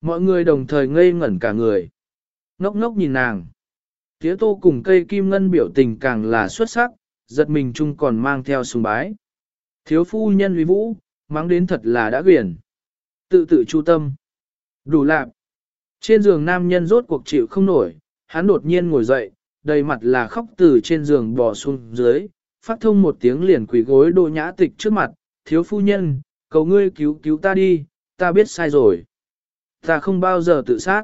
Mọi người đồng thời ngây ngẩn cả người. Ngốc ngốc nhìn nàng. Tía tô cùng cây kim ngân biểu tình càng là xuất sắc, giật mình chung còn mang theo sùng bái. Thiếu phu nhân uy vũ, mắng đến thật là đã quyển. Tự tự chu tâm. Đủ lạc. Trên giường nam nhân rốt cuộc chịu không nổi, hắn đột nhiên ngồi dậy, đầy mặt là khóc từ trên giường bò xuống dưới, phát thông một tiếng liền quỳ gối đô nhã tịch trước mặt, thiếu phu nhân, cầu ngươi cứu cứu ta đi, ta biết sai rồi. Ta không bao giờ tự sát.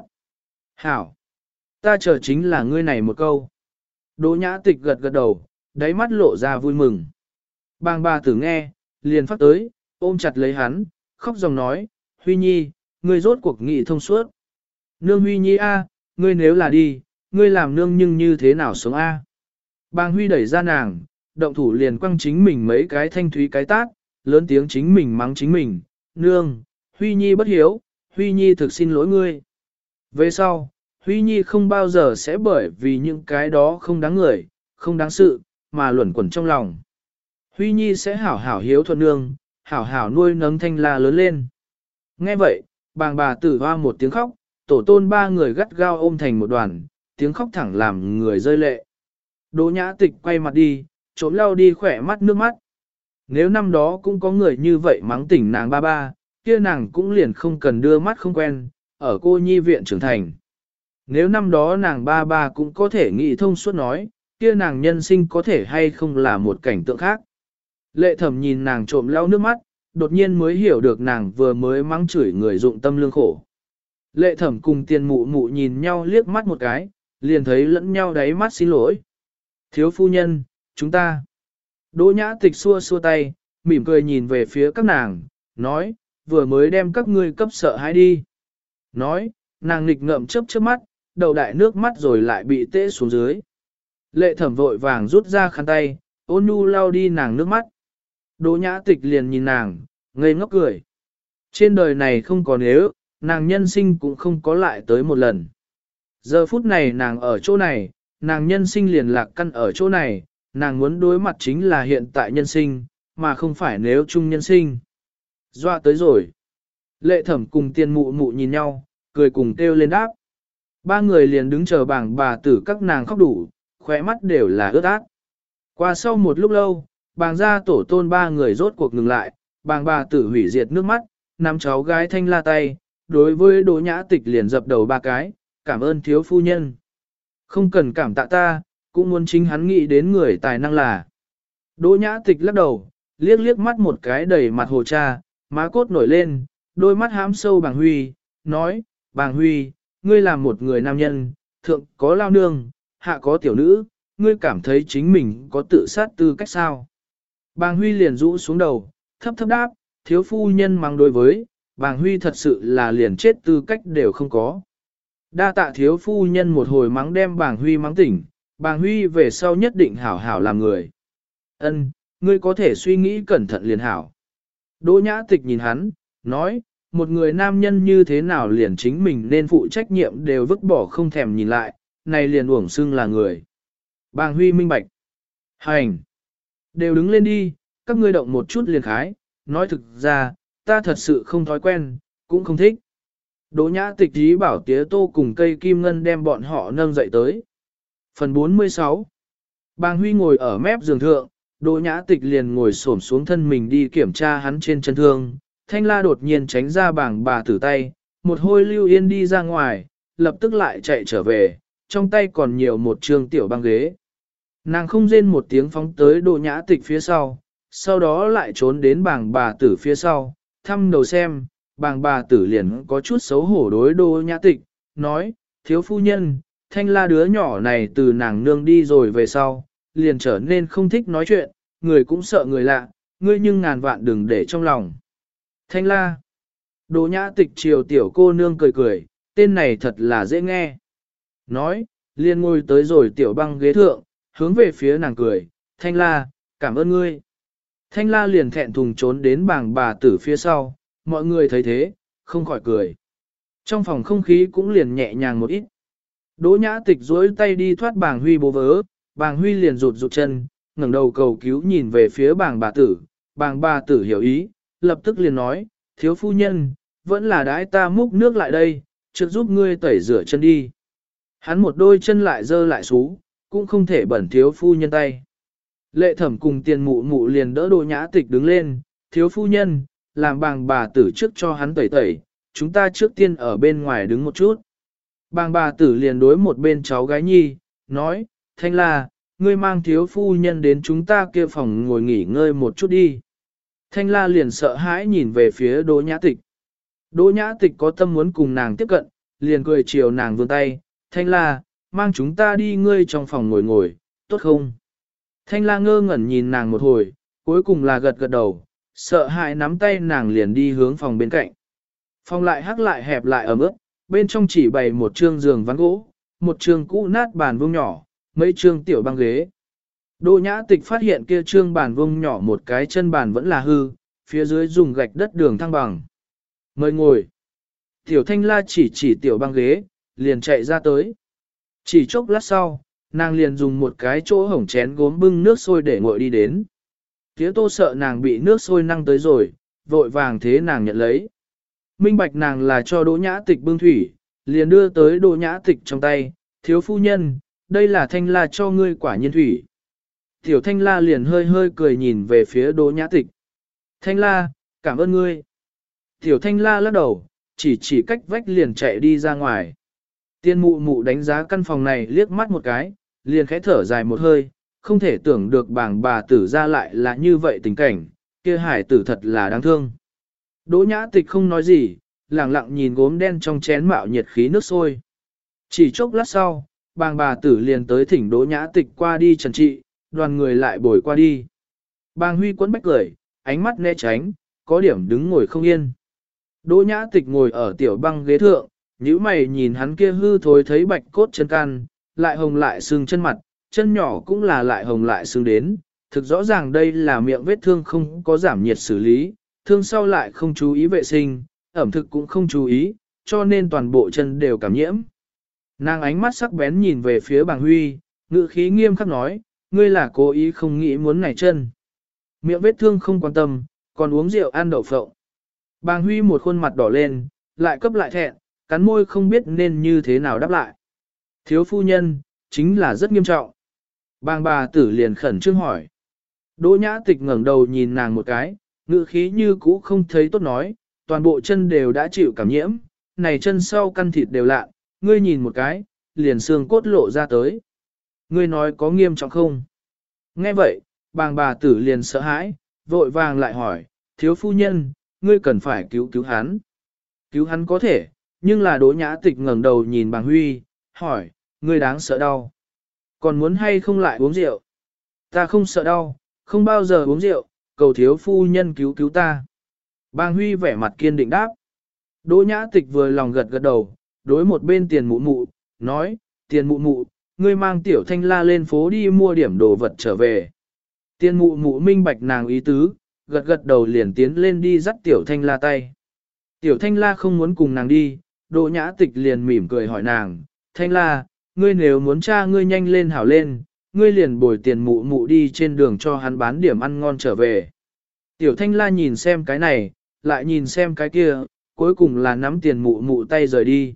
Hảo. Ta chờ chính là ngươi này một câu. Đỗ nhã tịch gật gật đầu, đáy mắt lộ ra vui mừng. Bàng bà tử nghe, liền phát tới, ôm chặt lấy hắn, khóc dòng nói, Huy Nhi, ngươi rốt cuộc nghị thông suốt. Nương Huy Nhi a, ngươi nếu là đi, ngươi làm nương nhưng như thế nào sống a? Bàng Huy đẩy ra nàng, động thủ liền quăng chính mình mấy cái thanh thúy cái tát, lớn tiếng chính mình mắng chính mình, nương, Huy Nhi bất hiếu, Huy Nhi thực xin lỗi ngươi. Về sau, Huy Nhi không bao giờ sẽ bởi vì những cái đó không đáng người, không đáng sự, mà luẩn quẩn trong lòng. Huy Nhi sẽ hảo hảo hiếu thuận nương, hảo hảo nuôi nấng thanh la lớn lên. Nghe vậy, bàng bà tử hoa một tiếng khóc, tổ tôn ba người gắt gao ôm thành một đoàn, tiếng khóc thẳng làm người rơi lệ. Đỗ nhã tịch quay mặt đi, trốn lao đi khỏe mắt nước mắt. Nếu năm đó cũng có người như vậy mắng tỉnh nàng ba ba, kia nàng cũng liền không cần đưa mắt không quen, ở cô nhi viện trưởng thành. Nếu năm đó nàng ba ba cũng có thể nghĩ thông suốt nói, kia nàng nhân sinh có thể hay không là một cảnh tượng khác. Lệ thẩm nhìn nàng trộm lau nước mắt, đột nhiên mới hiểu được nàng vừa mới mắng chửi người dụng tâm lương khổ. Lệ thẩm cùng tiền mụ mụ nhìn nhau liếc mắt một cái, liền thấy lẫn nhau đáy mắt xin lỗi. Thiếu phu nhân, chúng ta. Đỗ nhã tịch xua xua tay, mỉm cười nhìn về phía các nàng, nói, vừa mới đem các ngươi cấp sợ hãi đi. Nói, nàng nghịch ngậm chớp chớp mắt, đầu đại nước mắt rồi lại bị tê xuống dưới. Lệ thẩm vội vàng rút ra khăn tay, ôn nhu lau đi nàng nước mắt. Đỗ nhã tịch liền nhìn nàng, ngây ngốc cười. Trên đời này không có nếu, nàng nhân sinh cũng không có lại tới một lần. Giờ phút này nàng ở chỗ này, nàng nhân sinh liền lạc căn ở chỗ này, nàng muốn đối mặt chính là hiện tại nhân sinh, mà không phải nếu chung nhân sinh. Doa tới rồi. Lệ thẩm cùng tiên mụ mụ nhìn nhau, cười cùng kêu lên đáp. Ba người liền đứng chờ bảng bà tử các nàng khóc đủ, khóe mắt đều là ướt át. Qua sau một lúc lâu, bàng gia tổ tôn ba người rốt cuộc ngừng lại, bàng bà tử hủy diệt nước mắt, nắm cháu gái thanh la tay, đối với đỗ nhã tịch liền dập đầu ba cái, cảm ơn thiếu phu nhân. Không cần cảm tạ ta, cũng muốn chính hắn nghĩ đến người tài năng là. Đỗ nhã tịch lắc đầu, liếc liếc mắt một cái đầy mặt hồ cha, má cốt nổi lên, đôi mắt hám sâu bàng huy, nói, bàng huy, ngươi là một người nam nhân, thượng có lao nương, hạ có tiểu nữ, ngươi cảm thấy chính mình có tự sát tư cách sao. Bàng huy liền rũ xuống đầu, thấp thấp đáp, thiếu phu nhân mang đối với, bàng huy thật sự là liền chết tư cách đều không có. Đa tạ thiếu phu nhân một hồi mắng đem bàng huy mắng tỉnh, bàng huy về sau nhất định hảo hảo làm người. Ân, ngươi có thể suy nghĩ cẩn thận liền hảo. Đỗ nhã tịch nhìn hắn, nói, một người nam nhân như thế nào liền chính mình nên phụ trách nhiệm đều vứt bỏ không thèm nhìn lại, này liền uổng xưng là người. Bàng huy minh bạch. Hành. Đều đứng lên đi, các ngươi động một chút liền khái, nói thực ra, ta thật sự không thói quen, cũng không thích. Đỗ nhã tịch ý bảo tía tô cùng cây kim ngân đem bọn họ nâng dậy tới. Phần 46 Bàng Huy ngồi ở mép giường thượng, Đỗ nhã tịch liền ngồi xổm xuống thân mình đi kiểm tra hắn trên chân thương. Thanh la đột nhiên tránh ra bảng bà tử tay, một hôi lưu yên đi ra ngoài, lập tức lại chạy trở về, trong tay còn nhiều một trường tiểu băng ghế. Nàng không rên một tiếng phóng tới Đỗ nhã tịch phía sau, sau đó lại trốn đến bảng bà tử phía sau, thăm đầu xem, bàng bà tử liền có chút xấu hổ đối đô nhã tịch, nói, thiếu phu nhân, thanh la đứa nhỏ này từ nàng nương đi rồi về sau, liền trở nên không thích nói chuyện, người cũng sợ người lạ, ngươi nhưng ngàn vạn đừng để trong lòng. Thanh la, Đồ nhã tịch chiều tiểu cô nương cười cười, tên này thật là dễ nghe. Nói, liền ngồi tới rồi tiểu băng ghế thượng, hướng về phía nàng cười, thanh la, cảm ơn ngươi. Thanh la liền thẹn thùng trốn đến bảng bà tử phía sau, mọi người thấy thế, không khỏi cười. Trong phòng không khí cũng liền nhẹ nhàng một ít. Đỗ nhã tịch duỗi tay đi thoát bảng huy bố vớ, bàng huy liền rụt rụt chân, ngẩng đầu cầu cứu nhìn về phía bàng bà tử, bàng bà tử hiểu ý, lập tức liền nói, thiếu phu nhân, vẫn là đãi ta múc nước lại đây, trước giúp ngươi tẩy rửa chân đi. Hắn một đôi chân lại dơ lại xú, cũng không thể bẩn thiếu phu nhân tay. Lệ thẩm cùng tiền mụ mụ liền đỡ đồ nhã tịch đứng lên, thiếu phu nhân, làm bàng bà tử trước cho hắn tẩy tẩy, chúng ta trước tiên ở bên ngoài đứng một chút. Bàng bà tử liền đối một bên cháu gái nhi, nói, thanh la, ngươi mang thiếu phu nhân đến chúng ta kia phòng ngồi nghỉ ngơi một chút đi. Thanh la liền sợ hãi nhìn về phía đỗ nhã tịch. Đỗ nhã tịch có tâm muốn cùng nàng tiếp cận, liền cười chiều nàng vươn tay, thanh la, mang chúng ta đi ngươi trong phòng ngồi ngồi, tốt không? Thanh la ngơ ngẩn nhìn nàng một hồi, cuối cùng là gật gật đầu, sợ hãi nắm tay nàng liền đi hướng phòng bên cạnh. Phòng lại hắc lại hẹp lại ở mức, bên trong chỉ bày một trương giường ván gỗ, một trương cũ nát bàn vuông nhỏ, mấy trương tiểu băng ghế. Đỗ nhã tịch phát hiện kia trương bàn vông nhỏ một cái chân bàn vẫn là hư, phía dưới dùng gạch đất đường thăng bằng. Mời ngồi. Tiểu thanh la chỉ chỉ tiểu băng ghế, liền chạy ra tới. Chỉ chốc lát sau, nàng liền dùng một cái chỗ hổng chén gốm bưng nước sôi để ngồi đi đến. Tía tô sợ nàng bị nước sôi năng tới rồi, vội vàng thế nàng nhận lấy. Minh bạch nàng là cho đỗ nhã tịch bưng thủy, liền đưa tới đỗ nhã tịch trong tay, thiếu phu nhân, đây là thanh la cho ngươi quả nhiên thủy. Tiểu thanh la liền hơi hơi cười nhìn về phía đỗ nhã tịch. Thanh la, cảm ơn ngươi. Tiểu thanh la lắc đầu, chỉ chỉ cách vách liền chạy đi ra ngoài. Tiên mụ mụ đánh giá căn phòng này liếc mắt một cái, liền khẽ thở dài một hơi, không thể tưởng được bảng bà tử ra lại là như vậy tình cảnh, kia hải tử thật là đáng thương. Đỗ nhã tịch không nói gì, lặng lặng nhìn gốm đen trong chén mạo nhiệt khí nước sôi. Chỉ chốc lát sau, bàng bà tử liền tới thỉnh đỗ nhã tịch qua đi trần trị, đoàn người lại bồi qua đi. Bàng huy quấn bách cười, ánh mắt né tránh, có điểm đứng ngồi không yên. Đỗ nhã tịch ngồi ở tiểu băng ghế thượng, nhíu mày nhìn hắn kia hư thối thấy bạch cốt chân can, lại hồng lại sưng chân mặt, chân nhỏ cũng là lại hồng lại sưng đến. Thực rõ ràng đây là miệng vết thương không có giảm nhiệt xử lý, thương sau lại không chú ý vệ sinh, ẩm thực cũng không chú ý, cho nên toàn bộ chân đều cảm nhiễm. Nàng ánh mắt sắc bén nhìn về phía bàng huy, ngữ khí nghiêm khắc nói, ngươi là cố ý không nghĩ muốn nảy chân. Miệng vết thương không quan tâm, còn uống rượu ăn đậu phộng. Bàng huy một khuôn mặt đỏ lên, lại cấp lại thẹn, cắn môi không biết nên như thế nào đáp lại. Thiếu phu nhân, chính là rất nghiêm trọng. Bàng bà tử liền khẩn trương hỏi. Đỗ nhã tịch ngẩng đầu nhìn nàng một cái, ngữ khí như cũ không thấy tốt nói, toàn bộ chân đều đã chịu cảm nhiễm, này chân sau căn thịt đều lạ, ngươi nhìn một cái, liền xương cốt lộ ra tới. Ngươi nói có nghiêm trọng không? Nghe vậy, bàng bà tử liền sợ hãi, vội vàng lại hỏi, thiếu phu nhân, ngươi cần phải cứu cứu hắn. Cứu hắn có thể, nhưng là đỗ nhã tịch ngẩng đầu nhìn bàng huy, hỏi, ngươi đáng sợ đau. Còn muốn hay không lại uống rượu? Ta không sợ đau, không bao giờ uống rượu, cầu thiếu phu nhân cứu cứu ta. Bang Huy vẻ mặt kiên định đáp. Đỗ nhã tịch vừa lòng gật gật đầu, đối một bên tiền mụ mụ, nói, tiền mụ mụ, ngươi mang tiểu thanh la lên phố đi mua điểm đồ vật trở về. Tiền mụ mụ minh bạch nàng ý tứ, gật gật đầu liền tiến lên đi dắt tiểu thanh la tay. Tiểu thanh la không muốn cùng nàng đi, đỗ nhã tịch liền mỉm cười hỏi nàng, thanh la, ngươi nếu muốn cha ngươi nhanh lên hảo lên, ngươi liền bồi tiền mụ mụ đi trên đường cho hắn bán điểm ăn ngon trở về. Tiểu thanh la nhìn xem cái này, lại nhìn xem cái kia, cuối cùng là nắm tiền mụ mụ tay rời đi.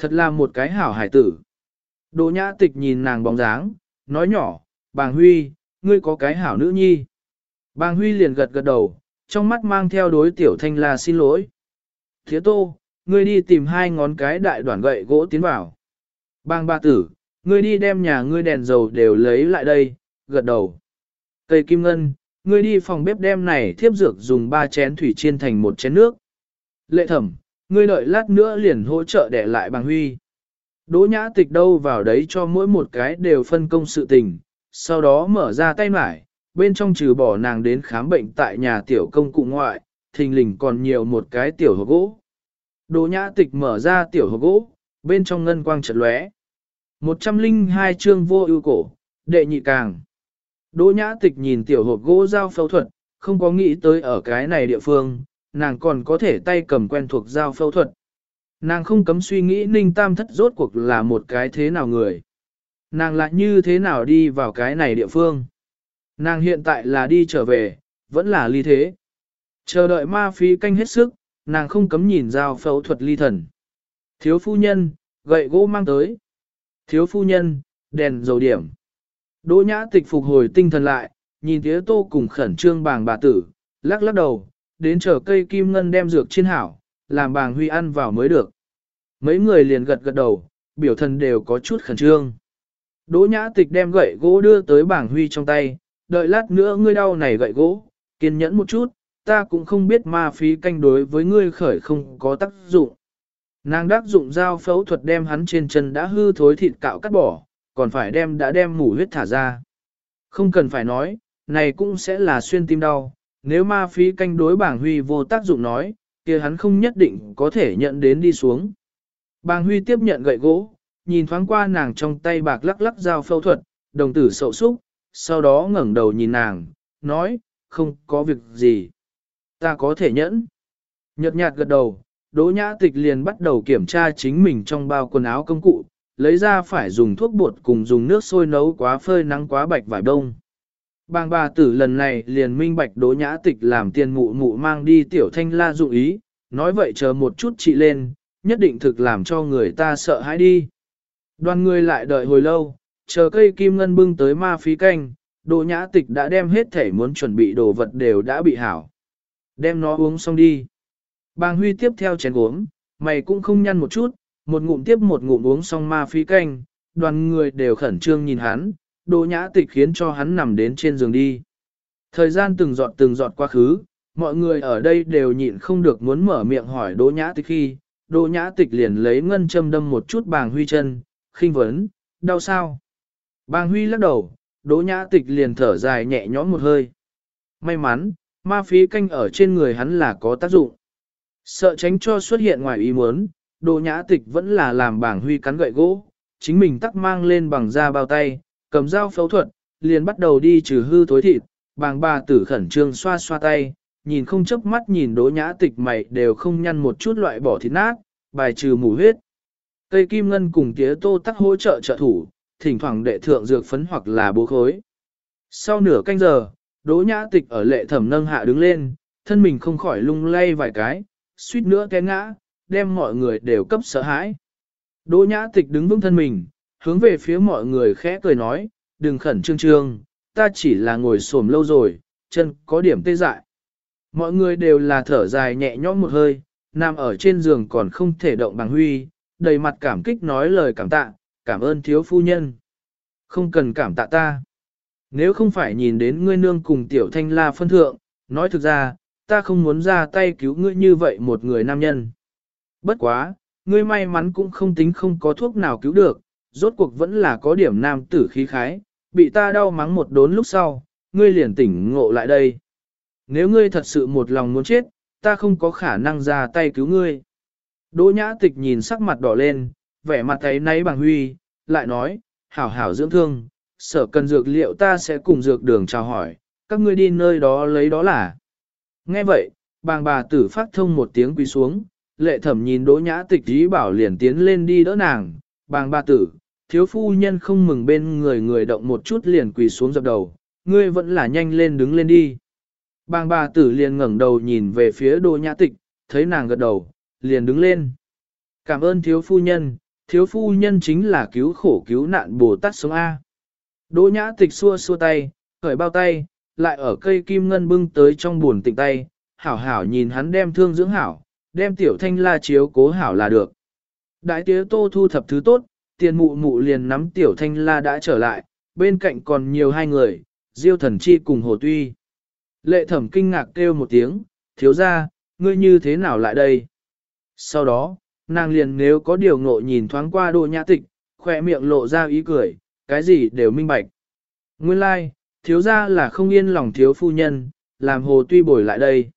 Thật là một cái hảo hải tử. Đỗ nhã tịch nhìn nàng bóng dáng, nói nhỏ, bàng huy, ngươi có cái hảo nữ nhi. Bàng huy liền gật gật đầu, trong mắt mang theo đối tiểu thanh là xin lỗi. Thế tô, ngươi đi tìm hai ngón cái đại đoàn gậy gỗ tiến vào. Bàng ba tử, ngươi đi đem nhà ngươi đèn dầu đều lấy lại đây, gật đầu. Cây kim ngân, ngươi đi phòng bếp đem này thiếp dược dùng ba chén thủy chiên thành một chén nước. Lệ thẩm, ngươi đợi lát nữa liền hỗ trợ để lại bằng huy. Đỗ nhã tịch đâu vào đấy cho mỗi một cái đều phân công sự tình, sau đó mở ra tay mải, bên trong trừ bỏ nàng đến khám bệnh tại nhà tiểu công cụ ngoại, thình lình còn nhiều một cái tiểu hộp gỗ. Đỗ nhã tịch mở ra tiểu hộp gỗ, bên trong ngân quang chợt lóe. 102 chương vô ưu cổ, đệ nhị càng. Đỗ nhã tịch nhìn tiểu hộp gỗ giao phẫu thuật, không có nghĩ tới ở cái này địa phương, nàng còn có thể tay cầm quen thuộc dao phẫu thuật. Nàng không cấm suy nghĩ ninh tam thất rốt cuộc là một cái thế nào người. Nàng lại như thế nào đi vào cái này địa phương. Nàng hiện tại là đi trở về, vẫn là ly thế. Chờ đợi ma phí canh hết sức, nàng không cấm nhìn dao phẫu thuật ly thần. Thiếu phu nhân, gậy gỗ mang tới. Thiếu phu nhân, đèn dầu điểm. Đỗ nhã tịch phục hồi tinh thần lại, nhìn tía tô cùng khẩn trương bàng bà tử, lắc lắc đầu, đến chờ cây kim ngân đem dược trên hảo, làm bàng huy ăn vào mới được. Mấy người liền gật gật đầu, biểu thần đều có chút khẩn trương. Đỗ nhã tịch đem gậy gỗ đưa tới bảng huy trong tay, đợi lát nữa ngươi đau này gậy gỗ, kiên nhẫn một chút, ta cũng không biết ma phí canh đối với ngươi khởi không có tác dụng. Nàng đắc dụng dao phẫu thuật đem hắn trên chân đã hư thối thịt cạo cắt bỏ, còn phải đem đã đem mủ huyết thả ra. Không cần phải nói, này cũng sẽ là xuyên tim đau, nếu ma phí canh đối bảng huy vô tác dụng nói, kia hắn không nhất định có thể nhận đến đi xuống. Bàng huy tiếp nhận gậy gỗ, nhìn thoáng qua nàng trong tay bạc lắc lắc dao phẫu thuật, đồng tử sậu súc, sau đó ngẩng đầu nhìn nàng, nói, không có việc gì. Ta có thể nhẫn. Nhật nhạt gật đầu, Đỗ Nhã Tịch liền bắt đầu kiểm tra chính mình trong bao quần áo công cụ, lấy ra phải dùng thuốc bột cùng dùng nước sôi nấu quá phơi nắng quá bạch vải đông. Bàng bà tử lần này liền minh bạch Đỗ Nhã Tịch làm tiền mụ mụ mang đi tiểu thanh la dụng ý, nói vậy chờ một chút chị lên, nhất định thực làm cho người ta sợ hãi đi. Đoàn người lại đợi hồi lâu, chờ cây kim ngân bưng tới ma phí canh, Đỗ Nhã Tịch đã đem hết thể muốn chuẩn bị đồ vật đều đã bị hảo. Đem nó uống xong đi. Bàng Huy tiếp theo chén uống, mày cũng không nhăn một chút, một ngụm tiếp một ngụm uống xong ma phí canh, đoàn người đều khẩn trương nhìn hắn, Đỗ Nhã Tịch khiến cho hắn nằm đến trên giường đi. Thời gian từng giọt từng giọt quá khứ, mọi người ở đây đều nhịn không được muốn mở miệng hỏi Đỗ Nhã Tịch khi, Đỗ Nhã Tịch liền lấy ngân châm đâm một chút bàng Huy chân, khinh vấn, đau sao? Bàng Huy lắc đầu, Đỗ Nhã Tịch liền thở dài nhẹ nhõm một hơi. May mắn, ma phí canh ở trên người hắn là có tác dụng. Sợ tránh cho xuất hiện ngoài ý muốn, Đỗ Nhã Tịch vẫn là làm bảng Huy cắn gậy gỗ, chính mình tắc mang lên bằng da bao tay, cầm dao phẫu thuật, liền bắt đầu đi trừ hư thối thịt, bàng bà tử khẩn trương xoa xoa tay, nhìn không chớp mắt nhìn Đỗ Nhã Tịch mày đều không nhăn một chút loại bỏ thịt nát, bài trừ mù huyết. Cây kim ngân cùng tía tô tắc hỗ trợ trợ thủ, thỉnh thoảng đệ thượng dược phấn hoặc là bố khối. Sau nửa canh giờ, Đỗ Nhã Tịch ở lệ thẩm nâng hạ đứng lên, thân mình không khỏi lung lay vài cái, suýt nữa té ngã, đem mọi người đều cấp sợ hãi. Đỗ Nhã Tịch đứng vững thân mình, hướng về phía mọi người khẽ cười nói, đừng khẩn trương trương, ta chỉ là ngồi xổm lâu rồi, chân có điểm tê dại. Mọi người đều là thở dài nhẹ nhõm một hơi, nằm ở trên giường còn không thể động bằng huy, đầy mặt cảm kích nói lời cảm tạ, cảm ơn thiếu phu nhân. Không cần cảm tạ ta. Nếu không phải nhìn đến ngươi nương cùng tiểu thanh la phân thượng, nói thực ra, ta không muốn ra tay cứu ngươi như vậy một người nam nhân. Bất quá, ngươi may mắn cũng không tính không có thuốc nào cứu được, rốt cuộc vẫn là có điểm nam tử khí khái, bị ta đau mắng một đốn lúc sau, ngươi liền tỉnh ngộ lại đây. Nếu ngươi thật sự một lòng muốn chết, ta không có khả năng ra tay cứu ngươi. Đỗ nhã tịch nhìn sắc mặt đỏ lên, vẻ mặt thấy náy bằng huy, lại nói, hảo hảo dưỡng thương, sở cần dược liệu ta sẽ cùng dược đường chào hỏi, các ngươi đi nơi đó lấy đó là. Nghe vậy, bàng bà tử phát thông một tiếng quỳ xuống, lệ thẩm nhìn đỗ nhã tịch ý bảo liền tiến lên đi đỡ nàng, bàng bà tử, thiếu phu nhân không mừng bên người người động một chút liền quỳ xuống dập đầu, ngươi vẫn là nhanh lên đứng lên đi. Bàng bà tử liền ngẩng đầu nhìn về phía đỗ nhã tịch, thấy nàng gật đầu, liền đứng lên. Cảm ơn thiếu phu nhân, thiếu phu nhân chính là cứu khổ cứu nạn Bồ Tát sống A. Đỗ nhã tịch xua xua tay, khởi bao tay, lại ở cây kim ngân bưng tới trong buồn tịnh tay, hảo hảo nhìn hắn đem thương dưỡng hảo, đem tiểu thanh la chiếu cố hảo là được. Đại tía tô thu thập thứ tốt, tiền mụ mụ liền nắm tiểu thanh la đã trở lại, bên cạnh còn nhiều hai người, diêu thần chi cùng hồ tuy. Lệ thẩm kinh ngạc kêu một tiếng, thiếu ra, ngươi như thế nào lại đây? Sau đó, nàng liền nếu có điều ngộ nhìn thoáng qua đồ nhã tịch, khỏe miệng lộ ra ý cười, cái gì đều minh bạch. Nguyên lai, like, thiếu ra là không yên lòng thiếu phu nhân, làm hồ tuy bồi lại đây.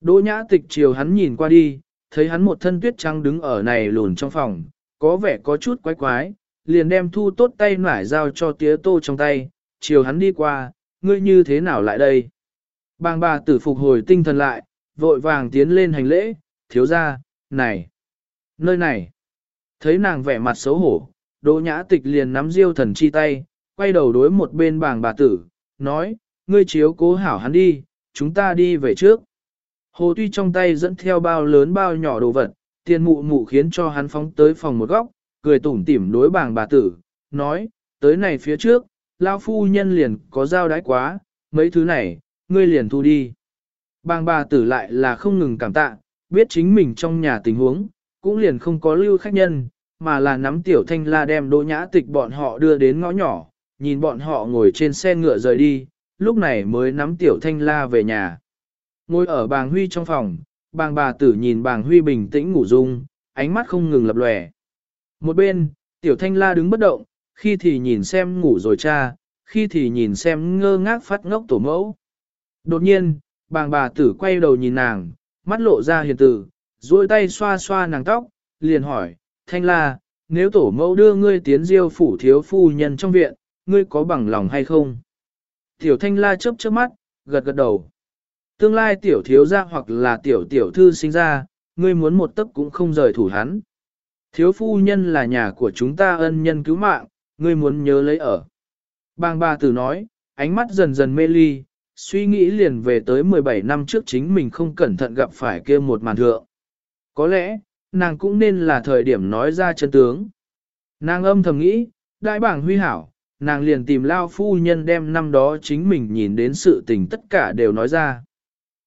Đỗ nhã tịch chiều hắn nhìn qua đi, thấy hắn một thân tuyết trắng đứng ở này lùn trong phòng, có vẻ có chút quái quái, liền đem thu tốt tay nải giao cho tía tô trong tay, chiều hắn đi qua, ngươi như thế nào lại đây? Bàng bà tử phục hồi tinh thần lại, vội vàng tiến lên hành lễ, thiếu ra, này, nơi này. Thấy nàng vẻ mặt xấu hổ, đỗ nhã tịch liền nắm diêu thần chi tay, quay đầu đối một bên bàng bà tử, nói, ngươi chiếu cố hảo hắn đi, chúng ta đi về trước. Hồ Tuy trong tay dẫn theo bao lớn bao nhỏ đồ vật, tiền mụ mụ khiến cho hắn phóng tới phòng một góc, cười tủm tỉm đối bàng bà tử, nói, tới này phía trước, lao phu nhân liền có giao đái quá, mấy thứ này, ngươi liền thu đi. Bàng bà tử lại là không ngừng cảm tạ, biết chính mình trong nhà tình huống, cũng liền không có lưu khách nhân, mà là nắm tiểu thanh la đem đỗ nhã tịch bọn họ đưa đến ngõ nhỏ, nhìn bọn họ ngồi trên xe ngựa rời đi, lúc này mới nắm tiểu thanh la về nhà. Ngồi ở bàng huy trong phòng, bàng bà tử nhìn bàng huy bình tĩnh ngủ dung, ánh mắt không ngừng lập lòe. Một bên, tiểu thanh la đứng bất động, khi thì nhìn xem ngủ rồi cha, khi thì nhìn xem ngơ ngác phát ngốc tổ mẫu. Đột nhiên, bàng bà tử quay đầu nhìn nàng, mắt lộ ra hiền tử, duỗi tay xoa xoa nàng tóc, liền hỏi, thanh la, nếu tổ mẫu đưa ngươi tiến diêu phủ thiếu phu nhân trong viện, ngươi có bằng lòng hay không? Tiểu thanh la chớp chớp mắt, gật gật đầu. Tương lai tiểu thiếu gia hoặc là tiểu tiểu thư sinh ra, ngươi muốn một tấc cũng không rời thủ hắn. Thiếu phu nhân là nhà của chúng ta ân nhân cứu mạng, ngươi muốn nhớ lấy ở. Bang ba tử nói, ánh mắt dần dần mê ly, suy nghĩ liền về tới 17 năm trước chính mình không cẩn thận gặp phải kia một màn thượng. Có lẽ, nàng cũng nên là thời điểm nói ra chân tướng. Nàng âm thầm nghĩ, đại bảng huy hảo, nàng liền tìm lao phu nhân đem năm đó chính mình nhìn đến sự tình tất cả đều nói ra.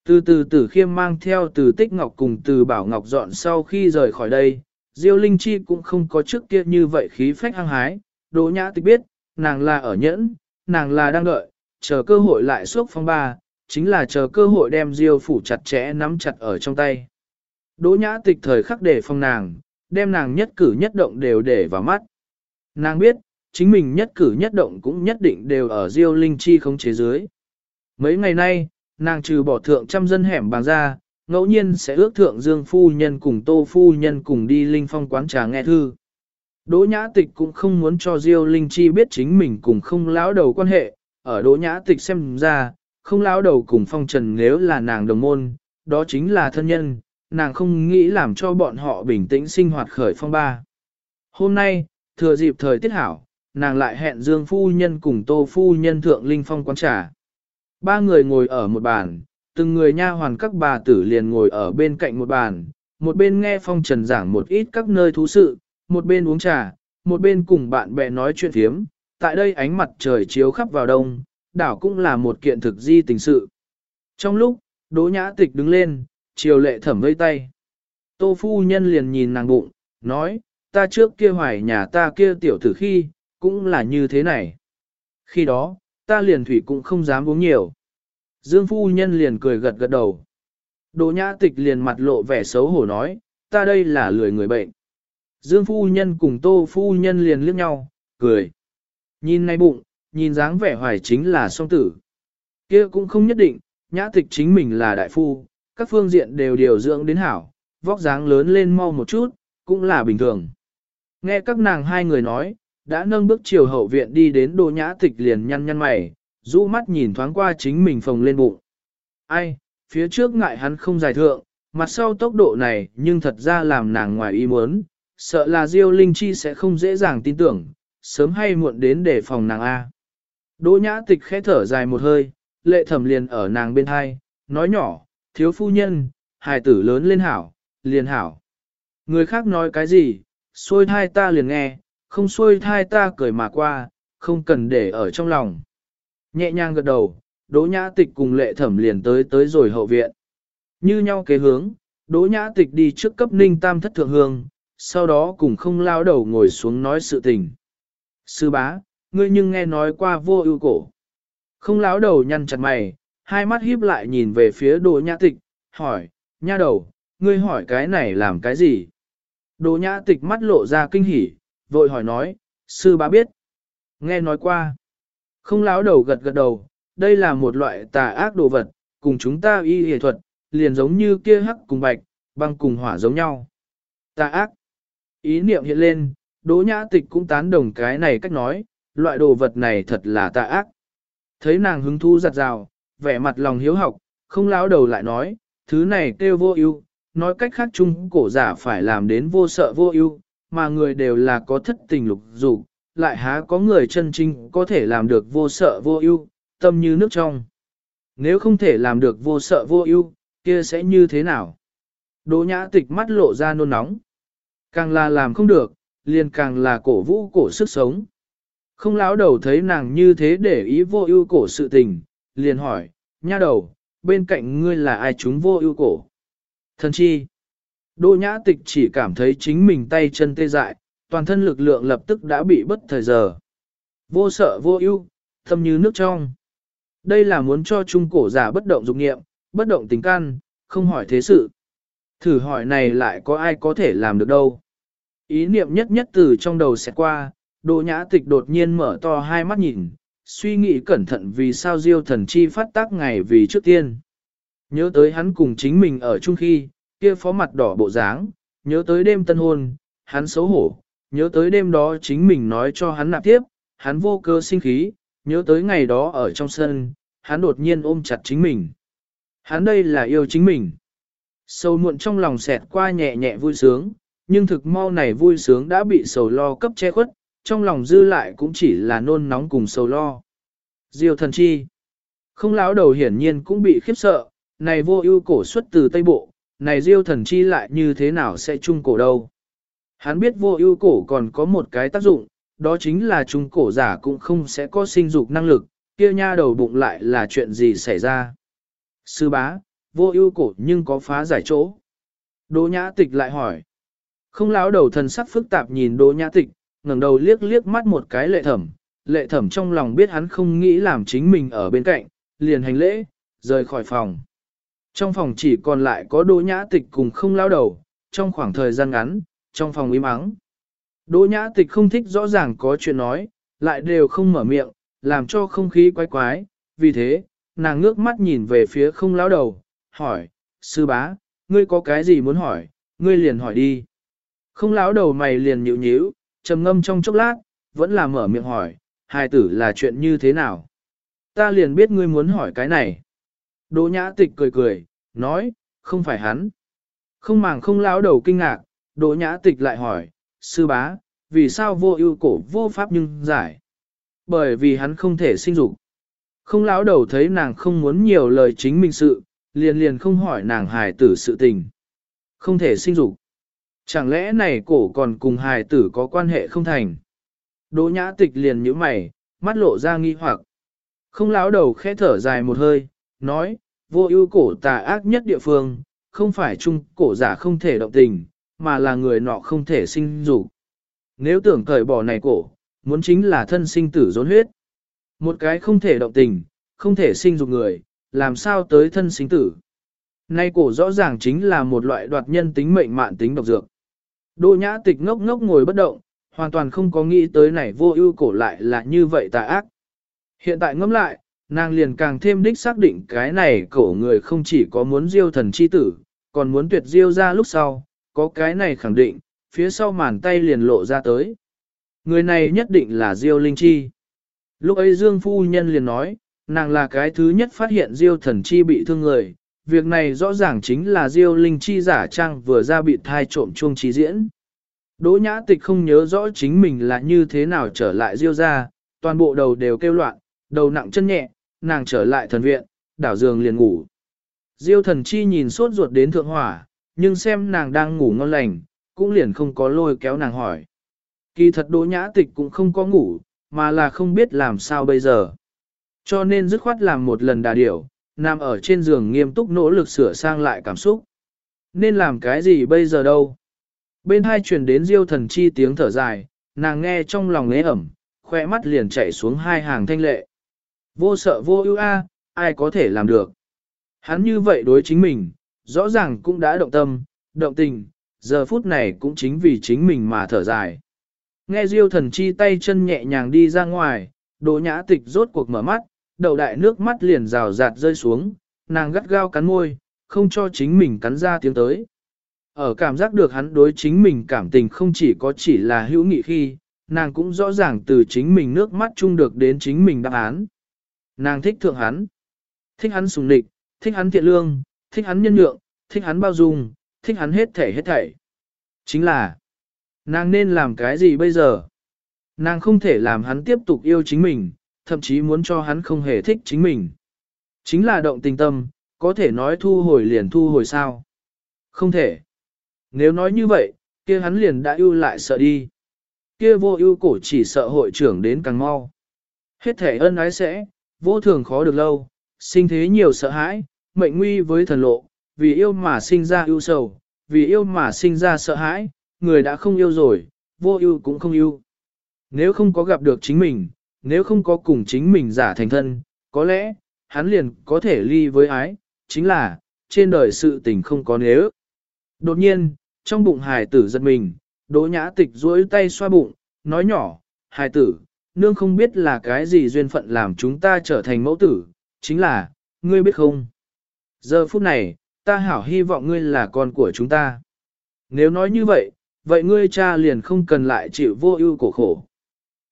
Từ từ tử khiêm mang theo từ tích ngọc cùng từ bảo ngọc dọn sau khi rời khỏi đây, Diêu Linh Chi cũng không có trước kia như vậy khí phách hăng hái, Đỗ Nhã Tịch biết, nàng là ở nhẫn, nàng là đang đợi, chờ cơ hội lại suốt phong ba, chính là chờ cơ hội đem Diêu phủ chặt chẽ nắm chặt ở trong tay. Đỗ Nhã Tịch thời khắc để phong nàng, đem nàng nhất cử nhất động đều để vào mắt. Nàng biết, chính mình nhất cử nhất động cũng nhất định đều ở Diêu Linh Chi không chế dưới. Mấy ngày nay, nàng trừ bỏ thượng trăm dân hẻm bàn ra, ngẫu nhiên sẽ ước thượng Dương Phu Nhân cùng Tô Phu Nhân cùng đi Linh Phong quán trà nghe thư. Đỗ Nhã Tịch cũng không muốn cho Diêu Linh Chi biết chính mình cùng không lão đầu quan hệ, ở Đỗ Nhã Tịch xem ra, không lão đầu cùng Phong Trần nếu là nàng đồng môn, đó chính là thân nhân, nàng không nghĩ làm cho bọn họ bình tĩnh sinh hoạt khởi phong ba. Hôm nay, thừa dịp thời tiết hảo, nàng lại hẹn Dương Phu Nhân cùng Tô Phu Nhân thượng Linh Phong quán trà. Ba người ngồi ở một bàn, từng người nha hoàn các bà tử liền ngồi ở bên cạnh một bàn, một bên nghe phong trần giảng một ít các nơi thú sự, một bên uống trà, một bên cùng bạn bè nói chuyện thiếm, tại đây ánh mặt trời chiếu khắp vào đông, đảo cũng là một kiện thực di tình sự. Trong lúc, Đỗ Nhã Tịch đứng lên, chiều lệ thẩm vây tay. Tô phu nhân liền nhìn nàng bụng, nói, ta trước kia hoài nhà ta kia tiểu tử khi, cũng là như thế này. Khi đó, ta liền thủy cũng không dám uống nhiều. Dương phu nhân liền cười gật gật đầu. Đỗ nhã tịch liền mặt lộ vẻ xấu hổ nói, ta đây là lười người bệnh. Dương phu nhân cùng tô phu nhân liền liếc nhau, cười. Nhìn nay bụng, nhìn dáng vẻ hoài chính là song tử. kia cũng không nhất định, nhã tịch chính mình là đại phu, các phương diện đều điều dưỡng đến hảo, vóc dáng lớn lên mau một chút, cũng là bình thường. Nghe các nàng hai người nói, đã nâng bước chiều hậu viện đi đến đồ nhã tịch liền nhăn nhăn mày, rũ mắt nhìn thoáng qua chính mình phồng lên bụng. Ai, phía trước ngại hắn không giải thượng, mặt sau tốc độ này nhưng thật ra làm nàng ngoài ý muốn, sợ là Diêu Linh Chi sẽ không dễ dàng tin tưởng, sớm hay muộn đến để phòng nàng A. Đỗ nhã tịch khẽ thở dài một hơi, lệ thẩm liền ở nàng bên hai, nói nhỏ, thiếu phu nhân, hài tử lớn lên hảo, liền hảo. Người khác nói cái gì, xôi thai ta liền nghe, không xuôi thai ta cười mà qua, không cần để ở trong lòng. Nhẹ nhàng gật đầu, Đỗ Nhã Tịch cùng lệ thẩm liền tới tới rồi hậu viện. Như nhau kế hướng, Đỗ Nhã Tịch đi trước cấp ninh tam thất thượng hương, sau đó cùng không lao đầu ngồi xuống nói sự tình. Sư bá, ngươi nhưng nghe nói qua vô ưu cổ. Không lão đầu nhăn chặt mày, hai mắt híp lại nhìn về phía Đỗ Nhã Tịch, hỏi, nha đầu, ngươi hỏi cái này làm cái gì? Đỗ Nhã Tịch mắt lộ ra kinh hỉ, vội hỏi nói, sư bá biết. Nghe nói qua. Không láo đầu gật gật đầu, đây là một loại tà ác đồ vật, cùng chúng ta y y thuật, liền giống như kia hắc cùng bạch, băng cùng hỏa giống nhau. Tà ác. Ý niệm hiện lên, đỗ nhã tịch cũng tán đồng cái này cách nói, loại đồ vật này thật là tà ác. Thấy nàng hứng thú giặt rào, vẻ mặt lòng hiếu học, không láo đầu lại nói, thứ này kêu vô ưu, nói cách khác chung cổ giả phải làm đến vô sợ vô ưu, mà người đều là có thất tình lục dục, lại há có người chân chính có thể làm được vô sợ vô ưu, tâm như nước trong. Nếu không thể làm được vô sợ vô ưu, kia sẽ như thế nào? Đỗ nhã tịch mắt lộ ra nôn nóng. Càng là làm không được, liền càng là cổ vũ cổ sức sống. Không lão đầu thấy nàng như thế để ý vô ưu cổ sự tình, liền hỏi, nha đầu, bên cạnh ngươi là ai chúng vô ưu cổ? Thần chi. Đỗ nhã tịch chỉ cảm thấy chính mình tay chân tê dại, toàn thân lực lượng lập tức đã bị bất thời giờ. Vô sợ vô ưu, thâm như nước trong. Đây là muốn cho trung cổ giả bất động dục nghiệm, bất động tình căn, không hỏi thế sự. Thử hỏi này lại có ai có thể làm được đâu. Ý niệm nhất nhất từ trong đầu sẽ qua, Đỗ nhã tịch đột nhiên mở to hai mắt nhìn, suy nghĩ cẩn thận vì sao diêu thần chi phát tác ngày vì trước tiên. Nhớ tới hắn cùng chính mình ở chung khi, kia phó mặt đỏ bộ dáng, nhớ tới đêm tân hôn, hắn xấu hổ, nhớ tới đêm đó chính mình nói cho hắn nạp tiếp, hắn vô cơ sinh khí, nhớ tới ngày đó ở trong sân, hắn đột nhiên ôm chặt chính mình. Hắn đây là yêu chính mình. Sầu muộn trong lòng xẹt qua nhẹ nhẹ vui sướng, nhưng thực mau này vui sướng đã bị sầu lo cấp che khuất, trong lòng dư lại cũng chỉ là nôn nóng cùng sầu lo. Diêu thần chi. Không lão đầu hiển nhiên cũng bị khiếp sợ, này vô ưu cổ xuất từ Tây Bộ, này diêu thần chi lại như thế nào sẽ trung cổ đâu. Hắn biết vô ưu cổ còn có một cái tác dụng, đó chính là trung cổ giả cũng không sẽ có sinh dục năng lực, kia nha đầu bụng lại là chuyện gì xảy ra. Sư bá, vô ưu cổ nhưng có phá giải chỗ. Đỗ nhã tịch lại hỏi. Không lão đầu thần sắc phức tạp nhìn đỗ nhã tịch, ngẩng đầu liếc liếc mắt một cái lệ thẩm, lệ thẩm trong lòng biết hắn không nghĩ làm chính mình ở bên cạnh, liền hành lễ, rời khỏi phòng. Trong phòng chỉ còn lại có đỗ nhã tịch cùng không lao đầu, trong khoảng thời gian ngắn, trong phòng im ắng. Đỗ nhã tịch không thích rõ ràng có chuyện nói, lại đều không mở miệng, làm cho không khí quái quái, vì thế, nàng ngước mắt nhìn về phía không lão đầu, hỏi, sư bá, ngươi có cái gì muốn hỏi, ngươi liền hỏi đi. Không lão đầu mày liền nhịu nhíu, trầm ngâm trong chốc lát, vẫn là mở miệng hỏi, hài tử là chuyện như thế nào? Ta liền biết ngươi muốn hỏi cái này. Đỗ nhã tịch cười cười, nói, không phải hắn. Không màng không lão đầu kinh ngạc, đỗ nhã tịch lại hỏi, sư bá, vì sao vô ưu cổ vô pháp nhưng giải? Bởi vì hắn không thể sinh dục. Không lão đầu thấy nàng không muốn nhiều lời chính mình sự, liền liền không hỏi nàng hài tử sự tình. Không thể sinh dục. Chẳng lẽ này cổ còn cùng hài tử có quan hệ không thành? Đỗ nhã tịch liền nhíu mày, mắt lộ ra nghi hoặc. Không lão đầu khẽ thở dài một hơi, nói, vô ưu cổ tà ác nhất địa phương, không phải chung cổ giả không thể động tình, mà là người nọ không thể sinh dục. Nếu tưởng cởi bỏ này cổ, muốn chính là thân sinh tử rốn huyết. Một cái không thể động tình, không thể sinh dục người, làm sao tới thân sinh tử. Nay cổ rõ ràng chính là một loại đoạt nhân tính mệnh mạn tính độc dược. Đỗ nhã tịch ngốc ngốc ngồi bất động, hoàn toàn không có nghĩ tới này vô ưu cổ lại là như vậy tà ác. Hiện tại ngẫm lại, nàng liền càng thêm đích xác định cái này cổ người không chỉ có muốn diêu thần chi tử, còn muốn tuyệt diêu ra lúc sau, có cái này khẳng định, phía sau màn tay liền lộ ra tới. Người này nhất định là diêu linh chi. Lúc ấy Dương Phu Nhân liền nói, nàng là cái thứ nhất phát hiện diêu thần chi bị thương người, việc này rõ ràng chính là Diêu Linh Chi giả trang vừa ra bị thai trộm chuông trí diễn. Đỗ nhã tịch không nhớ rõ chính mình là như thế nào trở lại Diêu ra, toàn bộ đầu đều kêu loạn, đầu nặng chân nhẹ, nàng trở lại thần viện, đảo giường liền ngủ. Diêu thần chi nhìn sốt ruột đến thượng hỏa, nhưng xem nàng đang ngủ ngon lành, cũng liền không có lôi kéo nàng hỏi. Kỳ thật đỗ nhã tịch cũng không có ngủ, mà là không biết làm sao bây giờ. Cho nên dứt khoát làm một lần đà điểu, nằm ở trên giường nghiêm túc nỗ lực sửa sang lại cảm xúc. Nên làm cái gì bây giờ đâu? Bên hai truyền đến diêu thần chi tiếng thở dài, nàng nghe trong lòng ế ẩm, khoe mắt liền chảy xuống hai hàng thanh lệ. Vô sợ vô ưu a, ai có thể làm được? Hắn như vậy đối chính mình, rõ ràng cũng đã động tâm, động tình, giờ phút này cũng chính vì chính mình mà thở dài. Nghe diêu thần chi tay chân nhẹ nhàng đi ra ngoài, đỗ nhã tịch rốt cuộc mở mắt, đầu đại nước mắt liền rào rạt rơi xuống, nàng gắt gao cắn môi, không cho chính mình cắn ra tiếng tới. Ở cảm giác được hắn đối chính mình cảm tình không chỉ có chỉ là hữu nghị khi, nàng cũng rõ ràng từ chính mình nước mắt chung được đến chính mình đáp án. Nàng thích thượng hắn, thích hắn sùng địch, thích hắn thiện lương, thích hắn nhân nhượng, thích hắn bao dung, thích hắn hết thể hết thảy. Chính là, nàng nên làm cái gì bây giờ? Nàng không thể làm hắn tiếp tục yêu chính mình, thậm chí muốn cho hắn không hề thích chính mình. Chính là động tình tâm, có thể nói thu hồi liền thu hồi sao. Không thể. Nếu nói như vậy, kia hắn liền đã ưu lại sợ đi. Kia vô ưu cổ chỉ sợ hội trưởng đến càng mau. Hết thể ân ái sẽ, vô thường khó được lâu, sinh thế nhiều sợ hãi, mệnh nguy với thần lộ, vì yêu mà sinh ra ưu sầu, vì yêu mà sinh ra sợ hãi, người đã không yêu rồi, vô ưu cũng không yêu. Nếu không có gặp được chính mình, nếu không có cùng chính mình giả thành thân, có lẽ, hắn liền có thể ly với ái, chính là, trên đời sự tình không có nếu. Đột nhiên, trong bụng hài tử giật mình, đỗ nhã tịch duỗi tay xoa bụng, nói nhỏ, hài tử, nương không biết là cái gì duyên phận làm chúng ta trở thành mẫu tử, chính là, ngươi biết không? Giờ phút này, ta hảo hy vọng ngươi là con của chúng ta. Nếu nói như vậy, vậy ngươi cha liền không cần lại chịu vô ưu cổ khổ.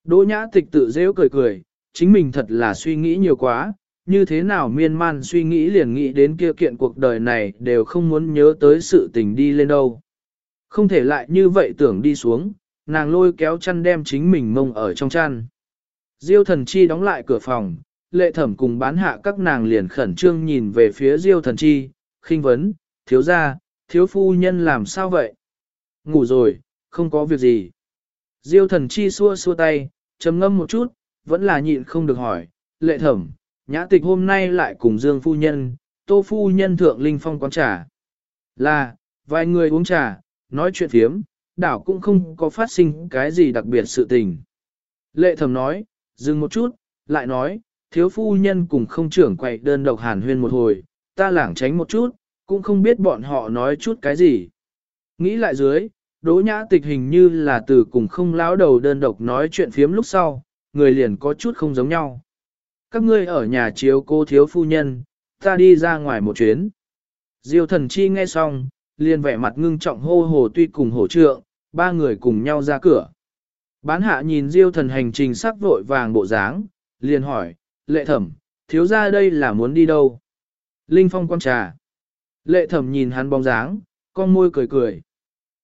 Đỗ nhã tịch tự rêu cười cười, chính mình thật là suy nghĩ nhiều quá, như thế nào miên man suy nghĩ liền nghĩ đến kia kiện cuộc đời này đều không muốn nhớ tới sự tình đi lên đâu. Không thể lại như vậy tưởng đi xuống, nàng lôi kéo chăn đem chính mình mông ở trong chăn. Diêu thần chi đóng lại cửa phòng, lệ thẩm cùng bán hạ các nàng liền khẩn trương nhìn về phía diêu thần chi, khinh vấn, thiếu gia, thiếu phu nhân làm sao vậy? Ngủ rồi, không có việc gì. Diêu thần chi xua xua tay, trầm ngâm một chút, vẫn là nhịn không được hỏi, lệ thẩm, nhã tịch hôm nay lại cùng Dương phu nhân, tô phu nhân thượng linh phong quán trà. Là, vài người uống trà, nói chuyện phiếm, đảo cũng không có phát sinh cái gì đặc biệt sự tình. Lệ thẩm nói, dừng một chút, lại nói, thiếu phu nhân cùng không trưởng quậy đơn độc hàn huyên một hồi, ta lảng tránh một chút, cũng không biết bọn họ nói chút cái gì. Nghĩ lại dưới, đỗ nhã tịch hình như là từ cùng không lão đầu đơn độc nói chuyện phiếm lúc sau, người liền có chút không giống nhau. Các ngươi ở nhà chiếu cô thiếu phu nhân, ta đi ra ngoài một chuyến. Diêu thần chi nghe xong, liền vẻ mặt ngưng trọng hô hồ tuy cùng hổ trượng, ba người cùng nhau ra cửa. Bán hạ nhìn diêu thần hành trình sắc vội vàng bộ dáng, liền hỏi, lệ thẩm, thiếu ra đây là muốn đi đâu? Linh phong quan trà. Lệ thẩm nhìn hắn bóng dáng, con môi cười cười.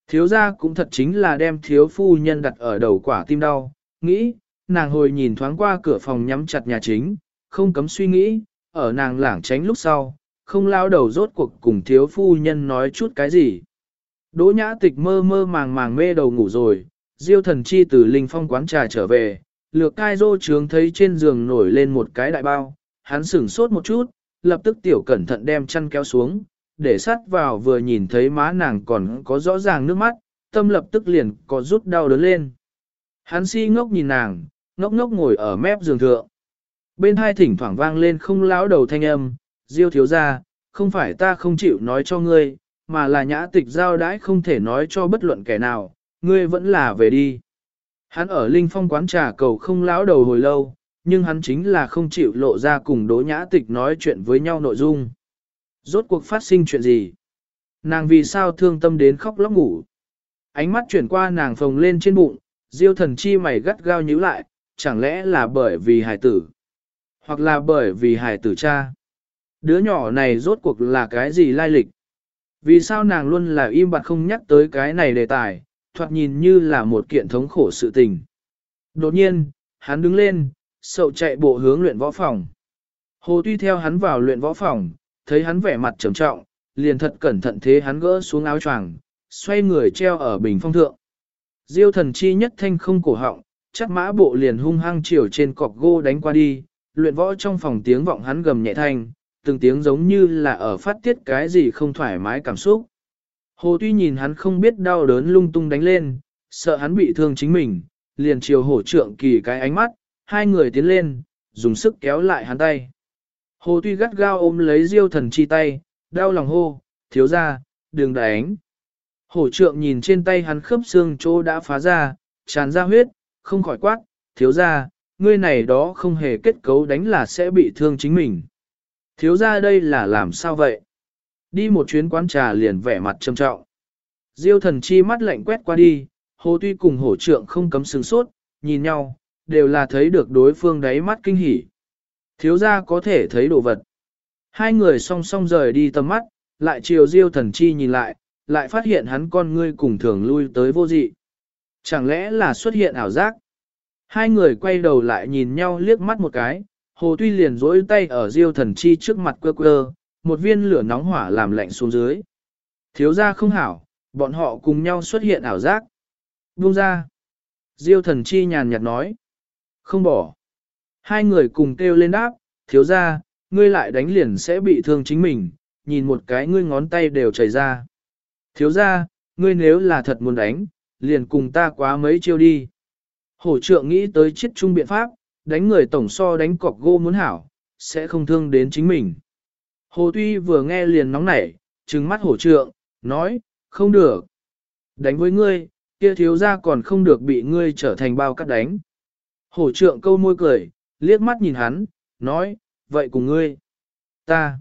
Thiếu ra cũng thật chính là đem thiếu phu nhân đặt ở đầu quả tim đau, nghĩ, nàng hồi nhìn thoáng qua cửa phòng nhắm chặt nhà chính, không cấm suy nghĩ, ở nàng lảng tránh lúc sau, không lao đầu rốt cuộc cùng thiếu phu nhân nói chút cái gì. Đỗ nhã tịch mơ mơ màng màng mê đầu ngủ rồi, diêu thần chi từ linh phong quán trà trở về, lược cai rô trướng thấy trên giường nổi lên một cái đại bao, hắn sửng sốt một chút, lập tức tiểu cẩn thận đem chăn kéo xuống, để sát vào vừa nhìn thấy má nàng còn có rõ ràng nước mắt, tâm lập tức liền có rút đau đớn lên. Hắn si ngốc nhìn nàng, ngốc ngốc ngồi ở mép giường thượng. Bên hai thỉnh thoảng vang lên không lão đầu thanh âm, diêu thiếu ra, không phải ta không chịu nói cho ngươi, mà là nhã tịch giao đãi không thể nói cho bất luận kẻ nào, ngươi vẫn là về đi. Hắn ở Linh Phong quán trà cầu không lão đầu hồi lâu, nhưng hắn chính là không chịu lộ ra cùng đỗ nhã tịch nói chuyện với nhau nội dung. Rốt cuộc phát sinh chuyện gì? Nàng vì sao thương tâm đến khóc lóc ngủ? Ánh mắt chuyển qua nàng phồng lên trên bụng, diêu thần chi mày gắt gao nhíu lại, chẳng lẽ là bởi vì hài tử? Hoặc là bởi vì hài tử cha? Đứa nhỏ này rốt cuộc là cái gì lai lịch? Vì sao nàng luôn là im bặt không nhắc tới cái này đề tài, thoạt nhìn như là một kiện thống khổ sự tình. Đột nhiên, hắn đứng lên, sậu chạy bộ hướng luyện võ phòng. Hồ tuy theo hắn vào luyện võ phòng, thấy hắn vẻ mặt trầm trọng, liền thật cẩn thận thế hắn gỡ xuống áo choàng, xoay người treo ở bình phong thượng. Diêu thần chi nhất thanh không cổ họng, chắc mã bộ liền hung hăng chiều trên cọc gô đánh qua đi, luyện võ trong phòng tiếng vọng hắn gầm nhẹ thanh, từng tiếng giống như là ở phát tiết cái gì không thoải mái cảm xúc. Hồ tuy nhìn hắn không biết đau đớn lung tung đánh lên, sợ hắn bị thương chính mình, liền chiều hổ trượng kỳ cái ánh mắt, hai người tiến lên, dùng sức kéo lại hắn tay. Hồ tuy gắt gao ôm lấy diêu thần chi tay, đau lòng hô, thiếu ra, đừng đánh. Hổ trượng nhìn trên tay hắn khớp xương chỗ đã phá ra, tràn ra huyết, không khỏi quát, thiếu ra, ngươi này đó không hề kết cấu đánh là sẽ bị thương chính mình. Thiếu ra đây là làm sao vậy? Đi một chuyến quán trà liền vẻ mặt trầm trọng. Diêu thần chi mắt lạnh quét qua đi, hồ tuy cùng hổ trượng không cấm sừng sốt, nhìn nhau, đều là thấy được đối phương đáy mắt kinh hỉ. Thiếu gia có thể thấy đồ vật. Hai người song song rời đi tầm mắt, lại chiều diêu thần chi nhìn lại, lại phát hiện hắn con ngươi cùng thường lui tới vô dị. Chẳng lẽ là xuất hiện ảo giác? Hai người quay đầu lại nhìn nhau liếc mắt một cái, hồ tuy liền rỗi tay ở diêu thần chi trước mặt quơ quơ, một viên lửa nóng hỏa làm lạnh xuống dưới. Thiếu gia không hảo, bọn họ cùng nhau xuất hiện ảo giác. Buông ra. Diêu thần chi nhàn nhạt nói. Không bỏ. Hai người cùng kêu lên đáp, thiếu gia, ngươi lại đánh liền sẽ bị thương chính mình, nhìn một cái ngươi ngón tay đều chảy ra. Thiếu gia, ngươi nếu là thật muốn đánh, liền cùng ta quá mấy chiêu đi. Hổ trượng nghĩ tới chiết trung biện pháp, đánh người tổng so đánh cọc gô muốn hảo, sẽ không thương đến chính mình. Hồ Tuy vừa nghe liền nóng nảy, trừng mắt hổ trượng, nói, không được. Đánh với ngươi, kia thiếu ra còn không được bị ngươi trở thành bao cắt đánh. Hổ trượng câu môi cười, liếc mắt nhìn hắn, nói, vậy cùng ngươi. Ta.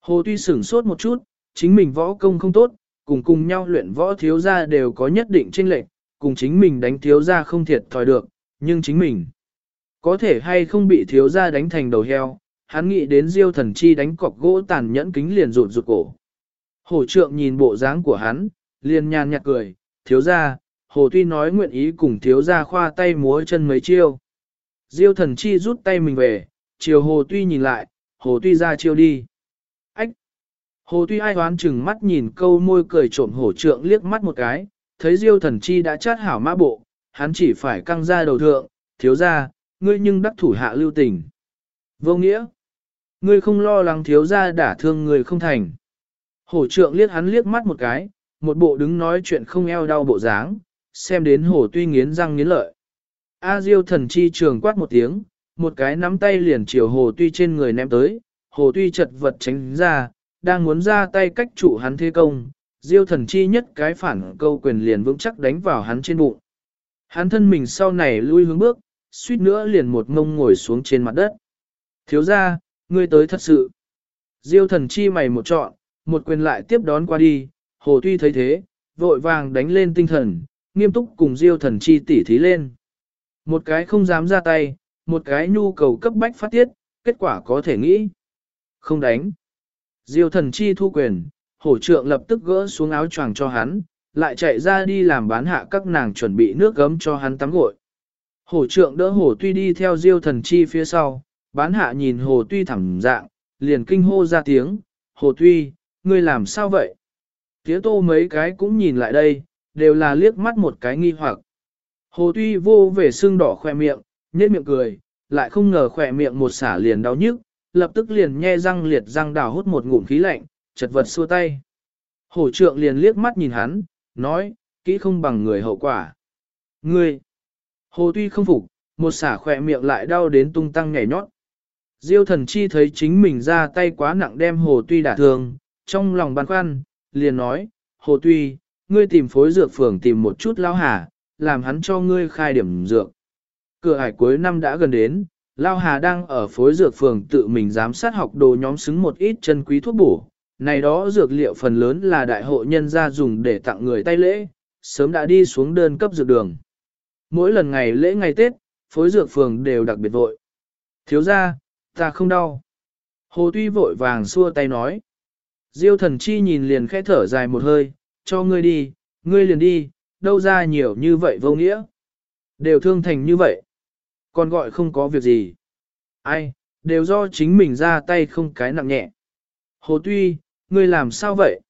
Hồ Tuy sửng sốt một chút, chính mình võ công không tốt, cùng cùng nhau luyện võ thiếu gia đều có nhất định chênh lệch, cùng chính mình đánh thiếu gia không thiệt thòi được, nhưng chính mình có thể hay không bị thiếu gia đánh thành đầu heo, hắn nghĩ đến diêu thần chi đánh cọc gỗ tàn nhẫn kính liền rụt rụt cổ. Hổ trượng nhìn bộ dáng của hắn, liền nhàn nhạt cười, thiếu gia, hồ tuy nói nguyện ý cùng thiếu gia khoa tay múa chân mấy chiêu. Diêu thần chi rút tay mình về, chiều hồ tuy nhìn lại, hồ tuy ra chiêu đi. Ách! Hồ tuy ai hoán chừng mắt nhìn câu môi cười trộm hổ trượng liếc mắt một cái, thấy diêu thần chi đã chát hảo mã bộ, hắn chỉ phải căng ra đầu thượng, thiếu gia, ngươi nhưng đắc thủ hạ lưu tình. Vô nghĩa! Ngươi không lo lắng thiếu gia đả thương người không thành. Hổ trượng liếc hắn liếc mắt một cái, một bộ đứng nói chuyện không eo đau bộ dáng, xem đến hổ tuy nghiến răng nghiến lợi. A diêu thần chi trường quát một tiếng, một cái nắm tay liền chiều hồ tuy trên người ném tới, hồ tuy chật vật tránh ra, đang muốn ra tay cách trụ hắn thế công, diêu thần chi nhất cái phản câu quyền liền vững chắc đánh vào hắn trên bụng. Hắn thân mình sau này lui hướng bước, suýt nữa liền một ngông ngồi xuống trên mặt đất. Thiếu ra, ngươi tới thật sự. Diêu thần chi mày một trọn, một quyền lại tiếp đón qua đi, hồ tuy thấy thế, vội vàng đánh lên tinh thần, nghiêm túc cùng diêu thần chi tỉ thí lên. Một cái không dám ra tay, một cái nhu cầu cấp bách phát tiết, kết quả có thể nghĩ. Không đánh. Diêu thần chi thu quyền, hổ trượng lập tức gỡ xuống áo choàng cho hắn, lại chạy ra đi làm bán hạ các nàng chuẩn bị nước gấm cho hắn tắm gội. Hổ trượng đỡ hổ tuy đi theo diêu thần chi phía sau, bán hạ nhìn hồ tuy thẳng dạng, liền kinh hô ra tiếng, hồ tuy, ngươi làm sao vậy? Tía tô mấy cái cũng nhìn lại đây, đều là liếc mắt một cái nghi hoặc. Hồ tuy vô về xương đỏ khoe miệng, nhếch miệng cười, lại không ngờ khoe miệng một xả liền đau nhức, lập tức liền nhe răng liệt răng đào hút một ngụm khí lạnh, chật vật xua tay. Hổ trượng liền liếc mắt nhìn hắn, nói, kỹ không bằng người hậu quả. Ngươi! Hồ tuy không phục, một xả khỏe miệng lại đau đến tung tăng nhảy nhót. Diêu thần chi thấy chính mình ra tay quá nặng đem hồ tuy đả thương, trong lòng băn khoăn, liền nói, hồ tuy, ngươi tìm phối dược phường tìm một chút lao hà, làm hắn cho ngươi khai điểm dược. Cửa hải cuối năm đã gần đến, Lao Hà đang ở phối dược phường tự mình giám sát học đồ nhóm xứng một ít chân quý thuốc bổ. Này đó dược liệu phần lớn là đại hộ nhân gia dùng để tặng người tay lễ, sớm đã đi xuống đơn cấp dược đường. Mỗi lần ngày lễ ngày Tết, phối dược phường đều đặc biệt vội. Thiếu ra, ta không đau. Hồ Tuy vội vàng xua tay nói. Diêu thần chi nhìn liền khẽ thở dài một hơi, cho ngươi đi, ngươi liền đi, đâu ra nhiều như vậy vô nghĩa. Đều thương thành như vậy. Còn gọi không có việc gì. Ai, đều do chính mình ra tay không cái nặng nhẹ. Hồ Tuy, ngươi làm sao vậy?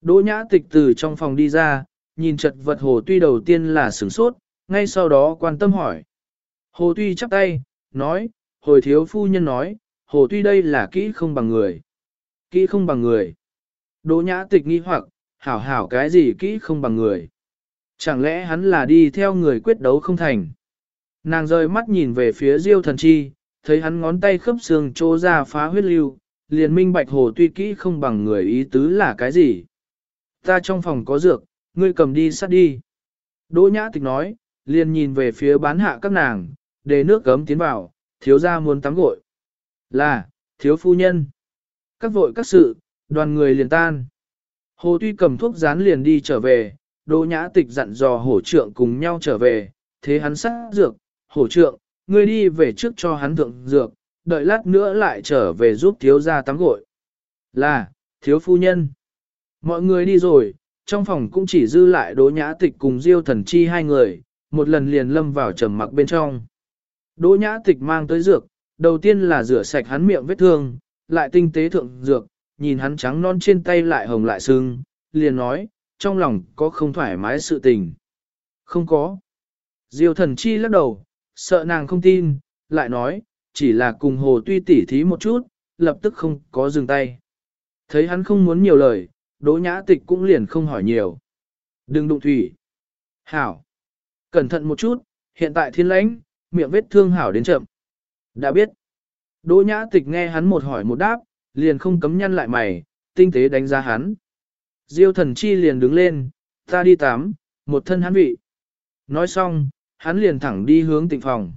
Đỗ nhã tịch từ trong phòng đi ra, nhìn chật vật Hồ Tuy đầu tiên là sửng sốt, ngay sau đó quan tâm hỏi. Hồ Tuy chắp tay, nói, hồi thiếu phu nhân nói, Hồ Tuy đây là kỹ không bằng người. Kỹ không bằng người. Đỗ nhã tịch nghi hoặc, hảo hảo cái gì kỹ không bằng người. Chẳng lẽ hắn là đi theo người quyết đấu không thành? Nàng rời mắt nhìn về phía Diêu thần chi, thấy hắn ngón tay khớp xương trô ra phá huyết lưu, liền minh bạch hồ tuy kỹ không bằng người ý tứ là cái gì. Ta trong phòng có dược, ngươi cầm đi sát đi. Đỗ nhã tịch nói, liền nhìn về phía bán hạ các nàng, để nước cấm tiến vào, thiếu gia muốn tắm gội. Là, thiếu phu nhân. Các vội các sự, đoàn người liền tan. Hồ tuy cầm thuốc dán liền đi trở về, đỗ nhã tịch dặn dò hổ trượng cùng nhau trở về, thế hắn sát dược, hổ trượng, ngươi đi về trước cho hắn thượng dược, đợi lát nữa lại trở về giúp thiếu gia tắm gội. Là, thiếu phu nhân. Mọi người đi rồi, trong phòng cũng chỉ dư lại đỗ nhã tịch cùng diêu thần chi hai người, một lần liền lâm vào trầm mặc bên trong. Đỗ nhã tịch mang tới dược, đầu tiên là rửa sạch hắn miệng vết thương, lại tinh tế thượng dược, nhìn hắn trắng non trên tay lại hồng lại sưng, liền nói, trong lòng có không thoải mái sự tình. Không có. Diêu thần chi lắc đầu, sợ nàng không tin, lại nói, chỉ là cùng hồ tuy tỉ thí một chút, lập tức không có dừng tay. Thấy hắn không muốn nhiều lời, đỗ nhã tịch cũng liền không hỏi nhiều. Đừng đụng thủy. Hảo. Cẩn thận một chút, hiện tại thiên lãnh, miệng vết thương hảo đến chậm. Đã biết. Đỗ nhã tịch nghe hắn một hỏi một đáp, liền không cấm nhăn lại mày, tinh tế đánh giá hắn. Diêu thần chi liền đứng lên, ta đi tắm, một thân hắn vị. Nói xong, hắn liền thẳng đi hướng tịnh phòng.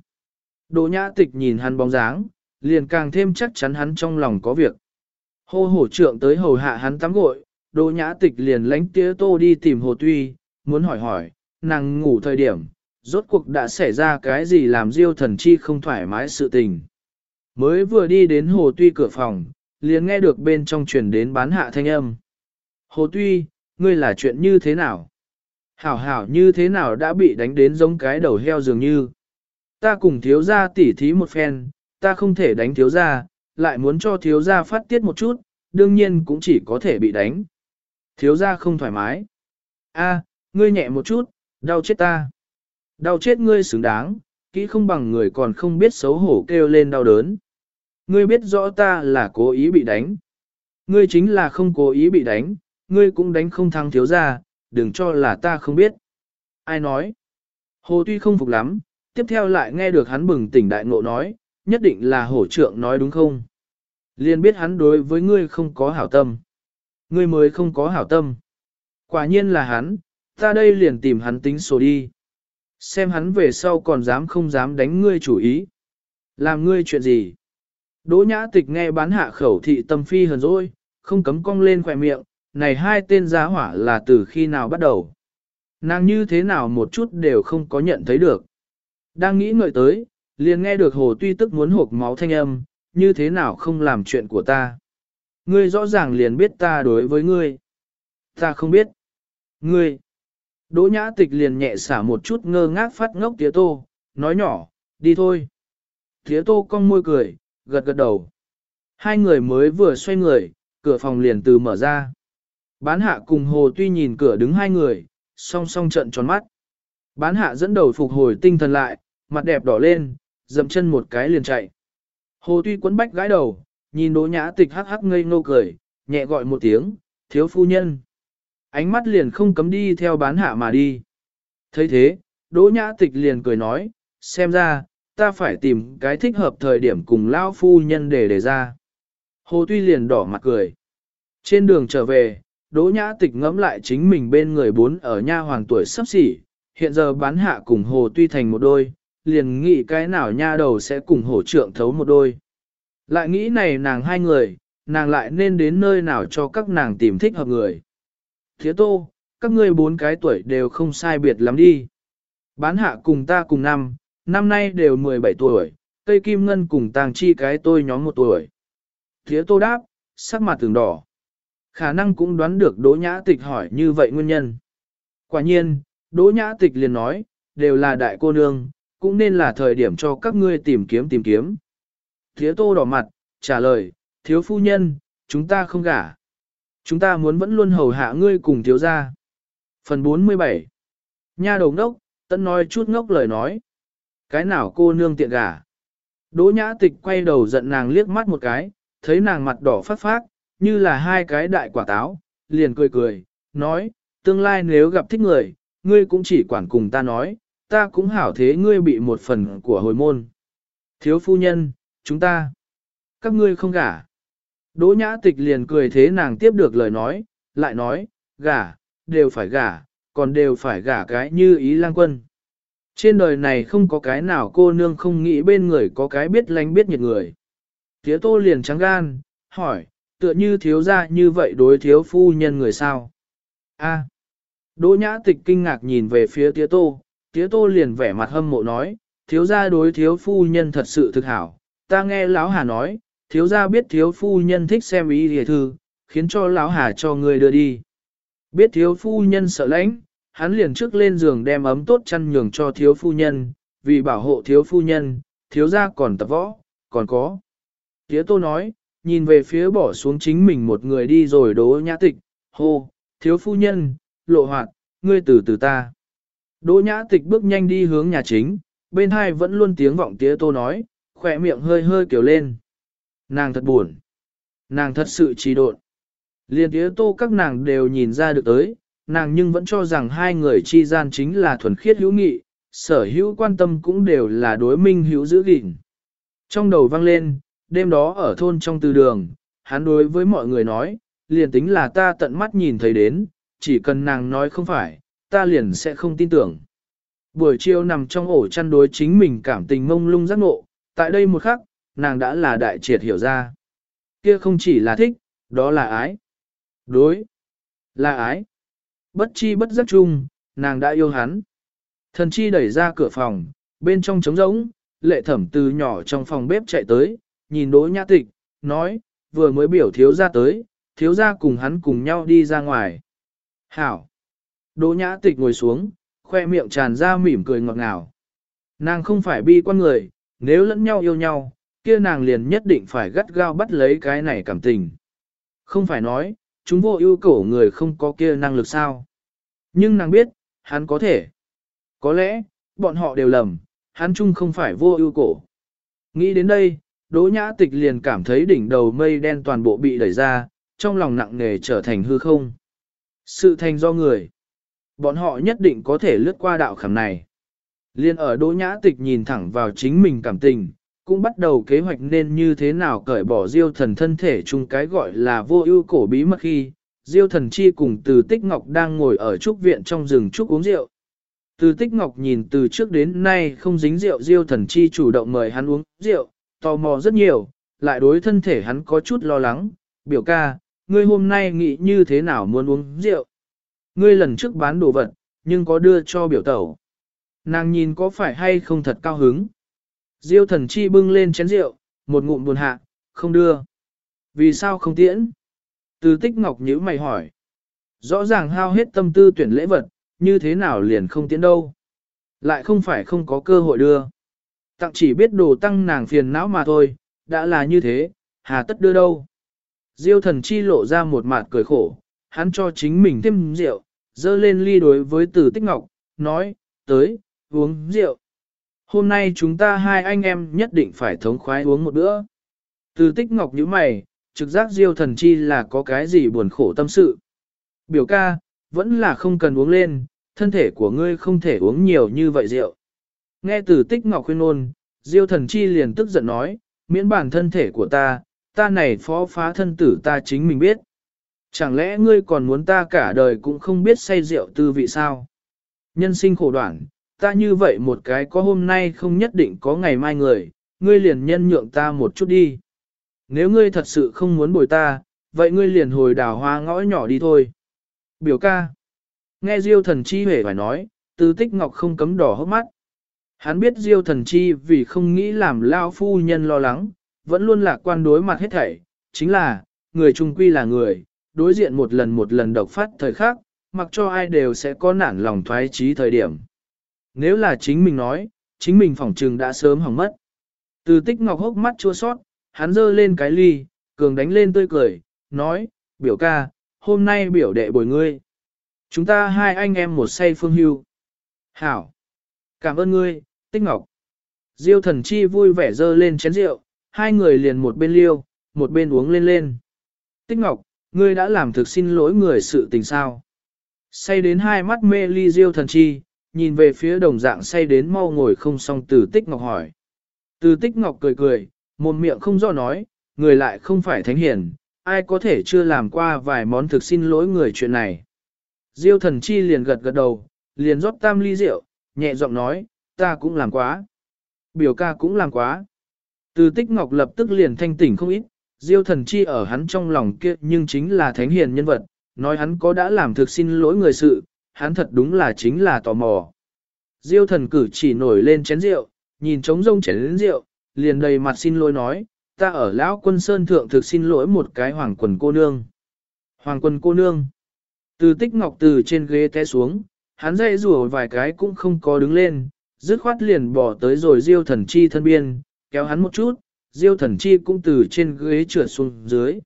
Đỗ nhã tịch nhìn hắn bóng dáng, liền càng thêm chắc chắn hắn trong lòng có việc. Hô hổ trượng tới hầu hạ hắn tắm gội, đỗ nhã tịch liền lánh tía tô đi tìm hồ tuy, muốn hỏi hỏi, nàng ngủ thời điểm, rốt cuộc đã xảy ra cái gì làm diêu thần chi không thoải mái sự tình. Mới vừa đi đến hồ tuy cửa phòng, liền nghe được bên trong truyền đến bán hạ thanh âm. Hồ tuy, ngươi là chuyện như thế nào? Hảo hảo như thế nào đã bị đánh đến giống cái đầu heo dường như. Ta cùng thiếu gia tỉ thí một phen, ta không thể đánh thiếu gia, lại muốn cho thiếu gia phát tiết một chút, đương nhiên cũng chỉ có thể bị đánh. Thiếu gia không thoải mái. A, ngươi nhẹ một chút, đau chết ta. Đau chết ngươi xứng đáng, kỹ không bằng người còn không biết xấu hổ kêu lên đau đớn. Ngươi biết rõ ta là cố ý bị đánh. Ngươi chính là không cố ý bị đánh, ngươi cũng đánh không thắng thiếu gia, đừng cho là ta không biết. Ai nói? Hồ tuy không phục lắm, tiếp theo lại nghe được hắn bừng tỉnh đại ngộ nói, nhất định là hổ trượng nói đúng không? Liên biết hắn đối với ngươi không có hảo tâm. Ngươi mới không có hảo tâm. Quả nhiên là hắn, ta đây liền tìm hắn tính sổ đi. Xem hắn về sau còn dám không dám đánh ngươi chủ ý. Làm ngươi chuyện gì? Đỗ nhã tịch nghe bán hạ khẩu thị tâm phi hờn rồi, không cấm cong lên khỏe miệng, này hai tên giá hỏa là từ khi nào bắt đầu. Nàng như thế nào một chút đều không có nhận thấy được. Đang nghĩ ngợi tới, liền nghe được hồ tuy tức muốn hộp máu thanh âm, như thế nào không làm chuyện của ta. Ngươi rõ ràng liền biết ta đối với ngươi. Ta không biết. Ngươi. Đỗ nhã tịch liền nhẹ xả một chút ngơ ngác phát ngốc tía tô, nói nhỏ, đi thôi. Tía tô cong môi cười, gật gật đầu. Hai người mới vừa xoay người, cửa phòng liền từ mở ra. Bán hạ cùng hồ tuy nhìn cửa đứng hai người, song song trận tròn mắt. Bán hạ dẫn đầu phục hồi tinh thần lại, mặt đẹp đỏ lên, dậm chân một cái liền chạy. Hồ tuy quấn bách gãi đầu, nhìn đỗ nhã tịch hắc hắc ngây ngô cười, nhẹ gọi một tiếng, thiếu phu nhân. Ánh mắt liền không cấm đi theo bán hạ mà đi. thấy thế, đỗ nhã tịch liền cười nói, xem ra, ta phải tìm cái thích hợp thời điểm cùng Lão phu nhân để đề ra. Hồ tuy liền đỏ mặt cười. Trên đường trở về, Đỗ Nhã Tịch ngẫm lại chính mình bên người bốn ở nha hoàng tuổi sắp xỉ, hiện giờ bán hạ cùng hồ tuy thành một đôi, liền nghĩ cái nào nha đầu sẽ cùng hổ trượng thấu một đôi. Lại nghĩ này nàng hai người, nàng lại nên đến nơi nào cho các nàng tìm thích hợp người. Thế tô, các ngươi bốn cái tuổi đều không sai biệt lắm đi. Bán hạ cùng ta cùng năm, năm nay đều 17 tuổi, Tây Kim Ngân cùng tàng chi cái tôi nhóm một tuổi. Thế tô đáp, sắc mặt tường đỏ. Khả năng cũng đoán được Đỗ Nhã Tịch hỏi như vậy nguyên nhân. Quả nhiên, Đỗ Nhã Tịch liền nói, đều là đại cô nương, cũng nên là thời điểm cho các ngươi tìm kiếm tìm kiếm. Thiếu tô đỏ mặt, trả lời, thiếu phu nhân, chúng ta không gả. Chúng ta muốn vẫn luôn hầu hạ ngươi cùng thiếu gia. Phần 47 Nha đầu ngốc, tận nói chút ngốc lời nói. Cái nào cô nương tiện gả. Đỗ nhã tịch quay đầu giận nàng liếc mắt một cái, thấy nàng mặt đỏ phát phát, như là hai cái đại quả táo, liền cười cười, nói, tương lai nếu gặp thích người, ngươi cũng chỉ quản cùng ta nói, ta cũng hảo thế ngươi bị một phần của hồi môn. Thiếu phu nhân, chúng ta, các ngươi không gả. Đỗ nhã tịch liền cười thế nàng tiếp được lời nói, lại nói, gả, đều phải gả, còn đều phải gả cái như ý lang quân. Trên đời này không có cái nào cô nương không nghĩ bên người có cái biết lánh biết nhiệt người. Tía tô liền trắng gan, hỏi, tựa như thiếu ra như vậy đối thiếu phu nhân người sao? A. Đỗ nhã tịch kinh ngạc nhìn về phía tía tô, tía tô liền vẻ mặt hâm mộ nói, thiếu gia đối thiếu phu nhân thật sự thực hảo. Ta nghe lão hà nói, thiếu gia biết thiếu phu nhân thích xem ý hề thư, khiến cho lão hà cho người đưa đi. Biết thiếu phu nhân sợ lãnh, hắn liền trước lên giường đem ấm tốt chăn nhường cho thiếu phu nhân, vì bảo hộ thiếu phu nhân, thiếu gia còn tập võ, còn có. Tía tô nói, nhìn về phía bỏ xuống chính mình một người đi rồi đố nhã tịch, hô, thiếu phu nhân, lộ hoạt, ngươi từ từ ta. Đỗ nhã tịch bước nhanh đi hướng nhà chính, bên hai vẫn luôn tiếng vọng tía tô nói, khỏe miệng hơi hơi kiểu lên. Nàng thật buồn. Nàng thật sự trì độn. Liên tía tô các nàng đều nhìn ra được tới, nàng nhưng vẫn cho rằng hai người chi gian chính là thuần khiết hữu nghị, sở hữu quan tâm cũng đều là đối minh hữu giữ gìn. Trong đầu vang lên, đêm đó ở thôn trong tư đường, hắn đối với mọi người nói, liền tính là ta tận mắt nhìn thấy đến, chỉ cần nàng nói không phải, ta liền sẽ không tin tưởng. Buổi chiều nằm trong ổ chăn đối chính mình cảm tình mông lung giác ngộ, tại đây một khắc, nàng đã là đại triệt hiểu ra. Kia không chỉ là thích, đó là ái. Đối, là ái. Bất chi bất giác chung, nàng đã yêu hắn. Thần chi đẩy ra cửa phòng, bên trong trống rỗng, lệ thẩm từ nhỏ trong phòng bếp chạy tới, nhìn đỗ nhã tịch, nói, vừa mới biểu thiếu ra tới, thiếu ra cùng hắn cùng nhau đi ra ngoài. Hảo! Đỗ nhã tịch ngồi xuống, khoe miệng tràn ra mỉm cười ngọt ngào. Nàng không phải bi quan người, nếu lẫn nhau yêu nhau, kia nàng liền nhất định phải gắt gao bắt lấy cái này cảm tình. Không phải nói, chúng vô ưu cổ người không có kia năng lực sao. Nhưng nàng biết, hắn có thể. Có lẽ, bọn họ đều lầm, hắn chung không phải vô ưu cổ. Nghĩ đến đây, Đỗ Nhã Tịch liền cảm thấy đỉnh đầu mây đen toàn bộ bị đẩy ra, trong lòng nặng nề trở thành hư không. Sự thành do người. Bọn họ nhất định có thể lướt qua đạo khảm này. Liên ở Đỗ Nhã Tịch nhìn thẳng vào chính mình cảm tình, cũng bắt đầu kế hoạch nên như thế nào cởi bỏ diêu thần thân thể chung cái gọi là vô ưu cổ bí mật khi, diêu thần chi cùng từ tích ngọc đang ngồi ở trúc viện trong rừng trúc uống rượu. Từ tích ngọc nhìn từ trước đến nay không dính rượu diêu thần chi chủ động mời hắn uống rượu, tò mò rất nhiều, lại đối thân thể hắn có chút lo lắng, biểu ca, ngươi hôm nay nghĩ như thế nào muốn uống rượu. Ngươi lần trước bán đồ vật, nhưng có đưa cho biểu tẩu. Nàng nhìn có phải hay không thật cao hứng. Diêu thần chi bưng lên chén rượu, một ngụm buồn hạ, không đưa. Vì sao không tiễn? Từ tích ngọc nhữ mày hỏi. Rõ ràng hao hết tâm tư tuyển lễ vật, như thế nào liền không tiễn đâu. Lại không phải không có cơ hội đưa. Tặng chỉ biết đồ tăng nàng phiền não mà thôi, đã là như thế, hà tất đưa đâu. Diêu thần chi lộ ra một mặt cười khổ, hắn cho chính mình thêm rượu, dơ lên ly đối với tử tích ngọc, nói, tới, uống rượu. Hôm nay chúng ta hai anh em nhất định phải thống khoái uống một bữa. Từ tích ngọc như mày, trực giác diêu thần chi là có cái gì buồn khổ tâm sự. Biểu ca, vẫn là không cần uống lên, thân thể của ngươi không thể uống nhiều như vậy rượu. Nghe từ tích ngọc khuyên ôn, diêu thần chi liền tức giận nói, miễn bản thân thể của ta, ta này phó phá thân tử ta chính mình biết. Chẳng lẽ ngươi còn muốn ta cả đời cũng không biết say rượu tư vị sao? Nhân sinh khổ đoạn, ta như vậy một cái có hôm nay không nhất định có ngày mai người, ngươi liền nhân nhượng ta một chút đi. Nếu ngươi thật sự không muốn bồi ta, vậy ngươi liền hồi đào hoa ngõ nhỏ đi thôi. Biểu ca. Nghe Diêu thần chi hề phải nói, từ tích ngọc không cấm đỏ hốc mắt. Hắn biết Diêu thần chi vì không nghĩ làm lao phu nhân lo lắng, vẫn luôn lạc quan đối mặt hết thảy, chính là, người trung quy là người, đối diện một lần một lần độc phát thời khắc, mặc cho ai đều sẽ có nản lòng thoái trí thời điểm. Nếu là chính mình nói, chính mình phỏng trừng đã sớm hỏng mất. Từ tích ngọc hốc mắt chua sót, hắn giơ lên cái ly, cường đánh lên tươi cười, nói, biểu ca, hôm nay biểu đệ bồi ngươi. Chúng ta hai anh em một say phương hưu. Hảo! Cảm ơn ngươi, tích ngọc. Diêu thần chi vui vẻ dơ lên chén rượu, hai người liền một bên liêu, một bên uống lên lên. Tích ngọc, ngươi đã làm thực xin lỗi người sự tình sao. Say đến hai mắt mê ly diêu thần chi, nhìn về phía đồng dạng say đến mau ngồi không xong từ tích ngọc hỏi. Từ tích ngọc cười cười, một miệng không do nói, người lại không phải thánh hiền, ai có thể chưa làm qua vài món thực xin lỗi người chuyện này. Diêu thần chi liền gật gật đầu, liền rót tam ly rượu, nhẹ giọng nói, ta cũng làm quá. Biểu ca cũng làm quá. Từ tích ngọc lập tức liền thanh tỉnh không ít, diêu thần chi ở hắn trong lòng kia nhưng chính là thánh hiền nhân vật, nói hắn có đã làm thực xin lỗi người sự, hắn thật đúng là chính là tò mò. Diêu thần cử chỉ nổi lên chén rượu, nhìn trống rông chén rượu, liền đầy mặt xin lỗi nói, ta ở lão quân sơn thượng thực xin lỗi một cái hoàng quần cô nương. Hoàng quần cô nương. Từ tích ngọc từ trên ghế té xuống, hắn dậy rùa vài cái cũng không có đứng lên, dứt khoát liền bỏ tới rồi diêu thần chi thân biên, kéo hắn một chút, diêu thần chi cũng từ trên ghế trượt xuống dưới.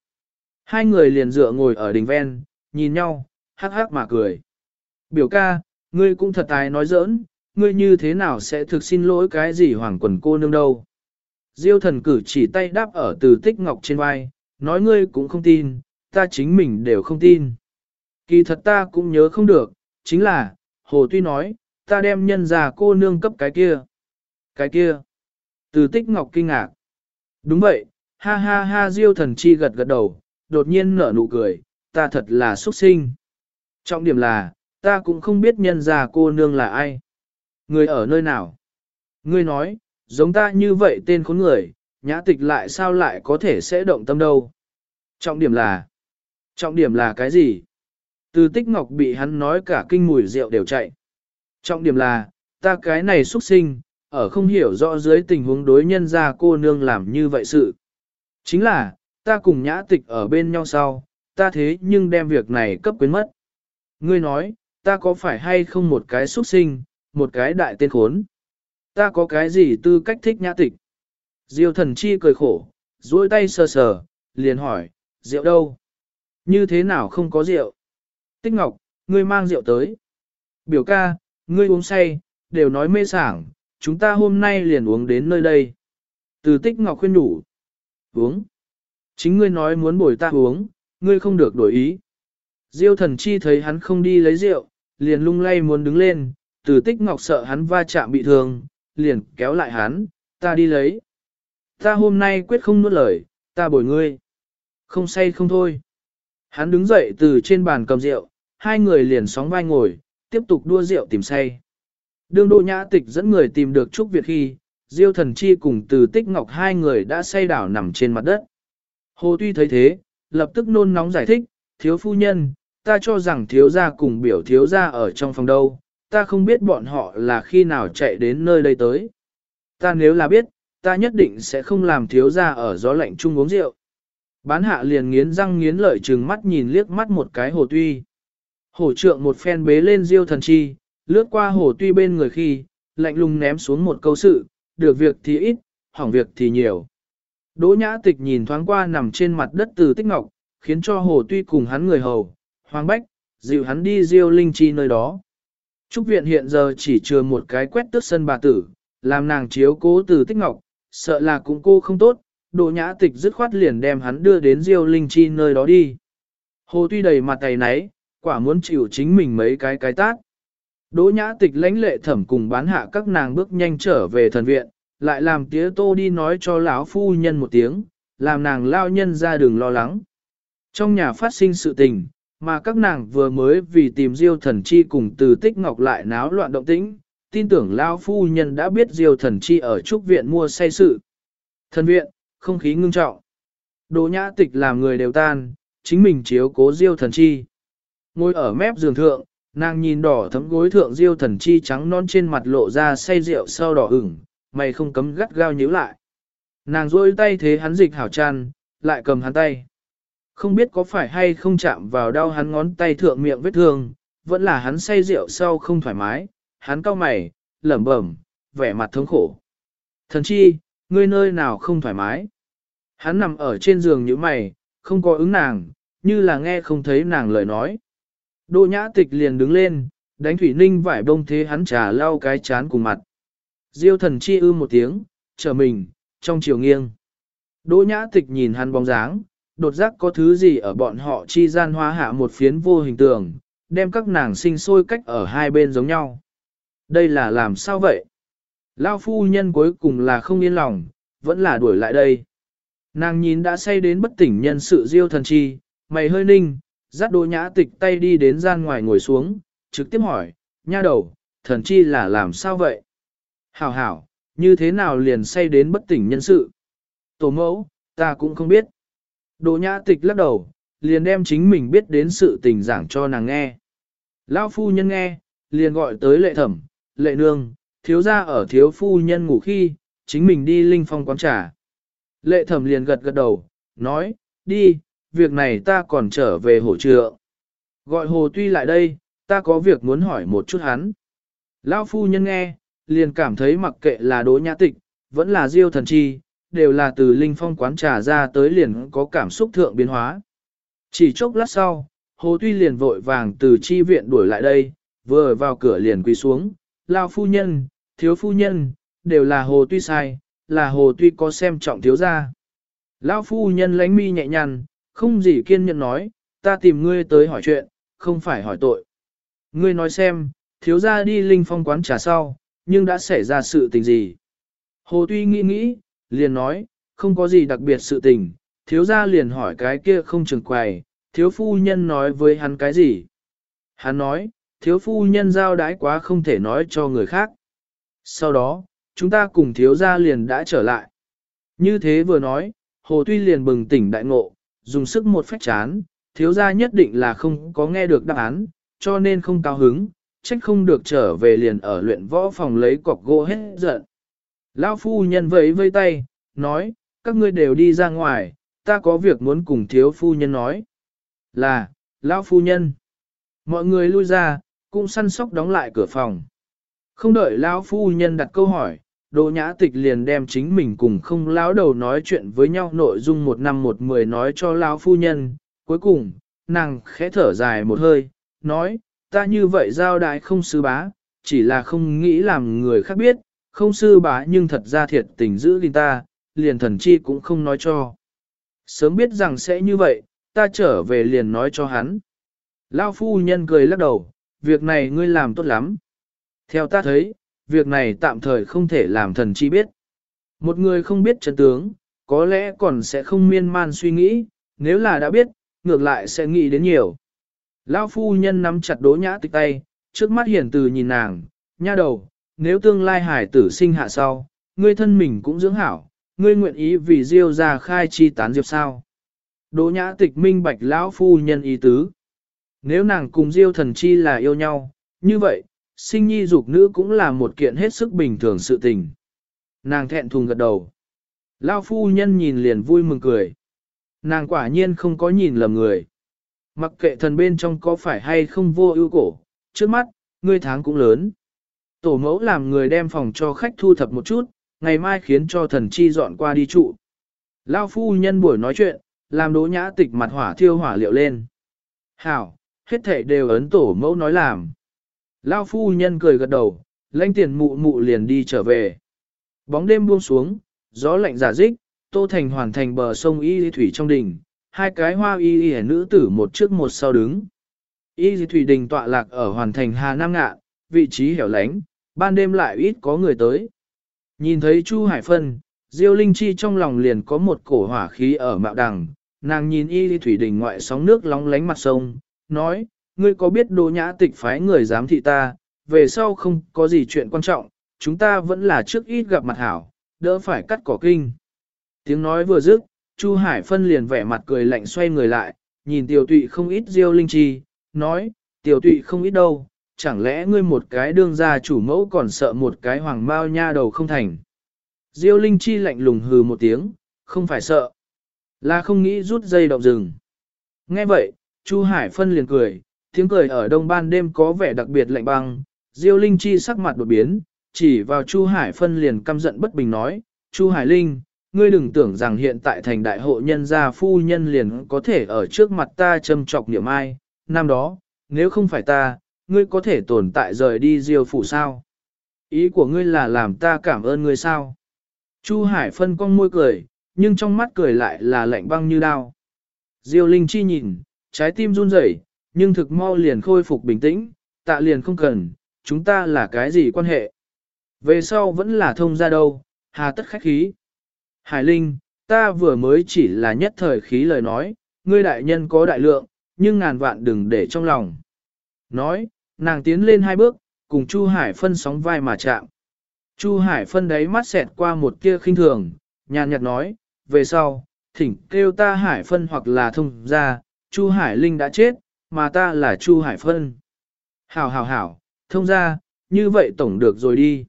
Hai người liền dựa ngồi ở đỉnh ven, nhìn nhau, hắc hắc mà cười. Biểu ca, ngươi cũng thật tài nói giỡn, ngươi như thế nào sẽ thực xin lỗi cái gì hoàng quần cô nương đâu. Diêu thần cử chỉ tay đáp ở từ tích ngọc trên vai, nói ngươi cũng không tin, ta chính mình đều không tin. Kỳ thật ta cũng nhớ không được, chính là, hồ tuy nói, ta đem nhân già cô nương cấp cái kia. Cái kia. Từ tích ngọc kinh ngạc. Đúng vậy, ha ha ha diêu thần chi gật gật đầu, đột nhiên nở nụ cười, ta thật là xuất sinh. Trọng điểm là, ta cũng không biết nhân già cô nương là ai. Người ở nơi nào? Ngươi nói, giống ta như vậy tên khốn người, nhã tịch lại sao lại có thể sẽ động tâm đâu? Trọng điểm là, trọng điểm là cái gì? Từ tích ngọc bị hắn nói cả kinh mùi rượu đều chạy. Trọng điểm là, ta cái này xuất sinh, ở không hiểu rõ dưới tình huống đối nhân ra cô nương làm như vậy sự. Chính là, ta cùng nhã tịch ở bên nhau sau, ta thế nhưng đem việc này cấp quyến mất. Ngươi nói, ta có phải hay không một cái xuất sinh, một cái đại tên khốn? Ta có cái gì tư cách thích nhã tịch? Diêu thần chi cười khổ, duỗi tay sờ sờ, liền hỏi, rượu đâu? Như thế nào không có rượu? Tích Ngọc, ngươi mang rượu tới. Biểu ca, ngươi uống say, đều nói mê sảng, chúng ta hôm nay liền uống đến nơi đây. Từ Tích Ngọc khuyên nhủ. Uống. Chính ngươi nói muốn bồi ta uống, ngươi không được đổi ý. Diêu thần chi thấy hắn không đi lấy rượu, liền lung lay muốn đứng lên, từ Tích Ngọc sợ hắn va chạm bị thương, liền kéo lại hắn, ta đi lấy. Ta hôm nay quyết không nuốt lời, ta bồi ngươi. Không say không thôi. Hắn đứng dậy từ trên bàn cầm rượu, hai người liền sóng vai ngồi, tiếp tục đua rượu tìm say. Đường Đô Nhã Tịch dẫn người tìm được Trúc Việt khi, Diêu Thần Chi cùng Từ Tích Ngọc hai người đã say đảo nằm trên mặt đất. Hồ Tuy thấy thế, lập tức nôn nóng giải thích, thiếu phu nhân, ta cho rằng thiếu gia cùng biểu thiếu gia ở trong phòng đâu, ta không biết bọn họ là khi nào chạy đến nơi đây tới. Ta nếu là biết, ta nhất định sẽ không làm thiếu gia ở gió lạnh chung uống rượu. Bán hạ liền nghiến răng nghiến lợi trừng mắt nhìn liếc mắt một cái hồ tuy. Hổ trượng một phen bế lên diêu thần chi, lướt qua hồ tuy bên người khi, lạnh lùng ném xuống một câu sự, được việc thì ít, hỏng việc thì nhiều. Đỗ nhã tịch nhìn thoáng qua nằm trên mặt đất từ tích ngọc, khiến cho hồ tuy cùng hắn người hầu, hoàng bách, dịu hắn đi diêu linh chi nơi đó. Trúc viện hiện giờ chỉ chừa một cái quét tước sân bà tử, làm nàng chiếu cố từ tích ngọc, sợ là cũng cô không tốt, Đỗ nhã tịch dứt khoát liền đem hắn đưa đến Diêu Linh Chi nơi đó đi. Hồ tuy đầy mặt tay náy, quả muốn chịu chính mình mấy cái cái tát. Đỗ nhã tịch lãnh lệ thẩm cùng bán hạ các nàng bước nhanh trở về thần viện, lại làm tía tô đi nói cho lão phu nhân một tiếng, làm nàng lao nhân ra đường lo lắng. Trong nhà phát sinh sự tình, mà các nàng vừa mới vì tìm diêu thần chi cùng từ tích ngọc lại náo loạn động tĩnh, tin tưởng lao phu nhân đã biết diêu thần chi ở trúc viện mua say sự. Thần viện, không khí ngưng trọng. đồ nhã tịch làm người đều tan, chính mình chiếu cố diêu thần chi. Ngồi ở mép giường thượng, nàng nhìn đỏ thấm gối thượng diêu thần chi trắng non trên mặt lộ ra say rượu sau đỏ ửng, mày không cấm gắt gao nhíu lại. Nàng rôi tay thế hắn dịch hảo chăn, lại cầm hắn tay. Không biết có phải hay không chạm vào đau hắn ngón tay thượng miệng vết thương, vẫn là hắn say rượu sau không thoải mái, hắn cau mày, lẩm bẩm, vẻ mặt thống khổ. Thần chi, ngươi nơi nào không thoải mái. Hắn nằm ở trên giường như mày, không có ứng nàng, như là nghe không thấy nàng lời nói. Đỗ nhã tịch liền đứng lên, đánh thủy ninh vải bông thế hắn trà lau cái chán cùng mặt. Diêu thần chi ư một tiếng, trở mình, trong chiều nghiêng. Đỗ nhã tịch nhìn hắn bóng dáng, đột giác có thứ gì ở bọn họ chi gian hóa hạ một phiến vô hình tường, đem các nàng sinh sôi cách ở hai bên giống nhau. Đây là làm sao vậy? Lao phu nhân cuối cùng là không yên lòng, vẫn là đuổi lại đây. Nàng nhìn đã say đến bất tỉnh nhân sự diêu thần chi, mày hơi ninh, dắt đỗ nhã tịch tay đi đến gian ngoài ngồi xuống, trực tiếp hỏi, nha đầu, thần chi là làm sao vậy? Hảo hảo, như thế nào liền say đến bất tỉnh nhân sự? Tổ mẫu, ta cũng không biết. Đỗ nhã tịch lắc đầu, liền đem chính mình biết đến sự tình giảng cho nàng nghe. Lão phu nhân nghe, liền gọi tới lệ thẩm, lệ nương, thiếu gia ở thiếu phu nhân ngủ khi, chính mình đi linh phong quán trà. Lệ thẩm liền gật gật đầu, nói, đi, việc này ta còn trở về hổ trợ. Gọi hồ tuy lại đây, ta có việc muốn hỏi một chút hắn. Lão phu nhân nghe, liền cảm thấy mặc kệ là đỗ nhã tịch, vẫn là diêu thần chi, đều là từ linh phong quán trà ra tới liền có cảm xúc thượng biến hóa. Chỉ chốc lát sau, Hồ Tuy liền vội vàng từ chi viện đuổi lại đây, vừa vào cửa liền quỳ xuống, lao phu nhân, thiếu phu nhân, đều là Hồ Tuy sai, là Hồ Tuy có xem trọng thiếu gia. Lão phu nhân lánh mi nhẹ nhàng, không gì kiên nhẫn nói, ta tìm ngươi tới hỏi chuyện, không phải hỏi tội. Ngươi nói xem, thiếu gia đi linh phong quán trà sau, nhưng đã xảy ra sự tình gì? Hồ Tuy nghĩ nghĩ, liền nói, không có gì đặc biệt sự tình, thiếu gia liền hỏi cái kia không trường quầy, thiếu phu nhân nói với hắn cái gì? Hắn nói, thiếu phu nhân giao đái quá không thể nói cho người khác. Sau đó, chúng ta cùng thiếu gia liền đã trở lại. Như thế vừa nói, Hồ Tuy liền bừng tỉnh đại ngộ, dùng sức một phách chán, thiếu gia nhất định là không có nghe được đáp án, cho nên không cao hứng, trách không được trở về liền ở luyện võ phòng lấy cọc gỗ hết giận. Lão phu nhân vẫy vây tay, nói, các ngươi đều đi ra ngoài, ta có việc muốn cùng thiếu phu nhân nói. Là, lão phu nhân. Mọi người lui ra, cũng săn sóc đóng lại cửa phòng. Không đợi lão phu nhân đặt câu hỏi, Đỗ Nhã Tịch liền đem chính mình cùng không lão đầu nói chuyện với nhau nội dung một năm một mười nói cho lão phu nhân. Cuối cùng, nàng khẽ thở dài một hơi, nói, ta như vậy giao đại không sư bá, chỉ là không nghĩ làm người khác biết, không sư bá nhưng thật ra thiệt tình giữ gìn ta, liền thần chi cũng không nói cho. Sớm biết rằng sẽ như vậy, ta trở về liền nói cho hắn. Lao phu nhân cười lắc đầu, việc này ngươi làm tốt lắm. Theo ta thấy, việc này tạm thời không thể làm thần chi biết. Một người không biết chân tướng, có lẽ còn sẽ không miên man suy nghĩ, nếu là đã biết, ngược lại sẽ nghĩ đến nhiều. Lao phu nhân nắm chặt đố nhã tịch tay, trước mắt hiển từ nhìn nàng, nha đầu, nếu tương lai hải tử sinh hạ sau, ngươi thân mình cũng dưỡng hảo, ngươi nguyện ý vì diêu ra khai chi tán diệp sao. Đỗ nhã tịch minh bạch lão phu nhân ý tứ. Nếu nàng cùng diêu thần chi là yêu nhau, như vậy, sinh nhi dục nữ cũng là một kiện hết sức bình thường sự tình. Nàng thẹn thùng gật đầu. Lão phu nhân nhìn liền vui mừng cười. Nàng quả nhiên không có nhìn lầm người. Mặc kệ thần bên trong có phải hay không vô ưu cổ, trước mắt, ngươi tháng cũng lớn. Tổ mẫu làm người đem phòng cho khách thu thập một chút, ngày mai khiến cho thần chi dọn qua đi trụ. Lao phu nhân buổi nói chuyện, làm đỗ nhã tịch mặt hỏa thiêu hỏa liệu lên. Hảo, hết thể đều ấn tổ mẫu nói làm. Lao phu nhân cười gật đầu, lãnh tiền mụ mụ liền đi trở về. Bóng đêm buông xuống, gió lạnh giả dích, tô thành hoàn thành bờ sông y thủy trong đỉnh, hai cái hoa y y nữ tử một trước một sau đứng. Y thủy đình tọa lạc ở hoàn thành Hà Nam Ngạn, vị trí hẻo lánh, ban đêm lại ít có người tới. Nhìn thấy Chu Hải Phân, Diêu Linh Chi trong lòng liền có một cổ hỏa khí ở mạo đằng, nàng nhìn y thủy đình ngoại sóng nước lóng lánh mặt sông, nói, ngươi có biết đồ nhã tịch phái người giám thị ta, về sau không có gì chuyện quan trọng, chúng ta vẫn là trước ít gặp mặt hảo, đỡ phải cắt cỏ kinh. Tiếng nói vừa dứt, Chu Hải Phân liền vẻ mặt cười lạnh xoay người lại, nhìn tiểu tụy không ít Diêu Linh Chi, nói, tiểu tụy không ít đâu, chẳng lẽ ngươi một cái đương gia chủ mẫu còn sợ một cái hoàng mao nha đầu không thành. Diêu Linh Chi lạnh lùng hừ một tiếng, không phải sợ, là không nghĩ rút dây động rừng. Nghe vậy, Chu Hải Phân liền cười, tiếng cười ở đông ban đêm có vẻ đặc biệt lạnh băng, Diêu Linh Chi sắc mặt đột biến, chỉ vào Chu Hải Phân liền căm giận bất bình nói, Chu Hải Linh, ngươi đừng tưởng rằng hiện tại thành đại hộ nhân gia phu nhân liền có thể ở trước mặt ta châm trọc niệm ai, năm đó, nếu không phải ta, ngươi có thể tồn tại rời đi diêu phủ sao? Ý của ngươi là làm ta cảm ơn ngươi sao? Chu Hải phân con môi cười, nhưng trong mắt cười lại là lạnh băng như đao. Diêu Linh Chi nhìn, trái tim run rẩy, nhưng thực mau liền khôi phục bình tĩnh, tạ liền không cần, chúng ta là cái gì quan hệ? Về sau vẫn là thông ra đâu, hà tất khách khí. Hải Linh, ta vừa mới chỉ là nhất thời khí lời nói, ngươi đại nhân có đại lượng, nhưng ngàn vạn đừng để trong lòng. Nói, nàng tiến lên hai bước, cùng Chu Hải Phân sóng vai mà chạm. Chu Hải Phân đấy mắt xẹt qua một tia khinh thường, nhàn nhạt nói, về sau, thỉnh kêu ta Hải Phân hoặc là thông ra, Chu Hải Linh đã chết, mà ta là Chu Hải Phân. Hảo hảo hảo, thông ra, như vậy tổng được rồi đi.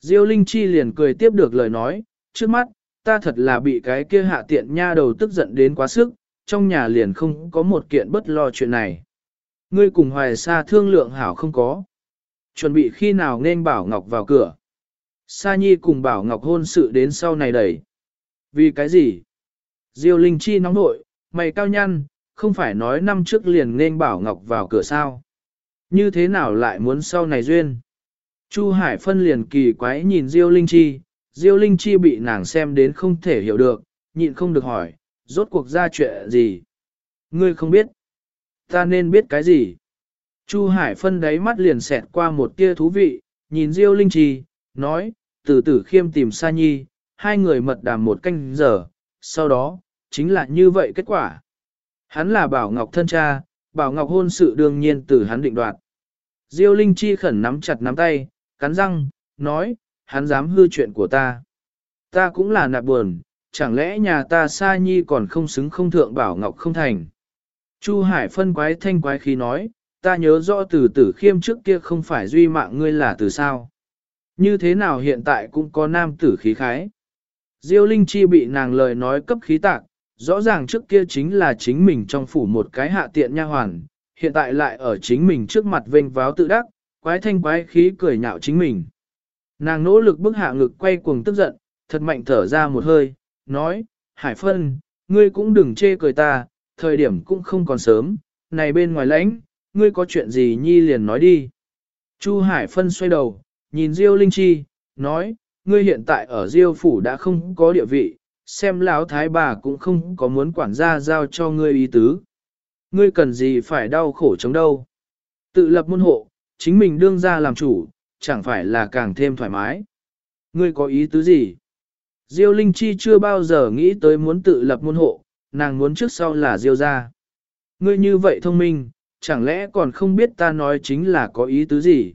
Diêu Linh Chi liền cười tiếp được lời nói, trước mắt, ta thật là bị cái kia hạ tiện nha đầu tức giận đến quá sức, trong nhà liền không có một kiện bất lo chuyện này. Ngươi cùng hoài sa thương lượng hảo không có. Chuẩn bị khi nào nên Bảo Ngọc vào cửa. Sa Nhi cùng Bảo Ngọc hôn sự đến sau này đẩy. Vì cái gì? Diêu Linh Chi nóng nội, mày cao nhăn, không phải nói năm trước liền nên bảo Ngọc vào cửa sao. Như thế nào lại muốn sau này duyên? Chu Hải Phân liền kỳ quái nhìn Diêu Linh Chi, Diêu Linh Chi bị nàng xem đến không thể hiểu được, nhịn không được hỏi, rốt cuộc ra chuyện gì? Ngươi không biết. Ta nên biết cái gì? Chu Hải Phân đáy mắt liền xẹt qua một tia thú vị, nhìn Diêu Linh Chi, nói, từ tử khiêm tìm Sa Nhi, hai người mật đàm một canh giờ, sau đó, chính là như vậy kết quả. Hắn là Bảo Ngọc thân cha, Bảo Ngọc hôn sự đương nhiên từ hắn định đoạt. Diêu Linh Chi khẩn nắm chặt nắm tay, cắn răng, nói, hắn dám hư chuyện của ta. Ta cũng là nạp buồn, chẳng lẽ nhà ta Sa Nhi còn không xứng không thượng Bảo Ngọc không thành. Chu Hải phân quái thanh quái khí nói, ta nhớ rõ từ tử khiêm trước kia không phải duy mạng ngươi là từ sao. Như thế nào hiện tại cũng có nam tử khí khái. Diêu Linh Chi bị nàng lời nói cấp khí tạc, rõ ràng trước kia chính là chính mình trong phủ một cái hạ tiện nha hoàn, hiện tại lại ở chính mình trước mặt vênh váo tự đắc, quái thanh quái khí cười nhạo chính mình. Nàng nỗ lực bức hạ ngực quay cuồng tức giận, thật mạnh thở ra một hơi, nói, Hải Phân, ngươi cũng đừng chê cười ta, thời điểm cũng không còn sớm, này bên ngoài lãnh, ngươi có chuyện gì nhi liền nói đi. Chu Hải Phân xoay đầu, nhìn Diêu Linh Chi, nói, ngươi hiện tại ở Diêu phủ đã không có địa vị, xem lão thái bà cũng không có muốn quản gia giao cho ngươi ý tứ. Ngươi cần gì phải đau khổ chống đâu. Tự lập môn hộ, chính mình đương ra làm chủ, chẳng phải là càng thêm thoải mái. Ngươi có ý tứ gì? Diêu Linh Chi chưa bao giờ nghĩ tới muốn tự lập môn hộ, nàng muốn trước sau là Diêu ra. Ngươi như vậy thông minh, chẳng lẽ còn không biết ta nói chính là có ý tứ gì?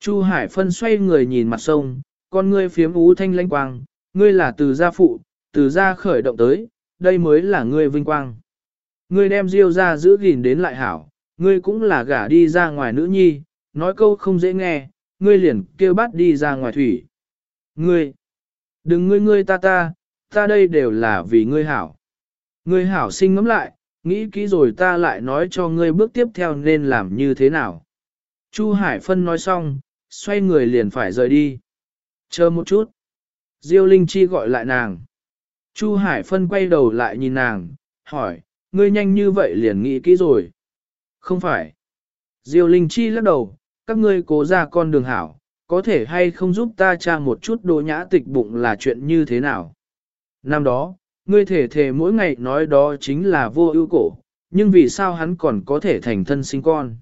Chu Hải Phân xoay người nhìn mặt sông, con ngươi phiếm ú thanh lãnh quang, ngươi là từ gia phụ, từ gia khởi động tới, đây mới là ngươi vinh quang. Ngươi đem Diêu ra giữ gìn đến lại hảo, ngươi cũng là gả đi ra ngoài nữ nhi, nói câu không dễ nghe, ngươi liền kêu bắt đi ra ngoài thủy. Ngươi, đừng ngươi ngươi ta ta, ta đây đều là vì ngươi hảo. Ngươi hảo sinh ngẫm lại, nghĩ kỹ rồi ta lại nói cho ngươi bước tiếp theo nên làm như thế nào. Chu Hải Phân nói xong, xoay người liền phải rời đi. Chờ một chút. Diêu Linh Chi gọi lại nàng. Chu Hải Phân quay đầu lại nhìn nàng, hỏi, ngươi nhanh như vậy liền nghĩ kỹ rồi. Không phải. Diêu Linh Chi lắc đầu, các ngươi cố ra con đường hảo, có thể hay không giúp ta tra một chút đồ nhã tịch bụng là chuyện như thế nào. Năm đó, ngươi thể thể mỗi ngày nói đó chính là vô ưu cổ, nhưng vì sao hắn còn có thể thành thân sinh con.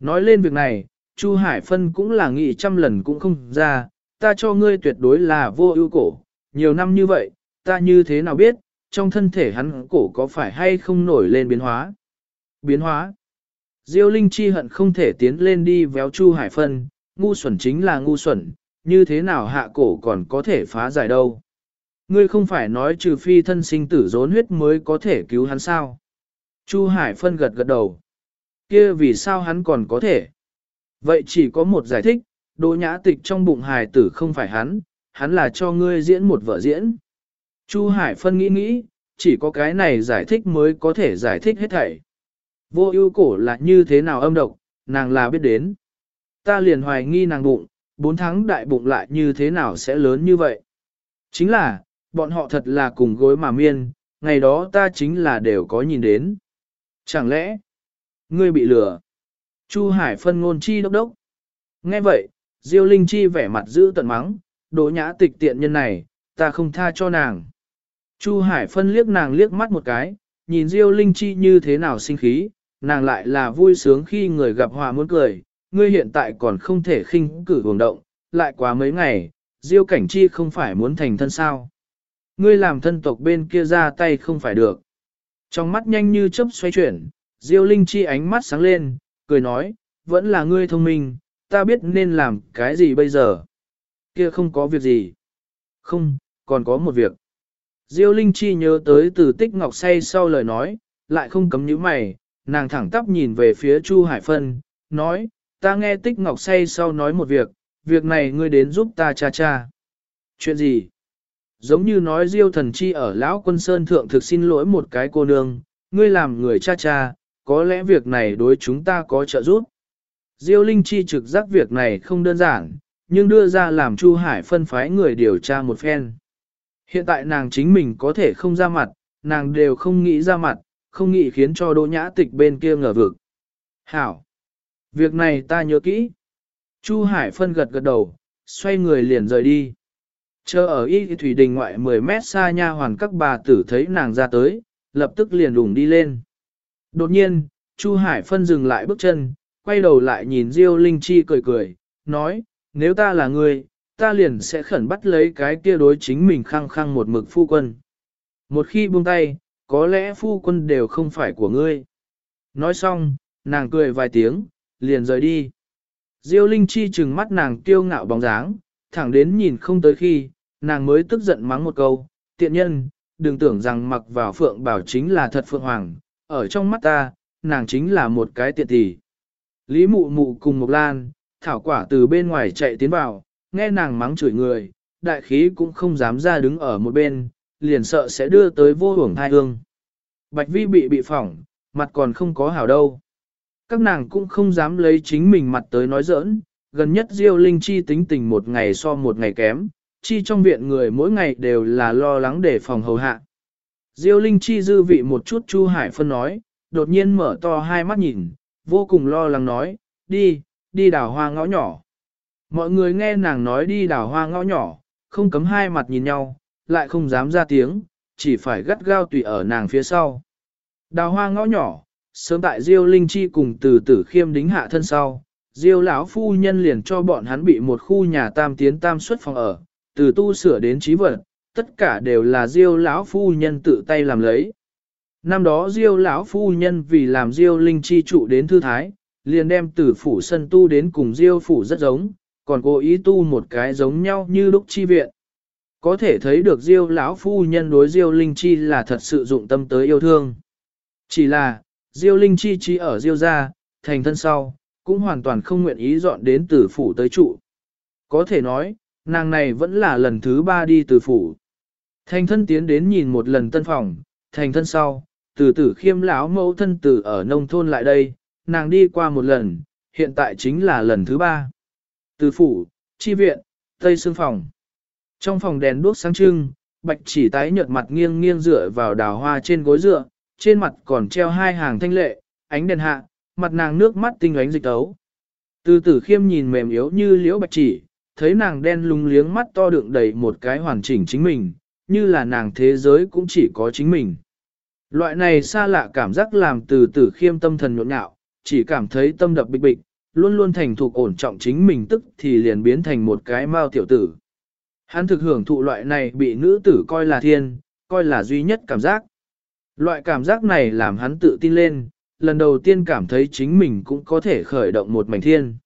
Nói lên việc này, Chu Hải Phân cũng là nghĩ trăm lần cũng không ra, ta cho ngươi tuyệt đối là vô ưu cổ, nhiều năm như vậy, ta như thế nào biết, trong thân thể hắn cổ có phải hay không nổi lên biến hóa. Biến hóa. Diêu Linh chi hận không thể tiến lên đi véo Chu Hải Phân, ngu xuẩn chính là ngu xuẩn, như thế nào hạ cổ còn có thể phá giải đâu. Ngươi không phải nói trừ phi thân sinh tử rốn huyết mới có thể cứu hắn sao. Chu Hải Phân gật gật đầu. kia vì sao hắn còn có thể? Vậy chỉ có một giải thích, Đỗ nhã tịch trong bụng hài tử không phải hắn, hắn là cho ngươi diễn một vở diễn. Chu Hải Phân nghĩ nghĩ, chỉ có cái này giải thích mới có thể giải thích hết thảy. Vô ưu cổ là như thế nào âm độc, nàng là biết đến. Ta liền hoài nghi nàng bụng, bốn tháng đại bụng lại như thế nào sẽ lớn như vậy. Chính là, bọn họ thật là cùng gối mà miên, ngày đó ta chính là đều có nhìn đến. Chẳng lẽ, ngươi bị lừa? Chu Hải phân ngôn chi đốc đốc. Nghe vậy, Diêu Linh Chi vẻ mặt giữ tận mắng, đỗ nhã tịch tiện nhân này, ta không tha cho nàng. Chu Hải phân liếc nàng liếc mắt một cái, nhìn Diêu Linh Chi như thế nào sinh khí, nàng lại là vui sướng khi người gặp hòa muốn cười, ngươi hiện tại còn không thể khinh cử hưởng động, lại quá mấy ngày, Diêu Cảnh Chi không phải muốn thành thân sao. Ngươi làm thân tộc bên kia ra tay không phải được. Trong mắt nhanh như chớp xoay chuyển, Diêu Linh Chi ánh mắt sáng lên, cười nói, vẫn là ngươi thông minh, ta biết nên làm cái gì bây giờ. Kia không có việc gì. Không, còn có một việc. Diêu Linh Chi nhớ tới từ tích ngọc say sau lời nói, lại không cấm nhíu mày, nàng thẳng tắp nhìn về phía Chu Hải Phân, nói, ta nghe tích ngọc say sau nói một việc, việc này ngươi đến giúp ta cha cha. Chuyện gì? Giống như nói Diêu thần chi ở lão quân sơn thượng thực xin lỗi một cái cô nương, ngươi làm người cha cha, có lẽ việc này đối chúng ta có trợ giúp. Diêu Linh Chi trực giác việc này không đơn giản, nhưng đưa ra làm Chu Hải phân phái người điều tra một phen. Hiện tại nàng chính mình có thể không ra mặt, nàng đều không nghĩ ra mặt, không nghĩ khiến cho đỗ nhã tịch bên kia ngờ vực. Hảo! Việc này ta nhớ kỹ. Chu Hải phân gật gật đầu, xoay người liền rời đi. Chờ ở y thủy đình ngoại 10 mét xa nha hoàn các bà tử thấy nàng ra tới, lập tức liền đùng đi lên. Đột nhiên, Chu Hải phân dừng lại bước chân, quay đầu lại nhìn Diêu Linh Chi cười cười, nói, nếu ta là người, ta liền sẽ khẩn bắt lấy cái kia đối chính mình khăng khăng một mực phu quân. Một khi buông tay, có lẽ phu quân đều không phải của ngươi. Nói xong, nàng cười vài tiếng, liền rời đi. Diêu Linh Chi trừng mắt nàng kiêu ngạo bóng dáng, thẳng đến nhìn không tới khi, nàng mới tức giận mắng một câu, tiện nhân, đừng tưởng rằng mặc vào phượng bảo chính là thật phượng hoàng, ở trong mắt ta, nàng chính là một cái tiện tỷ. Lý mụ mụ cùng Mộc lan, thảo quả từ bên ngoài chạy tiến vào, nghe nàng mắng chửi người, đại khí cũng không dám ra đứng ở một bên, liền sợ sẽ đưa tới vô hưởng thai hương. Bạch vi bị bị phỏng, mặt còn không có hảo đâu. Các nàng cũng không dám lấy chính mình mặt tới nói giỡn, gần nhất Diêu Linh Chi tính tình một ngày so một ngày kém, chi trong viện người mỗi ngày đều là lo lắng để phòng hầu hạ. Diêu Linh Chi dư vị một chút Chu Hải Phân nói, đột nhiên mở to hai mắt nhìn, vô cùng lo lắng nói, đi, đi đào hoa ngõ nhỏ. Mọi người nghe nàng nói đi đào hoa ngõ nhỏ, không cấm hai mặt nhìn nhau, lại không dám ra tiếng, chỉ phải gắt gao tùy ở nàng phía sau. Đào hoa ngõ nhỏ, sớm tại Diêu Linh Chi cùng từ tử khiêm đính hạ thân sau, Diêu lão phu nhân liền cho bọn hắn bị một khu nhà tam tiến tam xuất phòng ở, từ tu sửa đến trí vật, tất cả đều là Diêu lão phu nhân tự tay làm lấy. Năm đó Diêu lão phu nhân vì làm Diêu Linh Chi trụ đến thư thái, liền đem tử phủ sân tu đến cùng Diêu phủ rất giống, còn cố ý tu một cái giống nhau như lúc chi viện. Có thể thấy được Diêu lão phu nhân đối Diêu Linh Chi là thật sự dụng tâm tới yêu thương. Chỉ là, Diêu Linh Chi chi ở Diêu gia, thành thân sau, cũng hoàn toàn không nguyện ý dọn đến tử phủ tới trụ. Có thể nói, nàng này vẫn là lần thứ ba đi từ phủ. Thành thân tiến đến nhìn một lần tân phòng, thành thân sau, từ tử khiêm lão mẫu thân tử ở nông thôn lại đây, nàng đi qua một lần, hiện tại chính là lần thứ ba. Từ phủ, chi viện, tây xương phòng. Trong phòng đèn đuốc sáng trưng, bạch chỉ tái nhợt mặt nghiêng nghiêng dựa vào đào hoa trên gối dựa, trên mặt còn treo hai hàng thanh lệ, ánh đèn hạ, mặt nàng nước mắt tinh ánh dịch tấu. Từ tử khiêm nhìn mềm yếu như liễu bạch chỉ, thấy nàng đen lung liếng mắt to đựng đầy một cái hoàn chỉnh chính mình, như là nàng thế giới cũng chỉ có chính mình. Loại này xa lạ cảm giác làm từ tử khiêm tâm thần nhộn nhạo, chỉ cảm thấy tâm đập bịch bịch, luôn luôn thành thục ổn trọng chính mình tức thì liền biến thành một cái mao tiểu tử. Hắn thực hưởng thụ loại này bị nữ tử coi là thiên, coi là duy nhất cảm giác. Loại cảm giác này làm hắn tự tin lên, lần đầu tiên cảm thấy chính mình cũng có thể khởi động một mảnh thiên.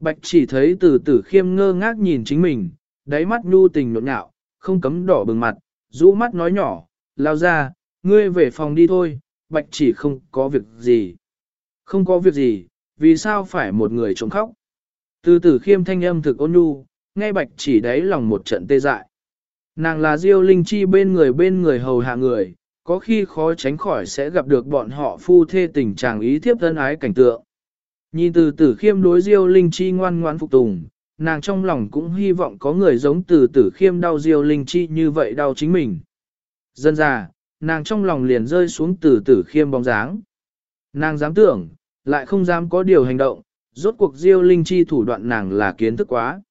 Bạch chỉ thấy từ tử khiêm ngơ ngác nhìn chính mình, đáy mắt nhu tình nộn nhạo, không cấm đỏ bừng mặt, rũ mắt nói nhỏ, lao ra, ngươi về phòng đi thôi, bạch chỉ không có việc gì. Không có việc gì, vì sao phải một người trộm khóc? Từ tử khiêm thanh âm thực ôn nhu, nghe bạch chỉ đáy lòng một trận tê dại. Nàng là diêu linh chi bên người bên người hầu hạ người, có khi khó tránh khỏi sẽ gặp được bọn họ phu thê tình trạng ý thiếp thân ái cảnh tượng. Nhìn từ tử khiêm đối diêu linh chi ngoan ngoãn phục tùng, nàng trong lòng cũng hy vọng có người giống từ tử khiêm đau diêu linh chi như vậy đau chính mình. Dân già, nàng trong lòng liền rơi xuống từ tử khiêm bóng dáng. Nàng dám tưởng, lại không dám có điều hành động, rốt cuộc diêu linh chi thủ đoạn nàng là kiến thức quá.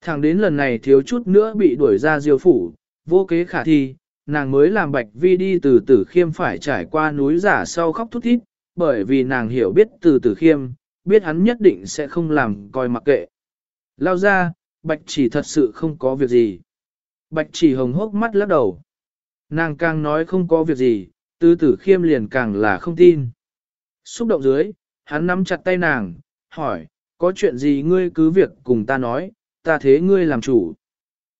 Thẳng đến lần này thiếu chút nữa bị đuổi ra diêu phủ, vô kế khả thi, nàng mới làm bạch vi đi từ tử khiêm phải trải qua núi giả sau khóc thút thít, bởi vì nàng hiểu biết từ tử khiêm, biết hắn nhất định sẽ không làm coi mặc kệ. Lao ra, bạch chỉ thật sự không có việc gì. Bạch chỉ hồng hốc mắt lắc đầu. Nàng càng nói không có việc gì, từ tử khiêm liền càng là không tin. Xúc động dưới, hắn nắm chặt tay nàng, hỏi, có chuyện gì ngươi cứ việc cùng ta nói, ta thế ngươi làm chủ.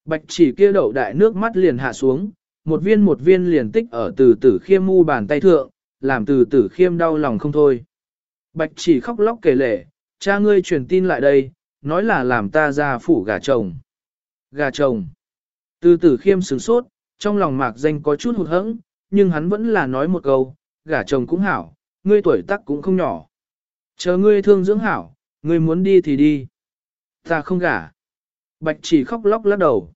Bạch chỉ kia đậu đại nước mắt liền hạ xuống, một viên một viên liền tích ở từ tử khiêm mu bàn tay thượng, làm từ tử khiêm đau lòng không thôi. Bạch chỉ khóc lóc kể lể, cha ngươi truyền tin lại đây, nói là làm ta ra phủ gà chồng. Gà chồng. Từ tử khiêm sửng sốt, trong lòng mạc danh có chút hụt hẫng, nhưng hắn vẫn là nói một câu, gà chồng cũng hảo, ngươi tuổi tác cũng không nhỏ. Chờ ngươi thương dưỡng hảo, ngươi muốn đi thì đi. Ta không gả. Bạch chỉ khóc lóc lắc đầu.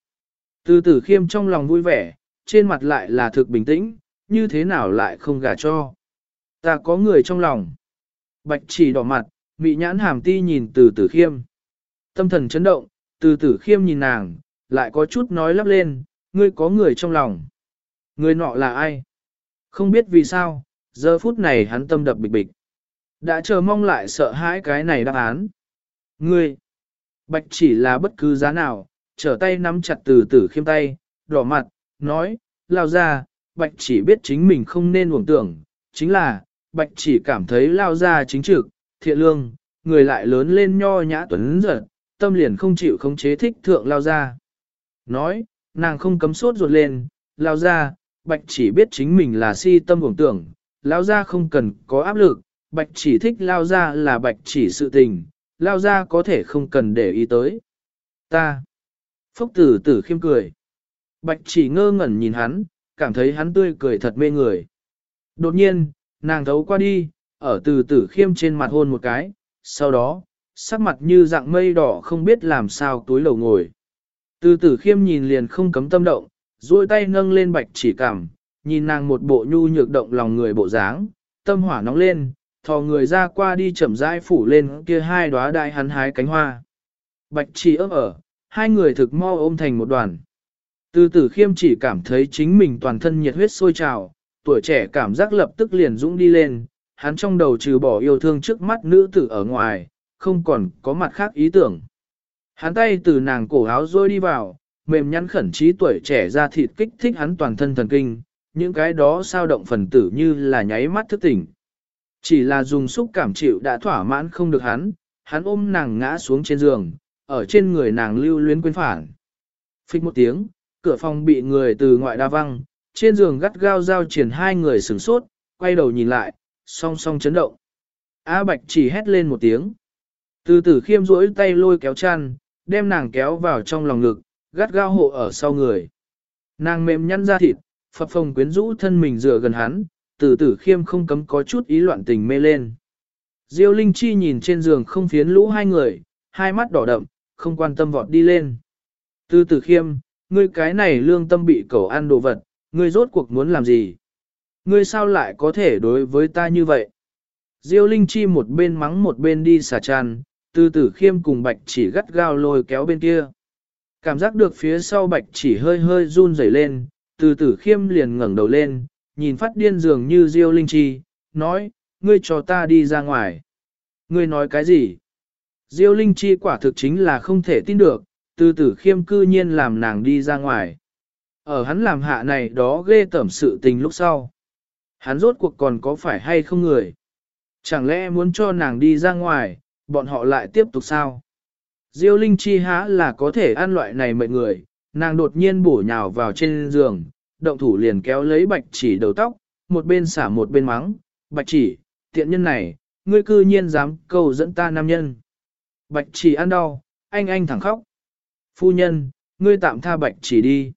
Từ tử khiêm trong lòng vui vẻ, trên mặt lại là thực bình tĩnh, như thế nào lại không gả cho. Ta có người trong lòng. Bạch chỉ đỏ mặt, mị nhãn hàm ti nhìn từ tử khiêm. Tâm thần chấn động, từ tử khiêm nhìn nàng, lại có chút nói lắp lên, ngươi có người trong lòng. Người nọ là ai? Không biết vì sao, giờ phút này hắn tâm đập bịch bịch. Đã chờ mong lại sợ hãi cái này đáp án. Ngươi, bạch chỉ là bất cứ giá nào, trở tay nắm chặt từ tử khiêm tay, đỏ mặt, nói, lao ra, bạch chỉ biết chính mình không nên uổng tưởng, chính là, bạch chỉ cảm thấy lao ra chính trực, thiện lương, người lại lớn lên nho nhã tuấn giật, tâm liền không chịu khống chế thích thượng lao ra. Nói, nàng không cấm sốt ruột lên, lao ra, bạch chỉ biết chính mình là si tâm uổng tưởng, lao ra không cần có áp lực, bạch chỉ thích lao ra là bạch chỉ sự tình, lao ra có thể không cần để ý tới. Ta. Phúc tử tử khiêm cười. Bạch chỉ ngơ ngẩn nhìn hắn, cảm thấy hắn tươi cười thật mê người. Đột nhiên, nàng thấu qua đi, ở từ tử khiêm trên mặt hôn một cái, sau đó, sắc mặt như dạng mây đỏ không biết làm sao túi lầu ngồi. Từ tử khiêm nhìn liền không cấm tâm động, duỗi tay nâng lên bạch chỉ cảm, nhìn nàng một bộ nhu nhược động lòng người bộ dáng, tâm hỏa nóng lên, thò người ra qua đi chậm rãi phủ lên kia hai đóa đại hắn hái cánh hoa. Bạch chỉ ấp ở, hai người thực mo ôm thành một đoàn. Từ tử khiêm chỉ cảm thấy chính mình toàn thân nhiệt huyết sôi trào, tuổi trẻ cảm giác lập tức liền dũng đi lên, hắn trong đầu trừ bỏ yêu thương trước mắt nữ tử ở ngoài, không còn có mặt khác ý tưởng. Hắn tay từ nàng cổ áo rôi đi vào, mềm nhắn khẩn trí tuổi trẻ ra thịt kích thích hắn toàn thân thần kinh, những cái đó sao động phần tử như là nháy mắt thức tỉnh. Chỉ là dùng xúc cảm chịu đã thỏa mãn không được hắn, hắn ôm nàng ngã xuống trên giường, ở trên người nàng lưu luyến quên phản. Phích một tiếng, cửa phòng bị người từ ngoại đa văng, trên giường gắt gao giao triển hai người sửng sốt, quay đầu nhìn lại, song song chấn động. A Bạch chỉ hét lên một tiếng. Từ tử khiêm duỗi tay lôi kéo chăn, đem nàng kéo vào trong lòng ngực, gắt gao hộ ở sau người. Nàng mềm nhăn ra thịt, phập phồng quyến rũ thân mình dựa gần hắn, từ tử khiêm không cấm có chút ý loạn tình mê lên. Diêu Linh Chi nhìn trên giường không phiến lũ hai người, hai mắt đỏ đậm, không quan tâm vọt đi lên. Từ tử khiêm, ngươi cái này lương tâm bị cẩu ăn đồ vật, ngươi rốt cuộc muốn làm gì? Ngươi sao lại có thể đối với ta như vậy? Diêu Linh Chi một bên mắng một bên đi xả tràn, từ tử khiêm cùng bạch chỉ gắt gao lôi kéo bên kia. Cảm giác được phía sau bạch chỉ hơi hơi run rẩy lên, từ tử khiêm liền ngẩng đầu lên, nhìn phát điên dường như Diêu Linh Chi, nói, ngươi cho ta đi ra ngoài. Ngươi nói cái gì? Diêu Linh Chi quả thực chính là không thể tin được, từ tử khiêm cư nhiên làm nàng đi ra ngoài. Ở hắn làm hạ này đó ghê tẩm sự tình lúc sau. Hắn rốt cuộc còn có phải hay không người? Chẳng lẽ muốn cho nàng đi ra ngoài, bọn họ lại tiếp tục sao? Diêu Linh Chi há là có thể ăn loại này mệnh người, nàng đột nhiên bổ nhào vào trên giường, động thủ liền kéo lấy bạch chỉ đầu tóc, một bên xả một bên mắng, bạch chỉ, tiện nhân này, ngươi cư nhiên dám câu dẫn ta nam nhân. Bạch chỉ ăn đau, anh anh thẳng khóc. Phu nhân, ngươi tạm tha bạch chỉ đi.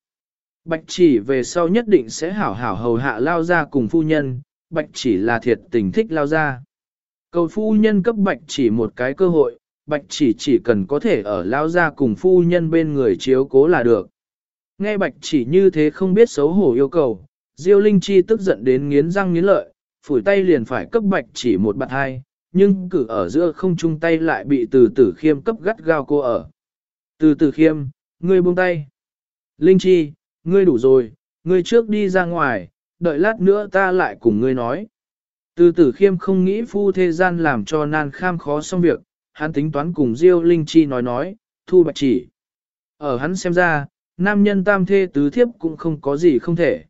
Bạch chỉ về sau nhất định sẽ hảo hảo hầu hạ lao ra cùng phu nhân, bạch chỉ là thiệt tình thích lao ra. Cầu phu nhân cấp bạch chỉ một cái cơ hội, bạch chỉ chỉ cần có thể ở lao ra cùng phu nhân bên người chiếu cố là được. Nghe bạch chỉ như thế không biết xấu hổ yêu cầu, Diêu Linh Chi tức giận đến nghiến răng nghiến lợi, phủi tay liền phải cấp bạch chỉ một bạt hai, nhưng cử ở giữa không chung tay lại bị từ tử khiêm cấp gắt gao cô ở. Từ tử khiêm, ngươi buông tay. Linh Chi, ngươi đủ rồi, ngươi trước đi ra ngoài, đợi lát nữa ta lại cùng ngươi nói. Từ tử khiêm không nghĩ phu thế gian làm cho nan kham khó xong việc, hắn tính toán cùng Diêu Linh Chi nói nói, thu bạch chỉ. Ở hắn xem ra, nam nhân tam thê tứ thiếp cũng không có gì không thể.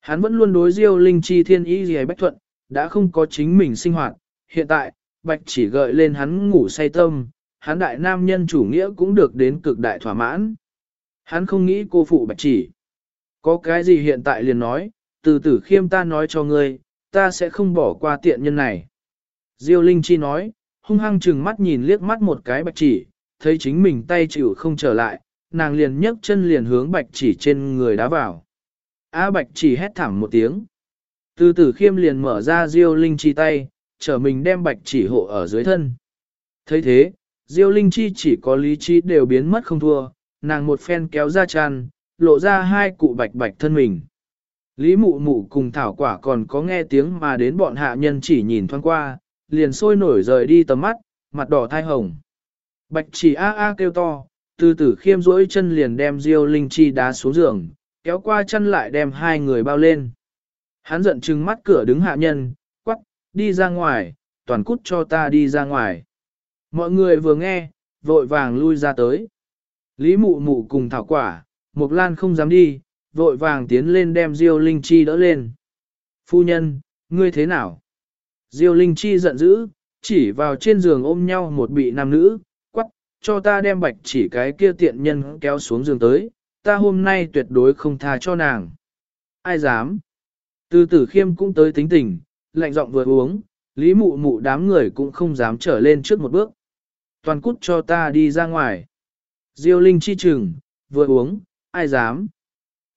Hắn vẫn luôn đối Diêu Linh Chi thiên ý gì bách thuận, đã không có chính mình sinh hoạt, hiện tại, bạch chỉ gợi lên hắn ngủ say tâm, hắn đại nam nhân chủ nghĩa cũng được đến cực đại thỏa mãn. Hắn không nghĩ cô phụ bạch chỉ. Có cái gì hiện tại liền nói, từ tử khiêm ta nói cho ngươi, ta sẽ không bỏ qua tiện nhân này. Diêu Linh Chi nói, hung hăng chừng mắt nhìn liếc mắt một cái bạch chỉ, thấy chính mình tay chịu không trở lại, nàng liền nhấc chân liền hướng bạch chỉ trên người đá vào. Á bạch chỉ hét thảm một tiếng. Từ tử khiêm liền mở ra Diêu Linh Chi tay, trở mình đem bạch chỉ hộ ở dưới thân. thấy thế, Diêu Linh Chi chỉ có lý trí đều biến mất không thua, nàng một phen kéo ra tràn, lộ ra hai cụ bạch bạch thân mình. Lý mụ mụ cùng thảo quả còn có nghe tiếng mà đến bọn hạ nhân chỉ nhìn thoáng qua, liền sôi nổi rời đi tầm mắt, mặt đỏ thai hồng. Bạch chỉ a a kêu to, từ từ khiêm rỗi chân liền đem Diêu Linh Chi đá xuống giường, kéo qua chân lại đem hai người bao lên. Hắn giận trừng mắt cửa đứng hạ nhân, quắc, đi ra ngoài, toàn cút cho ta đi ra ngoài. Mọi người vừa nghe, vội vàng lui ra tới. Lý mụ mụ cùng thảo quả, Mộc Lan không dám đi, vội vàng tiến lên đem Diêu Linh Chi đỡ lên. Phu nhân, ngươi thế nào? Diêu Linh Chi giận dữ, chỉ vào trên giường ôm nhau một bị nam nữ, quắc, cho ta đem bạch chỉ cái kia tiện nhân kéo xuống giường tới, ta hôm nay tuyệt đối không tha cho nàng. Ai dám? Từ tử khiêm cũng tới tính tình, lạnh giọng vừa uống, lý mụ mụ đám người cũng không dám trở lên trước một bước. Toàn cút cho ta đi ra ngoài. Diêu Linh chi chừng, vừa uống, ai dám.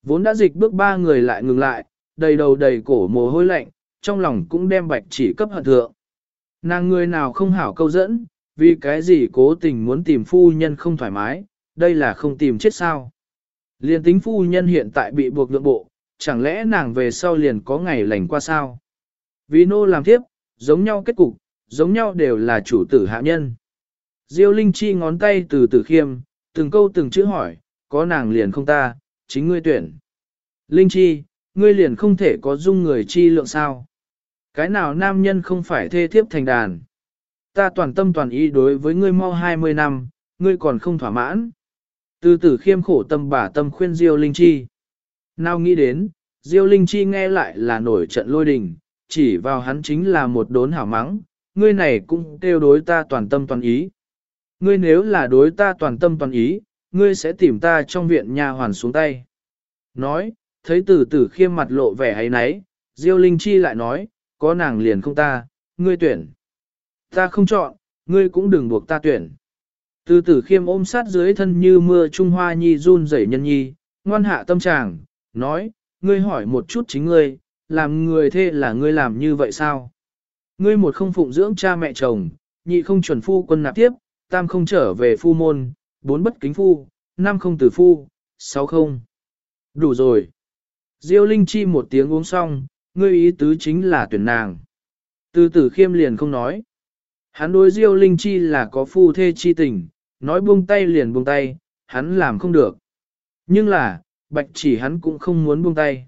Vốn đã dịch bước ba người lại ngừng lại, đầy đầu đầy cổ mồ hôi lạnh, trong lòng cũng đem bạch chỉ cấp hận thượng. Nàng người nào không hảo câu dẫn, vì cái gì cố tình muốn tìm phu nhân không thoải mái, đây là không tìm chết sao. Liên tính phu nhân hiện tại bị buộc lượng bộ, chẳng lẽ nàng về sau liền có ngày lành qua sao? Vì nô làm thiếp giống nhau kết cục, giống nhau đều là chủ tử hạ nhân. Diêu Linh Chi ngón tay từ từ khiêm, từng câu từng chữ hỏi, có nàng liền không ta, chính ngươi tuyển. Linh Chi, ngươi liền không thể có dung người chi lượng sao? Cái nào nam nhân không phải thê thiếp thành đàn? Ta toàn tâm toàn ý đối với ngươi mau 20 năm, ngươi còn không thỏa mãn. Từ tử khiêm khổ tâm bà tâm khuyên Diêu Linh Chi. Nào nghĩ đến, Diêu Linh Chi nghe lại là nổi trận lôi đình, chỉ vào hắn chính là một đốn hảo mắng, ngươi này cũng kêu đối ta toàn tâm toàn ý. Ngươi nếu là đối ta toàn tâm toàn ý, ngươi sẽ tìm ta trong viện nhà hoàn xuống tay. Nói, thấy tử tử khiêm mặt lộ vẻ ấy nấy, Diêu Linh Chi lại nói, có nàng liền không ta, ngươi tuyển. Ta không chọn, ngươi cũng đừng buộc ta tuyển. Từ tử khiêm ôm sát dưới thân như mưa Trung Hoa Nhi run rẩy nhân nhi, ngoan hạ tâm trạng, nói, ngươi hỏi một chút chính ngươi, làm người thê là ngươi làm như vậy sao? Ngươi một không phụng dưỡng cha mẹ chồng, nhị không chuẩn phu quân nạp tiếp, tam không trở về phu môn, bốn bất kính phu, năm không tử phu, sáu không. Đủ rồi. Diêu Linh Chi một tiếng uống xong, ngươi ý tứ chính là tuyển nàng. Từ tử khiêm liền không nói. Hắn đối Diêu Linh Chi là có phu thê chi tình, nói buông tay liền buông tay, hắn làm không được. Nhưng là, bạch chỉ hắn cũng không muốn buông tay.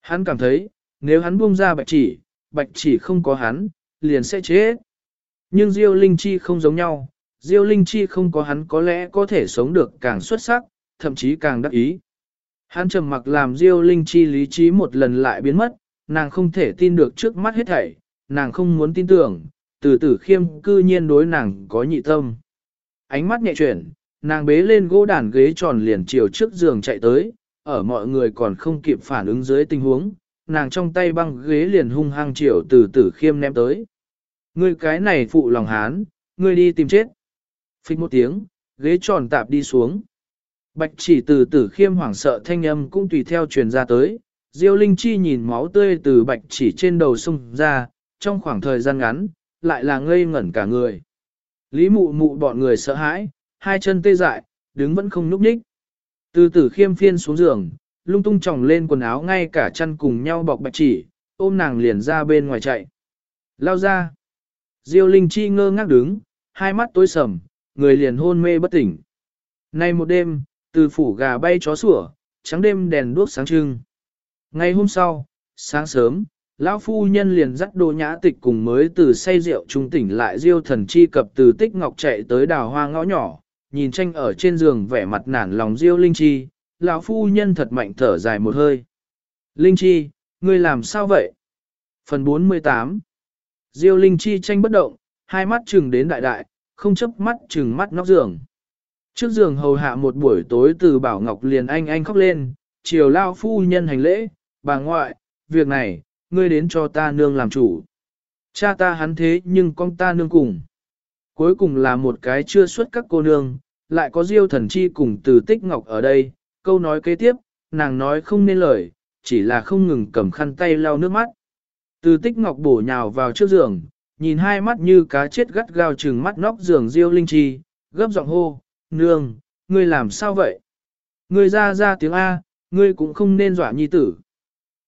Hắn cảm thấy, nếu hắn buông ra bạch chỉ, bạch chỉ không có hắn, liền sẽ chết. Nhưng Diêu Linh Chi không giống nhau, Diêu Linh Chi không có hắn có lẽ có thể sống được càng xuất sắc, thậm chí càng đắc ý. Hắn trầm mặc làm Diêu Linh Chi lý trí một lần lại biến mất, nàng không thể tin được trước mắt hết thảy, nàng không muốn tin tưởng, từ tử khiêm cư nhiên đối nàng có nhị tâm. Ánh mắt nhẹ chuyển, nàng bế lên gỗ đàn ghế tròn liền chiều trước giường chạy tới, ở mọi người còn không kịp phản ứng dưới tình huống, nàng trong tay băng ghế liền hung hăng chiều từ tử khiêm ném tới. Ngươi cái này phụ lòng hán, ngươi đi tìm chết. Phịch một tiếng, ghế tròn tạp đi xuống. Bạch chỉ từ tử khiêm hoảng sợ thanh âm cũng tùy theo truyền ra tới. Diêu Linh Chi nhìn máu tươi từ bạch chỉ trên đầu sung ra, trong khoảng thời gian ngắn, lại là ngây ngẩn cả người. Lý mụ mụ bọn người sợ hãi, hai chân tê dại, đứng vẫn không núp nhích. Từ tử khiêm phiên xuống giường, lung tung tròng lên quần áo ngay cả chân cùng nhau bọc bạch chỉ, ôm nàng liền ra bên ngoài chạy. Lao ra. Diêu Linh Chi ngơ ngác đứng, hai mắt tối sầm, người liền hôn mê bất tỉnh. Nay một đêm, từ phủ gà bay chó sủa, trắng đêm đèn đuốc sáng trưng. Ngày hôm sau, sáng sớm, lão phu nhân liền dắt đồ nhã tịch cùng mới từ say rượu trung tỉnh lại diêu thần chi cập từ tích ngọc chạy tới đào hoa ngõ nhỏ, nhìn tranh ở trên giường vẻ mặt nản lòng diêu linh chi, lão phu nhân thật mạnh thở dài một hơi. Linh chi, ngươi làm sao vậy? Phần 48 Diêu linh chi tranh bất động, hai mắt chừng đến đại đại, không chấp mắt chừng mắt nóc giường. Trước giường hầu hạ một buổi tối từ Bảo Ngọc liền anh anh khóc lên, chiều lao phu nhân hành lễ, bà ngoại, việc này, ngươi đến cho ta nương làm chủ. Cha ta hắn thế nhưng con ta nương cùng. Cuối cùng là một cái chưa xuất các cô nương, lại có diêu thần chi cùng từ tích ngọc ở đây, câu nói kế tiếp, nàng nói không nên lời, chỉ là không ngừng cầm khăn tay lau nước mắt. Từ tích ngọc bổ nhào vào trước giường, nhìn hai mắt như cá chết gắt gao trừng mắt nóc giường diêu linh chi, gấp giọng hô, nương, ngươi làm sao vậy? Ngươi ra ra tiếng A, ngươi cũng không nên dọa nhi tử.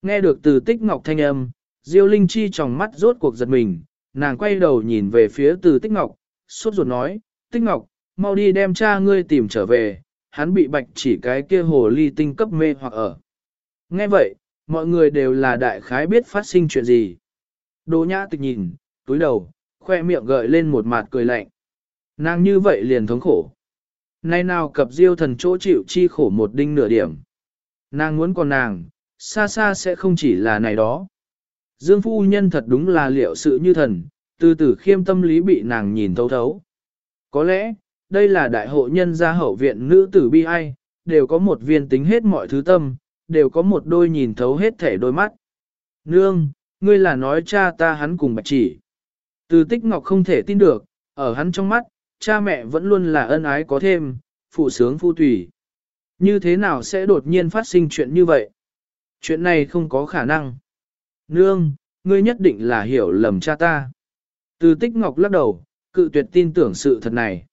Nghe được từ tích ngọc thanh âm, Diêu Linh Chi trong mắt rốt cuộc giật mình, nàng quay đầu nhìn về phía từ tích ngọc, sốt ruột nói, tích ngọc, mau đi đem cha ngươi tìm trở về, hắn bị bạch chỉ cái kia hồ ly tinh cấp mê hoặc ở. Nghe vậy, mọi người đều là đại khái biết phát sinh chuyện gì. Đỗ nhã tịch nhìn, túi đầu, khoe miệng gợi lên một mặt cười lạnh. Nàng như vậy liền thống khổ. Nay nào cập diêu thần chỗ chịu chi khổ một đinh nửa điểm. Nàng muốn còn nàng, xa xa sẽ không chỉ là này đó. Dương phu nhân thật đúng là liệu sự như thần, từ từ khiêm tâm lý bị nàng nhìn thấu thấu. Có lẽ, đây là đại hộ nhân gia hậu viện nữ tử bi ai, đều có một viên tính hết mọi thứ tâm, đều có một đôi nhìn thấu hết thể đôi mắt. Nương, ngươi là nói cha ta hắn cùng bạch chỉ. Từ tích ngọc không thể tin được, ở hắn trong mắt, cha mẹ vẫn luôn là ân ái có thêm, phụ sướng phu tùy. Như thế nào sẽ đột nhiên phát sinh chuyện như vậy? Chuyện này không có khả năng. Nương, ngươi nhất định là hiểu lầm cha ta. Từ tích ngọc lắc đầu, cự tuyệt tin tưởng sự thật này.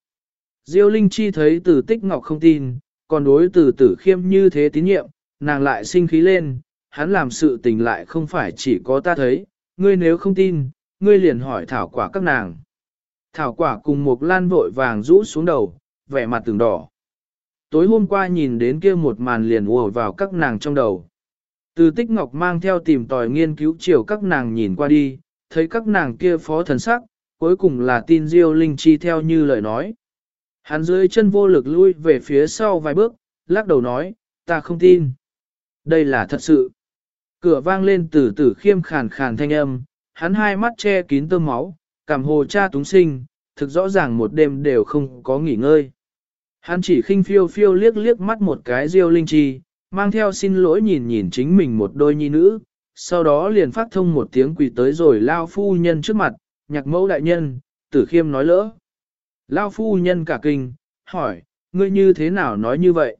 Diêu Linh Chi thấy từ tích ngọc không tin, còn đối từ tử khiêm như thế tín nhiệm, nàng lại sinh khí lên, hắn làm sự tình lại không phải chỉ có ta thấy, ngươi nếu không tin, ngươi liền hỏi thảo quả các nàng. Thảo quả cùng một lan vội vàng rũ xuống đầu, vẻ mặt từng đỏ. Tối hôm qua nhìn đến kia một màn liền ùa vào các nàng trong đầu. Từ tích ngọc mang theo tìm tòi nghiên cứu chiều các nàng nhìn qua đi, thấy các nàng kia phó thần sắc, cuối cùng là tin Diêu Linh Chi theo như lời nói. Hắn dưới chân vô lực lui về phía sau vài bước, lắc đầu nói, ta không tin. Đây là thật sự. Cửa vang lên từ tử khiêm khàn khàn thanh âm, hắn hai mắt che kín tơm máu, cảm hồ cha túng sinh, thực rõ ràng một đêm đều không có nghỉ ngơi. Hắn chỉ khinh phiêu phiêu liếc liếc mắt một cái Diêu Linh Chi, mang theo xin lỗi nhìn nhìn chính mình một đôi nhi nữ, sau đó liền phát thông một tiếng quỳ tới rồi lao phu nhân trước mặt, nhạc mẫu đại nhân, tử khiêm nói lỡ. Lao phu nhân cả kinh, hỏi, ngươi như thế nào nói như vậy?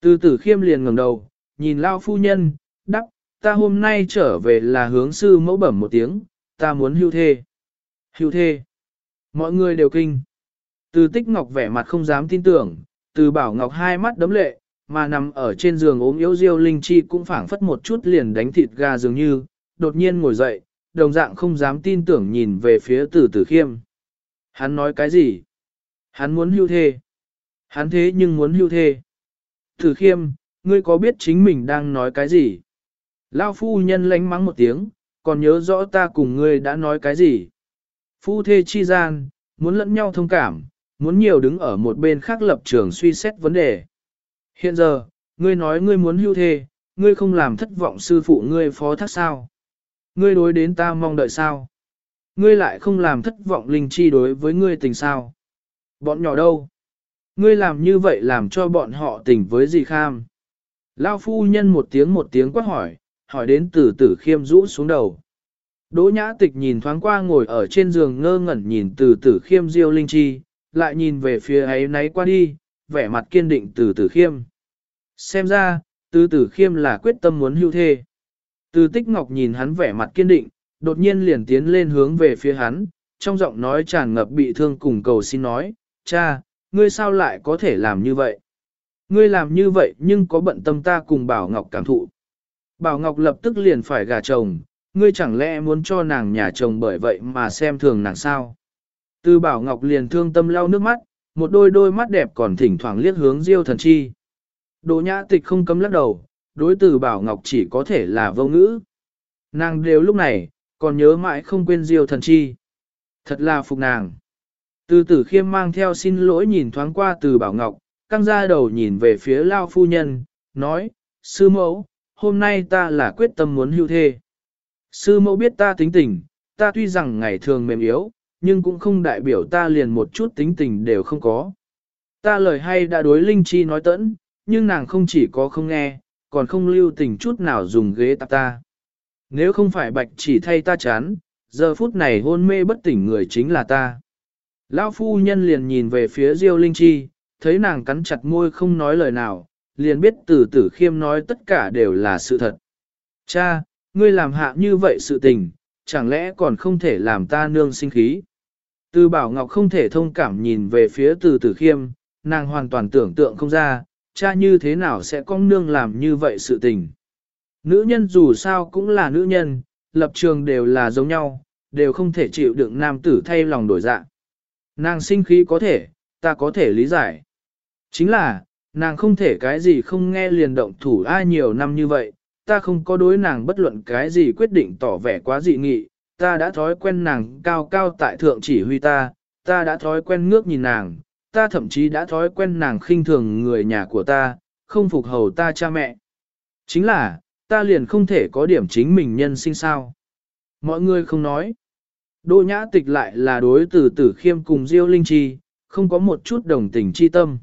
Từ tử khiêm liền ngẩng đầu, nhìn Lao phu nhân, đắp, ta hôm nay trở về là hướng sư mẫu bẩm một tiếng, ta muốn hưu thê. Hưu thê. Mọi người đều kinh. Từ tích ngọc vẻ mặt không dám tin tưởng, từ bảo ngọc hai mắt đấm lệ, mà nằm ở trên giường ốm yếu diêu linh chi cũng phảng phất một chút liền đánh thịt gà dường như, đột nhiên ngồi dậy, đồng dạng không dám tin tưởng nhìn về phía từ tử khiêm. Hắn nói cái gì? Hắn muốn hưu thê. Hắn thế nhưng muốn hưu thê. Tử khiêm, ngươi có biết chính mình đang nói cái gì? Lao phu nhân lánh mắng một tiếng, còn nhớ rõ ta cùng ngươi đã nói cái gì? Phu thê chi gian, muốn lẫn nhau thông cảm, muốn nhiều đứng ở một bên khác lập trường suy xét vấn đề. Hiện giờ, ngươi nói ngươi muốn hưu thê, ngươi không làm thất vọng sư phụ ngươi phó thác sao? Ngươi đối đến ta mong đợi sao? Ngươi lại không làm thất vọng linh chi đối với ngươi tình sao? Bọn nhỏ đâu? Ngươi làm như vậy làm cho bọn họ tình với gì kham? Lao phu nhân một tiếng một tiếng quát hỏi, hỏi đến từ tử khiêm rũ xuống đầu. Đỗ nhã tịch nhìn thoáng qua ngồi ở trên giường ngơ ngẩn nhìn từ tử khiêm diêu linh chi, lại nhìn về phía ấy náy qua đi, vẻ mặt kiên định từ tử khiêm. Xem ra, từ tử khiêm là quyết tâm muốn hưu thê. Từ tích ngọc nhìn hắn vẻ mặt kiên định, đột nhiên liền tiến lên hướng về phía hắn, trong giọng nói tràn ngập bị thương cùng cầu xin nói, cha, ngươi sao lại có thể làm như vậy? Ngươi làm như vậy nhưng có bận tâm ta cùng Bảo Ngọc cảm thụ. Bảo Ngọc lập tức liền phải gả chồng, ngươi chẳng lẽ muốn cho nàng nhà chồng bởi vậy mà xem thường nàng sao? Từ Bảo Ngọc liền thương tâm lau nước mắt, một đôi đôi mắt đẹp còn thỉnh thoảng liếc hướng Diêu Thần Chi. Đồ nhã tịch không cấm lắc đầu, đối từ Bảo Ngọc chỉ có thể là vô ngữ. Nàng đều lúc này, còn nhớ mãi không quên Diêu Thần Chi. Thật là phục nàng. Từ tử khiêm mang theo xin lỗi nhìn thoáng qua từ Bảo Ngọc, căng ra đầu nhìn về phía Lao Phu Nhân, nói, Sư mẫu, hôm nay ta là quyết tâm muốn hưu thê. Sư mẫu biết ta tính tình, ta tuy rằng ngày thường mềm yếu, nhưng cũng không đại biểu ta liền một chút tính tình đều không có. Ta lời hay đã đối Linh Chi nói tẫn, nhưng nàng không chỉ có không nghe, còn không lưu tình chút nào dùng ghế tạp ta. Nếu không phải bạch chỉ thay ta chán, giờ phút này hôn mê bất tỉnh người chính là ta. Lão phu nhân liền nhìn về phía Diêu Linh Chi, thấy nàng cắn chặt môi không nói lời nào, liền biết từ tử khiêm nói tất cả đều là sự thật. Cha, ngươi làm hạ như vậy sự tình, chẳng lẽ còn không thể làm ta nương sinh khí? Từ Bảo Ngọc không thể thông cảm nhìn về phía từ tử khiêm, nàng hoàn toàn tưởng tượng không ra, cha như thế nào sẽ con nương làm như vậy sự tình. Nữ nhân dù sao cũng là nữ nhân, lập trường đều là giống nhau, đều không thể chịu đựng nam tử thay lòng đổi dạ. Nàng sinh khí có thể, ta có thể lý giải. Chính là, nàng không thể cái gì không nghe liền động thủ ai nhiều năm như vậy, ta không có đối nàng bất luận cái gì quyết định tỏ vẻ quá dị nghị, ta đã thói quen nàng cao cao tại thượng chỉ huy ta, ta đã thói quen ngước nhìn nàng, ta thậm chí đã thói quen nàng khinh thường người nhà của ta, không phục hầu ta cha mẹ. Chính là, ta liền không thể có điểm chính mình nhân sinh sao. Mọi người không nói. Đỗ nhã tịch lại là đối từ tử khiêm cùng Diêu Linh Chi, không có một chút đồng tình chi tâm.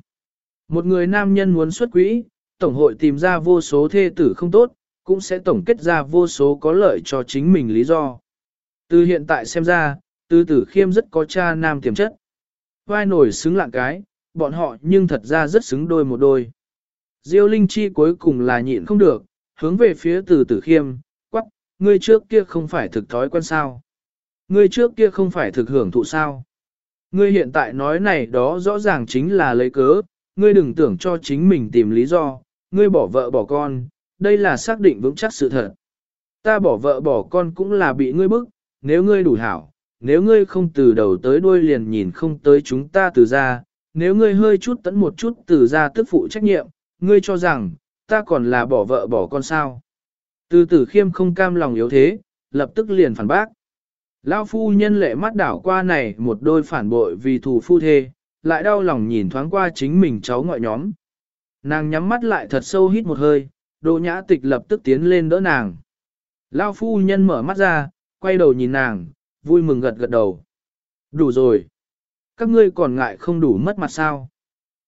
Một người nam nhân muốn xuất quỹ, tổng hội tìm ra vô số thê tử không tốt, cũng sẽ tổng kết ra vô số có lợi cho chính mình lý do. Từ hiện tại xem ra, tư tử khiêm rất có cha nam tiềm chất. Vai nổi xứng lạng cái, bọn họ nhưng thật ra rất xứng đôi một đôi. Diêu Linh Chi cuối cùng là nhịn không được, hướng về phía từ tử khiêm, quắc, ngươi trước kia không phải thực thói quen sao. Ngươi trước kia không phải thực hưởng thụ sao. Ngươi hiện tại nói này đó rõ ràng chính là lấy cớ, ngươi đừng tưởng cho chính mình tìm lý do, ngươi bỏ vợ bỏ con, đây là xác định vững chắc sự thật. Ta bỏ vợ bỏ con cũng là bị ngươi bức, nếu ngươi đủ hảo, nếu ngươi không từ đầu tới đuôi liền nhìn không tới chúng ta từ ra, nếu ngươi hơi chút tẫn một chút từ ra tức phụ trách nhiệm, ngươi cho rằng, ta còn là bỏ vợ bỏ con sao. Từ tử khiêm không cam lòng yếu thế, lập tức liền phản bác. Lão phu nhân lệ mắt đảo qua này một đôi phản bội vì thù phu thê, lại đau lòng nhìn thoáng qua chính mình cháu ngoại nhóm. Nàng nhắm mắt lại thật sâu hít một hơi, Đỗ nhã tịch lập tức tiến lên đỡ nàng. Lao phu nhân mở mắt ra, quay đầu nhìn nàng, vui mừng gật gật đầu. Đủ rồi. Các ngươi còn ngại không đủ mất mặt sao.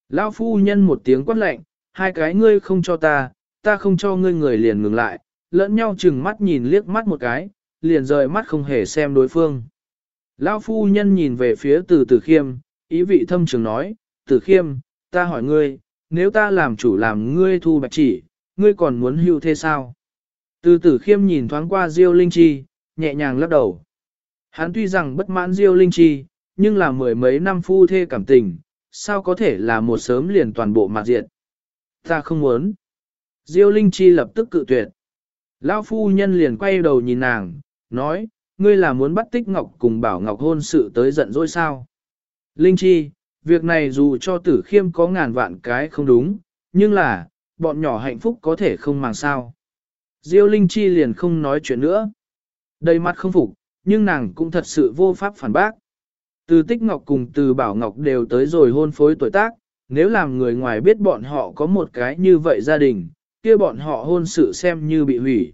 Lao phu nhân một tiếng quát lạnh, hai cái ngươi không cho ta, ta không cho ngươi người liền ngừng lại, lẫn nhau chừng mắt nhìn liếc mắt một cái, liền rời mắt không hề xem đối phương. Lao phu nhân nhìn về phía từ từ khiêm, ý vị thâm trường nói, tử khiêm, ta hỏi ngươi, nếu ta làm chủ làm ngươi thu bạch chỉ, ngươi còn muốn hưu thế sao? Từ tử khiêm nhìn thoáng qua Diêu Linh Chi, nhẹ nhàng lắc đầu. Hắn tuy rằng bất mãn Diêu Linh Chi, nhưng là mười mấy năm phu thê cảm tình, sao có thể là một sớm liền toàn bộ mặt diệt. Ta không muốn. Diêu Linh Chi lập tức cự tuyệt. Lão phu nhân liền quay đầu nhìn nàng, nói, ngươi là muốn bắt tích ngọc cùng bảo ngọc hôn sự tới giận dỗi sao. Linh Chi, việc này dù cho tử khiêm có ngàn vạn cái không đúng, nhưng là, bọn nhỏ hạnh phúc có thể không màng sao. Diêu Linh Chi liền không nói chuyện nữa. Đầy mặt không phục, nhưng nàng cũng thật sự vô pháp phản bác. Từ Tích Ngọc cùng từ Bảo Ngọc đều tới rồi hôn phối tuổi tác, nếu làm người ngoài biết bọn họ có một cái như vậy gia đình, kia bọn họ hôn sự xem như bị hủy.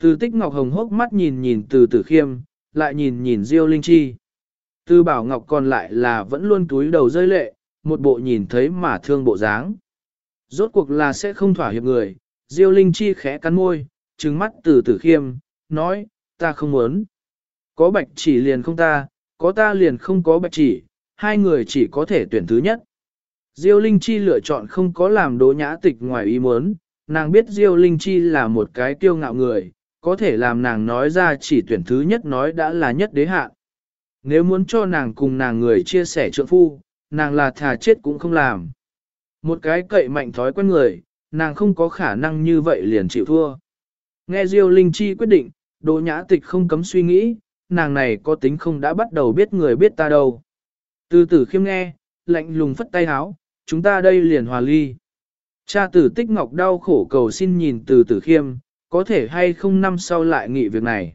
Từ Tích Ngọc hồng hốc mắt nhìn nhìn từ Tử Khiêm, lại nhìn nhìn Diêu Linh Chi. Từ Bảo Ngọc còn lại là vẫn luôn túi đầu rơi lệ, một bộ nhìn thấy mà thương bộ dáng. Rốt cuộc là sẽ không thỏa hiệp người, Diêu Linh Chi khẽ cắn môi, trừng mắt từ tử khiêm, nói, ta không muốn. Có bạch chỉ liền không ta, có ta liền không có bạch chỉ, hai người chỉ có thể tuyển thứ nhất. Diêu Linh Chi lựa chọn không có làm đố nhã tịch ngoài ý muốn, nàng biết Diêu Linh Chi là một cái kiêu ngạo người, có thể làm nàng nói ra chỉ tuyển thứ nhất nói đã là nhất đế hạn. Nếu muốn cho nàng cùng nàng người chia sẻ trượng phu, nàng là thà chết cũng không làm. Một cái cậy mạnh thói quen người, nàng không có khả năng như vậy liền chịu thua. Nghe Diêu Linh Chi quyết định, Đỗ Nhã Tịch không cấm suy nghĩ, nàng này có tính không đã bắt đầu biết người biết ta đâu. Từ tử khiêm nghe, lạnh lùng phất tay háo, chúng ta đây liền hòa ly. Cha tử tích ngọc đau khổ cầu xin nhìn từ tử khiêm, có thể hay không năm sau lại nghị việc này.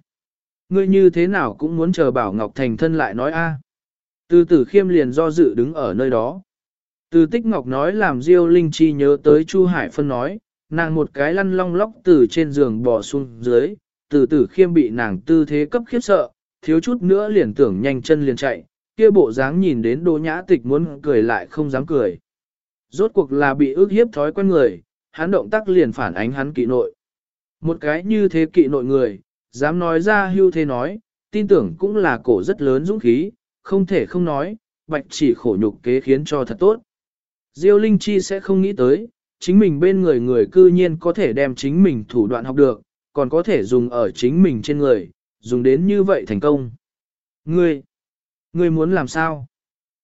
Ngươi như thế nào cũng muốn chờ bảo Ngọc thành thân lại nói a. Từ tử khiêm liền do dự đứng ở nơi đó. Từ tích ngọc nói làm Diêu Linh Chi nhớ tới Chu Hải Phân nói, nàng một cái lăn long lóc từ trên giường bò xuống dưới, từ tử khiêm bị nàng tư thế cấp khiếp sợ, thiếu chút nữa liền tưởng nhanh chân liền chạy, kia bộ dáng nhìn đến đỗ nhã tịch muốn cười lại không dám cười. Rốt cuộc là bị ước hiếp thói quen người, hắn động tác liền phản ánh hắn kỵ nội. Một cái như thế kỵ nội người, dám nói ra hưu thế nói, tin tưởng cũng là cổ rất lớn dũng khí, không thể không nói, bạch chỉ khổ nhục kế khiến cho thật tốt. Diêu Linh Chi sẽ không nghĩ tới, chính mình bên người người cư nhiên có thể đem chính mình thủ đoạn học được, còn có thể dùng ở chính mình trên người, dùng đến như vậy thành công. Ngươi, ngươi muốn làm sao?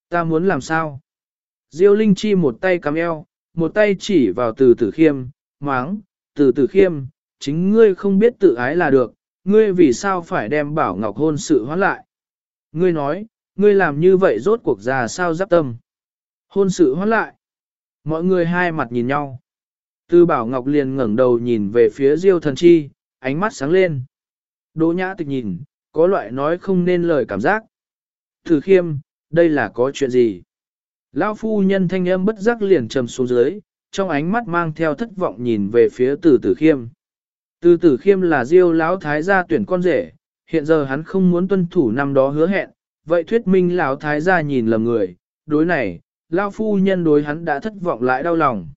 Ta muốn làm sao? Diêu Linh Chi một tay cắm eo, một tay chỉ vào từ tử khiêm, máng, từ tử khiêm, chính ngươi không biết tự ái là được, ngươi vì sao phải đem bảo ngọc hôn sự hoãn lại. Ngươi nói, ngươi làm như vậy rốt cuộc ra sao giáp tâm. Hôn sự hoãn lại. Mọi người hai mặt nhìn nhau. Tư bảo ngọc liền ngẩng đầu nhìn về phía diêu thần chi, ánh mắt sáng lên. Đỗ nhã tịch nhìn, có loại nói không nên lời cảm giác. Thử khiêm, đây là có chuyện gì? Lão phu nhân thanh âm bất giác liền trầm xuống dưới, trong ánh mắt mang theo thất vọng nhìn về phía từ tử khiêm. Từ tử khiêm là diêu lão thái gia tuyển con rể, hiện giờ hắn không muốn tuân thủ năm đó hứa hẹn, vậy thuyết minh lão thái gia nhìn lầm người, đối này, lão phu nhân đối hắn đã thất vọng lại đau lòng.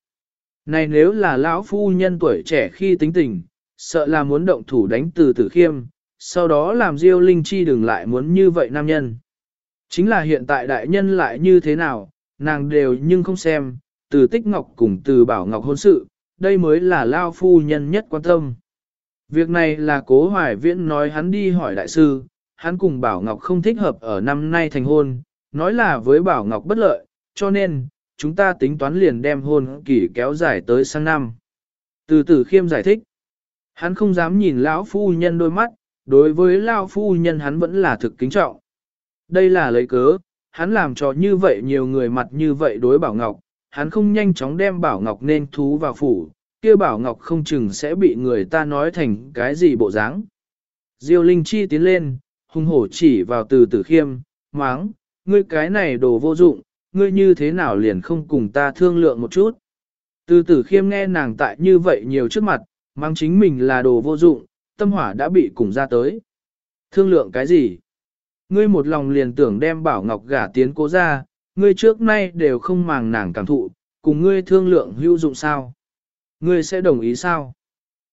Này nếu là lão phu nhân tuổi trẻ khi tính tình, sợ là muốn động thủ đánh từ tử khiêm, sau đó làm diêu linh chi đừng lại muốn như vậy nam nhân. Chính là hiện tại đại nhân lại như thế nào, nàng đều nhưng không xem, từ tích ngọc cùng từ bảo ngọc hôn sự, đây mới là lao phu nhân nhất quan tâm. Việc này là cố hoài viễn nói hắn đi hỏi đại sư, hắn cùng bảo ngọc không thích hợp ở năm nay thành hôn, nói là với bảo ngọc bất lợi, cho nên, chúng ta tính toán liền đem hôn kỳ kéo dài tới sang năm. Từ tử khiêm giải thích, hắn không dám nhìn lão phu nhân đôi mắt, đối với lão phu nhân hắn vẫn là thực kính trọng. Đây là lấy cớ, hắn làm cho như vậy nhiều người mặt như vậy đối Bảo Ngọc, hắn không nhanh chóng đem Bảo Ngọc nên thú vào phủ, kia Bảo Ngọc không chừng sẽ bị người ta nói thành cái gì bộ dáng. Diêu Linh Chi tiến lên, hung hổ chỉ vào từ tử khiêm, máng, ngươi cái này đồ vô dụng, ngươi như thế nào liền không cùng ta thương lượng một chút. Từ tử khiêm nghe nàng tại như vậy nhiều trước mặt, mang chính mình là đồ vô dụng, tâm hỏa đã bị cùng ra tới. Thương lượng cái gì? Ngươi một lòng liền tưởng đem bảo ngọc gả tiến cố ra, ngươi trước nay đều không màng nàng cảm thụ, cùng ngươi thương lượng hữu dụng sao. Ngươi sẽ đồng ý sao?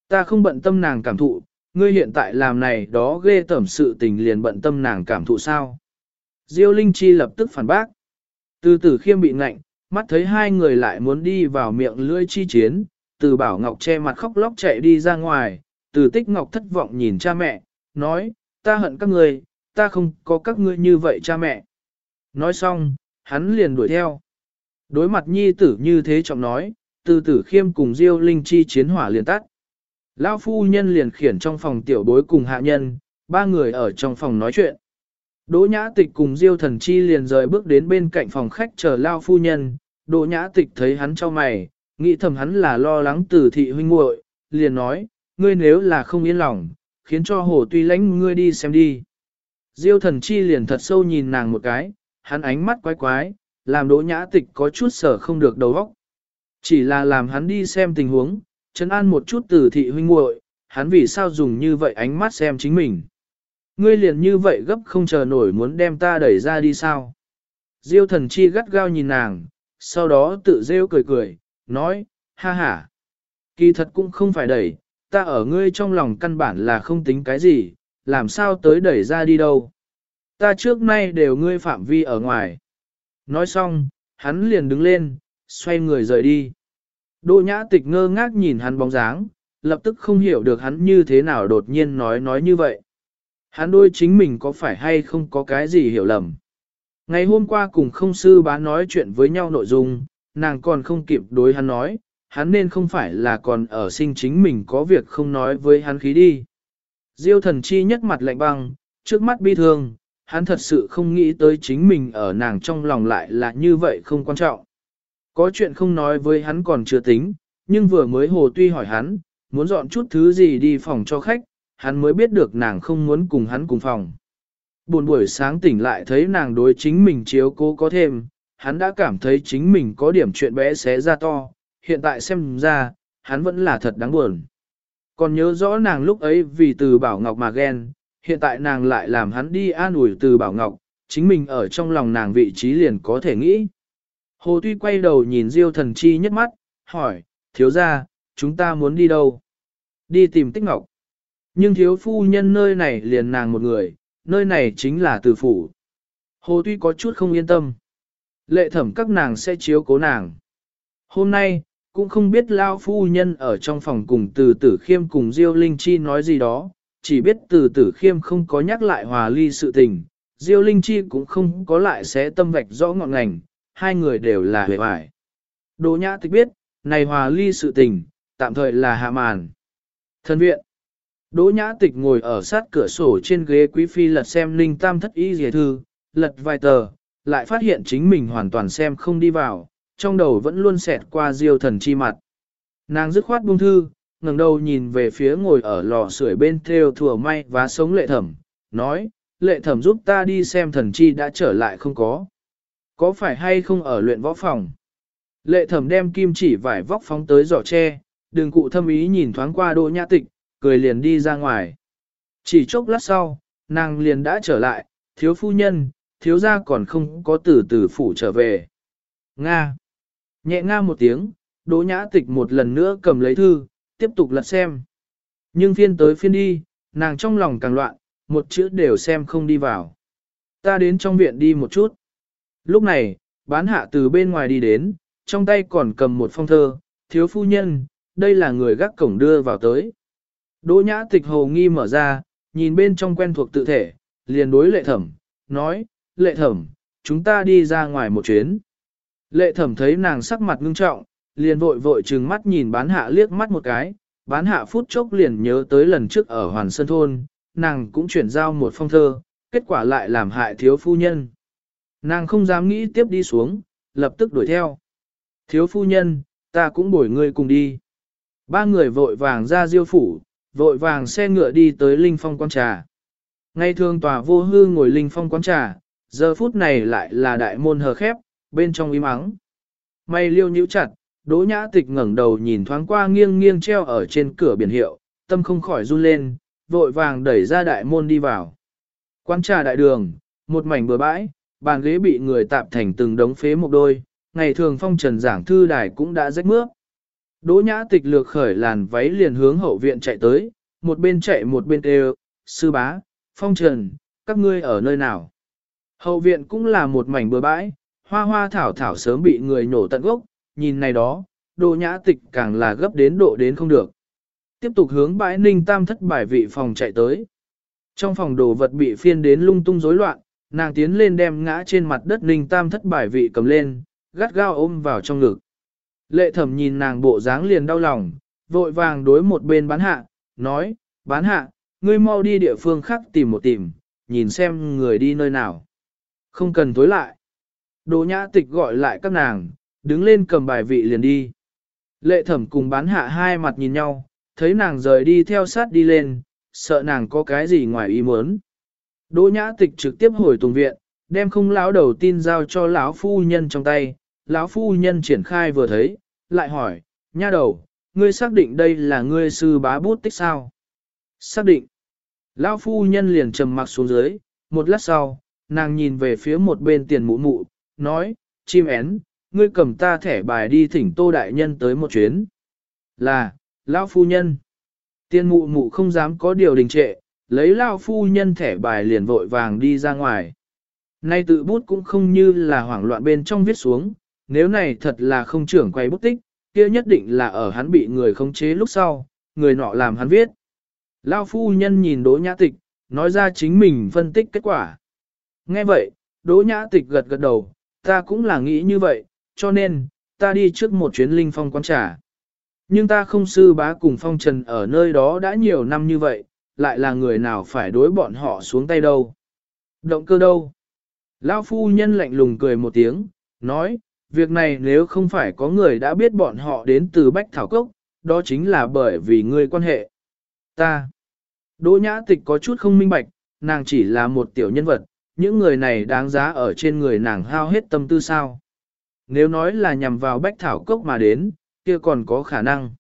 Ta không bận tâm nàng cảm thụ, ngươi hiện tại làm này đó ghê tẩm sự tình liền bận tâm nàng cảm thụ sao? Diêu Linh Chi lập tức phản bác. Từ tử khiêm bị ngạnh, mắt thấy hai người lại muốn đi vào miệng lưỡi chi chiến, từ bảo ngọc che mặt khóc lóc chạy đi ra ngoài, từ tích ngọc thất vọng nhìn cha mẹ, nói, ta hận các người, ta không có các ngươi như vậy cha mẹ. Nói xong, hắn liền đuổi theo. Đối mặt nhi tử như thế trọng nói, từ tử khiêm cùng diêu linh chi chiến hỏa liền tắt. Lão phu nhân liền khiển trong phòng tiểu bối cùng hạ nhân, ba người ở trong phòng nói chuyện. Đỗ nhã tịch cùng diêu thần chi liền rời bước đến bên cạnh phòng khách chờ Lao phu nhân. Đỗ nhã tịch thấy hắn cho mày, nghĩ thầm hắn là lo lắng Từ thị huynh muội, liền nói, ngươi nếu là không yên lòng, khiến cho hồ tuy lãnh ngươi đi xem đi. Diêu thần chi liền thật sâu nhìn nàng một cái, hắn ánh mắt quái quái, làm đỗ nhã tịch có chút sở không được đầu óc. Chỉ là làm hắn đi xem tình huống, chấn an một chút từ thị huynh muội, hắn vì sao dùng như vậy ánh mắt xem chính mình. Ngươi liền như vậy gấp không chờ nổi muốn đem ta đẩy ra đi sao. Diêu thần chi gắt gao nhìn nàng, sau đó tự rêu cười cười, nói, ha ha. Kỳ thật cũng không phải đẩy, ta ở ngươi trong lòng căn bản là không tính cái gì, làm sao tới đẩy ra đi đâu. Ta trước nay đều ngươi phạm vi ở ngoài. Nói xong, hắn liền đứng lên, xoay người rời đi. Đỗ nhã tịch ngơ ngác nhìn hắn bóng dáng, lập tức không hiểu được hắn như thế nào đột nhiên nói nói như vậy. Hắn đôi chính mình có phải hay không có cái gì hiểu lầm. Ngày hôm qua cùng không sư bá nói chuyện với nhau nội dung, nàng còn không kịp đối hắn nói, hắn nên không phải là còn ở sinh chính mình có việc không nói với hắn khí đi. Diêu thần chi nhất mặt lạnh băng, trước mắt bi thương, hắn thật sự không nghĩ tới chính mình ở nàng trong lòng lại là như vậy không quan trọng. Có chuyện không nói với hắn còn chưa tính, nhưng vừa mới hồ tuy hỏi hắn, muốn dọn chút thứ gì đi phòng cho khách, hắn mới biết được nàng không muốn cùng hắn cùng phòng. Buồn buổi sáng tỉnh lại thấy nàng đối chính mình chiếu cố có thêm, hắn đã cảm thấy chính mình có điểm chuyện bé xé ra to, hiện tại xem ra, hắn vẫn là thật đáng buồn. Còn nhớ rõ nàng lúc ấy vì từ Bảo Ngọc mà ghen, hiện tại nàng lại làm hắn đi an ủi từ Bảo Ngọc, chính mình ở trong lòng nàng vị trí liền có thể nghĩ. Hồ Tuy quay đầu nhìn Diêu thần chi nhất mắt, hỏi, thiếu ra, chúng ta muốn đi đâu? Đi tìm Tích Ngọc. Nhưng thiếu phu nhân nơi này liền nàng một người, nơi này chính là từ phủ. Hồ Tuy có chút không yên tâm. Lệ thẩm các nàng sẽ chiếu cố nàng. Hôm nay, cũng không biết Lao Phu Nhân ở trong phòng cùng từ tử khiêm cùng Diêu Linh Chi nói gì đó, chỉ biết từ tử khiêm không có nhắc lại hòa ly sự tình, Diêu Linh Chi cũng không có lại xé tâm vạch rõ ngọn ngành, hai người đều là huệ hoài. Đỗ nhã tịch biết, này hòa ly sự tình, tạm thời là hạ màn. thân viện. Đỗ nhã tịch ngồi ở sát cửa sổ trên ghế quý phi lật xem linh tam thất y dề thư, lật vài tờ, lại phát hiện chính mình hoàn toàn xem không đi vào, trong đầu vẫn luôn xẹt qua diêu thần chi mặt. Nàng dứt khoát buông thư, ngẩng đầu nhìn về phía ngồi ở lò sưởi bên theo thừa may và sống lệ thẩm, nói, lệ thẩm giúp ta đi xem thần chi đã trở lại không có. Có phải hay không ở luyện võ phòng? Lệ thẩm đem kim chỉ vải vóc phóng tới giỏ tre, đường cụ thâm ý nhìn thoáng qua đỗ nhã tịch, cười liền đi ra ngoài. Chỉ chốc lát sau, nàng liền đã trở lại, thiếu phu nhân, thiếu gia còn không có từ từ phủ trở về. Nga. Nhẹ nga một tiếng, đỗ nhã tịch một lần nữa cầm lấy thư, tiếp tục lật xem. Nhưng phiên tới phiên đi, nàng trong lòng càng loạn, một chữ đều xem không đi vào. Ta đến trong viện đi một chút. Lúc này, bán hạ từ bên ngoài đi đến, trong tay còn cầm một phong thơ, thiếu phu nhân, đây là người gác cổng đưa vào tới. Đỗ nhã tịch hồ nghi mở ra, nhìn bên trong quen thuộc tự thể, liền đối lệ thẩm, nói, lệ thẩm, chúng ta đi ra ngoài một chuyến. Lệ thẩm thấy nàng sắc mặt ngưng trọng, liền vội vội trừng mắt nhìn bán hạ liếc mắt một cái, bán hạ phút chốc liền nhớ tới lần trước ở Hoàn Sơn Thôn, nàng cũng chuyển giao một phong thơ, kết quả lại làm hại thiếu phu nhân. Nàng không dám nghĩ tiếp đi xuống, lập tức đuổi theo. Thiếu phu nhân, ta cũng bổi ngươi cùng đi. Ba người vội vàng ra diêu phủ, vội vàng xe ngựa đi tới Linh Phong quán trà. Ngay thường tòa vô hư ngồi Linh Phong quán trà, giờ phút này lại là đại môn hờ khép, bên trong im ắng. Mày liêu nhíu chặt, đỗ nhã tịch ngẩng đầu nhìn thoáng qua nghiêng nghiêng treo ở trên cửa biển hiệu, tâm không khỏi run lên, vội vàng đẩy ra đại môn đi vào. Quán trà đại đường, một mảnh bừa bãi, bàn ghế bị người tạp thành từng đống phế một đôi, ngày thường phong trần giảng thư đài cũng đã rách mướp. Đỗ nhã tịch lược khởi làn váy liền hướng hậu viện chạy tới, một bên chạy một bên đều, sư bá, phong trần, các ngươi ở nơi nào? Hậu viện cũng là một mảnh bừa bãi, hoa hoa thảo thảo sớm bị người nổ tận gốc, nhìn này đó, đỗ nhã tịch càng là gấp đến độ đến không được. Tiếp tục hướng bãi ninh tam thất bài vị phòng chạy tới. Trong phòng đồ vật bị phiên đến lung tung rối loạn, nàng tiến lên đem ngã trên mặt đất ninh tam thất bài vị cầm lên, gắt gao ôm vào trong ngực. Lệ thẩm nhìn nàng bộ dáng liền đau lòng, vội vàng đối một bên bán hạ, nói, bán hạ, ngươi mau đi địa phương khác tìm một tìm, nhìn xem người đi nơi nào. Không cần tối lại. Đồ nhã tịch gọi lại các nàng, đứng lên cầm bài vị liền đi. Lệ thẩm cùng bán hạ hai mặt nhìn nhau, thấy nàng rời đi theo sát đi lên, sợ nàng có cái gì ngoài ý muốn. Đỗ nhã tịch trực tiếp hồi tùng viện, đem không lão đầu tin giao cho lão phu nhân trong tay, lão phu nhân triển khai vừa thấy, lại hỏi, nha đầu, ngươi xác định đây là ngươi sư bá bút tích sao? Xác định. Lão phu nhân liền trầm mặc xuống dưới, một lát sau, nàng nhìn về phía một bên tiền mụ mụ, nói, chim én, ngươi cầm ta thẻ bài đi thỉnh tô đại nhân tới một chuyến. Là, lão phu nhân. Tiền mụ mụ không dám có điều đình trệ, lấy lao phu nhân thẻ bài liền vội vàng đi ra ngoài. Nay tự bút cũng không như là hoảng loạn bên trong viết xuống, nếu này thật là không trưởng quay bút tích, kia nhất định là ở hắn bị người khống chế lúc sau, người nọ làm hắn viết. Lao phu nhân nhìn Đỗ Nhã Tịch, nói ra chính mình phân tích kết quả. Nghe vậy, Đỗ Nhã Tịch gật gật đầu, ta cũng là nghĩ như vậy, cho nên, ta đi trước một chuyến linh phong quán trà. Nhưng ta không sư bá cùng phong trần ở nơi đó đã nhiều năm như vậy, lại là người nào phải đối bọn họ xuống tay đâu. Động cơ đâu? Lao phu nhân lạnh lùng cười một tiếng, nói, việc này nếu không phải có người đã biết bọn họ đến từ Bách Thảo Cốc, đó chính là bởi vì ngươi quan hệ. Ta. Đỗ nhã tịch có chút không minh bạch, nàng chỉ là một tiểu nhân vật, những người này đáng giá ở trên người nàng hao hết tâm tư sao. Nếu nói là nhằm vào Bách Thảo Cốc mà đến, kia còn có khả năng.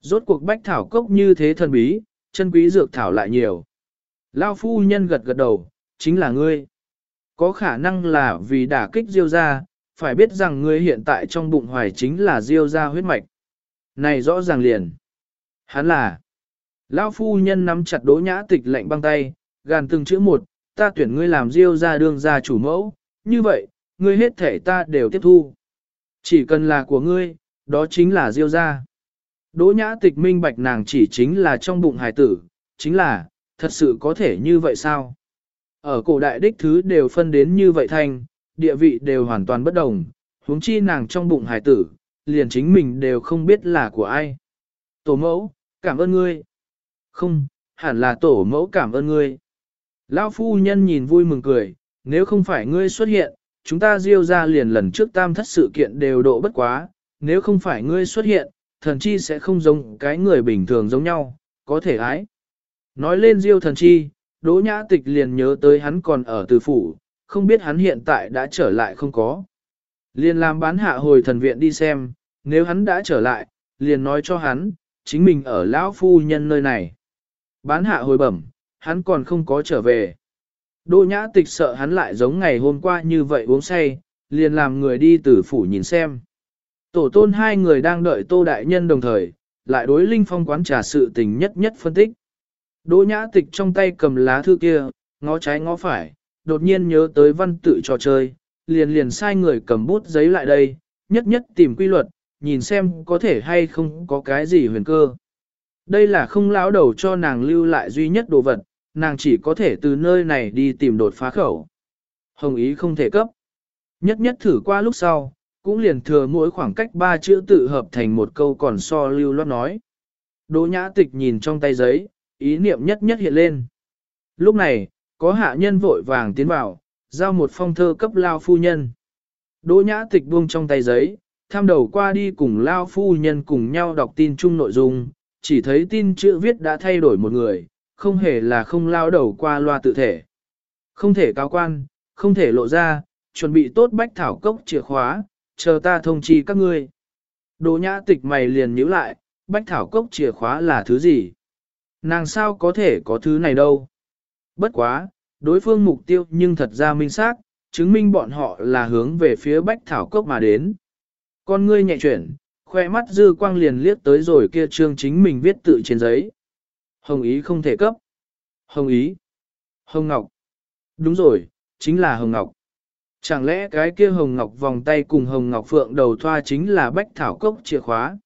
Rốt cuộc Bách Thảo Cốc như thế thần bí, chân quý dược thảo lại nhiều. Lao phu nhân gật gật đầu, chính là ngươi. Có khả năng là vì đả kích diêu ra, phải biết rằng ngươi hiện tại trong bụng hoài chính là diêu ra huyết mạch. Này rõ ràng liền. Hắn là. Lão phu nhân nắm chặt đỗ nhã tịch lệnh băng tay, gàn từng chữ một, ta tuyển ngươi làm diêu ra đương ra chủ mẫu, như vậy, ngươi hết thể ta đều tiếp thu. Chỉ cần là của ngươi, đó chính là diêu ra. Đỗ nhã tịch minh bạch nàng chỉ chính là trong bụng hài tử, chính là, thật sự có thể như vậy sao? Ở cổ đại đích thứ đều phân đến như vậy thành, địa vị đều hoàn toàn bất đồng, huống chi nàng trong bụng hải tử, liền chính mình đều không biết là của ai. Tổ mẫu, cảm ơn ngươi. Không, hẳn là tổ mẫu cảm ơn ngươi. Lão phu nhân nhìn vui mừng cười, nếu không phải ngươi xuất hiện, chúng ta diêu ra liền lần trước tam thất sự kiện đều độ bất quá, nếu không phải ngươi xuất hiện, thần chi sẽ không giống cái người bình thường giống nhau, có thể ái. Nói lên diêu thần chi, đỗ nhã tịch liền nhớ tới hắn còn ở từ phủ, không biết hắn hiện tại đã trở lại không có. Liền làm bán hạ hồi thần viện đi xem, nếu hắn đã trở lại, liền nói cho hắn, chính mình ở lão phu nhân nơi này. Bán hạ hồi bẩm, hắn còn không có trở về. Đỗ nhã tịch sợ hắn lại giống ngày hôm qua như vậy uống say, liền làm người đi từ phủ nhìn xem. Tổ tôn hai người đang đợi tô đại nhân đồng thời, lại đối linh phong quán trà sự tình nhất nhất phân tích. Đỗ nhã tịch trong tay cầm lá thư kia, ngó trái ngó phải, đột nhiên nhớ tới văn tự trò chơi, liền liền sai người cầm bút giấy lại đây, nhất nhất tìm quy luật, nhìn xem có thể hay không có cái gì huyền cơ. Đây là không lão đầu cho nàng lưu lại duy nhất đồ vật, nàng chỉ có thể từ nơi này đi tìm đột phá khẩu. Hồng ý không thể cấp. Nhất nhất thử qua lúc sau, cũng liền thừa mỗi khoảng cách ba chữ tự hợp thành một câu còn so lưu loát nói. Đỗ nhã tịch nhìn trong tay giấy, ý niệm nhất nhất hiện lên. Lúc này, có hạ nhân vội vàng tiến vào, giao một phong thơ cấp lao phu nhân. Đỗ nhã tịch buông trong tay giấy, tham đầu qua đi cùng lao phu nhân cùng nhau đọc tin chung nội dung, chỉ thấy tin chữ viết đã thay đổi một người, không hề là không lao đầu qua loa tự thể. Không thể cao quan, không thể lộ ra, chuẩn bị tốt bách thảo cốc chìa khóa, chờ ta thông chi các ngươi. Đỗ nhã tịch mày liền nhíu lại, bách thảo cốc chìa khóa là thứ gì? Nàng sao có thể có thứ này đâu? Bất quá, đối phương mục tiêu nhưng thật ra minh xác, chứng minh bọn họ là hướng về phía bách thảo cốc mà đến. Con ngươi nhẹ chuyển, khoe mắt dư quang liền liếc tới rồi kia trương chính mình viết tự trên giấy. Hồng ý không thể cấp. Hồng ý. Hồng Ngọc. Đúng rồi, chính là Hồng Ngọc. Chẳng lẽ cái kia Hồng Ngọc vòng tay cùng Hồng Ngọc Phượng đầu thoa chính là bách thảo cốc chìa khóa?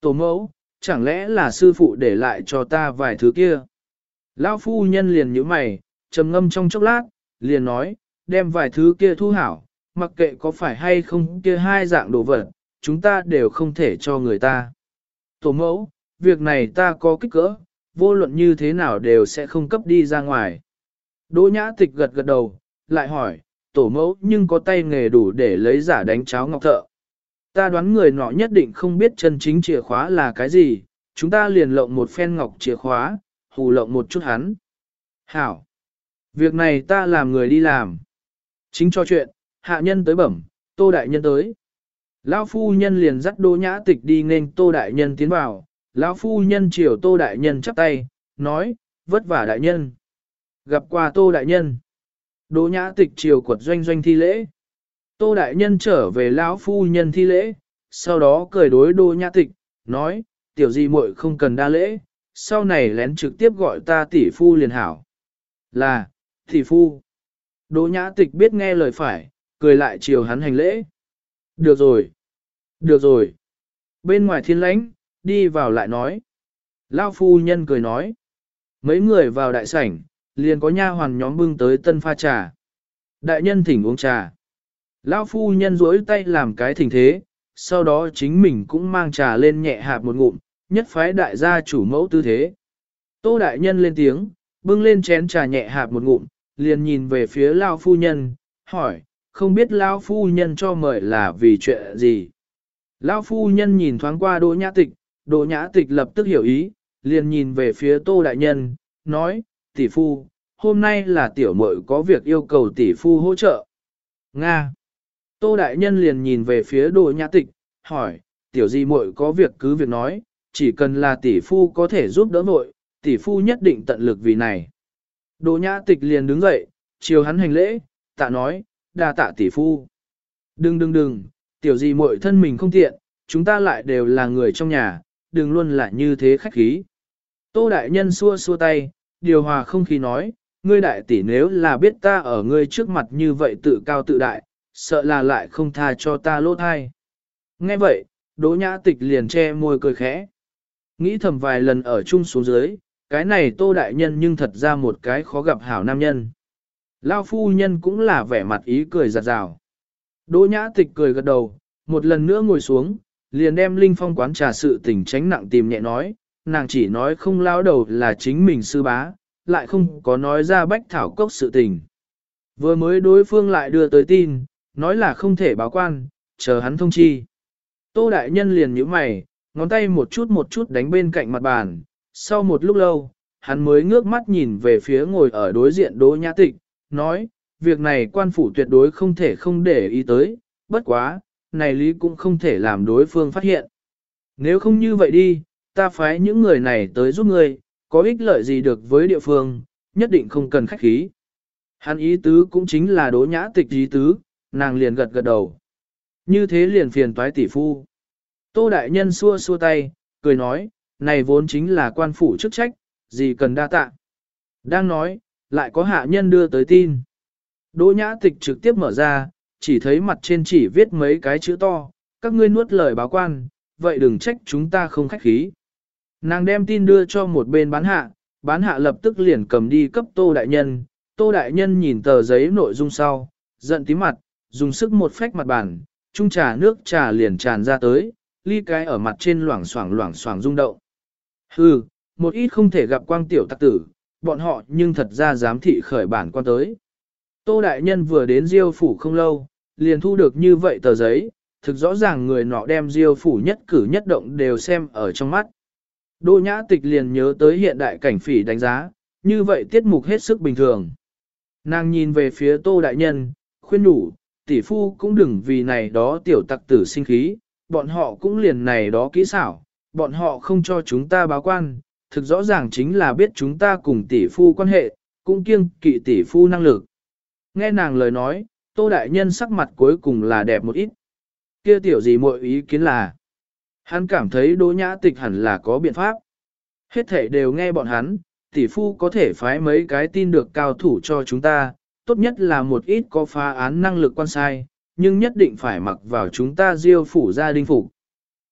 Tổ mẫu, chẳng lẽ là sư phụ để lại cho ta vài thứ kia? Lão phu nhân liền nhíu mày, trầm ngâm trong chốc lát, liền nói, đem vài thứ kia thu hảo, mặc kệ có phải hay không kia hai dạng đồ vật, chúng ta đều không thể cho người ta. Tổ mẫu, việc này ta có kích cỡ, vô luận như thế nào đều sẽ không cấp đi ra ngoài. Đỗ nhã tịch gật gật đầu, lại hỏi, tổ mẫu nhưng có tay nghề đủ để lấy giả đánh cháo ngọc thợ. Ta đoán người nọ nhất định không biết chân chính chìa khóa là cái gì, chúng ta liền lộng một phen ngọc chìa khóa, hù lộng một chút hắn. Hảo! Việc này ta làm người đi làm. Chính cho chuyện, hạ nhân tới bẩm, tô đại nhân tới. Lão phu nhân liền dắt đô nhã tịch đi nên tô đại nhân tiến vào, lão phu nhân chiều tô đại nhân chắp tay, nói, vất vả đại nhân. Gặp qua tô đại nhân. Đỗ nhã tịch chiều quật doanh doanh thi lễ. Tô đại nhân trở về lão phu nhân thi lễ, sau đó cười đối đỗ nhã tịch, nói, tiểu di muội không cần đa lễ, sau này lén trực tiếp gọi ta tỷ phu liền hảo. Là, tỷ phu. Đỗ nhã tịch biết nghe lời phải, cười lại chiều hắn hành lễ. Được rồi. Được rồi. Bên ngoài thiên lãnh, đi vào lại nói. Lao phu nhân cười nói. Mấy người vào đại sảnh, liền có nha hoàn nhóm bưng tới tân pha trà. Đại nhân thỉnh uống trà. lão phu nhân duỗi tay làm cái thỉnh thế, sau đó chính mình cũng mang trà lên nhẹ hạp một ngụm, nhất phái đại gia chủ mẫu tư thế. Tô đại nhân lên tiếng, bưng lên chén trà nhẹ hạp một ngụm, liền nhìn về phía lão phu nhân, hỏi, không biết lão phu nhân cho mời là vì chuyện gì. lão phu nhân nhìn thoáng qua đỗ nhã tịch, đỗ nhã tịch lập tức hiểu ý, liền nhìn về phía tô đại nhân, nói, tỷ phu, hôm nay là tiểu muội có việc yêu cầu tỷ phu hỗ trợ. Nga. Tô đại nhân liền nhìn về phía đồ nhã tịch, hỏi, tiểu di muội có việc cứ việc nói, chỉ cần là tỷ phu có thể giúp đỡ muội, tỷ phu nhất định tận lực vì này. Đồ nhã tịch liền đứng dậy, chiều hắn hành lễ, tạ nói, đa tạ tỷ phu. Đừng đừng đừng, tiểu gì muội thân mình không tiện, chúng ta lại đều là người trong nhà, đừng luôn là như thế khách khí. Tô đại nhân xua xua tay, điều hòa không khí nói, ngươi đại tỷ nếu là biết ta ở ngươi trước mặt như vậy tự cao tự đại, sợ là lại không tha cho ta lỗ thai. Nghe vậy, đỗ nhã tịch liền che môi cười khẽ. Nghĩ thầm vài lần ở chung xuống dưới, cái này tô đại nhân nhưng thật ra một cái khó gặp hảo nam nhân. Lao phu nhân cũng là vẻ mặt ý cười giật rào. Đỗ nhã tịch cười gật đầu, một lần nữa ngồi xuống, liền đem Linh Phong quán trà sự tình tránh nặng tìm nhẹ nói, nàng chỉ nói không lao đầu là chính mình sư bá, lại không có nói ra bách thảo cốc sự tình. Vừa mới đối phương lại đưa tới tin, nói là không thể báo quan, chờ hắn thông chi. Tô Đại Nhân liền nhíu mày, ngón tay một chút một chút đánh bên cạnh mặt bàn, sau một lúc lâu, hắn mới ngước mắt nhìn về phía ngồi ở đối diện Đỗ Nhã Tịch, nói, việc này quan phủ tuyệt đối không thể không để ý tới, bất quá, này lý cũng không thể làm đối phương phát hiện. Nếu không như vậy đi, ta phái những người này tới giúp ngươi, có ích lợi gì được với địa phương, nhất định không cần khách khí. Hắn ý tứ cũng chính là Đỗ Nhã Tịch ý tứ, nàng liền gật gật đầu. Như thế liền phiền toái tỷ phu. Tô Đại Nhân xua xua tay, cười nói, này vốn chính là quan phủ chức trách, gì cần đa tạ. Đang nói, lại có hạ nhân đưa tới tin. Đỗ nhã tịch trực tiếp mở ra, chỉ thấy mặt trên chỉ viết mấy cái chữ to, các ngươi nuốt lời báo quan, vậy đừng trách chúng ta không khách khí. Nàng đem tin đưa cho một bên bán hạ, bán hạ lập tức liền cầm đi cấp tô đại nhân, tô đại nhân nhìn tờ giấy nội dung sau, giận tí mặt, dùng sức một phách mặt bàn, chung trà nước trà liền tràn ra tới, ly cái ở mặt trên loảng xoảng loảng xoảng rung động. Hừ, một ít không thể gặp quang tiểu tặc tử, bọn họ nhưng thật ra dám thị khởi bản quan tới. Tô Đại Nhân vừa đến Diêu Phủ không lâu, liền thu được như vậy tờ giấy, thực rõ ràng người nọ đem Diêu Phủ nhất cử nhất động đều xem ở trong mắt. Đỗ Nhã Tịch liền nhớ tới hiện đại cảnh phỉ đánh giá, như vậy tiết mục hết sức bình thường. Nàng nhìn về phía Tô Đại Nhân, khuyên đủ, tỷ phu cũng đừng vì này đó tiểu tặc tử sinh khí, bọn họ cũng liền này đó kỹ xảo, bọn họ không cho chúng ta báo quan, thực rõ ràng chính là biết chúng ta cùng tỷ phu quan hệ, cũng kiêng kỵ tỷ phu năng lực. Nghe nàng lời nói, Tô Đại Nhân sắc mặt cuối cùng là đẹp một ít. Kia tiểu gì mọi ý kiến là, hắn cảm thấy Đỗ Nhã Tịch hẳn là có biện pháp. Hết thể đều nghe bọn hắn, tỷ phu có thể phái mấy cái tin được cao thủ cho chúng ta, tốt nhất là một ít có phá án năng lực quan sai, nhưng nhất định phải mặc vào chúng ta diêu phủ gia đình phủ.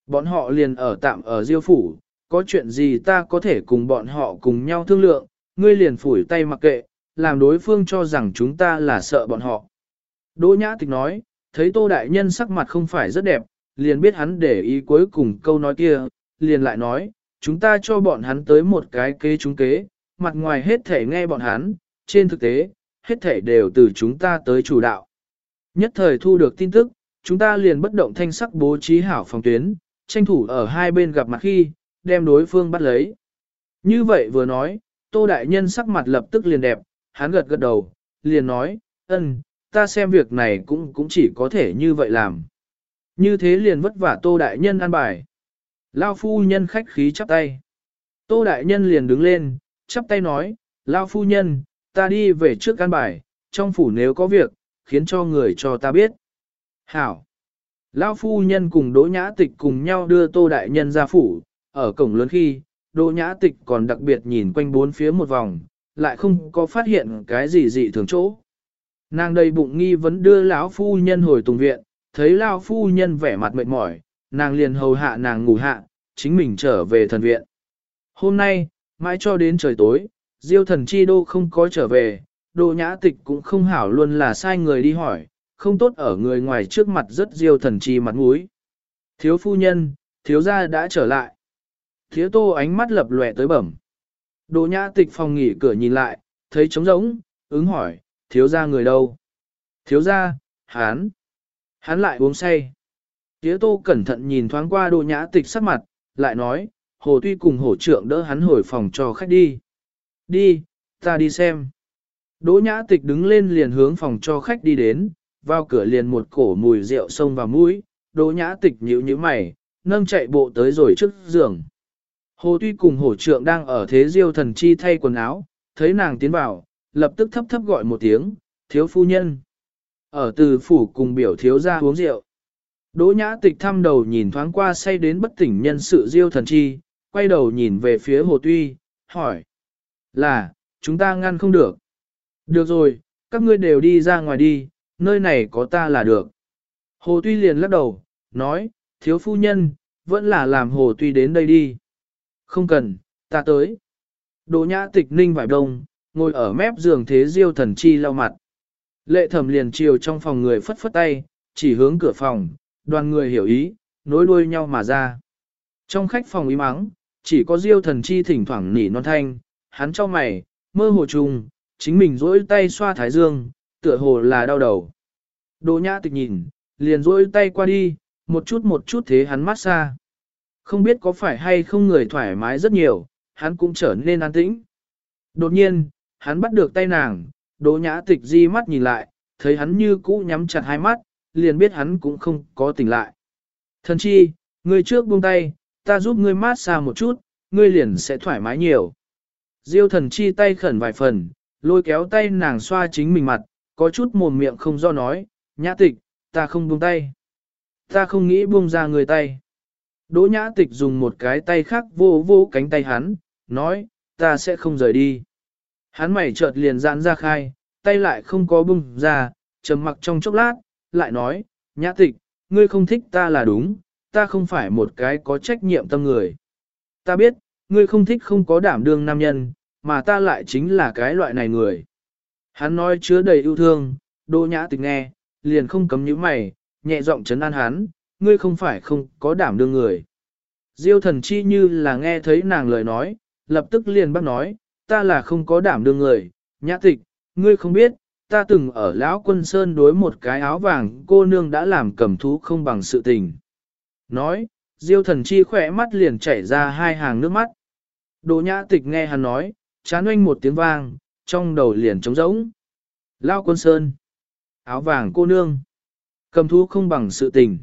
Bọn họ liền ở tạm ở diêu phủ, có chuyện gì ta có thể cùng bọn họ cùng nhau thương lượng, ngươi liền phủi tay mặc kệ, làm đối phương cho rằng chúng ta là sợ bọn họ. Đỗ Nhã Tịch nói, thấy Tô Đại Nhân sắc mặt không phải rất đẹp, liền biết hắn để ý cuối cùng câu nói kia, liền lại nói, chúng ta cho bọn hắn tới một cái kế chúng kế, mặt ngoài hết thể nghe bọn hắn, trên thực tế, hết thể đều từ chúng ta tới chủ đạo. Nhất thời thu được tin tức, chúng ta liền bất động thanh sắc bố trí hảo phòng tuyến, tranh thủ ở hai bên gặp mặt khi, đem đối phương bắt lấy. Như vậy vừa nói, Tô Đại Nhân sắc mặt lập tức liền đẹp, hắn gật gật đầu, liền nói, ân, ta xem việc này cũng cũng chỉ có thể như vậy làm. Như thế liền vất vả Tô Đại Nhân ăn bài. Lao phu nhân khách khí chắp tay. Tô Đại Nhân liền đứng lên, chắp tay nói, Lao phu nhân, ta đi về trước ăn bài, trong phủ nếu có việc, khiến cho người cho ta biết. Hảo. Lao phu nhân cùng Đỗ Nhã Tịch cùng nhau đưa Tô Đại Nhân ra phủ, ở cổng lớn khi, Đỗ Nhã Tịch còn đặc biệt nhìn quanh bốn phía một vòng, lại không có phát hiện cái gì dị thường chỗ. Nàng đầy bụng nghi vấn đưa lão phu nhân hồi tùng viện, thấy lão phu nhân vẻ mặt mệt mỏi, nàng liền hầu hạ nàng ngủ hạ, chính mình trở về thần viện. Hôm nay, mãi cho đến trời tối, diêu thần chi đô không có trở về, đô nhã tịch cũng không hảo luôn là sai người đi hỏi, không tốt ở người ngoài trước mặt rất diêu thần chi mặt mũi. Thiếu phu nhân, thiếu gia đã trở lại. Thiếu tô ánh mắt lập lòe tới bẩm. Đỗ nhã tịch phòng nghỉ cửa nhìn lại, thấy trống rỗng, ứng hỏi, thiếu gia người đâu? Thiếu gia, hán. Hắn lại uống say. Tiếu tô cẩn thận nhìn thoáng qua đỗ nhã tịch sắc mặt, lại nói, hồ tuy cùng hổ trưởng đỡ hắn hồi phòng cho khách đi. Đi, ta đi xem. Đỗ nhã tịch đứng lên liền hướng phòng cho khách đi đến, vào cửa liền một cổ mùi rượu xông vào mũi, đỗ nhã tịch nhíu nhíu mày, nâng chạy bộ tới rồi trước giường. Hồ Tuy cùng hổ trượng đang ở thế diêu thần chi thay quần áo, thấy nàng tiến vào, lập tức thấp thấp gọi một tiếng, thiếu phu nhân. Ở từ phủ cùng biểu thiếu ra uống rượu. Đỗ nhã tịch thăm đầu nhìn thoáng qua say đến bất tỉnh nhân sự diêu thần chi, quay đầu nhìn về phía hồ tuy, hỏi. Là, chúng ta ngăn không được. Được rồi, các ngươi đều đi ra ngoài đi, nơi này có ta là được. Hồ tuy liền lắc đầu, nói, thiếu phu nhân, vẫn là làm hồ tuy đến đây đi. Không cần, ta tới. Đỗ nhã tịch ninh vải đông, ngồi ở mép giường thế diêu thần chi lau mặt. Lệ thẩm liền chiều trong phòng người phất phất tay, chỉ hướng cửa phòng, đoàn người hiểu ý, nối đuôi nhau mà ra. Trong khách phòng im mắng, chỉ có diêu thần chi thỉnh thoảng nỉ non thanh, hắn cho mày, mơ hồ trùng, chính mình rỗi tay xoa thái dương, tựa hồ là đau đầu. Đỗ nhã tịch nhìn, liền rỗi tay qua đi, một chút một chút thế hắn mát xa. Không biết có phải hay không người thoải mái rất nhiều, hắn cũng trở nên an tĩnh. Đột nhiên, hắn bắt được tay nàng, đỗ nhã tịch di mắt nhìn lại, thấy hắn như cũ nhắm chặt hai mắt, liền biết hắn cũng không có tỉnh lại. Thần chi, ngươi trước buông tay, ta giúp ngươi mát xa một chút, ngươi liền sẽ thoải mái nhiều. Diêu thần chi tay khẩn vài phần, lôi kéo tay nàng xoa chính mình mặt, có chút mồm miệng không do nói, nhã tịch, ta không buông tay. Ta không nghĩ buông ra người tay. Đỗ nhã tịch dùng một cái tay khác vô vô cánh tay hắn, nói, ta sẽ không rời đi. Hắn mày chợt liền giãn ra khai, tay lại không có bung ra, trầm mặc trong chốc lát, lại nói, nhã tịch, ngươi không thích ta là đúng, ta không phải một cái có trách nhiệm tâm người. Ta biết, ngươi không thích không có đảm đương nam nhân, mà ta lại chính là cái loại này người. Hắn nói chứa đầy yêu thương, đô nhã tịch nghe, liền không cấm những mày, nhẹ giọng chấn an hắn, ngươi không phải không có đảm đương người. Diêu thần chi như là nghe thấy nàng lời nói, lập tức liền bắt nói, ta là không có đảm đương người, nhã tịch, ngươi không biết, ta từng ở lão quân sơn đối một cái áo vàng cô nương đã làm cầm thú không bằng sự tình. Nói, diêu thần chi khỏe mắt liền chảy ra hai hàng nước mắt. Đồ nhã tịch nghe hắn nói, chán oanh một tiếng vang, trong đầu liền trống rỗng. Lao quân sơn, áo vàng cô nương, cầm thú không bằng sự tình.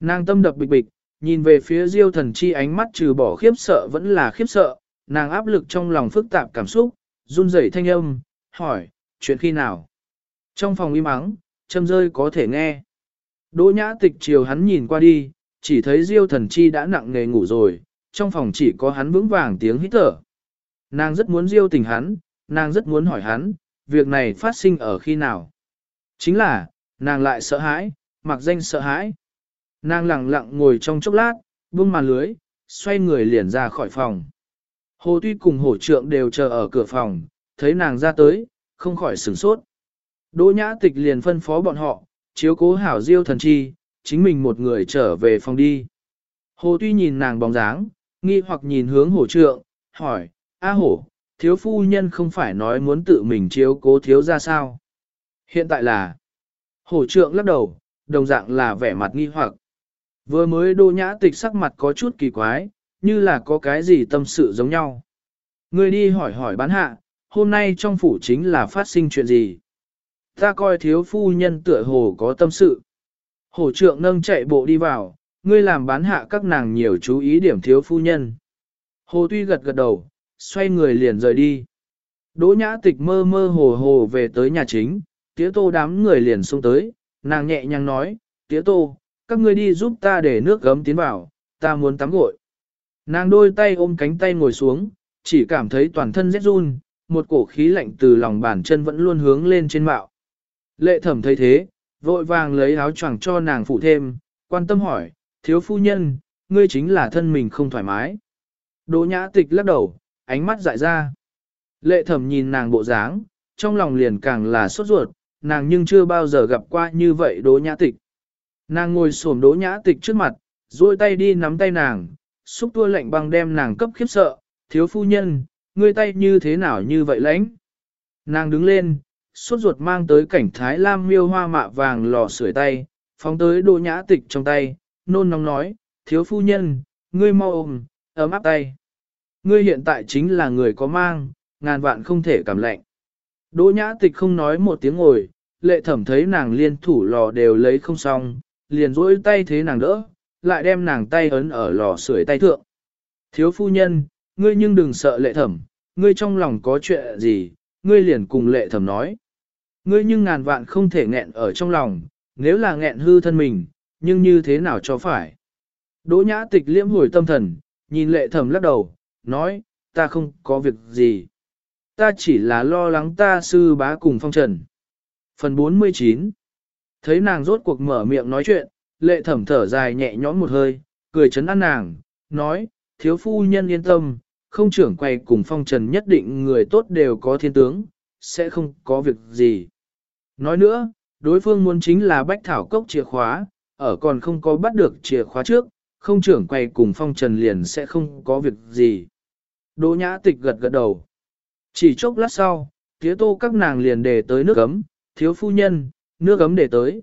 Nàng tâm đập bịch bịch, nhìn về phía diêu thần chi ánh mắt trừ bỏ khiếp sợ vẫn là khiếp sợ, nàng áp lực trong lòng phức tạp cảm xúc, run rẩy thanh âm, hỏi, chuyện khi nào? Trong phòng im ắng, châm rơi có thể nghe. Đỗ nhã tịch chiều hắn nhìn qua đi, chỉ thấy diêu thần chi đã nặng nề ngủ rồi, trong phòng chỉ có hắn vững vàng tiếng hít thở. Nàng rất muốn diêu tình hắn, nàng rất muốn hỏi hắn, việc này phát sinh ở khi nào? Chính là, nàng lại sợ hãi, mặc danh sợ hãi. Nàng lặng lặng ngồi trong chốc lát, buông màn lưới, xoay người liền ra khỏi phòng. Hồ Tuy cùng hổ trượng đều chờ ở cửa phòng, thấy nàng ra tới, không khỏi sửng sốt. Đỗ nhã tịch liền phân phó bọn họ, chiếu cố hảo diêu thần chi, chính mình một người trở về phòng đi. Hồ Tuy nhìn nàng bóng dáng, nghi hoặc nhìn hướng hổ trượng, hỏi, A hổ, thiếu phu nhân không phải nói muốn tự mình chiếu cố thiếu ra sao? Hiện tại là, hổ trượng lắc đầu, đồng dạng là vẻ mặt nghi hoặc. Vừa mới đô nhã tịch sắc mặt có chút kỳ quái, như là có cái gì tâm sự giống nhau. Người đi hỏi hỏi bán hạ, hôm nay trong phủ chính là phát sinh chuyện gì. Ta coi thiếu phu nhân tựa hồ có tâm sự. Hổ trượng nâng chạy bộ đi vào, ngươi làm bán hạ các nàng nhiều chú ý điểm thiếu phu nhân. Hồ tuy gật gật đầu, xoay người liền rời đi. Đỗ nhã tịch mơ mơ hồ hồ về tới nhà chính, tía tô đám người liền xuống tới, nàng nhẹ nhàng nói, tía tô, các ngươi đi giúp ta để nước gấm tiến vào, ta muốn tắm gội. Nàng đôi tay ôm cánh tay ngồi xuống, chỉ cảm thấy toàn thân rét run, một cổ khí lạnh từ lòng bàn chân vẫn luôn hướng lên trên mạo. Lệ thẩm thấy thế, vội vàng lấy áo choàng cho nàng phụ thêm, quan tâm hỏi, thiếu phu nhân, ngươi chính là thân mình không thoải mái. Đỗ nhã tịch lắc đầu, ánh mắt dại ra. Lệ thẩm nhìn nàng bộ dáng, trong lòng liền càng là sốt ruột, nàng nhưng chưa bao giờ gặp qua như vậy đỗ nhã tịch. Nàng ngồi xổm đỗ nhã tịch trước mặt, duỗi tay đi nắm tay nàng, xúc tua lạnh băng đem nàng cấp khiếp sợ, thiếu phu nhân, ngươi tay như thế nào như vậy lãnh. Nàng đứng lên, suốt ruột mang tới cảnh thái lam miêu hoa mạ vàng lò sưởi tay, phóng tới đỗ nhã tịch trong tay, nôn nóng nói, thiếu phu nhân, ngươi mau ôm, ấm áp tay. Ngươi hiện tại chính là người có mang, ngàn vạn không thể cảm lạnh. Đỗ nhã tịch không nói một tiếng ngồi, lệ thẩm thấy nàng liên thủ lò đều lấy không xong, liền rỗi tay thế nàng đỡ, lại đem nàng tay ấn ở lò sưởi tay thượng. Thiếu phu nhân, ngươi nhưng đừng sợ lệ thẩm, ngươi trong lòng có chuyện gì, ngươi liền cùng lệ thẩm nói. Ngươi nhưng ngàn vạn không thể nghẹn ở trong lòng, nếu là nghẹn hư thân mình, nhưng như thế nào cho phải. Đỗ nhã tịch liễm hồi tâm thần, nhìn lệ thẩm lắc đầu, nói, ta không có việc gì. Ta chỉ là lo lắng ta sư bá cùng phong trần. Phần 49 Thấy nàng rốt cuộc mở miệng nói chuyện, lệ thẩm thở dài nhẹ nhõm một hơi, cười chấn an nàng, nói, thiếu phu nhân yên tâm, không trưởng quay cùng phong trần nhất định người tốt đều có thiên tướng, sẽ không có việc gì. Nói nữa, đối phương muốn chính là bách thảo cốc chìa khóa, ở còn không có bắt được chìa khóa trước, không trưởng quay cùng phong trần liền sẽ không có việc gì. Đỗ nhã tịch gật gật đầu. Chỉ chốc lát sau, tía tô các nàng liền để tới nước ấm, thiếu phu nhân, nước ấm để tới.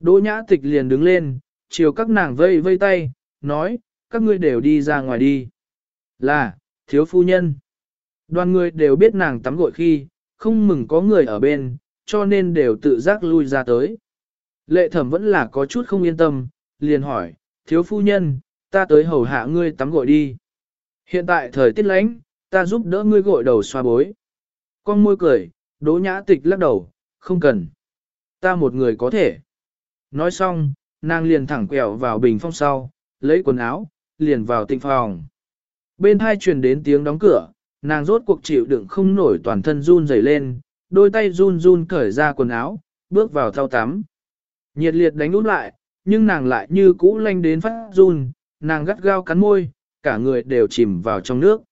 Đỗ nhã tịch liền đứng lên, chiều các nàng vây vây tay, nói, các ngươi đều đi ra ngoài đi. Là, thiếu phu nhân. Đoàn người đều biết nàng tắm gội khi, không mừng có người ở bên, cho nên đều tự giác lui ra tới. Lệ thẩm vẫn là có chút không yên tâm, liền hỏi, thiếu phu nhân, ta tới hầu hạ ngươi tắm gội đi. Hiện tại thời tiết lạnh, ta giúp đỡ ngươi gội đầu xoa bối. Con môi cười, đỗ nhã tịch lắc đầu, không cần. Ta một người có thể. Nói xong, nàng liền thẳng quẹo vào bình phong sau, lấy quần áo, liền vào tịnh phòng. Bên hai truyền đến tiếng đóng cửa, nàng rốt cuộc chịu đựng không nổi toàn thân run rẩy lên, đôi tay run run cởi ra quần áo, bước vào thao tắm. Nhiệt liệt đánh út lại, nhưng nàng lại như cũ lanh đến phát run, nàng gắt gao cắn môi, cả người đều chìm vào trong nước.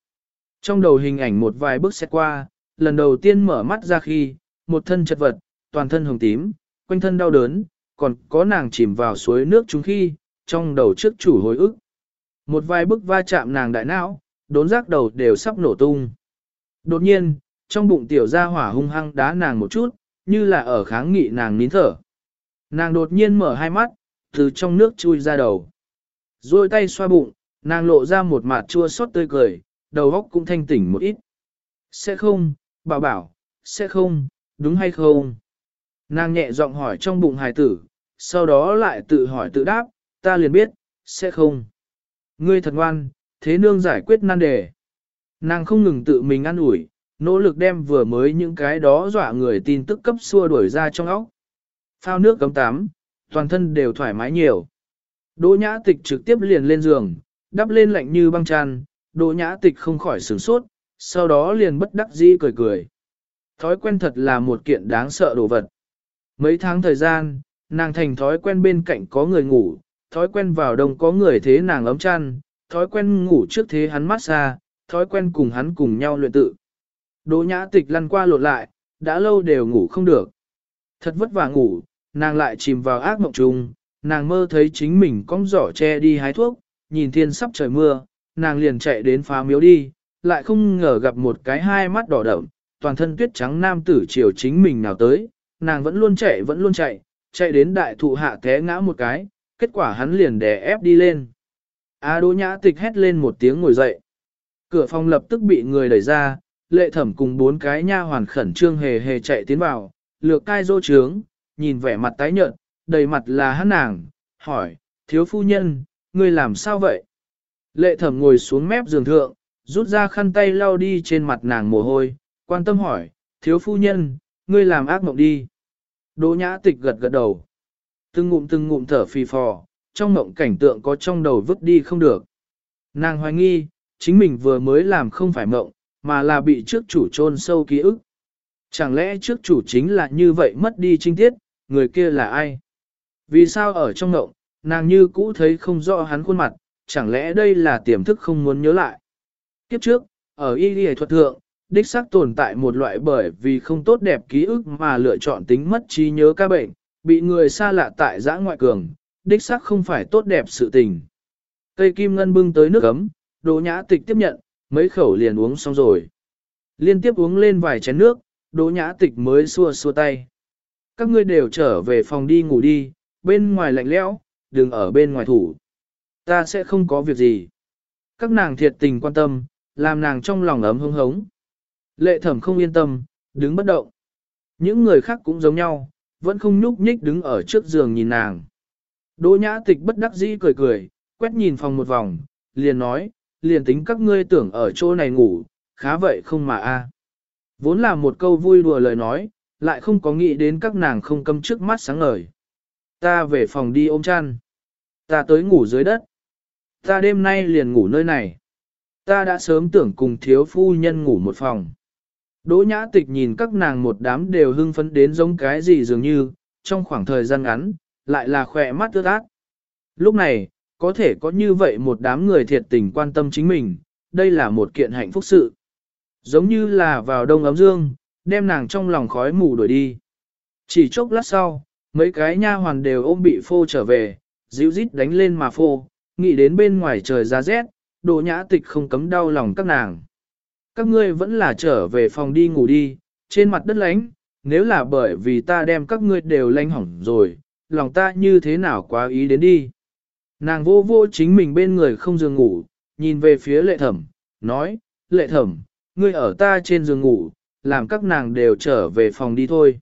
Trong đầu hình ảnh một vài bước xét qua, lần đầu tiên mở mắt ra khi, một thân chật vật, toàn thân hồng tím, quanh thân đau đớn, còn có nàng chìm vào suối nước chúng khi, trong đầu trước chủ hồi ức. Một vài bước va chạm nàng đại não, đốn giác đầu đều sắp nổ tung. Đột nhiên, trong bụng tiểu gia hỏa hung hăng đá nàng một chút, như là ở kháng nghị nàng nín thở. Nàng đột nhiên mở hai mắt, từ trong nước chui ra đầu. Rồi tay xoa bụng, nàng lộ ra một mặt chua xót tươi cười, đầu óc cũng thanh tỉnh một ít. Sẽ không, bảo bảo, sẽ không, đúng hay không? Nàng nhẹ giọng hỏi trong bụng hài tử, sau đó lại tự hỏi tự đáp, ta liền biết, sẽ không. Ngươi thật ngoan, thế nương giải quyết nan đề. Nàng không ngừng tự mình ăn ủi, nỗ lực đem vừa mới những cái đó dọa người tin tức cấp xua đuổi ra trong óc. Phao nước cấm tắm, toàn thân đều thoải mái nhiều. Đỗ nhã tịch trực tiếp liền lên giường, đắp lên lạnh như băng tràn, đỗ nhã tịch không khỏi sửng sốt, sau đó liền bất đắc dĩ cười cười. Thói quen thật là một kiện đáng sợ đồ vật. Mấy tháng thời gian, nàng thành thói quen bên cạnh có người ngủ, thói quen vào đông có người thế nàng ấm chăn, thói quen ngủ trước thế hắn mát xa, thói quen cùng hắn cùng nhau luyện tự. Đỗ nhã tịch lăn qua lộn lại, đã lâu đều ngủ không được. Thật vất vả ngủ, nàng lại chìm vào ác mộng trùng, nàng mơ thấy chính mình cong giỏ che đi hái thuốc, nhìn thiên sắp trời mưa, nàng liền chạy đến phá miếu đi, lại không ngờ gặp một cái hai mắt đỏ đậm, toàn thân tuyết trắng nam tử chiều chính mình nào tới, nàng vẫn luôn chạy vẫn luôn chạy, chạy đến đại thụ hạ té ngã một cái, kết quả hắn liền đè ép đi lên. A Đỗ Nhã Tịch hét lên một tiếng ngồi dậy. Cửa phòng lập tức bị người đẩy ra, lệ thẩm cùng bốn cái nha hoàn khẩn trương hề hề chạy tiến vào, lược cai dô trướng, nhìn vẻ mặt tái nhợt, đầy mặt là hắn nàng, hỏi, thiếu phu nhân, ngươi làm sao vậy? Lệ thẩm ngồi xuống mép giường thượng, rút ra khăn tay lau đi trên mặt nàng mồ hôi, quan tâm hỏi, thiếu phu nhân, ngươi làm ác mộng đi. Đỗ nhã tịch gật gật đầu. Từng ngụm từng ngụm thở phì phò, trong mộng cảnh tượng có trong đầu vứt đi không được. Nàng hoài nghi, chính mình vừa mới làm không phải mộng, mà là bị trước chủ chôn sâu ký ức. Chẳng lẽ trước chủ chính là như vậy mất đi trinh tiết, người kia là ai? Vì sao ở trong mộng, nàng như cũ thấy không rõ hắn khuôn mặt, chẳng lẽ đây là tiềm thức không muốn nhớ lại? Kiếp trước, ở y y thuật thượng, đích xác tồn tại một loại bởi vì không tốt đẹp ký ức mà lựa chọn tính mất trí nhớ ca bệnh, bị người xa lạ tại giã ngoại cường, đích xác không phải tốt đẹp sự tình. Cây kim ngân bưng tới nước ấm, đồ nhã tịch tiếp nhận, mấy khẩu liền uống xong rồi. Liên tiếp uống lên vài chén nước, đỗ nhã tịch mới xua xua tay. Các ngươi đều trở về phòng đi ngủ đi, bên ngoài lạnh lẽo, đừng ở bên ngoài thủ. Ta sẽ không có việc gì. Các nàng thiệt tình quan tâm, làm nàng trong lòng ấm hứng hống. Lệ thẩm không yên tâm, đứng bất động. Những người khác cũng giống nhau, vẫn không nhúc nhích đứng ở trước giường nhìn nàng. Đỗ nhã tịch bất đắc dĩ cười cười, quét nhìn phòng một vòng, liền nói, liền tính các ngươi tưởng ở chỗ này ngủ, khá vậy không mà a. Vốn là một câu vui đùa lời nói, lại không có nghĩ đến các nàng không câm trước mắt sáng ngời. Ta về phòng đi ôm chăn. Ta tới ngủ dưới đất. Ta đêm nay liền ngủ nơi này. Ta đã sớm tưởng cùng thiếu phu nhân ngủ một phòng. Đỗ nhã tịch nhìn các nàng một đám đều hưng phấn đến giống cái gì dường như, trong khoảng thời gian ngắn, lại là khỏe mắt ướt át. Lúc này, có thể có như vậy một đám người thiệt tình quan tâm chính mình, đây là một kiện hạnh phúc sự. Giống như là vào đông ấm dương, đem nàng trong lòng khói mù đuổi đi. Chỉ chốc lát sau, mấy cái nha hoàn đều ôm bị phô trở về, dịu rít đánh lên mà phô, nghĩ đến bên ngoài trời giá rét, đồ nhã tịch không cấm đau lòng các nàng. Các ngươi vẫn là trở về phòng đi ngủ đi, trên mặt đất lánh, nếu là bởi vì ta đem các ngươi đều lanh hỏng rồi, lòng ta như thế nào quá ý đến đi. Nàng vô vô chính mình bên người không giường ngủ, nhìn về phía lệ thẩm, nói, lệ thẩm, ngươi ở ta trên giường ngủ, làm các nàng đều trở về phòng đi thôi.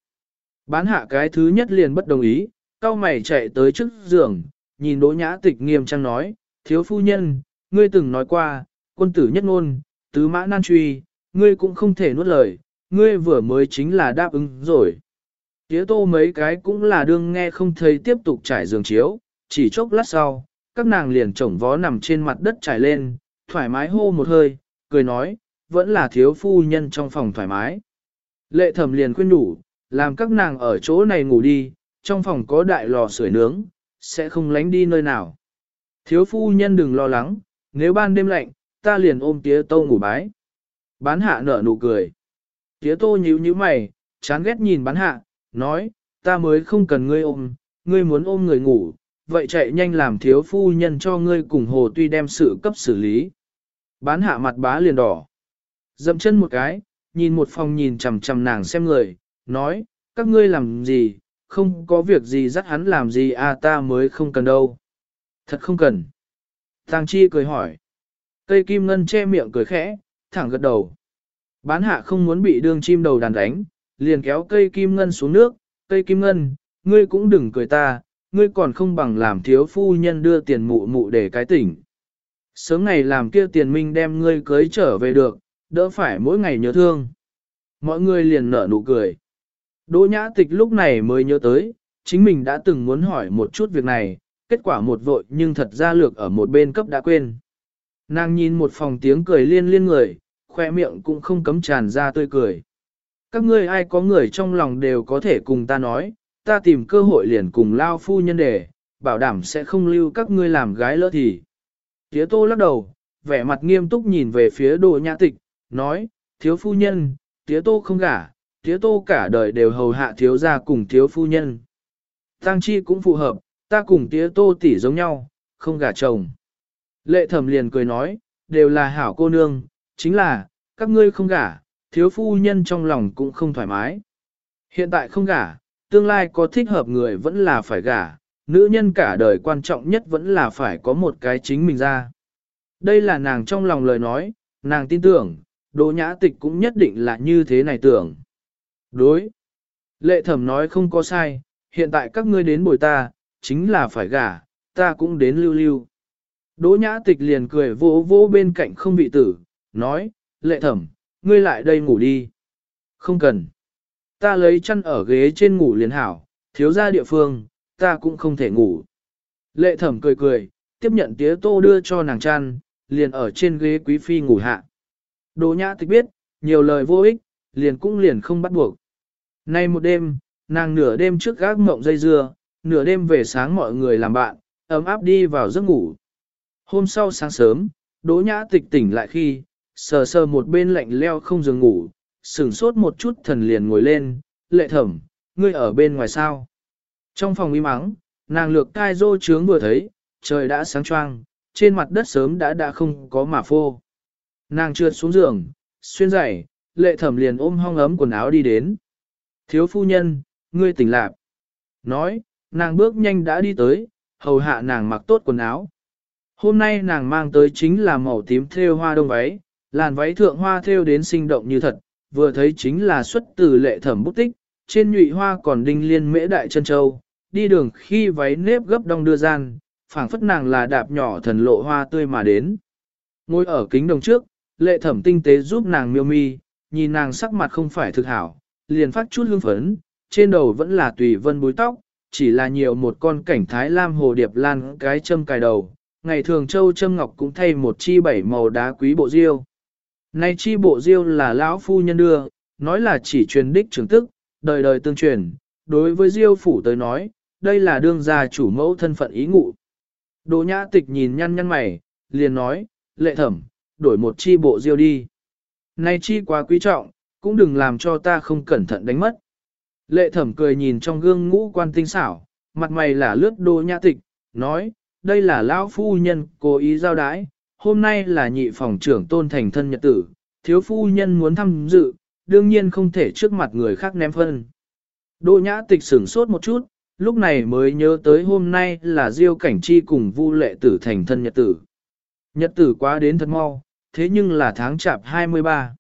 Bán hạ cái thứ nhất liền bất đồng ý, cao mày chạy tới trước giường, nhìn đỗ nhã tịch nghiêm trang nói, thiếu phu nhân, ngươi từng nói qua, quân tử nhất ngôn, tứ mã nan truy, ngươi cũng không thể nuốt lời, ngươi vừa mới chính là đáp ứng rồi. Tía tô mấy cái cũng là đương nghe không thấy tiếp tục trải giường chiếu, chỉ chốc lát sau, các nàng liền chổng vó nằm trên mặt đất trải lên, thoải mái hô một hơi, cười nói, vẫn là thiếu phu nhân trong phòng thoải mái. Lệ thẩm liền khuyên đủ, làm các nàng ở chỗ này ngủ đi, trong phòng có đại lò sưởi nướng, sẽ không lánh đi nơi nào. Thiếu phu nhân đừng lo lắng, nếu ban đêm lạnh, ta liền ôm tía tô ngủ bái. Bán hạ nở nụ cười. Tía tô nhíu nhíu mày, chán ghét nhìn bán hạ, nói, ta mới không cần ngươi ôm, ngươi muốn ôm người ngủ, vậy chạy nhanh làm thiếu phu nhân cho ngươi cùng hồ tuy đem sự cấp xử lý. Bán hạ mặt bá liền đỏ. Dậm chân một cái, nhìn một phòng nhìn chằm chằm nàng xem người, nói, các ngươi làm gì, không có việc gì dắt hắn làm gì à ta mới không cần đâu. Thật không cần. Tàng chi cười hỏi. Cây kim ngân che miệng cười khẽ, thẳng gật đầu. Bán hạ không muốn bị đương chim đầu đàn đánh, liền kéo cây kim ngân xuống nước, cây kim ngân, ngươi cũng đừng cười ta, ngươi còn không bằng làm thiếu phu nhân đưa tiền mụ mụ để cái tỉnh. Sớm ngày làm kia tiền minh đem ngươi cưới trở về được, đỡ phải mỗi ngày nhớ thương. Mọi người liền nở nụ cười. Đỗ nhã tịch lúc này mới nhớ tới, chính mình đã từng muốn hỏi một chút việc này, kết quả một vội nhưng thật ra lược ở một bên cấp đã quên. Nàng nhìn một phòng tiếng cười liên liên người, khoe miệng cũng không cấm tràn ra tươi cười. Các ngươi ai có người trong lòng đều có thể cùng ta nói, ta tìm cơ hội liền cùng lao phu nhân đề, bảo đảm sẽ không lưu các ngươi làm gái lỡ thì. Tía tô lắc đầu, vẻ mặt nghiêm túc nhìn về phía đồ nhã tịch, nói, thiếu phu nhân, tía tô không gả, tía tô cả đời đều hầu hạ thiếu gia cùng thiếu phu nhân. Tăng chi cũng phù hợp, ta cùng tía tô tỷ giống nhau, không gả chồng. Lệ thẩm liền cười nói, đều là hảo cô nương, chính là, các ngươi không gả, thiếu phu nhân trong lòng cũng không thoải mái. Hiện tại không gả, tương lai có thích hợp người vẫn là phải gả, nữ nhân cả đời quan trọng nhất vẫn là phải có một cái chính mình ra. Đây là nàng trong lòng lời nói, nàng tin tưởng, Đỗ Nhã Tịch cũng nhất định là như thế này tưởng. Đối. Lệ thẩm nói không có sai, hiện tại các ngươi đến bồi ta, chính là phải gả, ta cũng đến lưu lưu. Đỗ Nhã Tịch liền cười vỗ vỗ bên cạnh không vị tử, nói, lệ thẩm, ngươi lại đây ngủ đi. Không cần. Ta lấy chăn ở ghế trên ngủ liền hảo, thiếu ra địa phương, ta cũng không thể ngủ. Lệ thẩm cười cười, tiếp nhận tía tô đưa cho nàng chăn, liền ở trên ghế quý phi ngủ hạ. Đỗ nhã tịch biết, nhiều lời vô ích, liền cũng liền không bắt buộc. Nay một đêm, nàng nửa đêm trước gác mộng dây dưa, nửa đêm về sáng mọi người làm bạn, ấm áp đi vào giấc ngủ. Hôm sau sáng sớm, đỗ nhã tịch tỉnh lại khi, sờ sờ một bên lạnh leo không giường ngủ, sửng sốt một chút thần liền ngồi lên, lệ thẩm, ngươi ở bên ngoài sao. Trong phòng im mắng, nàng lược cai rô trướng vừa thấy, trời đã sáng choang, trên mặt đất sớm đã đã không có mà phô. Nàng trượt xuống giường, xuyên giày, lệ thẩm liền ôm hong ấm quần áo đi đến. Thiếu phu nhân, ngươi tỉnh lạc. Nói, nàng bước nhanh đã đi tới, hầu hạ nàng mặc tốt quần áo. Hôm nay nàng mang tới chính là màu tím thêu hoa đông váy, làn váy thượng hoa thêu đến sinh động như thật, vừa thấy chính là xuất từ lệ thẩm bút tích, trên nhụy hoa còn đinh liên mễ đại chân châu, đi đường khi váy nếp gấp đông đưa gian, phảng phất nàng là đạp nhỏ thần lộ hoa tươi mà đến. Ngồi ở kính đồng trước, lệ thẩm tinh tế giúp nàng miêu mi, nhìn nàng sắc mặt không phải thực hảo, liền phát chút hương phấn, trên đầu vẫn là tùy vân búi tóc, chỉ là nhiều một con cảnh thái lam hồ điệp lan cái châm cài đầu, ngày thường châu trâm ngọc cũng thay một chi bảy màu đá quý bộ diêu. Nay chi bộ diêu là lão phu nhân đưa, nói là chỉ truyền đích trưởng tức, đời đời tương truyền, đối với diêu phủ tới nói, đây là đương gia chủ mẫu thân phận ý ngụ. Đồ nhã tịch nhìn nhăn nhăn mày, liền nói, lệ thẩm, đổi một chi bộ diêu đi. Nay chi quá quý trọng, cũng đừng làm cho ta không cẩn thận đánh mất. Lệ thẩm cười nhìn trong gương ngũ quan tinh xảo, mặt mày là lướt đô nhã tịch, nói, đây là lão phu nhân cố ý giao đái, hôm nay là nhị phòng trưởng tôn thành thân nhật tử, thiếu phu nhân muốn tham dự, đương nhiên không thể trước mặt người khác ném phân. Đỗ nhã tịch sửng sốt một chút, lúc này mới nhớ tới hôm nay là diêu cảnh chi cùng vu lệ tử thành thân nhật tử. Nhật tử quá đến thật mau, thế nhưng là tháng chạp 23.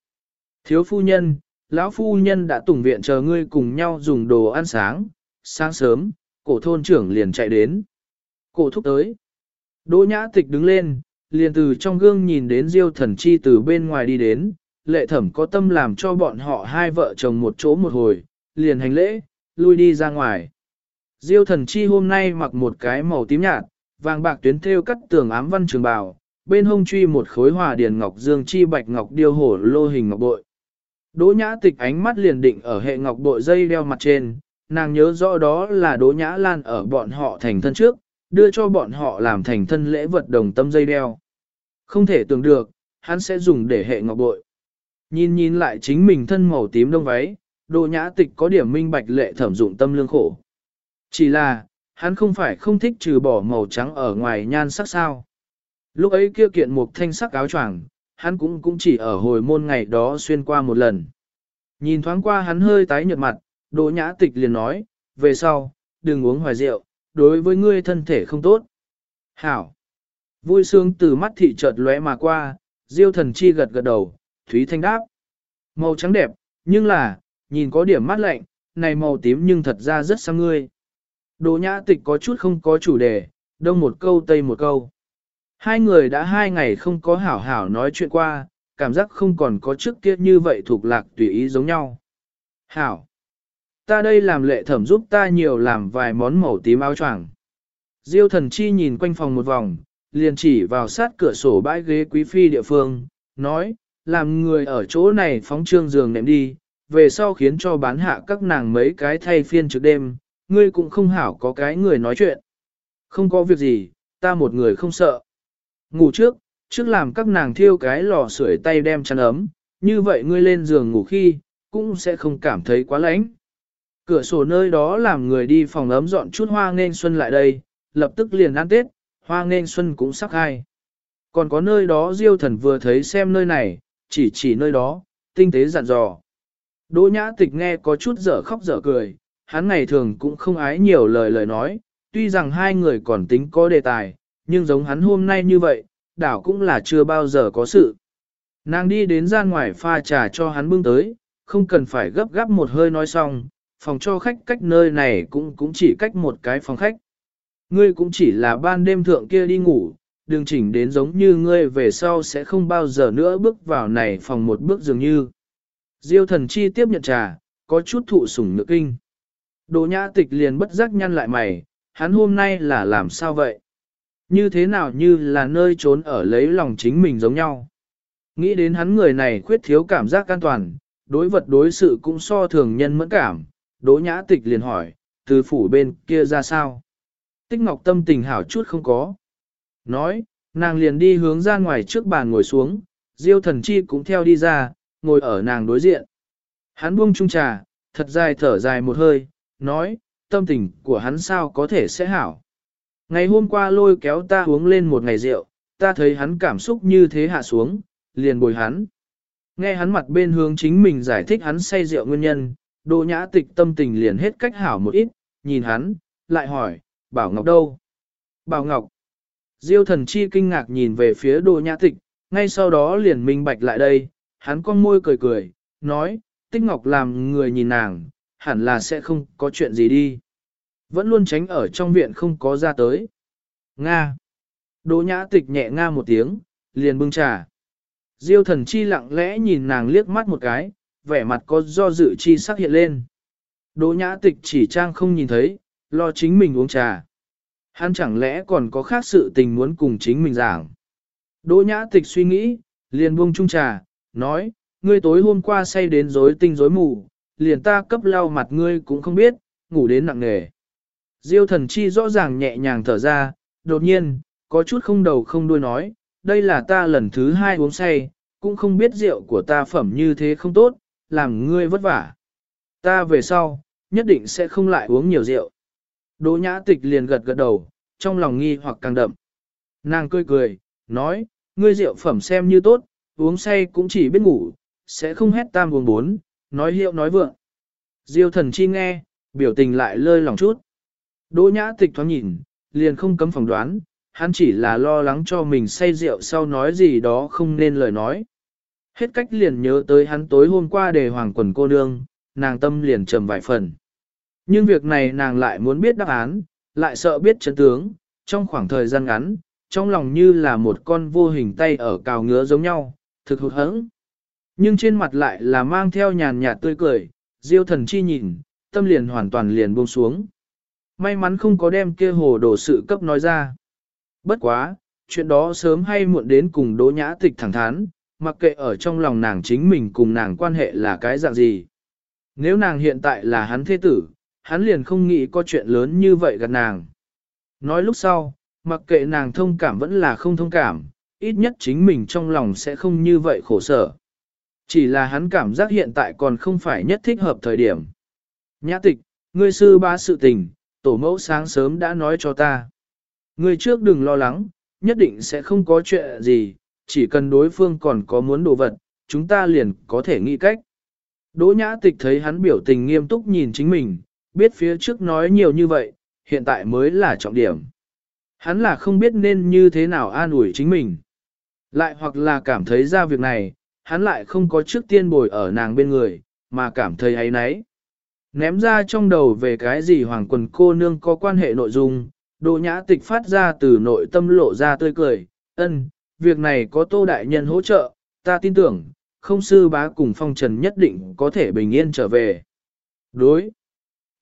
Thiếu phu nhân, lão phu nhân đã tùng viện chờ ngươi cùng nhau dùng đồ ăn sáng, sáng sớm, cổ thôn trưởng liền chạy đến. Cổ thúc tới. Đỗ nhã tịch đứng lên, liền từ trong gương nhìn đến diêu thần chi từ bên ngoài đi đến, lệ thẩm có tâm làm cho bọn họ hai vợ chồng một chỗ một hồi, liền hành lễ, lui đi ra ngoài. Diêu thần chi hôm nay mặc một cái màu tím nhạt, vàng bạc tuyến thêu cắt tường ám văn trường bào, bên hông truy một khối hòa điền ngọc dương chi bạch ngọc điêu hổ lô hình ngọc bội. Đỗ nhã tịch ánh mắt liền định ở hệ ngọc bội dây đeo mặt trên, nàng nhớ rõ đó là đỗ nhã lan ở bọn họ thành thân trước, đưa cho bọn họ làm thành thân lễ vật đồng tâm dây đeo. Không thể tưởng được, hắn sẽ dùng để hệ ngọc bội. Nhìn nhìn lại chính mình thân màu tím đông váy, đỗ nhã tịch có điểm minh bạch lệ thẩm dụng tâm lương khổ. Chỉ là, hắn không phải không thích trừ bỏ màu trắng ở ngoài nhan sắc sao. Lúc ấy kia kiện một thanh sắc áo choàng, hắn cũng cũng chỉ ở hồi môn ngày đó xuyên qua một lần. Nhìn thoáng qua hắn hơi tái nhợt mặt, Đỗ Nhã Tịch liền nói, về sau, đừng uống hoài rượu, đối với ngươi thân thể không tốt. Hảo! Vui sướng từ mắt thị chợt lóe mà qua, Diêu thần chi gật gật đầu, Thúy Thanh đáp. Màu trắng đẹp, nhưng là, nhìn có điểm mắt lạnh, này màu tím nhưng thật ra rất sang ngươi. Đồ Nhã Tịch có chút không có chủ đề, đông một câu tây một câu. Hai người đã hai ngày không có hảo hảo nói chuyện qua, cảm giác không còn có trước kia như vậy thuộc lạc tùy ý giống nhau. Hảo! Ta đây làm lệ thẩm giúp ta nhiều làm vài món màu tím áo choàng. Diêu thần chi nhìn quanh phòng một vòng, liền chỉ vào sát cửa sổ bãi ghế quý phi địa phương, nói, làm người ở chỗ này phóng trương giường nệm đi, về sau khiến cho bán hạ các nàng mấy cái thay phiên trước đêm, ngươi cũng không hảo có cái người nói chuyện. Không có việc gì, ta một người không sợ. Ngủ trước, trước làm các nàng thiêu cái lò sưởi tay đem chăn ấm, như vậy ngươi lên giường ngủ khi, cũng sẽ không cảm thấy quá lạnh. Cửa sổ nơi đó làm người đi phòng ấm dọn chút hoa nên xuân lại đây, lập tức liền ăn tết, hoa nên xuân cũng sắc hai. Còn có nơi đó diêu thần vừa thấy xem nơi này, chỉ chỉ nơi đó, tinh tế dặn dò. Đỗ nhã tịch nghe có chút dở khóc dở cười, hắn ngày thường cũng không ái nhiều lời lời nói, tuy rằng hai người còn tính có đề tài, nhưng giống hắn hôm nay như vậy, đảo cũng là chưa bao giờ có sự. Nàng đi đến ra ngoài pha trà cho hắn bưng tới, không cần phải gấp gáp một hơi nói xong, phòng cho khách cách nơi này cũng cũng chỉ cách một cái phòng khách. Ngươi cũng chỉ là ban đêm thượng kia đi ngủ, đừng chỉnh đến giống như ngươi về sau sẽ không bao giờ nữa bước vào này phòng một bước dường như. Diêu thần chi tiếp nhận trà, có chút thụ sủng nữ kinh. Đồ nhã tịch liền bất giác nhăn lại mày, hắn hôm nay là làm sao vậy? Như thế nào như là nơi trốn ở lấy lòng chính mình giống nhau. Nghĩ đến hắn người này khuyết thiếu cảm giác an toàn, đối vật đối sự cũng so thường nhân mẫn cảm, đỗ nhã tịch liền hỏi, từ phủ bên kia ra sao? Tích ngọc tâm tình hảo chút không có. Nói, nàng liền đi hướng ra ngoài trước bàn ngồi xuống, diêu thần chi cũng theo đi ra, ngồi ở nàng đối diện. Hắn buông chung trà, thật dài thở dài một hơi, nói, tâm tình của hắn sao có thể sẽ hảo. Ngày hôm qua lôi kéo ta uống lên một ngày rượu, ta thấy hắn cảm xúc như thế hạ xuống, liền bồi hắn. Nghe hắn mặt bên hướng chính mình giải thích hắn say rượu nguyên nhân, Đỗ nhã tịch tâm tình liền hết cách hảo một ít, nhìn hắn, lại hỏi, Bảo Ngọc đâu? Bảo Ngọc. Diêu thần chi kinh ngạc nhìn về phía Đỗ nhã tịch, ngay sau đó liền minh bạch lại đây, hắn con môi cười cười, nói, tích ngọc làm người nhìn nàng, hẳn là sẽ không có chuyện gì đi. Vẫn luôn tránh ở trong viện không có ra tới. Nga. Đỗ nhã tịch nhẹ nga một tiếng, liền bưng trà. Diêu thần chi lặng lẽ nhìn nàng liếc mắt một cái, vẻ mặt có do dự chi sắc hiện lên. Đỗ nhã tịch chỉ trang không nhìn thấy, lo chính mình uống trà. Hắn chẳng lẽ còn có khác sự tình muốn cùng chính mình giảng. Đỗ nhã tịch suy nghĩ, liền buông chung trà, nói, ngươi tối hôm qua say đến rối tinh rối mù, liền ta cấp lau mặt ngươi cũng không biết, ngủ đến nặng nề. Diêu thần chi rõ ràng nhẹ nhàng thở ra, đột nhiên, có chút không đầu không đuôi nói, đây là ta lần thứ hai uống say, cũng không biết rượu của ta phẩm như thế không tốt, làm ngươi vất vả. Ta về sau, nhất định sẽ không lại uống nhiều rượu. Đỗ nhã tịch liền gật gật đầu, trong lòng nghi hoặc càng đậm. Nàng cười cười, nói, ngươi rượu phẩm xem như tốt, uống say cũng chỉ biết ngủ, sẽ không hét tam buồn bốn, nói hiệu nói vượng. Diêu thần chi nghe, biểu tình lại lơi lòng chút. Đỗ nhã tịch thoáng nhìn, liền không cấm phỏng đoán, hắn chỉ là lo lắng cho mình say rượu sau nói gì đó không nên lời nói. Hết cách liền nhớ tới hắn tối hôm qua đề hoàng quần cô nương, nàng tâm liền trầm vài phần. Nhưng việc này nàng lại muốn biết đáp án, lại sợ biết chân tướng, trong khoảng thời gian ngắn, trong lòng như là một con vô hình tay ở cào ngứa giống nhau, thực hụt hẫng. Nhưng trên mặt lại là mang theo nhàn nhạt tươi cười, diêu thần chi nhìn, tâm liền hoàn toàn liền buông xuống. May mắn không có đem kia hồ đồ sự cấp nói ra. Bất quá, chuyện đó sớm hay muộn đến cùng đỗ nhã tịch thẳng thắn, mặc kệ ở trong lòng nàng chính mình cùng nàng quan hệ là cái dạng gì. Nếu nàng hiện tại là hắn thế tử, hắn liền không nghĩ có chuyện lớn như vậy gặp nàng. Nói lúc sau, mặc kệ nàng thông cảm vẫn là không thông cảm, ít nhất chính mình trong lòng sẽ không như vậy khổ sở. Chỉ là hắn cảm giác hiện tại còn không phải nhất thích hợp thời điểm. Nhã tịch, ngươi sư ba sự tình, tổ mẫu sáng sớm đã nói cho ta. Ngươi trước đừng lo lắng, nhất định sẽ không có chuyện gì, chỉ cần đối phương còn có muốn đồ vật, chúng ta liền có thể nghĩ cách. Đỗ nhã tịch thấy hắn biểu tình nghiêm túc nhìn chính mình, biết phía trước nói nhiều như vậy, hiện tại mới là trọng điểm. Hắn là không biết nên như thế nào an ủi chính mình. Lại hoặc là cảm thấy ra việc này, hắn lại không có trước tiên bồi ở nàng bên người, mà cảm thấy ấy nấy. Ném ra trong đầu về cái gì hoàng quần cô nương có quan hệ nội dung, đồ nhã tịch phát ra từ nội tâm lộ ra tươi cười, ân, việc này có tô đại nhân hỗ trợ, ta tin tưởng, không sư bá cùng phong trần nhất định có thể bình yên trở về. Đối.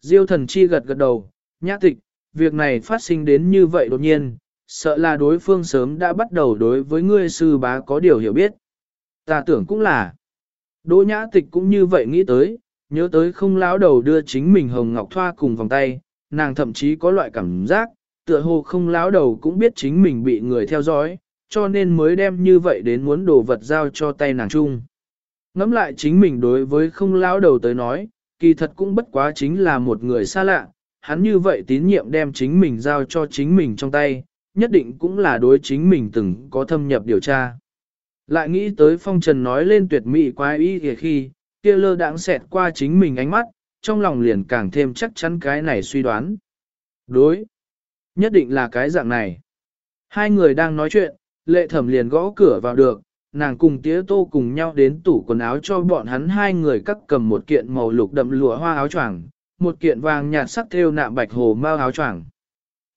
Diêu thần chi gật gật đầu, nhã tịch, việc này phát sinh đến như vậy đột nhiên, sợ là đối phương sớm đã bắt đầu đối với ngươi sư bá có điều hiểu biết. Ta tưởng cũng là. Đỗ nhã tịch cũng như vậy nghĩ tới, nhớ tới không lão đầu đưa chính mình hồng ngọc thoa cùng vòng tay, nàng thậm chí có loại cảm giác, tựa hồ không lão đầu cũng biết chính mình bị người theo dõi, cho nên mới đem như vậy đến muốn đồ vật giao cho tay nàng chung. Ngắm lại chính mình đối với không lão đầu tới nói, kỳ thật cũng bất quá chính là một người xa lạ, hắn như vậy tín nhiệm đem chính mình giao cho chính mình trong tay, nhất định cũng là đối chính mình từng có thâm nhập điều tra. Lại nghĩ tới phong trần nói lên tuyệt mỹ quái ý kìa khi, kia lơ đãng xẹt qua chính mình ánh mắt, trong lòng liền càng thêm chắc chắn cái này suy đoán. Đối, nhất định là cái dạng này. Hai người đang nói chuyện, lệ thẩm liền gõ cửa vào được, nàng cùng tía tô cùng nhau đến tủ quần áo cho bọn hắn hai người cắt cầm một kiện màu lục đậm lụa hoa áo choàng, một kiện vàng nhạt sắc thêu nạm bạch hồ mao áo choàng.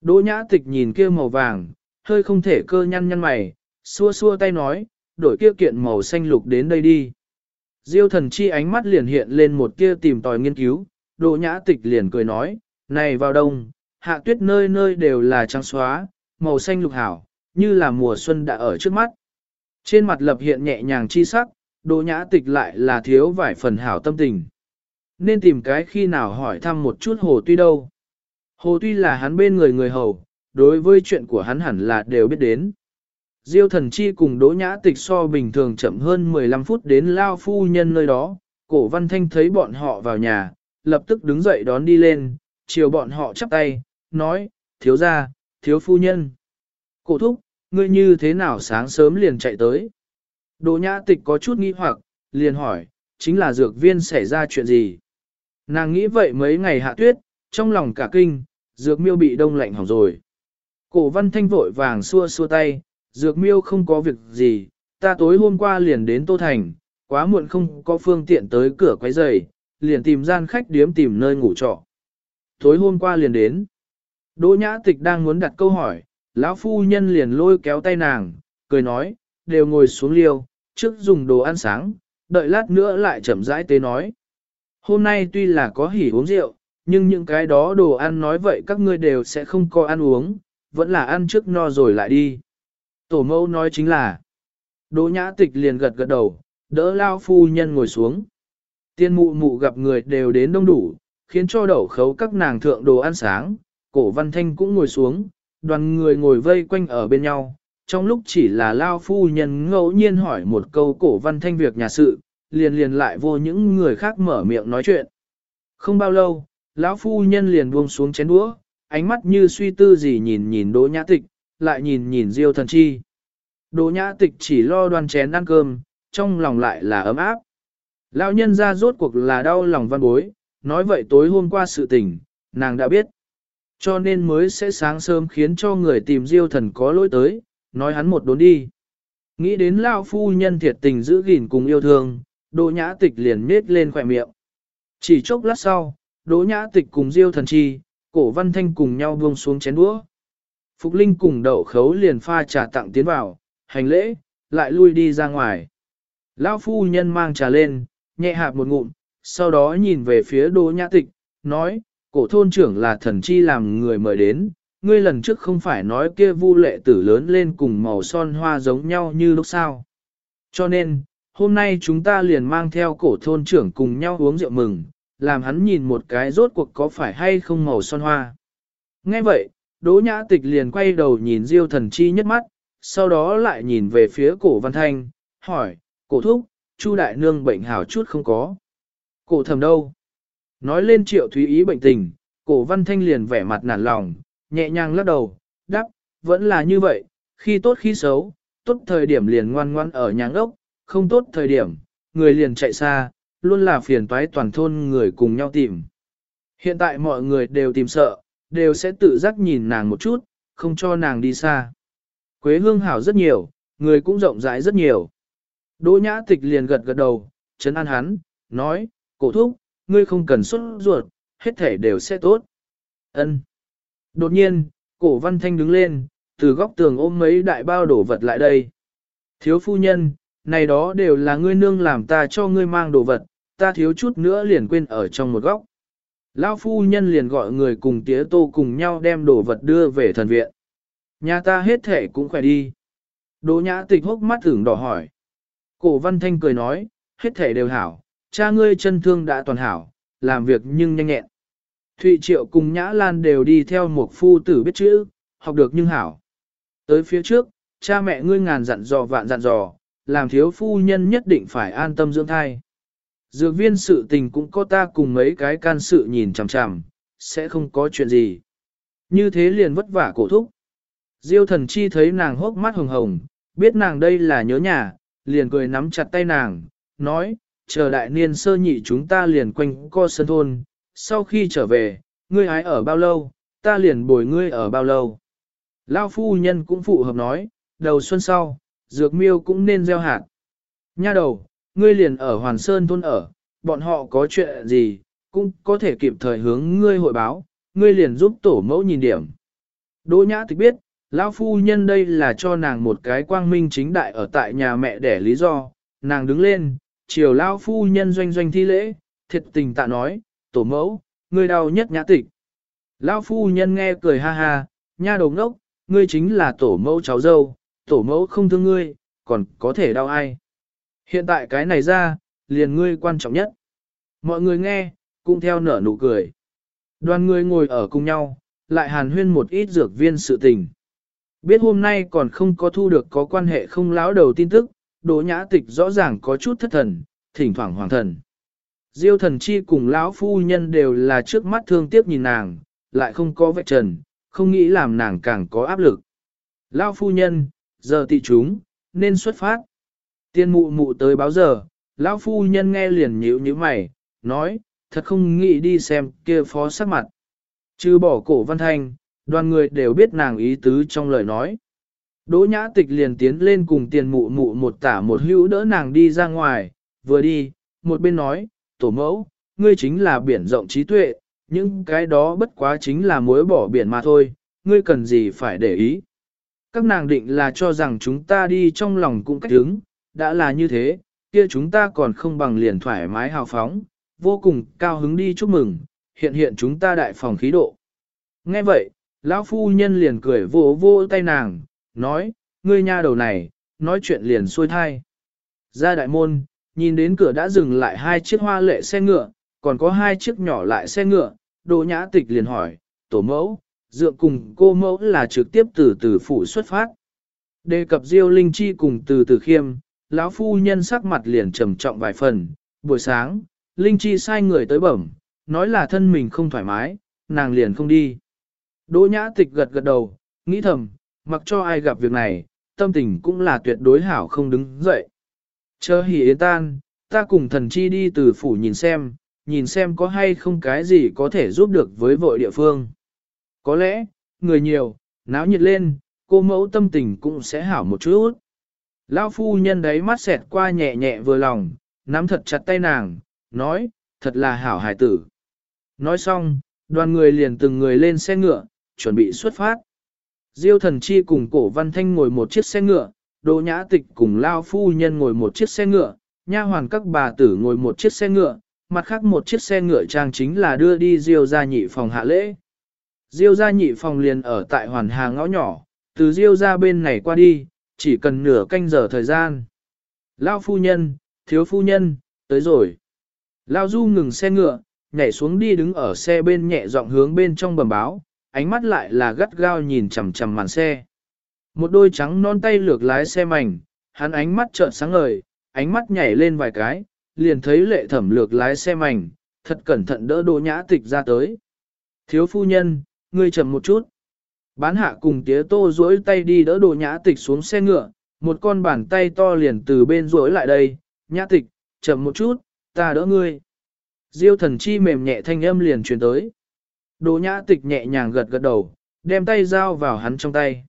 Đỗ nhã tịch nhìn kia màu vàng, hơi không thể cơ nhăn nhăn mày, xua xua tay nói, đổi kia kiện màu xanh lục đến đây đi. Diêu thần chi ánh mắt liền hiện lên một kia tìm tòi nghiên cứu, đỗ nhã tịch liền cười nói, này vào đông, hạ tuyết nơi nơi đều là trắng xóa, màu xanh lục hảo, như là mùa xuân đã ở trước mắt. Trên mặt lập hiện nhẹ nhàng chi sắc, đỗ nhã tịch lại là thiếu vài phần hảo tâm tình. Nên tìm cái khi nào hỏi thăm một chút hồ tuy đâu. Hồ tuy là hắn bên người người hầu, đối với chuyện của hắn hẳn là đều biết đến. Diêu thần chi cùng đỗ nhã tịch so bình thường chậm hơn 15 phút đến lao phu nhân nơi đó, cổ văn thanh thấy bọn họ vào nhà, lập tức đứng dậy đón đi lên, chiều bọn họ chắp tay, nói, thiếu gia, thiếu phu nhân. Cổ thúc, ngươi như thế nào sáng sớm liền chạy tới? Đỗ nhã tịch có chút nghi hoặc, liền hỏi, chính là dược viên xảy ra chuyện gì? Nàng nghĩ vậy mấy ngày hạ tuyết, trong lòng cả kinh, dược miêu bị đông lạnh hỏng rồi. Cổ văn thanh vội vàng xua xua tay, dược miêu không có việc gì, ta tối hôm qua liền đến Tô Thành, quá muộn không có phương tiện tới cửa quấy giày, liền tìm gian khách điếm tìm nơi ngủ trọ. Tối hôm qua liền đến. Đỗ nhã tịch đang muốn đặt câu hỏi, lão phu nhân liền lôi kéo tay nàng, cười nói, đều ngồi xuống liêu, trước dùng đồ ăn sáng, đợi lát nữa lại chậm rãi tế nói. Hôm nay tuy là có hỉ uống rượu, nhưng những cái đó đồ ăn nói vậy các ngươi đều sẽ không có ăn uống, vẫn là ăn trước no rồi lại đi. Tổ mẫu nói chính là, Đỗ nhã tịch liền gật gật đầu, đỡ lao phu nhân ngồi xuống. Tiên mụ mụ gặp người đều đến đông đủ, khiến cho đậu khấu các nàng thượng đồ ăn sáng, cổ văn thanh cũng ngồi xuống, đoàn người ngồi vây quanh ở bên nhau. Trong lúc chỉ là lao phu nhân ngẫu nhiên hỏi một câu cổ văn thanh việc nhà sự, liền liền lại vô những người khác mở miệng nói chuyện. Không bao lâu, lão phu nhân liền buông xuống chén đũa, ánh mắt như suy tư gì nhìn nhìn đỗ nhã tịch, lại nhìn nhìn diêu thần chi. Đỗ nhã tịch chỉ lo đoan chén ăn cơm, trong lòng lại là ấm áp. Lão nhân ra rốt cuộc là đau lòng văn bối, nói vậy tối hôm qua sự tình, nàng đã biết. Cho nên mới sẽ sáng sớm khiến cho người tìm diêu thần có lỗi tới, nói hắn một đốn đi. Nghĩ đến Lao phu nhân thiệt tình giữ gìn cùng yêu thương, Đỗ Nhã Tịch liền nết lên khỏe miệng. Chỉ chốc lát sau, Đỗ Nhã Tịch cùng Diêu Thần Chi, Cổ Văn Thanh cùng nhau buông xuống chén đũa. Phục Linh cùng đậu khấu liền pha trà tặng tiến vào, hành lễ, lại lui đi ra ngoài. Lão phu nhân mang trà lên, nhẹ hạp một ngụm, sau đó nhìn về phía Đỗ Nhã Tịch, nói, cổ thôn trưởng là thần chi làm người mời đến, ngươi lần trước không phải nói kia vu lệ tử lớn lên cùng màu son hoa giống nhau như lúc sao. Cho nên, hôm nay chúng ta liền mang theo cổ thôn trưởng cùng nhau uống rượu mừng, làm hắn nhìn một cái rốt cuộc có phải hay không màu son hoa. Nghe vậy, Đỗ Nhã Tịch liền quay đầu nhìn Diêu thần chi nhất mắt, sau đó lại nhìn về phía cổ văn thanh, hỏi, cổ thúc, Chu đại nương bệnh hảo chút không có. Cổ thầm đâu? Nói lên triệu thúy ý bệnh tình, cổ văn thanh liền vẻ mặt nản lòng, nhẹ nhàng lắc đầu, đáp, vẫn là như vậy, khi tốt khi xấu, tốt thời điểm liền ngoan ngoan ở nhà ốc, không tốt thời điểm, người liền chạy xa, luôn là phiền toái toàn thôn người cùng nhau tìm. Hiện tại mọi người đều tìm sợ, đều sẽ tự giác nhìn nàng một chút, không cho nàng đi xa. Quế hương hảo rất nhiều, người cũng rộng rãi rất nhiều. Đỗ nhã tịch liền gật gật đầu, chấn an hắn, nói, cổ thúc, ngươi không cần xuất ruột, hết thể đều sẽ tốt. Ân. Đột nhiên, cổ văn thanh đứng lên, từ góc tường ôm mấy đại bao đổ vật lại đây. Thiếu phu nhân, này đó đều là ngươi nương làm ta cho ngươi mang đồ vật, ta thiếu chút nữa liền quên ở trong một góc. Lão phu nhân liền gọi người cùng tía tô cùng nhau đem đồ vật đưa về thần viện. Nhà ta hết thể cũng khỏe đi. Đỗ nhã tịch hốc mắt thưởng đỏ hỏi. Cổ văn thanh cười nói, hết thể đều hảo, cha ngươi chân thương đã toàn hảo, làm việc nhưng nhanh nhẹn. Thụy Triệu cùng Nhã Lan đều đi theo một phu tử biết chữ, học được nhưng hảo. Tới phía trước, cha mẹ ngươi ngàn dặn dò vạn dặn dò, làm thiếu phu nhân nhất định phải an tâm dưỡng thai. Dược viên sự tình cũng có ta cùng mấy cái can sự nhìn chằm chằm, sẽ không có chuyện gì. Như thế liền vất vả cổ thúc. Diêu thần chi thấy nàng hốc mắt hồng hồng, biết nàng đây là nhớ nhà, liền cười nắm chặt tay nàng, nói, chờ đại niên sơ nhị chúng ta liền quanh co sân thôn, sau khi trở về, ngươi hái ở bao lâu, ta liền bồi ngươi ở bao lâu. Lao phu nhân cũng phụ hợp nói, đầu xuân sau, dược miêu cũng nên gieo hạt. Nha đầu, ngươi liền ở Hoàn Sơn thôn ở, bọn họ có chuyện gì, cũng có thể kịp thời hướng ngươi hội báo, ngươi liền giúp tổ mẫu nhìn điểm. Đỗ nhã tịch biết, lão phu nhân đây là cho nàng một cái quang minh chính đại ở tại nhà mẹ để lý do, nàng đứng lên, chiều lão phu nhân doanh doanh thi lễ, thiệt tình tạ nói, tổ mẫu, ngươi đau nhất nhã tịch. Lão phu nhân nghe cười ha ha, nha đầu ngốc, ngươi chính là tổ mẫu cháu dâu, tổ mẫu không thương ngươi, còn có thể đau ai. Hiện tại cái này ra, liền ngươi quan trọng nhất. Mọi người nghe, cũng theo nở nụ cười. Đoàn người ngồi ở cùng nhau, lại hàn huyên một ít dược viên sự tình. Biết hôm nay còn không có thu được có quan hệ không láo đầu tin tức, Đỗ Nhã Tịch rõ ràng có chút thất thần, thỉnh thoảng hoàng thần. Diêu thần chi cùng lão phu nhân đều là trước mắt thương tiếc nhìn nàng, lại không có vạch trần, không nghĩ làm nàng càng có áp lực. Lão phu nhân, giờ tị chúng, nên xuất phát. Tiên mụ mụ tới báo giờ, lão phu nhân nghe liền nhíu như mày, nói, thật không nghĩ đi xem kia phó sắc mặt. Chứ bỏ cổ văn thanh, đoàn người đều biết nàng ý tứ trong lời nói. Đỗ nhã tịch liền tiến lên cùng tiền mụ mụ một tả một hữu đỡ nàng đi ra ngoài, vừa đi, một bên nói, tổ mẫu, ngươi chính là biển rộng trí tuệ, những cái đó bất quá chính là mối bỏ biển mà thôi, ngươi cần gì phải để ý. Các nàng định là cho rằng chúng ta đi trong lòng cũng cách hướng, đã là như thế, kia chúng ta còn không bằng liền thoải mái hào phóng, vô cùng cao hứng đi chúc mừng, hiện hiện chúng ta đại phòng khí độ. Nghe vậy, lão phu nhân liền cười vô vô tay nàng, nói, ngươi nha đầu này, nói chuyện liền xuôi thai. Ra đại môn, nhìn đến cửa đã dừng lại hai chiếc hoa lệ xe ngựa, còn có hai chiếc nhỏ lại xe ngựa, Đỗ Nhã Tịch liền hỏi, tổ mẫu, dựa cùng cô mẫu là trực tiếp từ từ phủ xuất phát. Đề cập Diêu Linh Chi cùng từ từ khiêm, lão phu nhân sắc mặt liền trầm trọng vài phần, buổi sáng, Linh Chi sai người tới bẩm, nói là thân mình không thoải mái, nàng liền không đi. Đỗ nhã tịch gật gật đầu, nghĩ thầm, mặc cho ai gặp việc này, tâm tình cũng là tuyệt đối hảo không đứng dậy. Chờ hỉ yến tan, ta cùng thần chi đi từ phủ nhìn xem, nhìn xem có hay không cái gì có thể giúp được với vội địa phương. Có lẽ, người nhiều, náo nhiệt lên, cô mẫu tâm tình cũng sẽ hảo một chút. Lão phu nhân đấy mắt xẹt qua nhẹ nhẹ vừa lòng, nắm thật chặt tay nàng, nói, thật là hảo hài tử. Nói xong, đoàn người liền từng người lên xe ngựa, chuẩn bị xuất phát. Diêu thần chi cùng cổ văn thanh ngồi một chiếc xe ngựa, Đỗ nhã tịch cùng Lao phu nhân ngồi một chiếc xe ngựa, nha hoàn các bà tử ngồi một chiếc xe ngựa, mặt khác một chiếc xe ngựa trang chính là đưa đi Diêu gia nhị phòng hạ lễ. Diêu gia nhị phòng liền ở tại hoàn hà ngõ nhỏ, từ Diêu gia bên này qua đi, chỉ cần nửa canh giờ thời gian. Lao phu nhân, thiếu phu nhân, tới rồi. Lao du ngừng xe ngựa, nhảy xuống đi đứng ở xe bên nhẹ giọng hướng bên trong bầm báo, ánh mắt lại là gắt gao nhìn chằm chằm màn xe. Một đôi trắng non tay lược lái xe mảnh, hắn ánh mắt trợn sáng ngời, ánh mắt nhảy lên vài cái, liền thấy lệ thẩm lược lái xe mảnh, thật cẩn thận đỡ đồ nhã tịch ra tới. Thiếu phu nhân, ngươi chậm một chút. Bán hạ cùng tía tô duỗi tay đi đỡ đồ nhã tịch xuống xe ngựa, một con bàn tay to liền từ bên duỗi lại đây, nhã tịch, chậm một chút, ta đỡ ngươi. Diêu thần chi mềm nhẹ thanh âm liền truyền tới. Đỗ nhã tịch nhẹ nhàng gật gật đầu, đem tay giao vào hắn trong tay.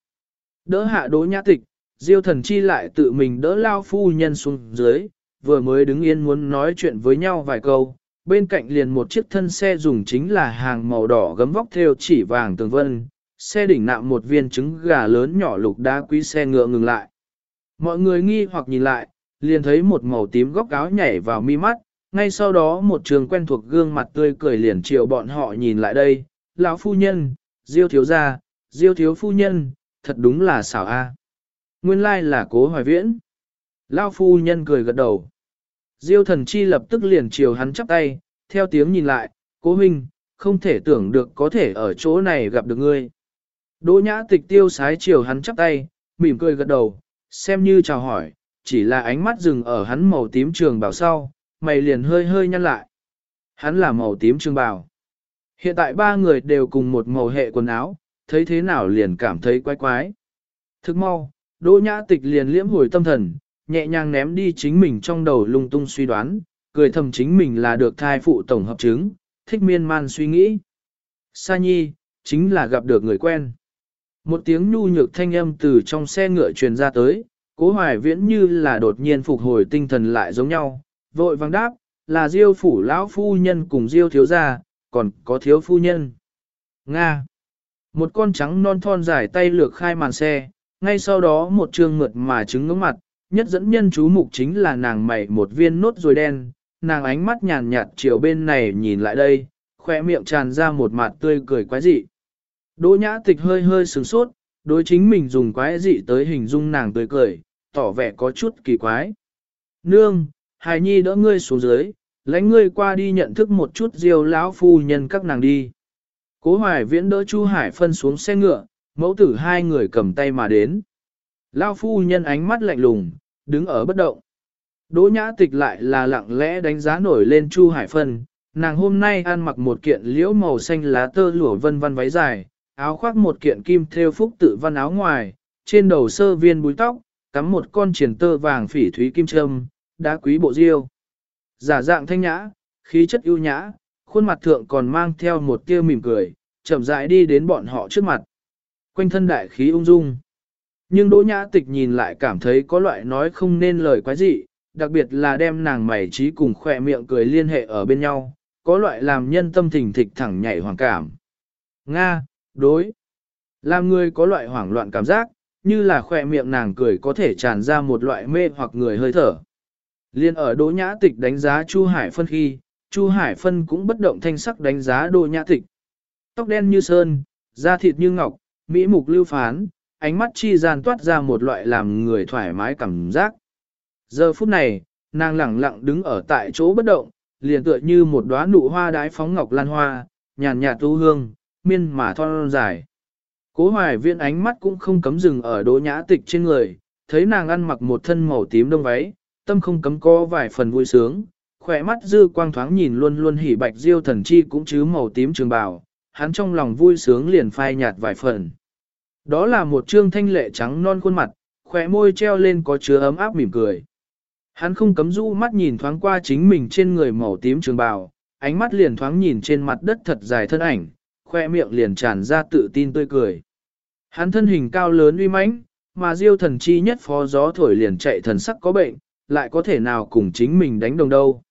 Đỡ hạ đỗ nhã tịch, diêu thần chi lại tự mình đỡ lao phu nhân xuống dưới, vừa mới đứng yên muốn nói chuyện với nhau vài câu. Bên cạnh liền một chiếc thân xe dùng chính là hàng màu đỏ gấm vóc theo chỉ vàng tường vân, xe đỉnh nạm một viên trứng gà lớn nhỏ lục đá quý xe ngựa ngừng lại. Mọi người nghi hoặc nhìn lại, liền thấy một màu tím góc áo nhảy vào mi mắt, ngay sau đó một trường quen thuộc gương mặt tươi cười liền chiều bọn họ nhìn lại đây, lão phu nhân, diêu thiếu gia, diêu thiếu phu nhân, thật đúng là xảo a. Nguyên lai là cố hoài viễn. Lão phu nhân cười gật đầu. Diêu thần chi lập tức liền chiều hắn chắp tay, theo tiếng nhìn lại, cố huynh, không thể tưởng được có thể ở chỗ này gặp được ngươi. Đỗ nhã tịch tiêu sái chiều hắn chắp tay, mỉm cười gật đầu, xem như chào hỏi, chỉ là ánh mắt dừng ở hắn màu tím trường bảo sau, mày liền hơi hơi nhăn lại. Hắn là màu tím trường bào. Hiện tại ba người đều cùng một màu hệ quần áo, thấy thế nào liền cảm thấy quái quái. Thức mau, Đỗ Nhã Tịch liền liễm hồi tâm thần, nhẹ nhàng ném đi chính mình trong đầu lung tung suy đoán, cười thầm chính mình là được thai phụ tổng hợp chứng, thích miên man suy nghĩ. Sa Nhi, chính là gặp được người quen. Một tiếng nhu nhược thanh âm từ trong xe ngựa truyền ra tới, cố hoài viễn như là đột nhiên phục hồi tinh thần lại giống nhau, vội vàng đáp, là diêu phủ lão phu nhân cùng diêu thiếu gia, còn có thiếu phu nhân. Nga. Một con trắng non thon dài tay lược khai màn xe, ngay sau đó một trương mượt mà trứng ngưỡng mặt, nhất dẫn nhân chú mục chính là nàng mày một viên nốt rồi đen, nàng ánh mắt nhàn nhạt chiều bên này nhìn lại đây, khỏe miệng tràn ra một mặt tươi cười quái dị. Đỗ nhã tịch hơi hơi sướng sốt, đối chính mình dùng quái dị tới hình dung nàng tươi cười, tỏ vẻ có chút kỳ quái. Nương, hài nhi đỡ ngươi xuống dưới, lãnh ngươi qua đi nhận thức một chút diêu lão phu nhân các nàng đi. Cố hoài viễn đỡ Chu Hải phân xuống xe ngựa, mẫu tử hai người cầm tay mà đến. Lão phu nhân ánh mắt lạnh lùng, đứng ở bất động. Đỗ nhã tịch lại là lặng lẽ đánh giá nổi lên Chu Hải phân, nàng hôm nay ăn mặc một kiện liễu màu xanh lá tơ lụa vân vân váy dài, áo khoác một kiện kim thêu phúc tự văn áo ngoài, trên đầu sơ viên búi tóc, cắm một con triển tơ vàng phỉ thúy kim trâm, đá quý bộ diêu. Giả dạng thanh nhã, khí chất ưu nhã, khuôn mặt thượng còn mang theo một tia mỉm cười, chậm rãi đi đến bọn họ trước mặt. Quanh thân đại khí ung dung. Nhưng Đỗ Nhã Tịch nhìn lại cảm thấy có loại nói không nên lời quái dị, đặc biệt là đem nàng mày trí cùng khỏe miệng cười liên hệ ở bên nhau, có loại làm nhân tâm thình thịch thẳng nhảy hoàng cảm. Nga, đối. Làm người có loại hoảng loạn cảm giác, như là khỏe miệng nàng cười có thể tràn ra một loại mê hoặc người hơi thở. Liên ở Đỗ Nhã Tịch đánh giá Chu Hải Phân khi, Chu Hải Phân cũng bất động thanh sắc đánh giá Đỗ Nhã Tịch. Tóc đen như sơn, da thịt như ngọc, mỹ mục lưu phán, ánh mắt chi gian toát ra một loại làm người thoải mái cảm giác. Giờ phút này, nàng lẳng lặng đứng ở tại chỗ bất động, liền tựa như một đóa nụ hoa đái phóng ngọc lan hoa, nhàn nhạt tu hương, miên mà thon dài. Cố hoài viên ánh mắt cũng không cấm dừng ở đỗ nhã tịch trên người, thấy nàng ăn mặc một thân màu tím đông váy, tâm không cấm có vài phần vui sướng, khỏe mắt dư quang thoáng nhìn luôn luôn hỉ bạch diêu thần chi cũng chứ màu tím trường bào, hắn trong lòng vui sướng liền phai nhạt vài phần. Đó là một trương thanh lệ trắng non khuôn mặt, khỏe môi treo lên có chứa ấm áp mỉm cười. Hắn không cấm rũ mắt nhìn thoáng qua chính mình trên người màu tím trường bào, ánh mắt liền thoáng nhìn trên mặt đất thật dài thân ảnh, khoe miệng liền tràn ra tự tin tươi cười. Hắn thân hình cao lớn uy mãnh, mà diêu thần chi nhất phó gió thổi liền chạy thần sắc có bệnh, lại có thể nào cùng chính mình đánh đồng đâu.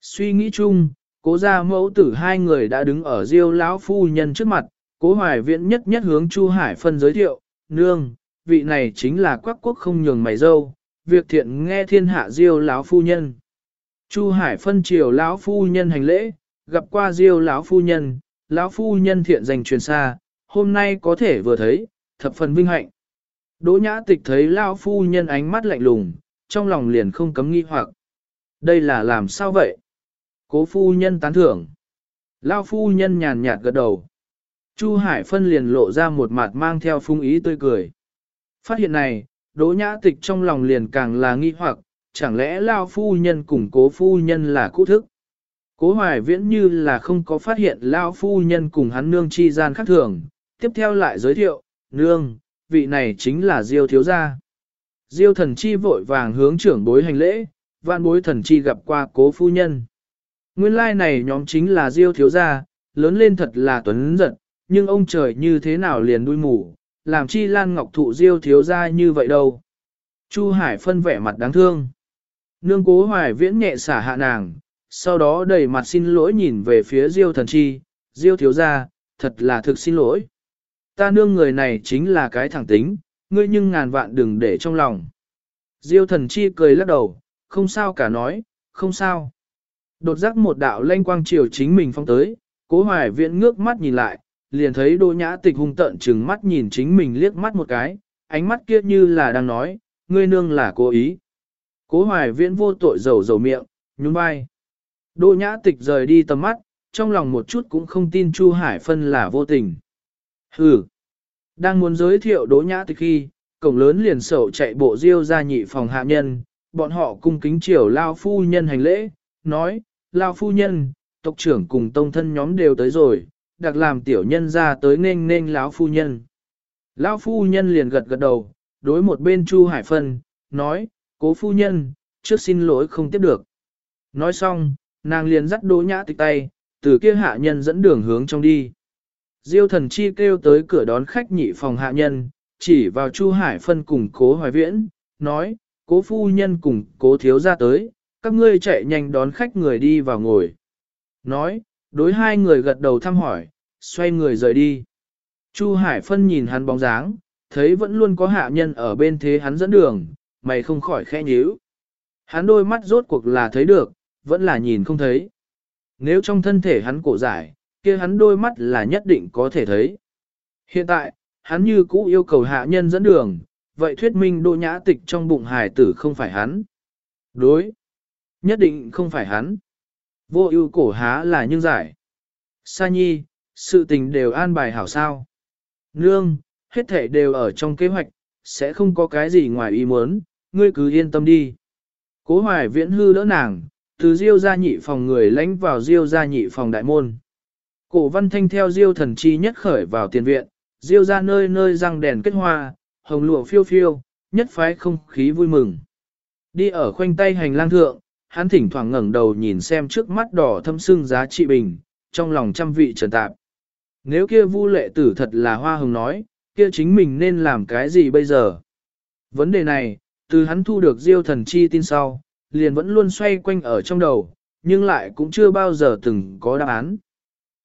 Suy nghĩ chung, cố gia mẫu tử hai người đã đứng ở diêu lão phu nhân trước mặt, cố hoài viễn nhất nhất hướng Chu Hải phân giới thiệu, nương, vị này chính là quắc quốc không nhường mày dâu, việc thiện nghe thiên hạ diêu lão phu nhân. Chu Hải phân triều lão phu nhân hành lễ, gặp qua diêu lão phu nhân, lão phu nhân thiện dành truyền xa, hôm nay có thể vừa thấy, thập phần vinh hạnh. Đỗ nhã tịch thấy lão phu nhân ánh mắt lạnh lùng, trong lòng liền không cấm nghi hoặc. Đây là làm sao vậy? Cố phu nhân tán thưởng. Lão phu nhân nhàn nhạt gật đầu. Chu Hải phân liền lộ ra một mặt mang theo phung ý tươi cười. Phát hiện này, đỗ nhã tịch trong lòng liền càng là nghi hoặc, chẳng lẽ lao phu nhân cùng cố phu nhân là cũ thức. Cố hoài viễn như là không có phát hiện lao phu nhân cùng hắn nương chi gian khác thường, tiếp theo lại giới thiệu, nương, vị này chính là diêu thiếu gia. Diêu thần chi vội vàng hướng trưởng bối hành lễ, vạn bối thần chi gặp qua cố phu nhân. Nguyên lai like này nhóm chính là diêu thiếu gia, lớn lên thật là tuấn giật, nhưng ông trời như thế nào liền đuôi mù, làm chi lan ngọc thụ diêu thiếu gia như vậy đâu. Chu Hải phân vẻ mặt đáng thương. Nương cố hoài viễn nhẹ xả hạ nàng, sau đó đầy mặt xin lỗi nhìn về phía diêu thần chi, diêu thiếu gia, thật là thực xin lỗi. Ta nương người này chính là cái thẳng tính, ngươi nhưng ngàn vạn đừng để trong lòng. Diêu thần chi cười lắc đầu, không sao cả nói, không sao. Đột giác một đạo lanh quang chiều chính mình phong tới, cố hoài viễn ngước mắt nhìn lại, liền thấy Đô nhã tịch hung tận trừng mắt nhìn chính mình liếc mắt một cái, ánh mắt kia như là đang nói, ngươi nương là cố ý. Cố hoài viễn vô tội dầu dầu miệng, nhún vai. Đô nhã tịch rời đi tầm mắt, trong lòng một chút cũng không tin Chu Hải Phân là vô tình. Hừ. Đang muốn giới thiệu đỗ nhã tịch khi, cổng lớn liền sầu chạy bộ diêu ra nhị phòng hạ nhân, bọn họ cung kính triều lao phu nhân hành lễ, nói, lao phu nhân, tộc trưởng cùng tông thân nhóm đều tới rồi, đặc làm tiểu nhân ra tới nên nên lão phu nhân. Lão phu nhân liền gật gật đầu, đối một bên Chu Hải Phân, nói, cố phu nhân, trước xin lỗi không tiếp được. Nói xong, nàng liền dắt đỗ nhã tịch tay, từ kia hạ nhân dẫn đường hướng trong đi. Diêu thần chi kêu tới cửa đón khách nhị phòng hạ nhân, chỉ vào Chu Hải Phân cùng cố hoài viễn, nói, cố phu nhân cùng cố thiếu ra tới, các ngươi chạy nhanh đón khách người đi vào ngồi. Nói, đối hai người gật đầu thăm hỏi, xoay người rời đi. Chu Hải Phân nhìn hắn bóng dáng, thấy vẫn luôn có hạ nhân ở bên thế hắn dẫn đường, mày không khỏi khẽ nhíu. Hắn đôi mắt rốt cuộc là thấy được, vẫn là nhìn không thấy. Nếu trong thân thể hắn cổ giải, kia hắn đôi mắt là nhất định có thể thấy. Hiện tại, hắn như cũ yêu cầu hạ nhân dẫn đường, vậy thuyết minh đô nhã tịch trong bụng hải tử không phải hắn. Đối. Nhất định không phải hắn. Vô ưu cổ há là nhưng giải. Sa nhi, sự tình đều an bài hảo sao. Nương, hết thể đều ở trong kế hoạch, sẽ không có cái gì ngoài ý muốn, ngươi cứ yên tâm đi. Cố hoài viễn hư đỡ nàng, từ diêu gia nhị phòng người lánh vào diêu gia nhị phòng đại môn. Cổ văn thanh theo diêu thần chi nhất khởi vào tiền viện, diêu ra nơi nơi răng đèn kết hoa, hồng lụa phiêu phiêu, nhất phái không khí vui mừng. Đi ở khoanh tay hành lang thượng, hắn thỉnh thoảng ngẩng đầu nhìn xem trước mắt đỏ thâm sưng giá trị bình, trong lòng trăm vị trần tạp. Nếu kia vu lệ tử thật là hoa hồng nói, kia chính mình nên làm cái gì bây giờ? Vấn đề này, từ hắn thu được diêu thần chi tin sau, liền vẫn luôn xoay quanh ở trong đầu, nhưng lại cũng chưa bao giờ từng có đáp án.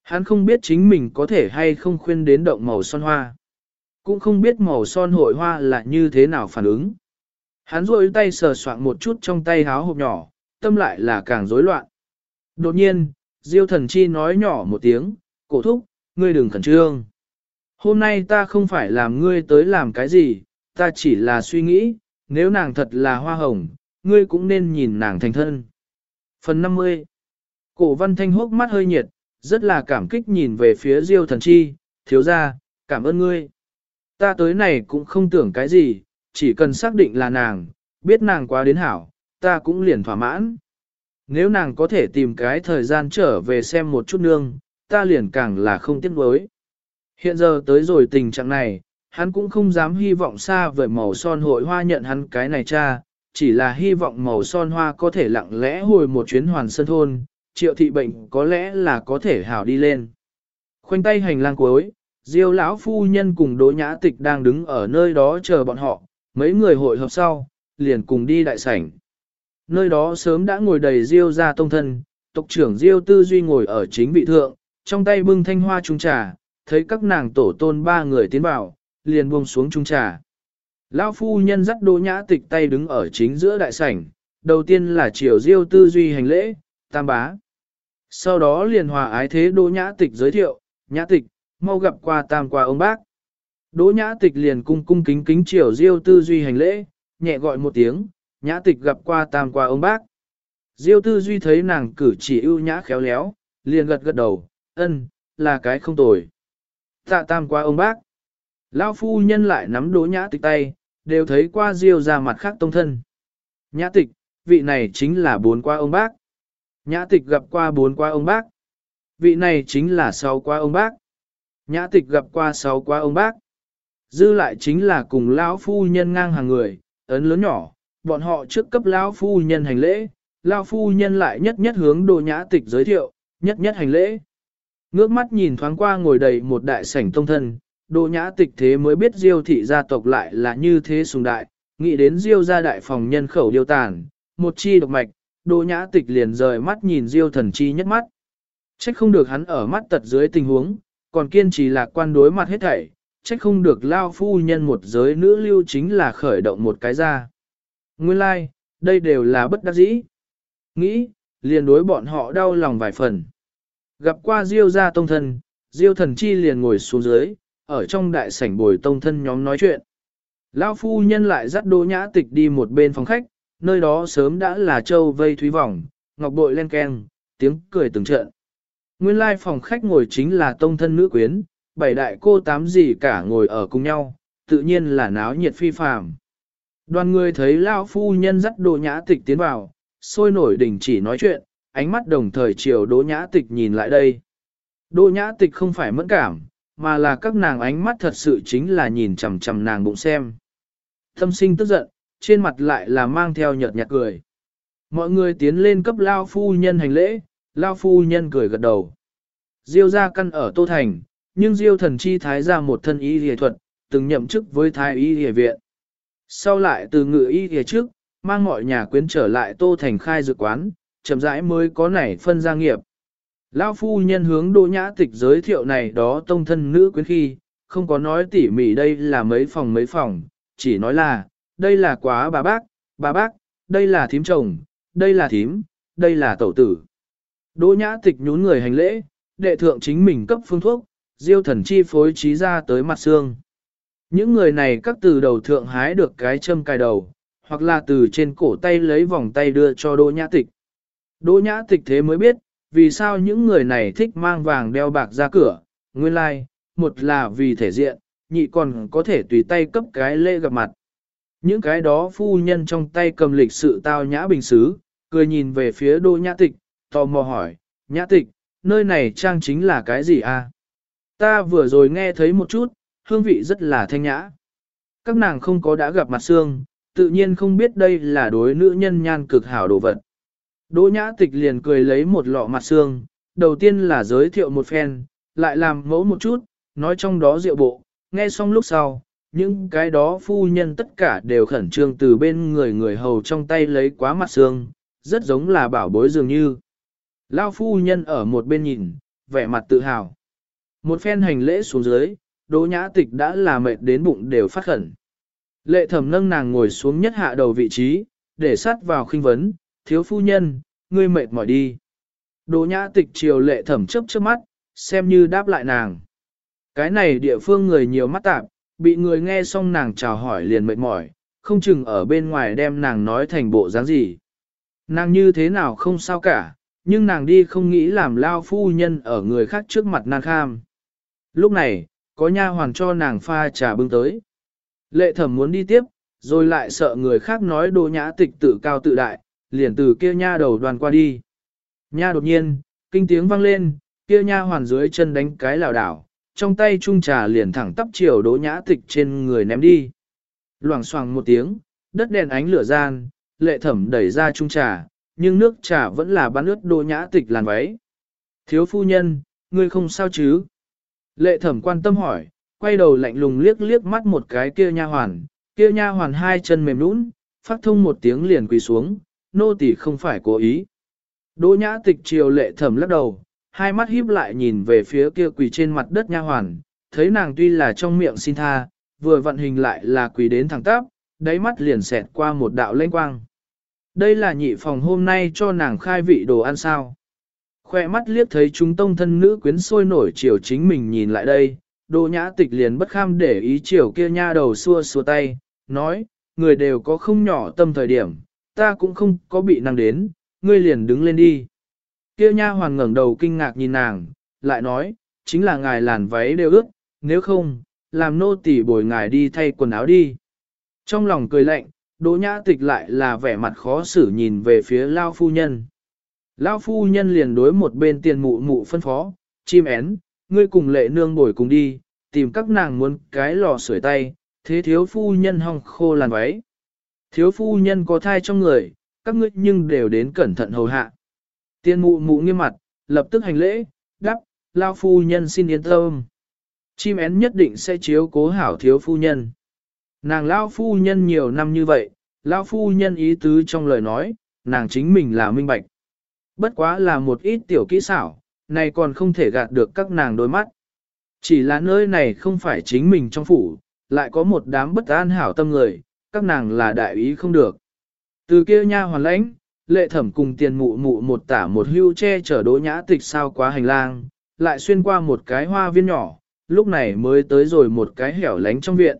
Hắn không biết chính mình có thể hay không khuyên đến động màu son hoa. Cũng không biết màu son hội hoa là như thế nào phản ứng. Hắn rôi tay sờ soạn một chút trong tay háo hộp nhỏ, tâm lại là càng rối loạn. Đột nhiên, Diêu thần chi nói nhỏ một tiếng, cổ thúc, ngươi đừng khẩn trương. Hôm nay ta không phải làm ngươi tới làm cái gì, ta chỉ là suy nghĩ, nếu nàng thật là hoa hồng, ngươi cũng nên nhìn nàng thành thân. Phần 50 Cổ văn thanh hốc mắt hơi nhiệt, rất là cảm kích nhìn về phía Diêu thần chi, thiếu ra, cảm ơn ngươi. Ta tới này cũng không tưởng cái gì, chỉ cần xác định là nàng, biết nàng quá đến hảo, ta cũng liền thỏa mãn. Nếu nàng có thể tìm cái thời gian trở về xem một chút nương, ta liền càng là không tiếc nuối. Hiện giờ tới rồi tình trạng này, hắn cũng không dám hy vọng xa vời màu son hội hoa nhận hắn cái này cha, chỉ là hy vọng màu son hoa có thể lặng lẽ hồi một chuyến hoàn sân thôn, triệu thị bệnh có lẽ là có thể hảo đi lên. Khoanh tay hành lang cuối, Diêu lão phu nhân cùng Đỗ Nhã Tịch đang đứng ở nơi đó chờ bọn họ, mấy người hội hợp sau, liền cùng đi đại sảnh. Nơi đó sớm đã ngồi đầy Diêu gia tông thân, tộc trưởng Diêu Tư Duy ngồi ở chính vị thượng, trong tay bưng thanh hoa trung trà, thấy các nàng tổ tôn ba người tiến vào, liền buông xuống trung trà. Lão phu nhân dắt Đỗ Nhã Tịch tay đứng ở chính giữa đại sảnh, đầu tiên là triều Diêu Tư Duy hành lễ, tam bá. Sau đó liền hòa ái thế Đỗ Nhã Tịch giới thiệu, Nhã Tịch, mau gặp qua tam qua ông bác. Đỗ Nhã Tịch liền cung cung kính kính triều Diêu Tư Duy hành lễ, nhẹ gọi một tiếng, Nhã Tịch gặp qua tam qua ông bác. Diêu Tư Duy thấy nàng cử chỉ ưu nhã khéo léo, liền gật gật đầu, ân, là cái không tồi. Tạ tam qua ông bác. Lão phu nhân lại nắm Đỗ Nhã Tịch tay, đều thấy qua Diêu ra mặt khác tông thân. Nhã Tịch, vị này chính là bốn qua ông bác. Nhã Tịch gặp qua bốn qua ông bác. Vị này chính là sáu qua ông bác. Nhã tịch gặp qua sáu qua ông bác. Dư lại chính là cùng lão phu nhân ngang hàng người, ấn lớn nhỏ, bọn họ trước cấp lão phu nhân hành lễ, lão phu nhân lại nhất nhất hướng đồ nhã tịch giới thiệu, nhất nhất hành lễ. Ngước mắt nhìn thoáng qua ngồi đầy một đại sảnh tông thân, đồ nhã tịch thế mới biết diêu thị gia tộc lại là như thế sùng đại, nghĩ đến diêu gia đại phòng nhân khẩu điều tàn, một chi độc mạch, Đỗ nhã tịch liền rời mắt nhìn diêu thần chi nhất mắt. Trách không được hắn ở mắt tật dưới tình huống, còn kiên trì lạc quan đối mặt hết thảy, trách không được lao phu nhân một giới nữ lưu chính là khởi động một cái ra. Nguyên lai, like, đây đều là bất đắc dĩ. Nghĩ, liền đối bọn họ đau lòng vài phần. Gặp qua Diêu gia tông thân, Diêu thần chi liền ngồi xuống dưới, ở trong đại sảnh bồi tông thân nhóm nói chuyện. Lão phu nhân lại dắt đỗ nhã tịch đi một bên phòng khách, nơi đó sớm đã là châu vây thúy vòng, ngọc bội len keng, tiếng cười từng trận. Nguyên lai phòng khách ngồi chính là tông thân nữ quyến, bảy đại cô tám gì cả ngồi ở cùng nhau, tự nhiên là náo nhiệt phi phàm. Đoàn người thấy lão phu nhân dắt đồ nhã tịch tiến vào, sôi nổi đình chỉ nói chuyện, ánh mắt đồng thời chiều đỗ nhã tịch nhìn lại đây. Đỗ nhã tịch không phải mẫn cảm, mà là các nàng ánh mắt thật sự chính là nhìn chằm chằm nàng bụng xem. Thâm sinh tức giận, trên mặt lại là mang theo nhợt nhạt cười. Mọi người tiến lên cấp lao phu nhân hành lễ, Lao phu nhân cười gật đầu. Diêu ra căn ở Tô Thành, nhưng Diêu thần chi thái ra một thân y hề thuật, từng nhậm chức với thái y hề viện. Sau lại từ ngự y hề trước, mang mọi nhà quyến trở lại Tô Thành khai dự quán, chậm rãi mới có nảy phân gia nghiệp. Lão phu nhân hướng đỗ nhã tịch giới thiệu này đó tông thân nữ quyến khi, không có nói tỉ mỉ đây là mấy phòng mấy phòng, chỉ nói là, đây là quá bà bác, bà bác, đây là thím chồng, đây là thím, đây là tẩu tử. Đỗ nhã tịch nhún người hành lễ, đệ thượng chính mình cấp phương thuốc, diêu thần chi phối trí ra tới mặt xương. Những người này các từ đầu thượng hái được cái châm cài đầu, hoặc là từ trên cổ tay lấy vòng tay đưa cho đỗ nhã tịch. Đỗ nhã tịch thế mới biết, vì sao những người này thích mang vàng đeo bạc ra cửa, nguyên lai, like, một là vì thể diện, nhị còn có thể tùy tay cấp cái lễ gặp mặt. Những cái đó phu nhân trong tay cầm lịch sự tao nhã bình xứ, cười nhìn về phía đỗ nhã tịch, tò mò hỏi, nhã tịch, nơi này trang chính là cái gì a? Ta vừa rồi nghe thấy một chút, hương vị rất là thanh nhã. Các nàng không có đã gặp mặt xương, tự nhiên không biết đây là đối nữ nhân nhan cực hảo đồ vật. Đỗ nhã tịch liền cười lấy một lọ mặt xương, đầu tiên là giới thiệu một phen, lại làm mẫu một chút, nói trong đó rượu bộ, nghe xong lúc sau, những cái đó phu nhân tất cả đều khẩn trương từ bên người người hầu trong tay lấy quá mặt xương, rất giống là bảo bối dường như. Lao phu nhân ở một bên nhìn, vẻ mặt tự hào. Một phen hành lễ xuống dưới, đỗ nhã tịch đã là mệt đến bụng đều phát khẩn. Lệ thẩm nâng nàng ngồi xuống nhất hạ đầu vị trí, để sát vào khinh vấn, thiếu phu nhân, ngươi mệt mỏi đi. Đỗ nhã tịch chiều lệ thẩm chấp trước mắt, xem như đáp lại nàng. Cái này địa phương người nhiều mắt tạp, bị người nghe xong nàng chào hỏi liền mệt mỏi, không chừng ở bên ngoài đem nàng nói thành bộ dáng gì. Nàng như thế nào không sao cả, nhưng nàng đi không nghĩ làm lao phu nhân ở người khác trước mặt nàng kham. Lúc này, có nha hoàn cho nàng pha trà bưng tới. Lệ thẩm muốn đi tiếp, rồi lại sợ người khác nói đồ nhã tịch tự cao tự đại, liền từ kia nha đầu đoàn qua đi. Nha đột nhiên, kinh tiếng vang lên, Kia nha hoàn dưới chân đánh cái lảo đảo, trong tay trung trà liền thẳng tắp chiều đỗ nhã tịch trên người ném đi. Loảng xoảng một tiếng, đất đèn ánh lửa gian, lệ thẩm đẩy ra trung trà, nhưng nước trà vẫn là bắn ướt đỗ nhã tịch làn váy. Thiếu phu nhân, ngươi không sao chứ? Lệ thẩm quan tâm hỏi, quay đầu lạnh lùng liếc liếc mắt một cái kia nha hoàn, kia nha hoàn hai chân mềm nũng, phát thông một tiếng liền quỳ xuống, nô tỳ không phải cố ý. Đỗ nhã tịch chiều lệ thẩm lắc đầu, hai mắt híp lại nhìn về phía kia quỳ trên mặt đất nha hoàn, thấy nàng tuy là trong miệng xin tha, vừa vận hình lại là quỳ đến thẳng tắp, đáy mắt liền xẹt qua một đạo lênh quang. Đây là nhị phòng hôm nay cho nàng khai vị đồ ăn sao. Khoe mắt liếc thấy chúng tông thân nữ quyến sôi nổi chiều chính mình nhìn lại đây, đồ nhã tịch liền bất kham để ý chiều kia nha đầu xua xua tay, nói, người đều có không nhỏ tâm thời điểm, ta cũng không có bị năng đến, ngươi liền đứng lên đi. Kia nha hoàn ngẩng đầu kinh ngạc nhìn nàng, lại nói, chính là ngài làn váy đều ướt, nếu không, làm nô tỳ bồi ngài đi thay quần áo đi. Trong lòng cười lạnh, đỗ nhã tịch lại là vẻ mặt khó xử nhìn về phía lao phu nhân. Lao phu nhân liền đối một bên tiền mụ mụ phân phó, chim én, ngươi cùng lệ nương bồi cùng đi, tìm các nàng muốn cái lò sưởi tay, thế thiếu phu nhân hong khô làn váy. Thiếu phu nhân có thai trong người, các ngươi nhưng đều đến cẩn thận hầu hạ. Tiên mụ mụ nghiêm mặt, lập tức hành lễ, đáp, lao phu nhân xin yên tâm. Chim én nhất định sẽ chiếu cố hảo thiếu phu nhân. Nàng lao phu nhân nhiều năm như vậy, lao phu nhân ý tứ trong lời nói, nàng chính mình là minh bạch. Bất quá là một ít tiểu kỹ xảo, này còn không thể gạt được các nàng đôi mắt. Chỉ là nơi này không phải chính mình trong phủ, lại có một đám bất an hảo tâm người, các nàng là đại ý không được. Từ kia nha hoàn lãnh, lệ thẩm cùng tiền mụ mụ một tả một hưu che chở đỗ nhã tịch sao quá hành lang, lại xuyên qua một cái hoa viên nhỏ, lúc này mới tới rồi một cái hẻo lánh trong viện.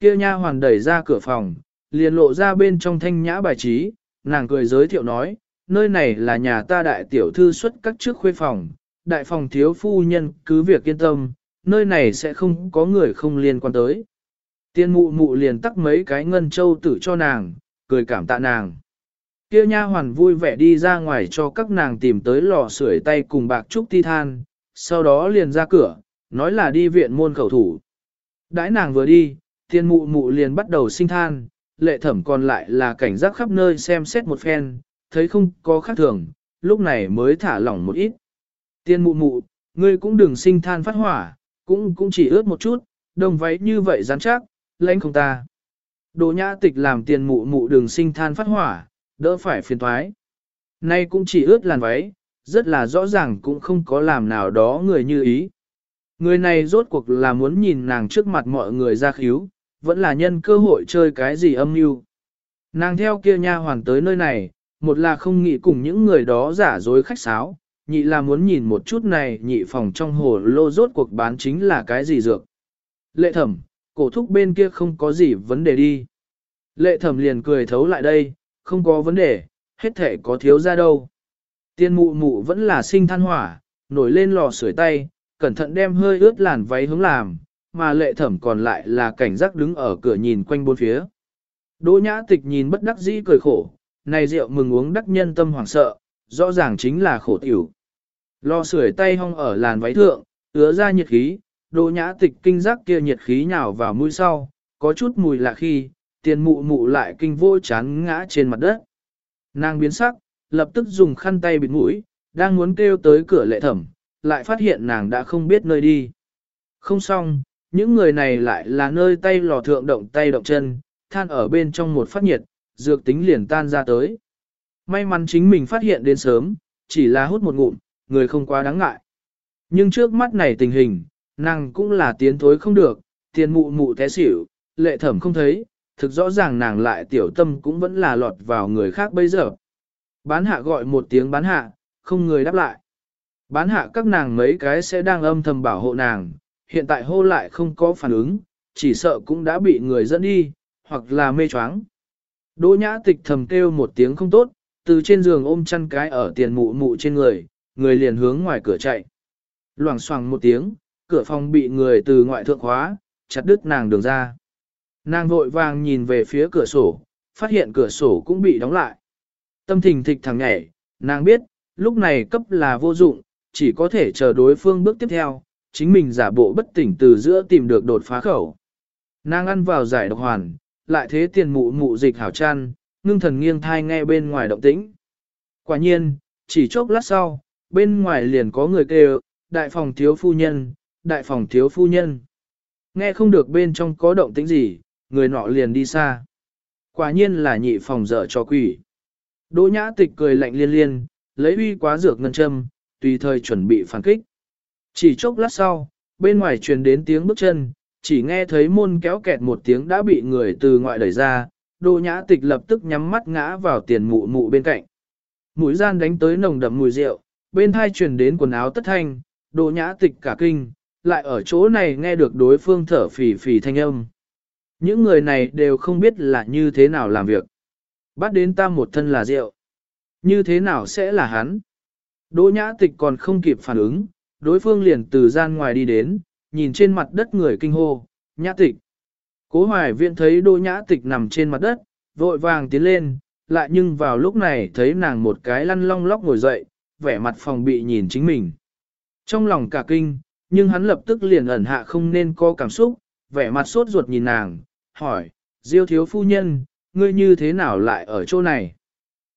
Kia nha hoàn đẩy ra cửa phòng, liền lộ ra bên trong thanh nhã bài trí, nàng cười giới thiệu nói, nơi này là nhà ta đại tiểu thư xuất các trước khuê phòng, đại phòng thiếu phu nhân cứ việc yên tâm, nơi này sẽ không có người không liên quan tới. Tiên mụ mụ liền tắc mấy cái ngân châu tử cho nàng, cười cảm tạ nàng. Kia nha hoàn vui vẻ đi ra ngoài cho các nàng tìm tới lò sưởi tay cùng bạc trúc ti than, sau đó liền ra cửa, nói là đi viện môn khẩu thủ. Đãi nàng vừa đi, tiên mụ mụ liền bắt đầu sinh than, lệ thẩm còn lại là cảnh giác khắp nơi xem xét một phen, thấy không có khác thường, lúc này mới thả lỏng một ít. Tiên mụ mụ, ngươi cũng đừng sinh than phát hỏa, cũng cũng chỉ ướt một chút, đồng váy như vậy rắn chắc, lãnh không ta. Đồ nhã tịch làm tiền mụ mụ đừng sinh than phát hỏa, đỡ phải phiền thoái. Nay cũng chỉ ướt làn váy, rất là rõ ràng cũng không có làm nào đó người như ý. Người này rốt cuộc là muốn nhìn nàng trước mặt mọi người ra khíu, vẫn là nhân cơ hội chơi cái gì âm mưu. Nàng theo kia nha hoàn tới nơi này, một là không nghĩ cùng những người đó giả dối khách sáo, nhị là muốn nhìn một chút này nhị phòng trong hồ lô rốt cuộc bán chính là cái gì dược. Lệ thẩm, cổ thúc bên kia không có gì vấn đề đi. Lệ thẩm liền cười thấu lại đây, không có vấn đề, hết thể có thiếu ra đâu. Tiên mụ mụ vẫn là sinh than hỏa, nổi lên lò sưởi tay, cẩn thận đem hơi ướt làn váy hướng làm, mà lệ thẩm còn lại là cảnh giác đứng ở cửa nhìn quanh bốn phía. Đỗ nhã tịch nhìn bất đắc dĩ cười khổ, này rượu mừng uống đắc nhân tâm hoảng sợ, rõ ràng chính là khổ tiểu. Lò sưởi tay hong ở làn váy thượng, ứa ra nhiệt khí, đỗ nhã tịch kinh giác kia nhiệt khí nhào vào mũi sau, có chút mùi lạ khi, tiền mụ mụ lại kinh vô chán ngã trên mặt đất. Nàng biến sắc, lập tức dùng khăn tay bịt mũi, đang muốn kêu tới cửa lệ thẩm, lại phát hiện nàng đã không biết nơi đi. Không xong, những người này lại là nơi tay lò thượng động tay động chân, than ở bên trong một phát nhiệt, dược tính liền tan ra tới. May mắn chính mình phát hiện đến sớm, chỉ là hút một ngụm, người không quá đáng ngại. Nhưng trước mắt này tình hình, nàng cũng là tiến thối không được, tiền mụ mụ té xỉu, lệ thẩm không thấy, thực rõ ràng nàng lại tiểu tâm cũng vẫn là lọt vào người khác bây giờ. Bán hạ gọi một tiếng bán hạ, không người đáp lại. Bán hạ các nàng mấy cái sẽ đang âm thầm bảo hộ nàng, hiện tại hô lại không có phản ứng, chỉ sợ cũng đã bị người dẫn đi, hoặc là mê choáng. Đỗ nhã tịch thầm kêu một tiếng không tốt, từ trên giường ôm chăn cái ở tiền mụ mụ trên người, người liền hướng ngoài cửa chạy. Loảng xoảng một tiếng, cửa phòng bị người từ ngoại thượng khóa, chặt đứt nàng đường ra. Nàng vội vàng nhìn về phía cửa sổ, phát hiện cửa sổ cũng bị đóng lại. Tâm thình thịch thẳng nhảy, nàng biết, lúc này cấp là vô dụng, chỉ có thể chờ đối phương bước tiếp theo, chính mình giả bộ bất tỉnh từ giữa tìm được đột phá khẩu. Nàng ăn vào giải độc hoàn, lại thế tiền mụ mụ dịch hảo chăn, ngưng thần nghiêng thai nghe bên ngoài động tĩnh. Quả nhiên, chỉ chốc lát sau, bên ngoài liền có người kêu, đại phòng thiếu phu nhân, đại phòng thiếu phu nhân. Nghe không được bên trong có động tĩnh gì, người nọ liền đi xa. Quả nhiên là nhị phòng dở cho quỷ. Đỗ nhã tịch cười lạnh liên liên, lấy uy quá dược ngân châm, tùy thời chuẩn bị phản kích. Chỉ chốc lát sau, bên ngoài truyền đến tiếng bước chân, chỉ nghe thấy môn kéo kẹt một tiếng đã bị người từ ngoại đẩy ra, Đỗ nhã tịch lập tức nhắm mắt ngã vào tiền mụ mụ bên cạnh. Mũi gian đánh tới nồng đậm mùi rượu, bên thai truyền đến quần áo tất thanh, Đỗ nhã tịch cả kinh, lại ở chỗ này nghe được đối phương thở phì phì thanh âm. Những người này đều không biết là như thế nào làm việc. Bắt đến ta một thân là rượu. Như thế nào sẽ là hắn? Đỗ nhã tịch còn không kịp phản ứng, đối phương liền từ gian ngoài đi đến, nhìn trên mặt đất người kinh hô, nhã tịch. Cố hoài viện thấy đỗ nhã tịch nằm trên mặt đất, vội vàng tiến lên, lại nhưng vào lúc này thấy nàng một cái lăn long lóc ngồi dậy, vẻ mặt phòng bị nhìn chính mình. Trong lòng cả kinh, nhưng hắn lập tức liền ẩn hạ không nên có cảm xúc, vẻ mặt sốt ruột nhìn nàng, hỏi, Diêu thiếu phu nhân, ngươi như thế nào lại ở chỗ này?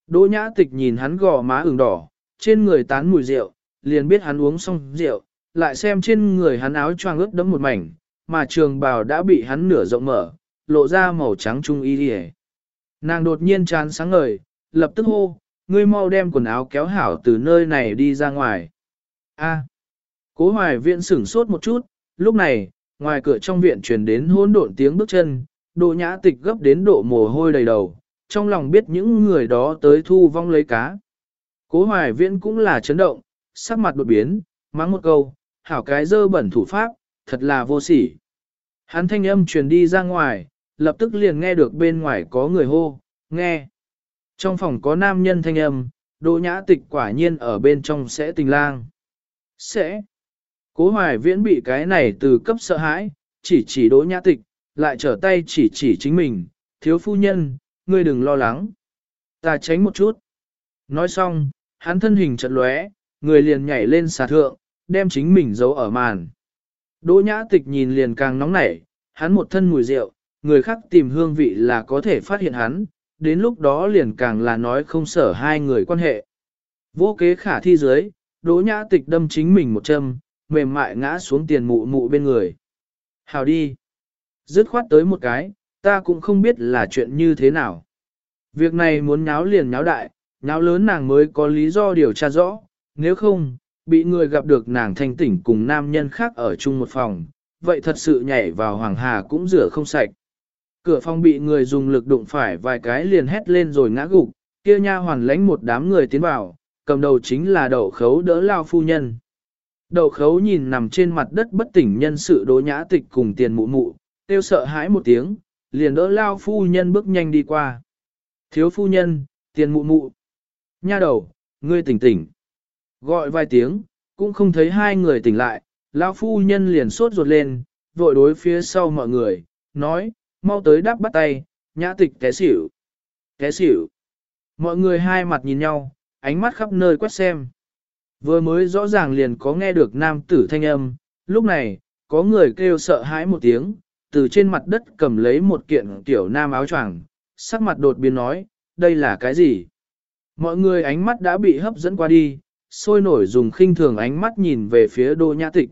Đỗ nhã tịch nhìn hắn gò má ửng đỏ, trên người tán mùi rượu, liền biết hắn uống xong rượu, lại xem trên người hắn áo choàng ướt đẫm một mảnh, mà trường bào đã bị hắn nửa rộng mở, lộ ra màu trắng trung y đi Nàng đột nhiên chán sáng ngời, lập tức hô, ngươi mau đem quần áo kéo hảo từ nơi này đi ra ngoài. A. Cố hoài viện sửng sốt một chút, lúc này, ngoài cửa trong viện truyền đến hỗn độn tiếng bước chân, độ nhã tịch gấp đến độ mồ hôi đầy đầu, trong lòng biết những người đó tới thu vong lấy cá. Cố hoài viễn cũng là chấn động, sắc mặt đột biến, mắng một câu, hảo cái dơ bẩn thủ pháp, thật là vô sỉ. Hắn thanh âm truyền đi ra ngoài, lập tức liền nghe được bên ngoài có người hô, nghe. Trong phòng có nam nhân thanh âm, đỗ nhã tịch quả nhiên ở bên trong sẽ tình lang. Sẽ. Cố hoài viễn bị cái này từ cấp sợ hãi, chỉ chỉ đỗ nhã tịch, lại trở tay chỉ chỉ chính mình, thiếu phu nhân, ngươi đừng lo lắng. Ta tránh một chút. Nói xong, hắn thân hình chật lóe, người liền nhảy lên xà thượng, đem chính mình giấu ở màn. Đỗ nhã tịch nhìn liền càng nóng nảy, hắn một thân mùi rượu, người khác tìm hương vị là có thể phát hiện hắn, đến lúc đó liền càng là nói không sở hai người quan hệ. Vô kế khả thi dưới, đỗ nhã tịch đâm chính mình một châm, mềm mại ngã xuống tiền mụ mụ bên người. Hào đi. Dứt khoát tới một cái, ta cũng không biết là chuyện như thế nào. Việc này muốn nháo liền nháo đại, nháo lớn nàng mới có lý do điều tra rõ, nếu không, bị người gặp được nàng thanh tỉnh cùng nam nhân khác ở chung một phòng, vậy thật sự nhảy vào hoàng hà cũng rửa không sạch. Cửa phòng bị người dùng lực đụng phải vài cái liền hét lên rồi ngã gục, kia nha hoàn lãnh một đám người tiến vào, cầm đầu chính là đậu khấu đỡ lao phu nhân. Đậu khấu nhìn nằm trên mặt đất bất tỉnh nhân sự đố nhã tịch cùng tiền mụ mụ, tiêu sợ hãi một tiếng, liền đỡ lao phu nhân bước nhanh đi qua. Thiếu phu nhân, tiền mụ mụ. Nha đầu, ngươi tỉnh tỉnh. Gọi vài tiếng, cũng không thấy hai người tỉnh lại, lao phu nhân liền sốt ruột lên, vội đối phía sau mọi người, nói, mau tới đáp bắt tay, nhã tịch té xỉu. Té xỉu. Mọi người hai mặt nhìn nhau, ánh mắt khắp nơi quét xem. Vừa mới rõ ràng liền có nghe được nam tử thanh âm, lúc này, có người kêu sợ hãi một tiếng, từ trên mặt đất cầm lấy một kiện tiểu nam áo choàng, sắc mặt đột biến nói, đây là cái gì? Mọi người ánh mắt đã bị hấp dẫn qua đi, sôi nổi dùng khinh thường ánh mắt nhìn về phía đô nhã tịch.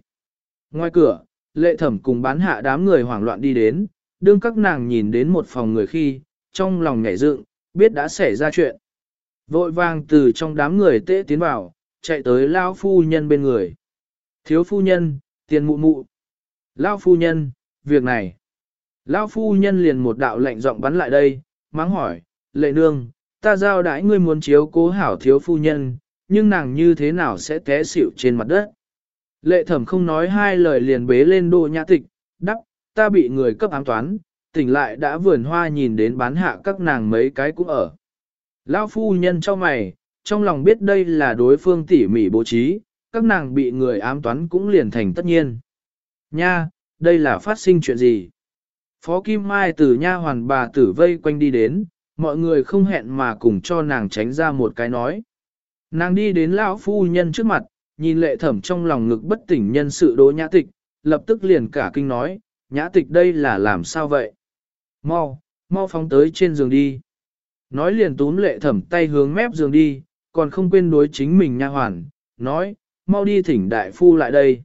Ngoài cửa, lệ thẩm cùng bán hạ đám người hoảng loạn đi đến, đương các nàng nhìn đến một phòng người khi, trong lòng nhảy dựng, biết đã xảy ra chuyện. Vội vàng từ trong đám người tễ tiến vào, chạy tới lao phu nhân bên người. Thiếu phu nhân, tiền mụ mụ. Lao phu nhân, việc này. Lao phu nhân liền một đạo lệnh giọng bắn lại đây, mắng hỏi, lệ nương, ta giao đãi ngươi muốn chiếu cố hảo thiếu phu nhân, nhưng nàng như thế nào sẽ té xỉu trên mặt đất. Lệ thẩm không nói hai lời liền bế lên đô nhã tịch, đắc ta bị người cấp ám toán, tỉnh lại đã vườn hoa nhìn đến bán hạ các nàng mấy cái cũng ở. Lão phu nhân cho mày, trong lòng biết đây là đối phương tỉ mỉ bố trí, các nàng bị người ám toán cũng liền thành tất nhiên. Nha, đây là phát sinh chuyện gì? Phó Kim Mai từ nha hoàn bà tử vây quanh đi đến, mọi người không hẹn mà cùng cho nàng tránh ra một cái nói. Nàng đi đến lão phu nhân trước mặt, nhìn lệ thẩm trong lòng ngực bất tỉnh nhân sự đố nhã tịch, lập tức liền cả kinh nói, nhã tịch đây là làm sao vậy? Mau, mau phóng tới trên giường đi. Nói liền túm lệ thẩm tay hướng mép giường đi, còn không quên đối chính mình nha hoàn, nói, mau đi thỉnh đại phu lại đây.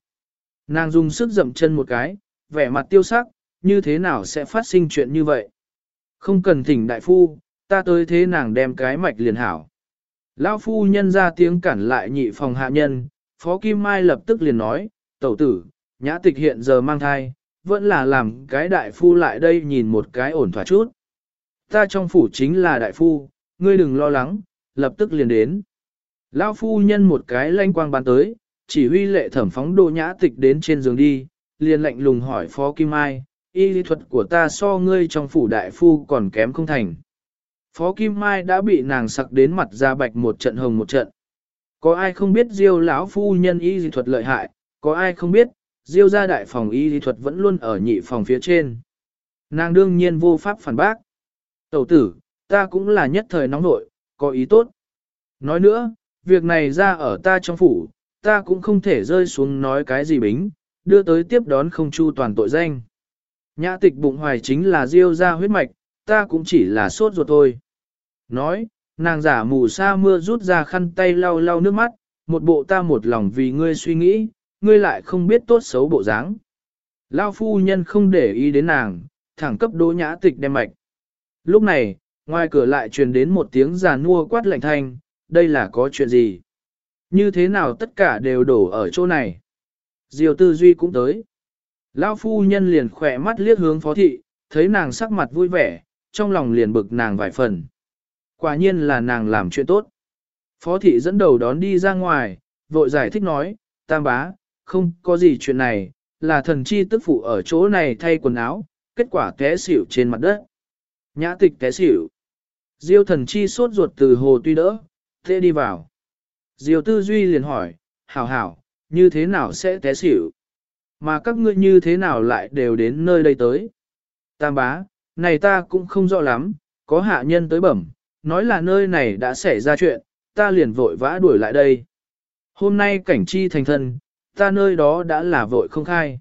Nàng dùng sức dậm chân một cái, vẻ mặt tiêu sắc, như thế nào sẽ phát sinh chuyện như vậy? Không cần thỉnh đại phu, ta tới thế nàng đem cái mạch liền hảo. Lão phu nhân ra tiếng cản lại nhị phòng hạ nhân, Phó Kim Mai lập tức liền nói, tẩu tử, nhã tịch hiện giờ mang thai, vẫn là làm cái đại phu lại đây nhìn một cái ổn thỏa chút. Ta trong phủ chính là đại phu, ngươi đừng lo lắng, lập tức liền đến. Lão phu nhân một cái lanh quang bàn tới, chỉ huy lệ thẩm phóng đồ nhã tịch đến trên giường đi, liền lệnh lùng hỏi Phó Kim Mai, y lý thuật của ta so ngươi trong phủ đại phu còn kém không thành. Phó Kim Mai đã bị nàng sặc đến mặt da bạch một trận hồng một trận. Có ai không biết Diêu lão phu nhân y lý thuật lợi hại, có ai không biết, Diêu gia đại phòng y lý thuật vẫn luôn ở nhị phòng phía trên. Nàng đương nhiên vô pháp phản bác. Tẩu tử, ta cũng là nhất thời nóng nội, có ý tốt. Nói nữa, việc này ra ở ta trong phủ, ta cũng không thể rơi xuống nói cái gì bính, đưa tới tiếp đón không chu toàn tội danh. Nhã tịch bụng hoài chính là diêu ra huyết mạch, ta cũng chỉ là sốt ruột thôi. Nói, nàng giả mù sa mưa rút ra khăn tay lau lau nước mắt, một bộ ta một lòng vì ngươi suy nghĩ, ngươi lại không biết tốt xấu bộ dáng. Lao phu nhân không để ý đến nàng, thẳng cấp đỗ nhã tịch đem mạch. Lúc này, ngoài cửa lại truyền đến một tiếng già nua quát lạnh thanh, đây là có chuyện gì? Như thế nào tất cả đều đổ ở chỗ này? Diều tư duy cũng tới. Lão phu nhân liền khỏe mắt liếc hướng phó thị, thấy nàng sắc mặt vui vẻ, trong lòng liền bực nàng vài phần. Quả nhiên là nàng làm chuyện tốt. Phó thị dẫn đầu đón đi ra ngoài, vội giải thích nói, tam bá, không có gì chuyện này, là thần chi tức phụ ở chỗ này thay quần áo, kết quả té xỉu trên mặt đất. Nhã tịch té xỉu. Diêu thần chi sốt ruột từ hồ tuy đỡ, thế đi vào. Diêu tư duy liền hỏi, hảo hảo, như thế nào sẽ té xỉu? Mà các ngươi như thế nào lại đều đến nơi đây tới? Tam bá, này ta cũng không rõ lắm, có hạ nhân tới bẩm, nói là nơi này đã xảy ra chuyện, ta liền vội vã đuổi lại đây. Hôm nay cảnh chi thành thân, ta nơi đó đã là vội không khai.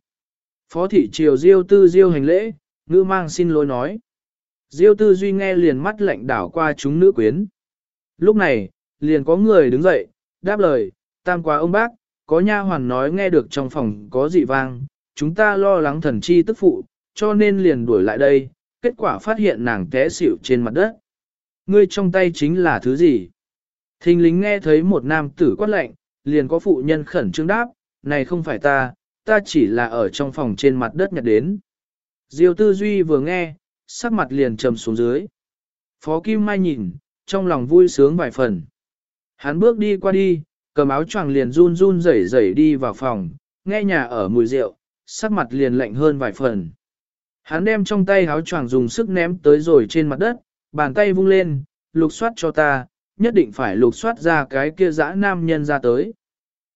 Phó thị triều diêu tư diêu hành lễ, ngữ mang xin lỗi nói. Diêu tư duy nghe liền mắt lạnh đảo qua chúng nữ quyến. Lúc này, liền có người đứng dậy, đáp lời, tam quá ông bác, có nha hoàn nói nghe được trong phòng có dị vang, chúng ta lo lắng thần chi tức phụ, cho nên liền đuổi lại đây, kết quả phát hiện nàng té xỉu trên mặt đất. Ngươi trong tay chính là thứ gì? Thình lính nghe thấy một nam tử quát lệnh, liền có phụ nhân khẩn trương đáp, này không phải ta, ta chỉ là ở trong phòng trên mặt đất nhặt đến. Diêu tư duy vừa nghe, sắc mặt liền trầm xuống dưới. Phó Kim Mai nhìn, trong lòng vui sướng vài phần. Hắn bước đi qua đi, cầm áo choàng liền run run rẩy rẩy đi vào phòng, nghe nhà ở mùi rượu, sắc mặt liền lạnh hơn vài phần. Hắn đem trong tay áo choàng dùng sức ném tới rồi trên mặt đất, bàn tay vung lên, lục soát cho ta, nhất định phải lục soát ra cái kia dã nam nhân ra tới.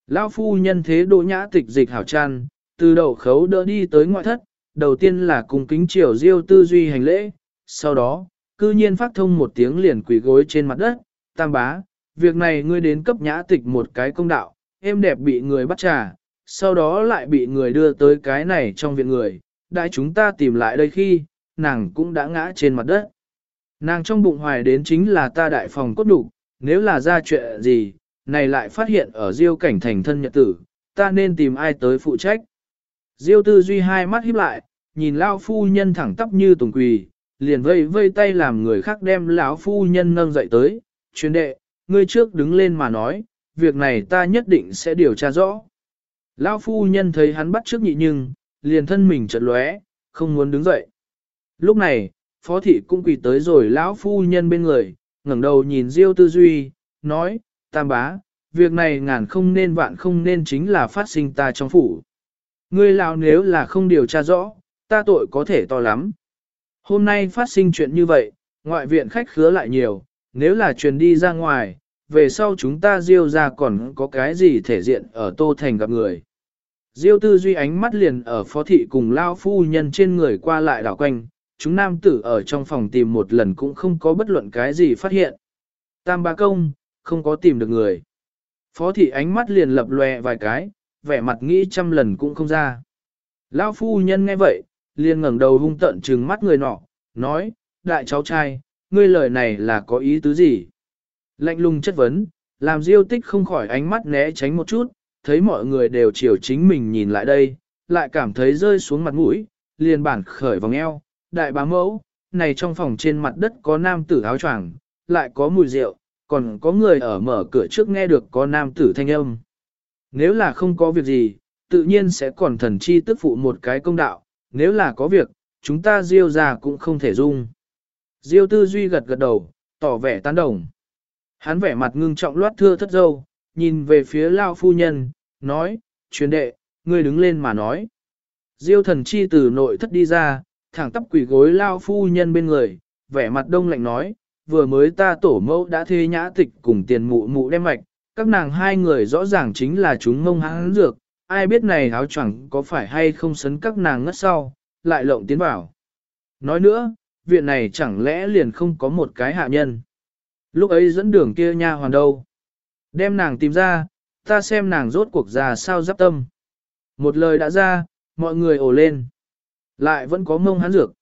Lão phu nhân thế đỗ nhã tịch dịch hảo tràn, từ đầu khấu đỡ đi tới ngoại thất, đầu tiên là cùng kính triều diêu tư duy hành lễ, sau đó, cư nhiên phát thông một tiếng liền quỳ gối trên mặt đất, tam bá, việc này ngươi đến cấp nhã tịch một cái công đạo, em đẹp bị người bắt trà, sau đó lại bị người đưa tới cái này trong viện người, đại chúng ta tìm lại đây khi, nàng cũng đã ngã trên mặt đất. Nàng trong bụng hoài đến chính là ta đại phòng cốt đủ, nếu là ra chuyện gì, này lại phát hiện ở diêu cảnh thành thân nhật tử, ta nên tìm ai tới phụ trách. Diêu tư duy hai mắt híp lại, nhìn lão phu nhân thẳng tắp như tùng quỳ, liền vây vây tay làm người khác đem lão phu nhân nâng dậy tới, chuyên đệ, ngươi trước đứng lên mà nói, việc này ta nhất định sẽ điều tra rõ. Lão phu nhân thấy hắn bắt trước nhị nhưng, liền thân mình chợt lóe, không muốn đứng dậy. Lúc này, phó thị cũng quỳ tới rồi lão phu nhân bên người, ngẩng đầu nhìn Diêu Tư Duy, nói, tam bá, việc này ngàn không nên vạn không nên chính là phát sinh ta trong phủ. Ngươi lão nếu là không điều tra rõ, ta tội có thể to lắm. Hôm nay phát sinh chuyện như vậy, ngoại viện khách khứa lại nhiều, nếu là truyền đi ra ngoài, về sau chúng ta diêu ra còn có cái gì thể diện ở Tô Thành gặp người. Diêu tư duy ánh mắt liền ở phó thị cùng lao phu nhân trên người qua lại đảo quanh, chúng nam tử ở trong phòng tìm một lần cũng không có bất luận cái gì phát hiện. Tam ba công, không có tìm được người. Phó thị ánh mắt liền lập lòe vài cái, vẻ mặt nghĩ trăm lần cũng không ra. Lão phu nhân nghe vậy, liền ngẩng đầu hung tận trừng mắt người nọ, nói, đại cháu trai, ngươi lời này là có ý tứ gì? Lạnh lùng chất vấn, làm diêu tích không khỏi ánh mắt né tránh một chút, thấy mọi người đều chiều chính mình nhìn lại đây, lại cảm thấy rơi xuống mặt mũi, liền bản khởi vòng eo, đại bá mẫu, này trong phòng trên mặt đất có nam tử áo choàng, lại có mùi rượu, còn có người ở mở cửa trước nghe được có nam tử thanh âm. Nếu là không có việc gì, tự nhiên sẽ còn thần chi tức phụ một cái công đạo, nếu là có việc, chúng ta diêu ra cũng không thể dung. Diêu tư duy gật gật đầu, tỏ vẻ tán đồng. Hắn vẻ mặt ngưng trọng loát thưa thất dâu, nhìn về phía lao phu nhân, nói, truyền đệ, ngươi đứng lên mà nói. Diêu thần chi từ nội thất đi ra, thẳng tắp quỷ gối lao phu nhân bên người, vẻ mặt đông lạnh nói, vừa mới ta tổ mẫu đã thê nhã tịch cùng tiền mụ mụ đem mạch, các nàng hai người rõ ràng chính là chúng ngông hãng dược, ai biết này áo choàng có phải hay không sấn các nàng ngất sau, lại lộng tiến vào. Nói nữa, viện này chẳng lẽ liền không có một cái hạ nhân. Lúc ấy dẫn đường kia nha hoàn đâu. Đem nàng tìm ra, ta xem nàng rốt cuộc già sao giáp tâm. Một lời đã ra, mọi người ồ lên. Lại vẫn có mông hắn dược.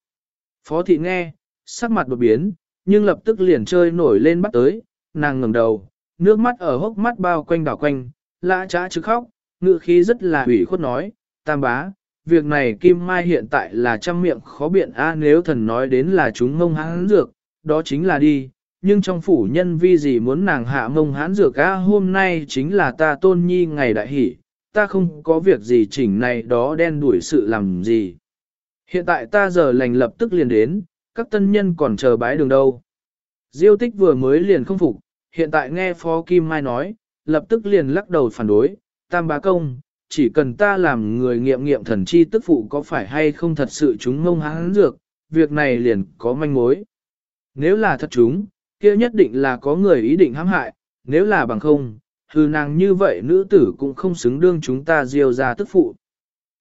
Phó thị nghe, sắc mặt đột biến, nhưng lập tức liền chơi nổi lên bắt tới, nàng ngẩng đầu, nước mắt ở hốc mắt bao quanh đảo quanh, lã trá chứ khóc, ngự khí rất là ủy khuất nói, tam bá, việc này Kim Mai hiện tại là trăm miệng khó biện a nếu thần nói đến là chúng mông hán dược, đó chính là đi, nhưng trong phủ nhân vi gì muốn nàng hạ mông hán dược a hôm nay chính là ta tôn nhi ngày đại hỷ, ta không có việc gì chỉnh này đó đen đuổi sự làm gì. Hiện tại ta giờ lành lập tức liền đến, các tân nhân còn chờ bái đường đâu. Diêu tích vừa mới liền không phục, hiện tại nghe Phó Kim Mai nói, lập tức liền lắc đầu phản đối, tam bá công, chỉ cần ta làm người nghiệm nghiệm thần chi tức phụ có phải hay không thật sự chúng ngông hán dược, việc này liền có manh mối. Nếu là thật chúng, kia nhất định là có người ý định hãm hại, nếu là bằng không, hư nàng như vậy nữ tử cũng không xứng đương chúng ta diêu ra tức phụ.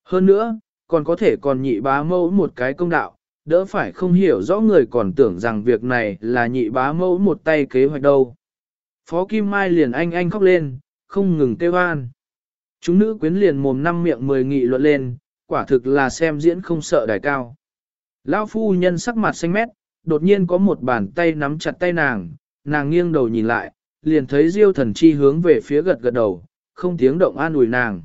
Hơn nữa, còn có thể còn nhị bá mẫu một cái công đạo, đỡ phải không hiểu rõ người còn tưởng rằng việc này là nhị bá mẫu một tay kế hoạch đâu. Phó Kim Mai liền anh anh khóc lên, không ngừng kêu an. Chúng nữ quyến liền mồm năm miệng mười nghị luận lên, quả thực là xem diễn không sợ đài cao. Lão phu nhân sắc mặt xanh mét, đột nhiên có một bàn tay nắm chặt tay nàng, nàng nghiêng đầu nhìn lại, liền thấy Diêu thần chi hướng về phía gật gật đầu, không tiếng động an ủi nàng.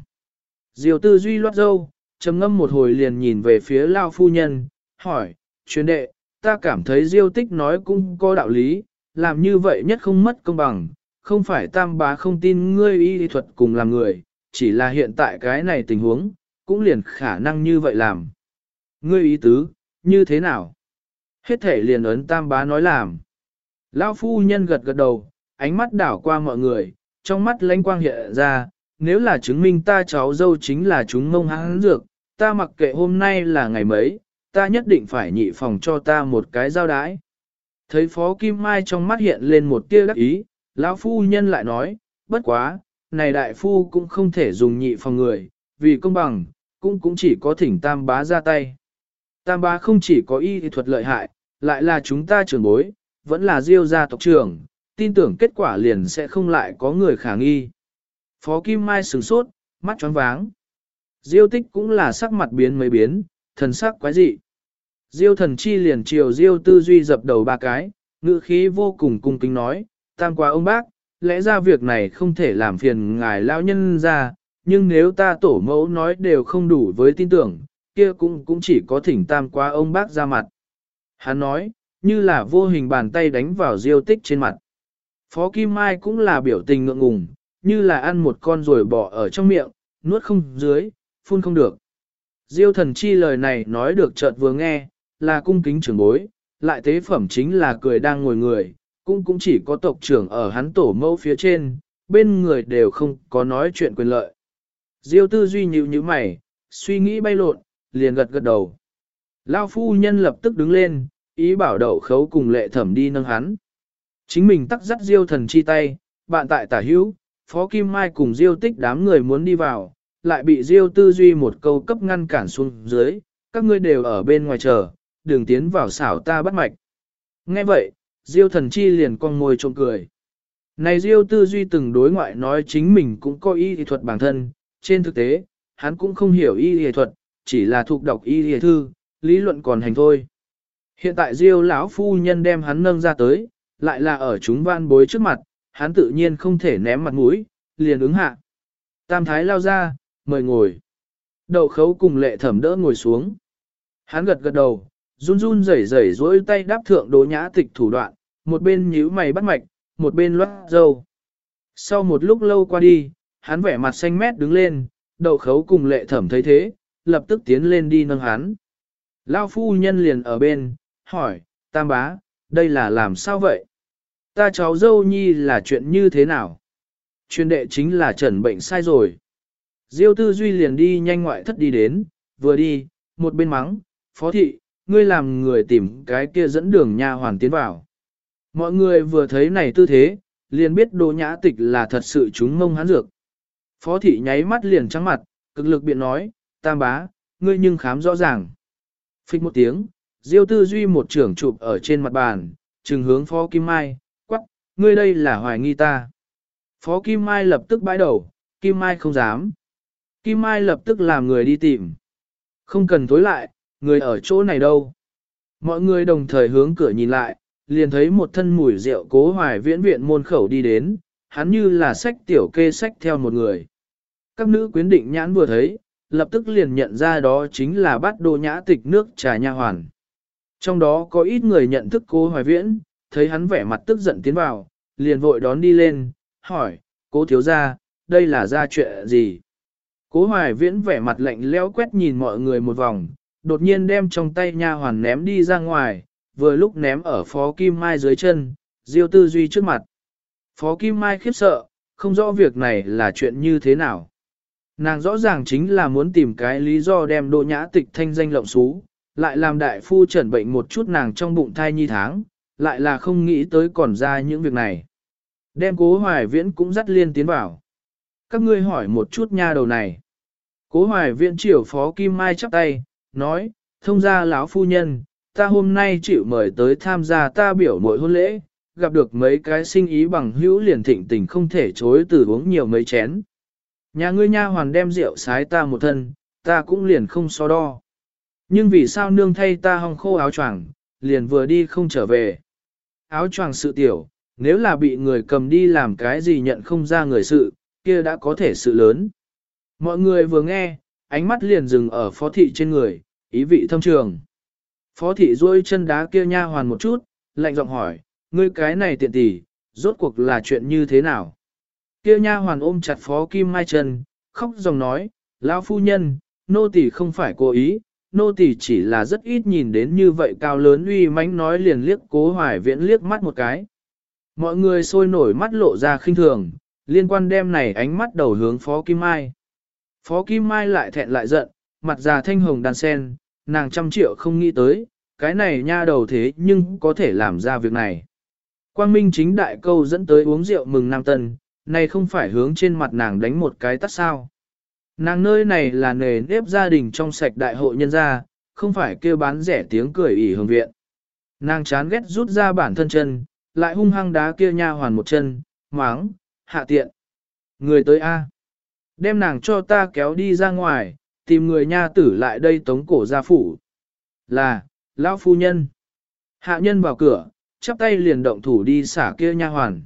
Diêu tư duy loát dâu, trầm ngâm một hồi liền nhìn về phía Lão phu nhân, hỏi, chuyên đệ, ta cảm thấy Diêu tích nói cũng có đạo lý, làm như vậy nhất không mất công bằng, không phải tam bá không tin ngươi y thuật cùng làm người, chỉ là hiện tại cái này tình huống, cũng liền khả năng như vậy làm. Ngươi ý tứ, như thế nào? Hết thể liền ấn tam bá nói làm. Lão phu nhân gật gật đầu, ánh mắt đảo qua mọi người, trong mắt lánh quang hiện ra, nếu là chứng minh ta cháu dâu chính là chúng mông hãng dược, ta mặc kệ hôm nay là ngày mấy, ta nhất định phải nhị phòng cho ta một cái giao đái. Thấy Phó Kim Mai trong mắt hiện lên một tia đắc ý, lão phu nhân lại nói, bất quá, này đại phu cũng không thể dùng nhị phòng người, vì công bằng, cũng cũng chỉ có thỉnh tam bá ra tay. Tam bá không chỉ có y thuật lợi hại, lại là chúng ta trưởng bối, vẫn là diêu gia tộc trưởng, tin tưởng kết quả liền sẽ không lại có người khả nghi. Phó Kim Mai sửng sốt, mắt tròn váng. Diêu tích cũng là sắc mặt biến mấy biến, thần sắc quái dị. Diêu thần chi liền chiều diêu tư duy dập đầu ba cái, ngữ khí vô cùng cung kính nói, tam qua ông bác, lẽ ra việc này không thể làm phiền ngài lao nhân ra, nhưng nếu ta tổ mẫu nói đều không đủ với tin tưởng, kia cũng cũng chỉ có thỉnh tam qua ông bác ra mặt. Hắn nói, như là vô hình bàn tay đánh vào diêu tích trên mặt. Phó Kim Mai cũng là biểu tình ngượng ngùng, như là ăn một con rồi bỏ ở trong miệng, nuốt không dưới, phun không được. Diêu thần chi lời này nói được chợt vừa nghe, là cung kính trưởng bối, lại tế phẩm chính là cười đang ngồi người, cũng cũng chỉ có tộc trưởng ở hắn tổ mẫu phía trên, bên người đều không có nói chuyện quyền lợi. Diêu tư duy nhíu như mày, suy nghĩ bay lộn, liền gật gật đầu. Lao phu nhân lập tức đứng lên, ý bảo đậu khấu cùng lệ thẩm đi nâng hắn. Chính mình tắc dắt diêu thần chi tay, bạn tại tả hữu, phó kim mai cùng diêu tích đám người muốn đi vào, lại bị diêu tư duy một câu cấp ngăn cản xuống dưới, các ngươi đều ở bên ngoài chờ, đường tiến vào xảo ta bắt mạch. Nghe vậy, diêu thần chi liền con môi trộm cười. Này Diêu tư duy từng đối ngoại nói chính mình cũng có y y thuật bản thân, trên thực tế, hắn cũng không hiểu y y thuật, chỉ là thuộc đọc y y thư, lý luận còn hành thôi. Hiện tại Diêu lão phu nhân đem hắn nâng ra tới, lại là ở chúng van bối trước mặt, hắn tự nhiên không thể ném mặt mũi, liền ứng hạ. Tam thái lao ra, mời ngồi. Đậu khấu cùng lệ thẩm đỡ ngồi xuống. Hắn gật gật đầu, run run rẩy rẩy rối tay đáp thượng đố nhã tịch thủ đoạn, một bên nhíu mày bắt mạch, một bên loát dâu. Sau một lúc lâu qua đi, hắn vẻ mặt xanh mét đứng lên, đậu khấu cùng lệ thẩm thấy thế, lập tức tiến lên đi nâng hắn. Lao phu nhân liền ở bên, hỏi, tam bá, đây là làm sao vậy? Ta cháu dâu nhi là chuyện như thế nào? Chuyên đệ chính là trần bệnh sai rồi. Diêu tư duy liền đi nhanh ngoại thất đi đến, vừa đi, một bên mắng, phó thị, ngươi làm người tìm cái kia dẫn đường nha hoàn tiến vào. Mọi người vừa thấy này tư thế, liền biết đồ nhã tịch là thật sự chúng mông hắn dược. Phó thị nháy mắt liền trắng mặt, cực lực biện nói, tam bá, ngươi nhưng khám rõ ràng. Phích một tiếng, Diêu tư duy một trưởng chụp ở trên mặt bàn, trừng hướng phó Kim Mai, quắc, ngươi đây là hoài nghi ta. Phó Kim Mai lập tức bãi đầu, Kim Mai không dám. Kim Mai lập tức làm người đi tìm. Không cần tối lại, người ở chỗ này đâu. Mọi người đồng thời hướng cửa nhìn lại, liền thấy một thân mùi rượu cố hoài viễn viện môn khẩu đi đến, hắn như là sách tiểu kê sách theo một người. Các nữ quyến định nhãn vừa thấy, lập tức liền nhận ra đó chính là bát đồ nhã tịch nước trà nha hoàn. Trong đó có ít người nhận thức cố hoài viễn, thấy hắn vẻ mặt tức giận tiến vào, liền vội đón đi lên, hỏi, cố thiếu gia, đây là ra chuyện gì? Cố hoài viễn vẻ mặt lạnh lẽo quét nhìn mọi người một vòng, đột nhiên đem trong tay nha hoàn ném đi ra ngoài, vừa lúc ném ở phó kim mai dưới chân, diêu tư duy trước mặt. Phó kim mai khiếp sợ, không rõ việc này là chuyện như thế nào. Nàng rõ ràng chính là muốn tìm cái lý do đem đỗ nhã tịch thanh danh lộng xú, lại làm đại phu chẩn bệnh một chút nàng trong bụng thai nhi tháng, lại là không nghĩ tới còn ra những việc này. Đem cố hoài viễn cũng dắt liên tiến vào. Các ngươi hỏi một chút nha đầu này. Cố hoài viễn chiều phó Kim Mai chắp tay, nói, thông gia lão phu nhân, ta hôm nay chịu mời tới tham gia ta biểu mỗi hôn lễ, gặp được mấy cái sinh ý bằng hữu liền thịnh tình không thể chối từ uống nhiều mấy chén. Nhà ngươi nha hoàn đem rượu sái ta một thân, ta cũng liền không so đo. Nhưng vì sao nương thay ta hong khô áo choàng, liền vừa đi không trở về. Áo choàng sự tiểu, nếu là bị người cầm đi làm cái gì nhận không ra người sự, kia đã có thể sự lớn. Mọi người vừa nghe, ánh mắt liền dừng ở phó thị trên người, ý vị thâm trường. Phó thị duỗi chân đá kia nha hoàn một chút, lạnh giọng hỏi, ngươi cái này tiện tỷ, rốt cuộc là chuyện như thế nào? Kia nha hoàn ôm chặt phó kim mai chân, khóc dòng nói, lão phu nhân, nô tỷ không phải cố ý, nô tỷ chỉ là rất ít nhìn đến như vậy cao lớn uy mãnh nói liền liếc cố hoài viễn liếc mắt một cái. Mọi người sôi nổi mắt lộ ra khinh thường, liên quan đem này ánh mắt đầu hướng phó kim mai. Phó kim mai lại thẹn lại giận, mặt già thanh hồng đan sen, nàng trăm triệu không nghĩ tới, cái này nha đầu thế nhưng có thể làm ra việc này. Quang Minh chính đại câu dẫn tới uống rượu mừng Nam Tân, này không phải hướng trên mặt nàng đánh một cái tắt sao. Nàng nơi này là nề nếp gia đình trong sạch đại hộ nhân gia, không phải kêu bán rẻ tiếng cười ỉ hương viện. Nàng chán ghét rút ra bản thân chân, lại hung hăng đá kia nha hoàn một chân, máng, hạ tiện. Người tới A. Đem nàng cho ta kéo đi ra ngoài, tìm người nha tử lại đây tống cổ gia phủ. Là, lão phu nhân. Hạ nhân vào cửa, chắp tay liền động thủ đi xả kia nha hoàn.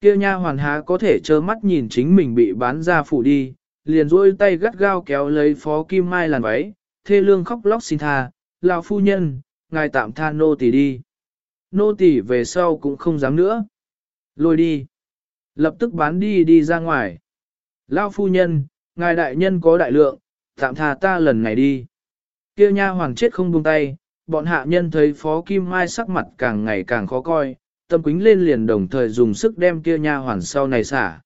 Kia nha hoàn há có thể trơ mắt nhìn chính mình bị bán ra phủ đi, liền duỗi tay gắt gao kéo lấy phó kim mai làn váy, thê lương khóc lóc xin tha, lão phu nhân, ngài tạm tha nô tỳ đi. Nô tỳ về sau cũng không dám nữa. Lôi đi. Lập tức bán đi đi ra ngoài. Lão phu nhân, ngài đại nhân có đại lượng, tạm tha ta lần này đi. Kia nha hoàng chết không buông tay, bọn hạ nhân thấy phó kim mai sắc mặt càng ngày càng khó coi, tâm quính lên liền đồng thời dùng sức đem kia nha hoàn sau này xả.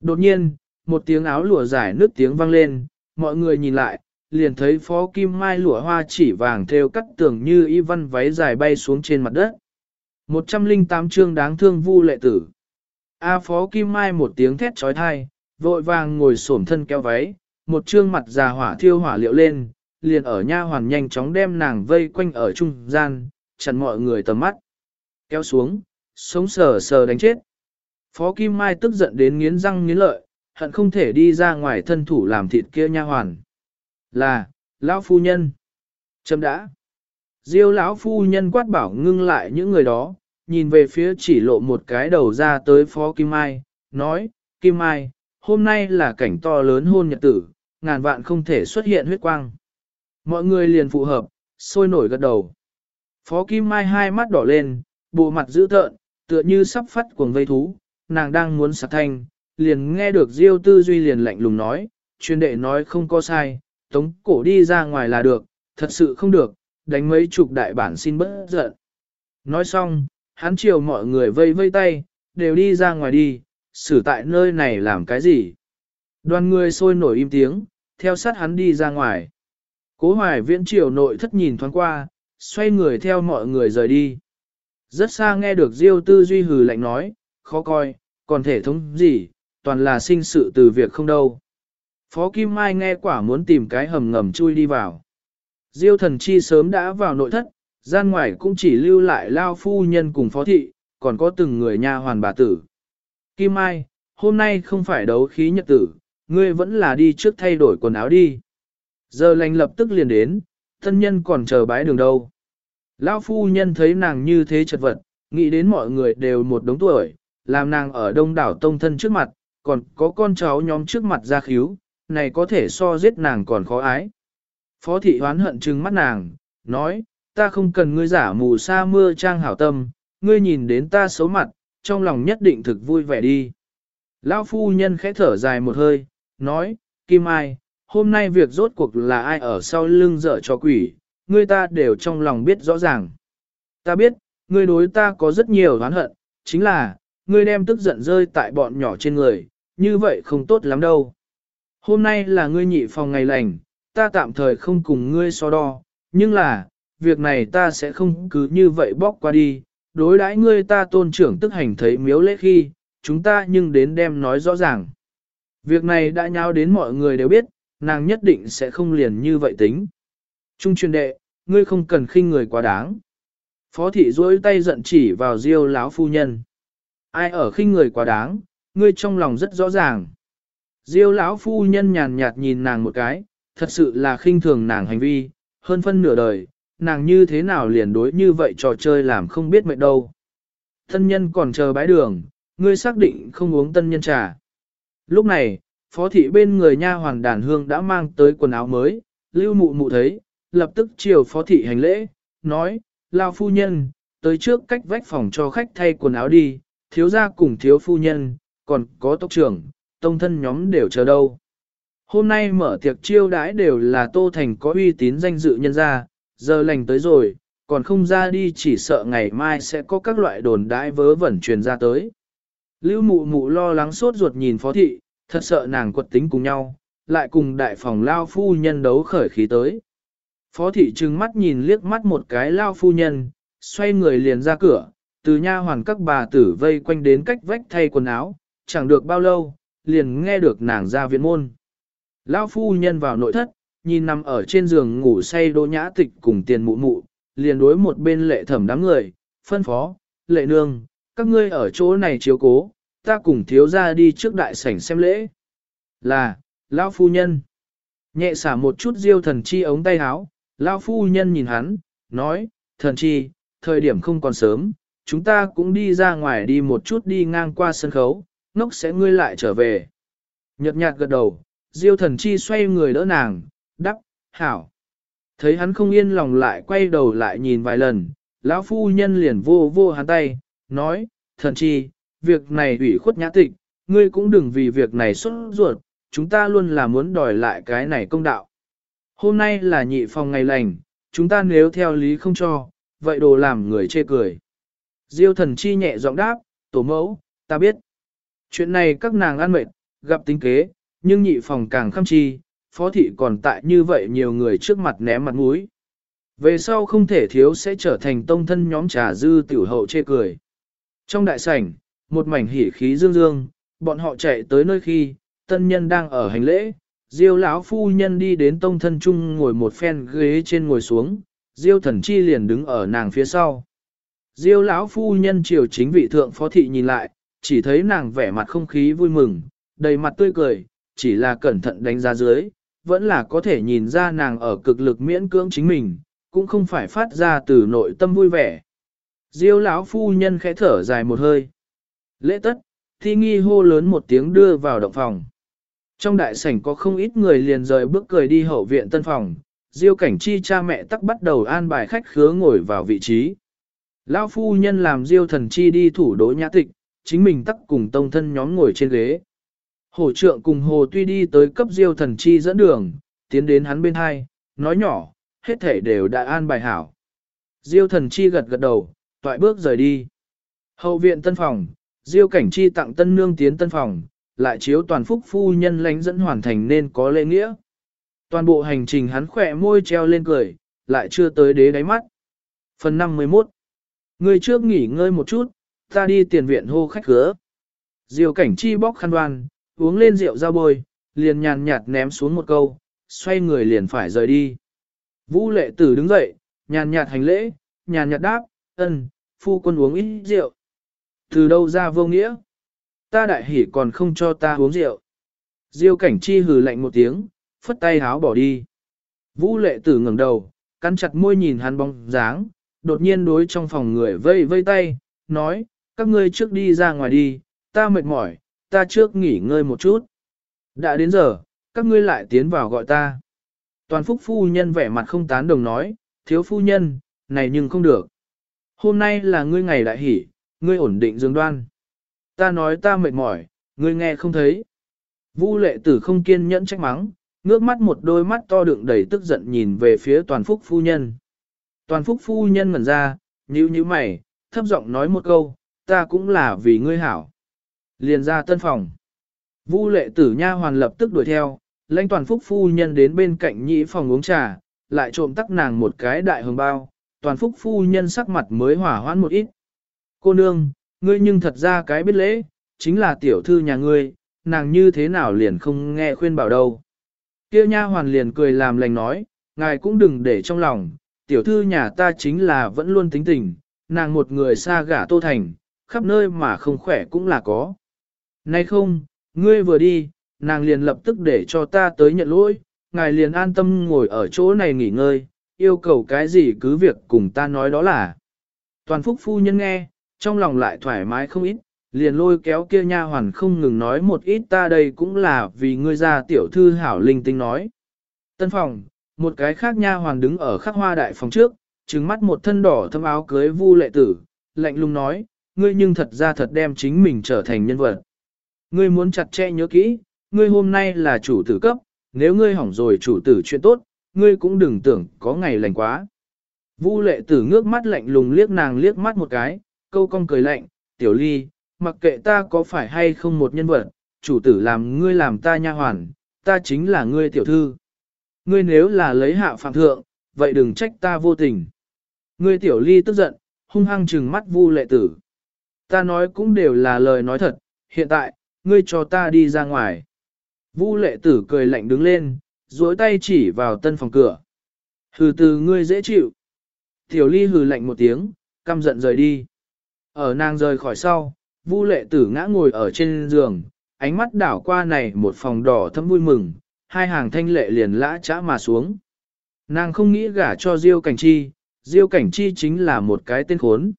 Đột nhiên, một tiếng áo lụa giải nước tiếng vang lên, mọi người nhìn lại, liền thấy phó kim mai lụa hoa chỉ vàng theo cắt tường như y văn váy dài bay xuống trên mặt đất. 108 chương đáng thương vu lệ tử. A phó kim mai một tiếng thét trói thai, vội vàng ngồi xổm thân kéo váy, một trương mặt già hỏa thiêu hỏa liệu lên, liền ở nha hoàn nhanh chóng đem nàng vây quanh ở trung gian, chặn mọi người tầm mắt. Kéo xuống, sống sờ sờ đánh chết. Phó Kim Mai tức giận đến nghiến răng nghiến lợi, hận không thể đi ra ngoài thân thủ làm thịt kia nha hoàn. Là, lão phu nhân. Chấm đã. Diêu lão phu nhân quát bảo ngưng lại những người đó, nhìn về phía chỉ lộ một cái đầu ra tới Phó Kim Mai, nói, Kim Mai, hôm nay là cảnh to lớn hôn nhật tử, ngàn vạn không thể xuất hiện huyết quang. Mọi người liền phụ hợp, sôi nổi gật đầu. Phó Kim Mai hai mắt đỏ lên, bộ mặt dữ tợn, tựa như sắp phát cuồng vây thú, nàng đang muốn sạc thanh, liền nghe được Diêu Tư Duy liền lạnh lùng nói, chuyên đệ nói không có sai, tống cổ đi ra ngoài là được, thật sự không được, đánh mấy chục đại bản xin bớt giận. Nói xong, hắn chiều mọi người vây vây tay, đều đi ra ngoài đi, xử tại nơi này làm cái gì. Đoàn người sôi nổi im tiếng, theo sát hắn đi ra ngoài. Cố hoài viễn triều nội thất nhìn thoáng qua, xoay người theo mọi người rời đi. Rất xa nghe được Diêu tư duy hừ lạnh nói, khó coi, còn thể thống gì, toàn là sinh sự từ việc không đâu. Phó Kim Mai nghe quả muốn tìm cái hầm ngầm chui đi vào. Diêu thần chi sớm đã vào nội thất, gian ngoài cũng chỉ lưu lại lao phu nhân cùng phó thị, còn có từng người nha hoàn bà tử. Kim Mai, hôm nay không phải đấu khí nhật tử, ngươi vẫn là đi trước thay đổi quần áo đi. Giờ lành lập tức liền đến, thân nhân còn chờ bái đường đâu. Lão phu nhân thấy nàng như thế chật vật, nghĩ đến mọi người đều một đống tuổi, làm nàng ở đông đảo tông thân trước mặt, còn có con cháu nhóm trước mặt ra khíu, này có thể so giết nàng còn khó ái. Phó thị hoán hận trừng mắt nàng, nói, ta không cần ngươi giả mù sa mưa trang hảo tâm, ngươi nhìn đến ta xấu mặt, trong lòng nhất định thực vui vẻ đi. Lão phu nhân khẽ thở dài một hơi, nói, Kim Ai, hôm nay việc rốt cuộc là ai ở sau lưng dở cho quỷ, ngươi ta đều trong lòng biết rõ ràng. Ta biết, ngươi đối ta có rất nhiều oán hận, chính là, ngươi đem tức giận rơi tại bọn nhỏ trên người, như vậy không tốt lắm đâu. Hôm nay là ngươi nhị phòng ngày lành, ta tạm thời không cùng ngươi so đo, nhưng là, việc này ta sẽ không cứ như vậy bóc qua đi, đối đãi ngươi ta tôn trưởng tức hành thấy miếu lễ khi, chúng ta nhưng đến đem nói rõ ràng. Việc này đã nháo đến mọi người đều biết, nàng nhất định sẽ không liền như vậy tính. Trung truyền đệ, ngươi không cần khinh người quá đáng. Phó thị duỗi tay giận chỉ vào diêu lão phu nhân. Ai ở khinh người quá đáng, ngươi trong lòng rất rõ ràng. Diêu lão phu nhân nhàn nhạt nhìn nàng một cái, thật sự là khinh thường nàng hành vi, hơn phân nửa đời, nàng như thế nào liền đối như vậy trò chơi làm không biết mệt đâu. Tân nhân còn chờ bái đường, ngươi xác định không uống tân nhân trà. Lúc này, phó thị bên người nha hoàng đàn hương đã mang tới quần áo mới, lưu mụ mụ thấy, lập tức chiều phó thị hành lễ, nói, lao phu nhân, tới trước cách vách phòng cho khách thay quần áo đi, thiếu gia cùng thiếu phu nhân, còn có tốc trưởng, tông thân nhóm đều chờ đâu. Hôm nay mở tiệc chiêu đãi đều là Tô Thành có uy tín danh dự nhân gia, giờ lành tới rồi, còn không ra đi chỉ sợ ngày mai sẽ có các loại đồn đãi vớ vẩn truyền ra tới. Lưu mụ mụ lo lắng sốt ruột nhìn phó thị, thật sợ nàng quật tính cùng nhau, lại cùng đại phòng lao phu nhân đấu khởi khí tới. Phó thị trừng mắt nhìn liếc mắt một cái lao phu nhân, xoay người liền ra cửa, từ nha hoàn các bà tử vây quanh đến cách vách thay quần áo, chẳng được bao lâu, liền nghe được nàng ra viện môn. Lao phu nhân vào nội thất, nhìn nằm ở trên giường ngủ say đỗ nhã tịch cùng tiền mụ mụ, liền đối một bên lệ thẩm đám người, phân phó, lệ nương, các ngươi ở chỗ này chiếu cố, ta cùng thiếu ra đi trước đại sảnh xem lễ. Là, lão phu nhân. Nhẹ xả một chút diêu thần chi ống tay áo, lão phu nhân nhìn hắn, nói, thần chi, thời điểm không còn sớm, chúng ta cũng đi ra ngoài đi một chút đi ngang qua sân khấu, ngốc sẽ ngươi lại trở về. Nhật nhạt gật đầu, diêu thần chi xoay người đỡ nàng, đắp, hảo. Thấy hắn không yên lòng lại quay đầu lại nhìn vài lần, lão phu nhân liền vô vô hắn tay, nói, thần chi, việc này ủy khuất nhã tịch, ngươi cũng đừng vì việc này xuất ruột, chúng ta luôn là muốn đòi lại cái này công đạo. Hôm nay là nhị phòng ngày lành, chúng ta nếu theo lý không cho, vậy đồ làm người chê cười. Diêu thần chi nhẹ giọng đáp, tổ mẫu, ta biết. Chuyện này các nàng ăn mệt, gặp tính kế, nhưng nhị phòng càng khăm chi, phó thị còn tại như vậy nhiều người trước mặt ném mặt mũi. Về sau không thể thiếu sẽ trở thành tông thân nhóm trà dư tiểu hậu chê cười. Trong đại sảnh, một mảnh hỉ khí dương dương, bọn họ chạy tới nơi khi, tân nhân đang ở hành lễ, diêu lão phu nhân đi đến tông thân chung ngồi một phen ghế trên ngồi xuống, diêu thần chi liền đứng ở nàng phía sau. Diêu lão phu nhân triều chính vị thượng phó thị nhìn lại, chỉ thấy nàng vẻ mặt không khí vui mừng, đầy mặt tươi cười, chỉ là cẩn thận đánh giá dưới, vẫn là có thể nhìn ra nàng ở cực lực miễn cưỡng chính mình, cũng không phải phát ra từ nội tâm vui vẻ. Diêu lão phu nhân khẽ thở dài một hơi. Lễ tất, thi nghi hô lớn một tiếng đưa vào động phòng. Trong đại sảnh có không ít người liền rời bước cười đi hậu viện tân phòng, Diêu cảnh chi cha mẹ tắc bắt đầu an bài khách khứa ngồi vào vị trí. Lão phu nhân làm Diêu thần chi đi thủ đỗ nhã tịch, chính mình tắc cùng tông thân nhóm ngồi trên ghế. Hổ trượng cùng hồ tuy đi tới cấp Diêu thần chi dẫn đường, tiến đến hắn bên hai, nói nhỏ, hết thể đều đã an bài hảo. Diêu thần chi gật gật đầu, toại bước rời đi. Hậu viện tân phòng, Diêu cảnh chi tặng tân nương tiến tân phòng, lại chiếu toàn phúc phu nhân lánh dẫn hoàn thành nên có lễ nghĩa. Toàn bộ hành trình hắn khỏe môi treo lên cười, lại chưa tới đế đáy mắt. Phần 51 Người trước nghỉ ngơi một chút, ta đi tiền viện hô khách khứa. Diêu cảnh chi bóc khăn đoan, uống lên rượu ra bôi, liền nhàn nhạt ném xuống một câu, xoay người liền phải rời đi. Vũ lệ tử đứng dậy, nhàn nhạt hành lễ, nhàn nhạt đáp, ân, phu quân uống ít rượu. Từ đâu ra vô nghĩa? Ta đại hỉ còn không cho ta uống rượu. Diêu cảnh chi hừ lạnh một tiếng, phất tay háo bỏ đi. Vũ lệ tử ngẩng đầu, cắn chặt môi nhìn hắn bóng dáng, đột nhiên đối trong phòng người vây vây tay, nói, các ngươi trước đi ra ngoài đi, ta mệt mỏi, ta trước nghỉ ngơi một chút. Đã đến giờ, các ngươi lại tiến vào gọi ta. Toàn phúc phu nhân vẻ mặt không tán đồng nói, thiếu phu nhân, này nhưng không được. Hôm nay là ngươi ngày đại hỷ, ngươi ổn định dương đoan. Ta nói ta mệt mỏi, ngươi nghe không thấy. Vu lệ tử không kiên nhẫn trách mắng, ngước mắt một đôi mắt to đựng đầy tức giận nhìn về phía toàn phúc phu nhân. Toàn phúc phu nhân ngẩn ra, nhíu nhíu mày, thấp giọng nói một câu, ta cũng là vì ngươi hảo. Liền ra tân phòng. Vu lệ tử nha hoàn lập tức đuổi theo, lãnh toàn phúc phu nhân đến bên cạnh nhĩ phòng uống trà, lại trộm tắc nàng một cái đại hồng bao, toàn phúc phu nhân sắc mặt mới hỏa hoãn một ít. Cô nương, ngươi nhưng thật ra cái biết lễ, chính là tiểu thư nhà ngươi, nàng như thế nào liền không nghe khuyên bảo đâu. Kia nha hoàn liền cười làm lành nói, ngài cũng đừng để trong lòng, tiểu thư nhà ta chính là vẫn luôn tính tình, nàng một người xa gả tô thành, khắp nơi mà không khỏe cũng là có. Nay không, ngươi vừa đi, nàng liền lập tức để cho ta tới nhận lỗi, ngài liền an tâm ngồi ở chỗ này nghỉ ngơi, yêu cầu cái gì cứ việc cùng ta nói đó là. Toàn phúc phu nhân nghe, trong lòng lại thoải mái không ít, liền lôi kéo kia nha hoàn không ngừng nói một ít ta đây cũng là vì ngươi ra tiểu thư hảo linh tinh nói. Tân phòng, một cái khác nha hoàn đứng ở khắc hoa đại phòng trước, trừng mắt một thân đỏ thâm áo cưới vu lệ tử, lạnh lùng nói, ngươi nhưng thật ra thật đem chính mình trở thành nhân vật. Ngươi muốn chặt chẽ nhớ kỹ, ngươi hôm nay là chủ tử cấp, nếu ngươi hỏng rồi chủ tử chuyện tốt, ngươi cũng đừng tưởng có ngày lành quá. Vu lệ tử ngước mắt lạnh lùng liếc nàng liếc mắt một cái, câu cong cười lạnh, tiểu ly, mặc kệ ta có phải hay không một nhân vật, chủ tử làm ngươi làm ta nha hoàn, ta chính là ngươi tiểu thư. Ngươi nếu là lấy hạ phạm thượng, vậy đừng trách ta vô tình. Ngươi tiểu ly tức giận, hung hăng trừng mắt vu lệ tử. Ta nói cũng đều là lời nói thật, hiện tại, ngươi cho ta đi ra ngoài. Vu lệ tử cười lạnh đứng lên, duỗi tay chỉ vào tân phòng cửa. Hừ từ ngươi dễ chịu. Tiểu ly hừ lạnh một tiếng, căm giận rời đi. Ở nàng rời khỏi sau, Vu lệ tử ngã ngồi ở trên giường, ánh mắt đảo qua này một phòng đỏ thâm vui mừng, hai hàng thanh lệ liền lã chã mà xuống. Nàng không nghĩ gả cho Diêu Cảnh Chi, Diêu Cảnh Chi chính là một cái tên khốn.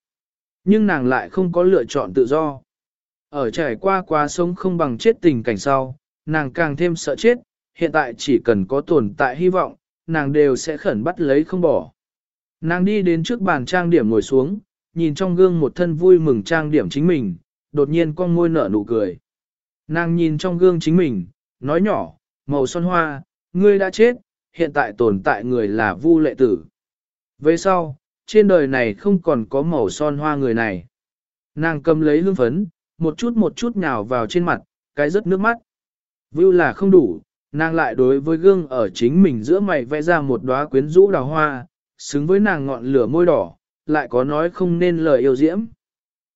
Nhưng nàng lại không có lựa chọn tự do. Ở trải qua quá sống không bằng chết tình cảnh sau, nàng càng thêm sợ chết, hiện tại chỉ cần có tồn tại hy vọng, nàng đều sẽ khẩn bắt lấy không bỏ. Nàng đi đến trước bàn trang điểm ngồi xuống, nhìn trong gương một thân vui mừng trang điểm chính mình, đột nhiên con môi nở nụ cười. Nàng nhìn trong gương chính mình, nói nhỏ, màu son hoa, ngươi đã chết, hiện tại tồn tại người là vu lệ tử. Về sau, trên đời này không còn có màu son hoa người này. Nàng cầm lấy hương phấn, một chút một chút nhào vào trên mặt, cái rớt nước mắt. Vu là không đủ, nàng lại đối với gương ở chính mình giữa mày vẽ ra một đóa quyến rũ đào hoa, xứng với nàng ngọn lửa môi đỏ, lại có nói không nên lời yêu diễm.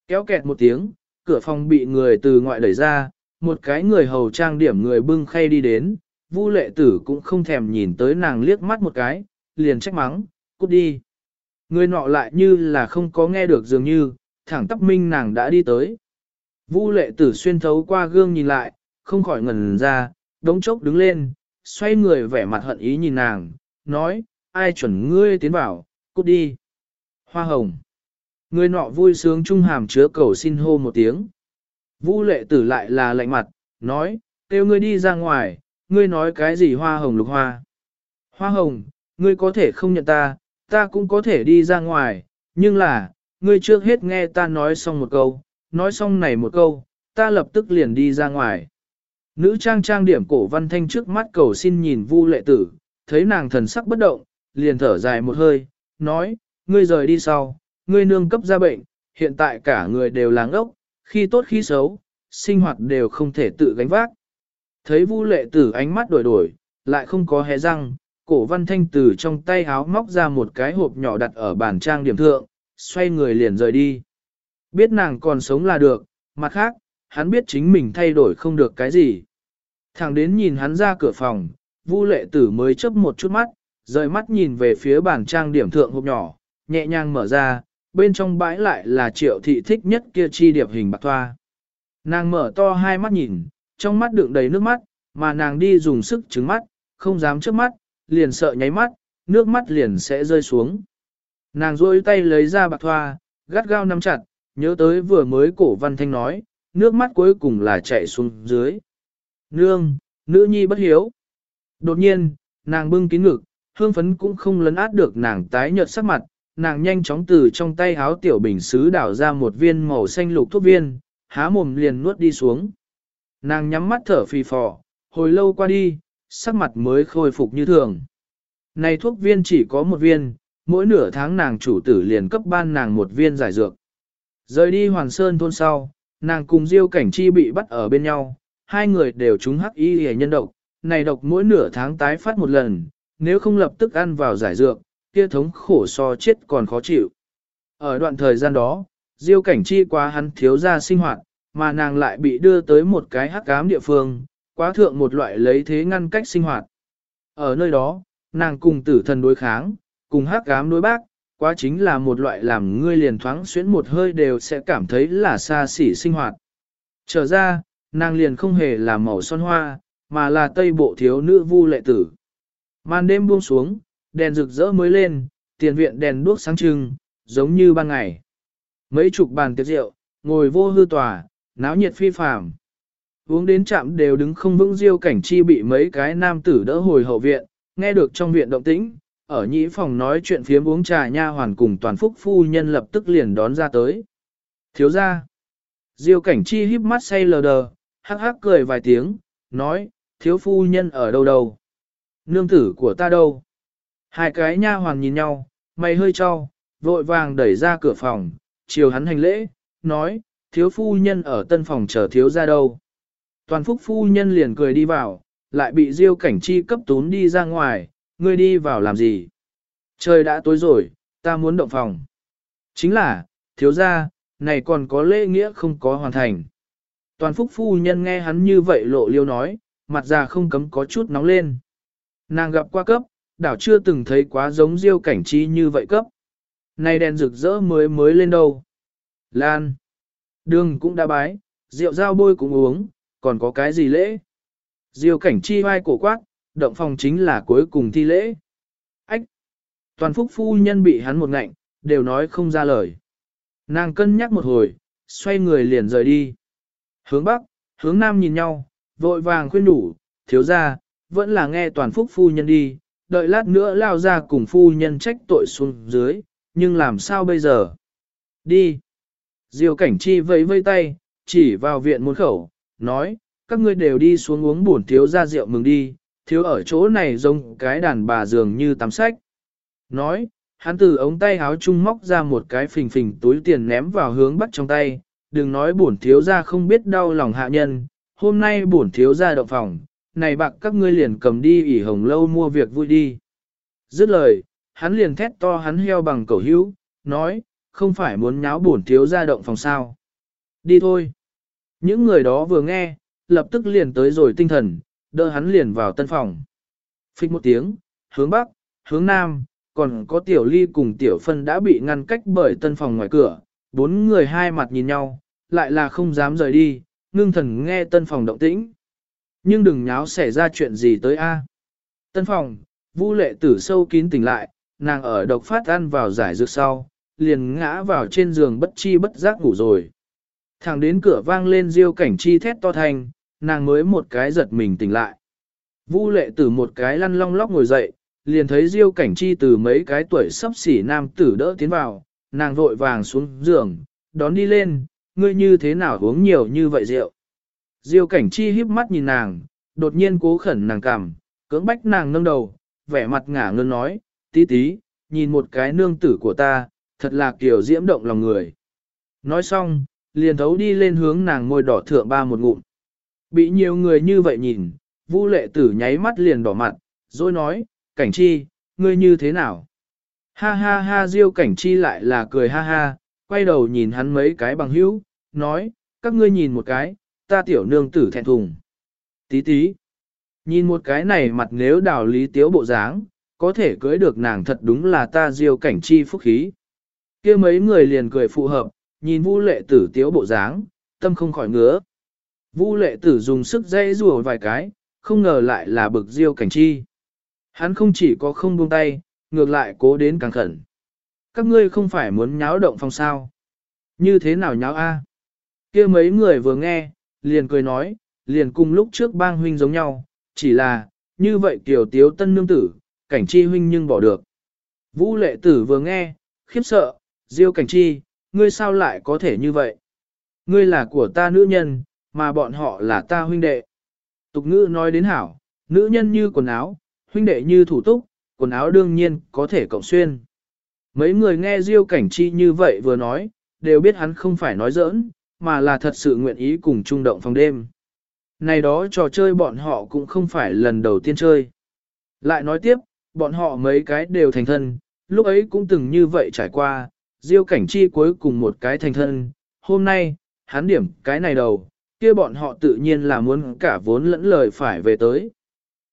Kéo kẹt một tiếng, cửa phòng bị người từ ngoại đẩy ra, một cái người hầu trang điểm người bưng khay đi đến, Vu lệ tử cũng không thèm nhìn tới nàng liếc mắt một cái, liền trách mắng, cút đi. Người nọ lại như là không có nghe được dường như, thẳng tắp minh nàng đã đi tới. Vu lệ tử xuyên thấu qua gương nhìn lại, không khỏi ngẩn ra, đống chốc đứng lên, xoay người vẻ mặt hận ý nhìn nàng, nói, ai chuẩn ngươi tiến vào, cút đi. Hoa hồng. Người nọ vui sướng trung hàm chứa cầu xin hô một tiếng. Vu lệ tử lại là lạnh mặt, nói, kêu ngươi đi ra ngoài, ngươi nói cái gì hoa hồng lục hoa. Hoa hồng, ngươi có thể không nhận ta, ta cũng có thể đi ra ngoài, nhưng là, ngươi trước hết nghe ta nói xong một câu, nói xong này một câu, ta lập tức liền đi ra ngoài. Nữ trang trang điểm cổ văn thanh trước mắt cầu xin nhìn vu lệ tử, thấy nàng thần sắc bất động, liền thở dài một hơi, nói, ngươi rời đi sau, ngươi nương cấp ra bệnh, hiện tại cả người đều láng ốc, khi tốt khi xấu, sinh hoạt đều không thể tự gánh vác. Thấy vu lệ tử ánh mắt đổi đổi, lại không có hé răng, cổ văn thanh từ trong tay háo móc ra một cái hộp nhỏ đặt ở bàn trang điểm thượng, xoay người liền rời đi. Biết nàng còn sống là được, mặt khác, hắn biết chính mình thay đổi không được cái gì. thằng đến nhìn hắn ra cửa phòng, Vu lệ tử mới chớp một chút mắt, rời mắt nhìn về phía bàn trang điểm thượng hộp nhỏ, nhẹ nhàng mở ra, bên trong bãi lại là triệu thị thích nhất kia chi điệp hình bạc thoa. Nàng mở to hai mắt nhìn, trong mắt đựng đầy nước mắt, mà nàng đi dùng sức trứng mắt, không dám trước mắt, liền sợ nháy mắt, nước mắt liền sẽ rơi xuống. Nàng rôi tay lấy ra bạc thoa, gắt gao nắm chặt, nhớ tới vừa mới cổ văn thanh nói, nước mắt cuối cùng là chạy xuống dưới. Nương, nữ nhi bất hiếu. Đột nhiên, nàng bưng kín ngực, hương phấn cũng không lấn át được nàng tái nhợt sắc mặt, nàng nhanh chóng từ trong tay háo tiểu bình xứ đảo ra một viên màu xanh lục thuốc viên, há mồm liền nuốt đi xuống. Nàng nhắm mắt thở phì phò, hồi lâu qua đi, sắc mặt mới khôi phục như thường. Này thuốc viên chỉ có một viên, mỗi nửa tháng nàng chủ tử liền cấp ban nàng một viên giải dược. Rời đi Hoàn Sơn thôn sau, nàng cùng Diêu Cảnh Chi bị bắt ở bên nhau, hai người đều trúng hắc y hề nhân độc, này độc mỗi nửa tháng tái phát một lần, nếu không lập tức ăn vào giải dược, kia thống khổ so chết còn khó chịu. Ở đoạn thời gian đó, Diêu Cảnh Chi quá hắn thiếu ra sinh hoạt, mà nàng lại bị đưa tới một cái hắc ám địa phương, quá thượng một loại lấy thế ngăn cách sinh hoạt. Ở nơi đó, nàng cùng tử thần đối kháng, cùng hắc ám đối bác, quá chính là một loại làm ngươi liền thoáng xuyến một hơi đều sẽ cảm thấy là xa xỉ sinh hoạt. Trở ra, nàng liền không hề là màu son hoa, mà là tây bộ thiếu nữ vu lệ tử. Màn đêm buông xuống, đèn rực rỡ mới lên, tiền viện đèn đuốc sáng trưng, giống như ban ngày. Mấy chục bàn tiệc rượu, ngồi vô hư tòa, náo nhiệt phi phàm. Uống đến chạm đều đứng không vững diêu cảnh chi bị mấy cái nam tử đỡ hồi hậu viện, nghe được trong viện động tĩnh, ở nhĩ phòng nói chuyện phiếm uống trà nha hoàn cùng toàn phúc phu nhân lập tức liền đón ra tới. Thiếu ra. Diêu cảnh chi híp mắt say lờ đờ, hắc hắc cười vài tiếng, nói, thiếu phu nhân ở đâu đâu? Nương tử của ta đâu? Hai cái nha hoàn nhìn nhau, mày hơi cho, vội vàng đẩy ra cửa phòng, chiều hắn hành lễ, nói, thiếu phu nhân ở tân phòng chờ thiếu ra đâu. Toàn phúc phu nhân liền cười đi vào, lại bị diêu cảnh chi cấp tún đi ra ngoài, ngươi đi vào làm gì? Trời đã tối rồi, ta muốn động phòng. Chính là, thiếu gia, này còn có lễ nghĩa không có hoàn thành. Toàn phúc phu nhân nghe hắn như vậy lộ liêu nói, mặt già không cấm có chút nóng lên. Nàng gặp qua cấp, đảo chưa từng thấy quá giống diêu cảnh chi như vậy cấp. Này đèn rực rỡ mới mới lên đâu. Lan. Đường cũng đã bái, rượu dao bôi cũng uống, còn có cái gì lễ? Diêu cảnh chi vai cổ quát, động phòng chính là cuối cùng thi lễ. Ách! Toàn phúc phu nhân bị hắn một ngạnh, đều nói không ra lời. Nàng cân nhắc một hồi, xoay người liền rời đi. Hướng bắc, hướng nam nhìn nhau, vội vàng khuyên đủ, thiếu ra, vẫn là nghe toàn phúc phu nhân đi, đợi lát nữa lao ra cùng phu nhân trách tội xuống dưới, nhưng làm sao bây giờ? Đi! Diêu cảnh chi vẫy vây tay, chỉ vào viện môn khẩu, nói, các ngươi đều đi xuống uống buồn thiếu ra rượu mừng đi, thiếu ở chỗ này giống cái đàn bà dường như tắm sách. Nói, hắn từ ống tay háo chung móc ra một cái phình phình túi tiền ném vào hướng bắt trong tay, đừng nói bổn thiếu ra không biết đau lòng hạ nhân, hôm nay bổn thiếu ra động phòng, này bạc các ngươi liền cầm đi ỉ hồng lâu mua việc vui đi. Dứt lời, hắn liền thét to hắn heo bằng cầu hữu, nói, không phải muốn nháo bổn thiếu ra động phòng sao. Đi thôi. Những người đó vừa nghe, lập tức liền tới rồi tinh thần, đỡ hắn liền vào tân phòng. Phích một tiếng, hướng bắc, hướng nam, còn có tiểu ly cùng tiểu phân đã bị ngăn cách bởi tân phòng ngoài cửa, bốn người hai mặt nhìn nhau, lại là không dám rời đi, ngưng thần nghe tân phòng động tĩnh. Nhưng đừng nháo xảy ra chuyện gì tới a. Tân phòng, Vu lệ tử sâu kín tỉnh lại, nàng ở độc phát ăn vào giải dược sau, liền ngã vào trên giường bất chi bất giác ngủ rồi. Thẳng đến cửa vang lên diêu cảnh chi thét to thành, nàng mới một cái giật mình tỉnh lại. Vu lệ từ một cái lăn long lóc ngồi dậy, liền thấy diêu cảnh chi từ mấy cái tuổi sắp xỉ nam tử đỡ tiến vào, nàng vội vàng xuống giường, đón đi lên, ngươi như thế nào uống nhiều như vậy rượu. Diêu cảnh chi híp mắt nhìn nàng, đột nhiên cố khẩn nàng cằm, cưỡng bách nàng nâng đầu, vẻ mặt ngả ngơn nói, tí tí, nhìn một cái nương tử của ta, thật là kiểu diễm động lòng người. Nói xong, liền thấu đi lên hướng nàng môi đỏ thượng ba một ngụm. Bị nhiều người như vậy nhìn, Vu lệ tử nháy mắt liền đỏ mặt, rồi nói, cảnh chi, ngươi như thế nào? Ha ha ha diêu cảnh chi lại là cười ha ha, quay đầu nhìn hắn mấy cái bằng hữu, nói, các ngươi nhìn một cái, ta tiểu nương tử thẹn thùng. Tí tí. Nhìn một cái này mặt nếu đào lý tiếu bộ dáng, có thể cưới được nàng thật đúng là ta diêu cảnh chi phúc khí. kia mấy người liền cười phụ hợp, nhìn vu lệ tử tiếu bộ dáng, tâm không khỏi ngứa. Vu lệ tử dùng sức dây rùa vài cái, không ngờ lại là bực diêu cảnh chi. Hắn không chỉ có không buông tay, ngược lại cố đến càng khẩn. Các ngươi không phải muốn nháo động phong sao? Như thế nào nháo a? kia mấy người vừa nghe, liền cười nói, liền cùng lúc trước bang huynh giống nhau, chỉ là, như vậy tiểu tiếu tân nương tử, cảnh chi huynh nhưng bỏ được. Vũ lệ tử vừa nghe, khiếp sợ, diêu cảnh chi, ngươi sao lại có thể như vậy? Ngươi là của ta nữ nhân, mà bọn họ là ta huynh đệ. Tục ngữ nói đến hảo, nữ nhân như quần áo, huynh đệ như thủ túc, quần áo đương nhiên có thể cộng xuyên. Mấy người nghe Diêu Cảnh Chi như vậy vừa nói, đều biết hắn không phải nói giỡn, mà là thật sự nguyện ý cùng trung động phòng đêm. Này đó trò chơi bọn họ cũng không phải lần đầu tiên chơi. Lại nói tiếp, bọn họ mấy cái đều thành thân, lúc ấy cũng từng như vậy trải qua, Diêu Cảnh Chi cuối cùng một cái thành thân, hôm nay, hắn điểm cái này đầu, kia bọn họ tự nhiên là muốn cả vốn lẫn lời phải về tới.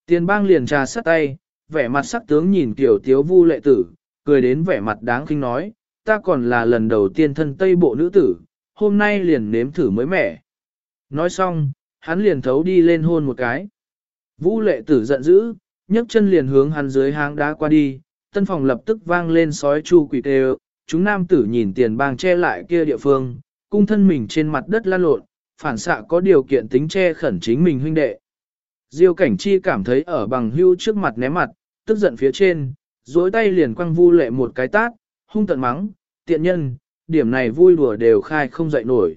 Tiền bang liền trà sắt tay, vẻ mặt sắc tướng nhìn tiểu tiếu vu lệ tử, cười đến vẻ mặt đáng kinh nói, ta còn là lần đầu tiên thân tây bộ nữ tử, hôm nay liền nếm thử mới mẻ. Nói xong, hắn liền thấu đi lên hôn một cái. Vũ lệ tử giận dữ, nhấc chân liền hướng hắn dưới hang đá qua đi, tân phòng lập tức vang lên sói chu quỷ tê chúng nam tử nhìn tiền bang che lại kia địa phương, cung thân mình trên mặt đất lan lộn, phản xạ có điều kiện tính che khẩn chính mình huynh đệ. Diêu cảnh chi cảm thấy ở bằng hưu trước mặt ném mặt, tức giận phía trên, dối tay liền quăng vu lệ một cái tát, hung tận mắng, tiện nhân, điểm này vui đùa đều khai không dậy nổi.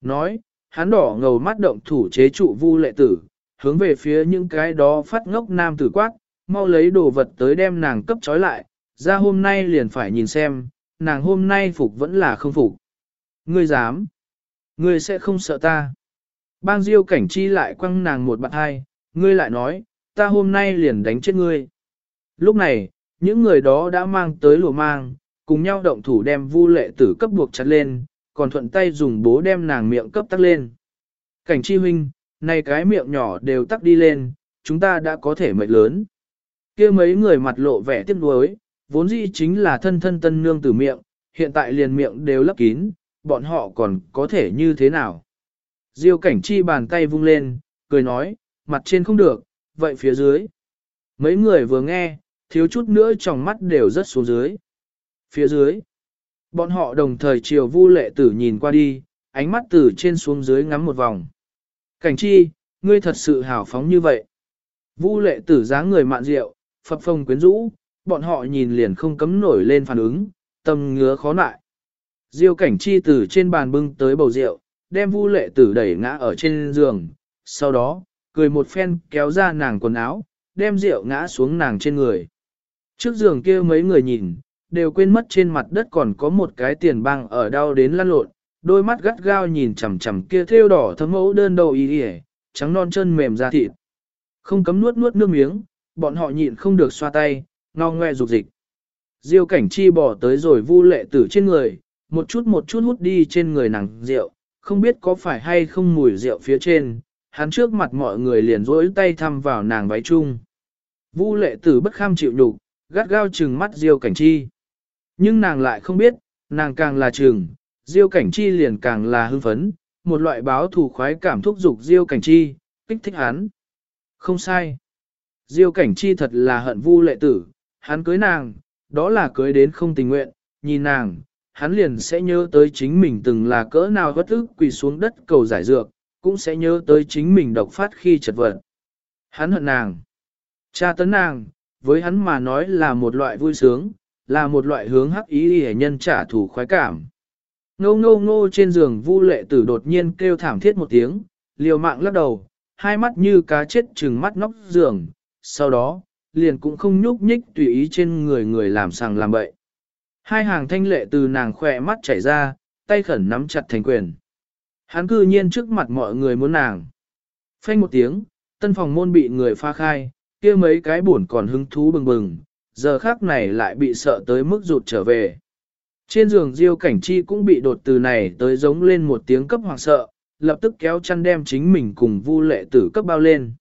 Nói, hắn đỏ ngầu mắt động thủ chế trụ vu lệ tử, hướng về phía những cái đó phát ngốc nam tử quát, mau lấy đồ vật tới đem nàng cấp trói lại, ra hôm nay liền phải nhìn xem, nàng hôm nay phục vẫn là không phục. Ngươi dám, ngươi sẽ không sợ ta. Bang diêu cảnh chi lại quăng nàng một bạn hai, ngươi lại nói, ta hôm nay liền đánh chết ngươi. Lúc này, những người đó đã mang tới lùa mang, cùng nhau động thủ đem vu lệ tử cấp buộc chặt lên, còn thuận tay dùng bố đem nàng miệng cấp tắc lên. Cảnh chi huynh, này cái miệng nhỏ đều tắc đi lên, chúng ta đã có thể mệt lớn. kia mấy người mặt lộ vẻ tiếc nuối, vốn dĩ chính là thân thân tân nương tử miệng, hiện tại liền miệng đều lấp kín, bọn họ còn có thể như thế nào. Diêu cảnh chi bàn tay vung lên, cười nói, mặt trên không được, vậy phía dưới. Mấy người vừa nghe, thiếu chút nữa trong mắt đều rất xuống dưới. Phía dưới, bọn họ đồng thời chiều vu lệ tử nhìn qua đi, ánh mắt từ trên xuống dưới ngắm một vòng. Cảnh chi, ngươi thật sự hào phóng như vậy. Vu lệ tử dáng người mạn rượu, phập phồng quyến rũ, bọn họ nhìn liền không cấm nổi lên phản ứng, tâm ngứa khó nại. Diêu cảnh chi từ trên bàn bưng tới bầu rượu, đem vu lệ tử đẩy ngã ở trên giường, sau đó, cười một phen kéo ra nàng quần áo, đem rượu ngã xuống nàng trên người. Trước giường kia mấy người nhìn, đều quên mất trên mặt đất còn có một cái tiền băng ở đau đến lăn lộn, đôi mắt gắt gao nhìn chằm chằm kia thêu đỏ thấm mẫu đơn đầu y yể, trắng non chân mềm ra thịt. Không cấm nuốt nuốt nước miếng, bọn họ nhịn không được xoa tay, ngao ngoe rục dịch. Diêu cảnh chi bỏ tới rồi vu lệ tử trên người, một chút một chút hút đi trên người nàng rượu, không biết có phải hay không mùi rượu phía trên, hắn trước mặt mọi người liền rỗi tay thăm vào nàng váy chung. Vu lệ tử bất kham chịu nhục, gắt gao trừng mắt Diêu cảnh chi. Nhưng nàng lại không biết, nàng càng là trừng, Diêu Cảnh Chi liền càng là hưng phấn, một loại báo thù khoái cảm thúc dục Diêu Cảnh Chi, kích thích hắn. Không sai. Diêu Cảnh Chi thật là hận vu lệ tử, hắn cưới nàng, đó là cưới đến không tình nguyện, nhìn nàng, hắn liền sẽ nhớ tới chính mình từng là cỡ nào bất ức quỳ xuống đất cầu giải dược, cũng sẽ nhớ tới chính mình độc phát khi chật vật. Hắn hận nàng. Cha tấn nàng, với hắn mà nói là một loại vui sướng, là một loại hướng hắc ý hề nhân trả thù khoái cảm. Ngô ngô ngô trên giường vu lệ tử đột nhiên kêu thảm thiết một tiếng, liều mạng lắc đầu, hai mắt như cá chết trừng mắt nóc giường, sau đó, liền cũng không nhúc nhích tùy ý trên người người làm sàng làm bậy. Hai hàng thanh lệ từ nàng khỏe mắt chảy ra, tay khẩn nắm chặt thành quyền. Hắn cư nhiên trước mặt mọi người muốn nàng. Phanh một tiếng, tân phòng môn bị người pha khai, kia mấy cái buồn còn hứng thú bừng bừng, giờ khác này lại bị sợ tới mức rụt trở về. Trên giường Diêu Cảnh Chi cũng bị đột từ này tới giống lên một tiếng cấp hoàng sợ, lập tức kéo chăn đem chính mình cùng Vu Lệ Tử cấp bao lên.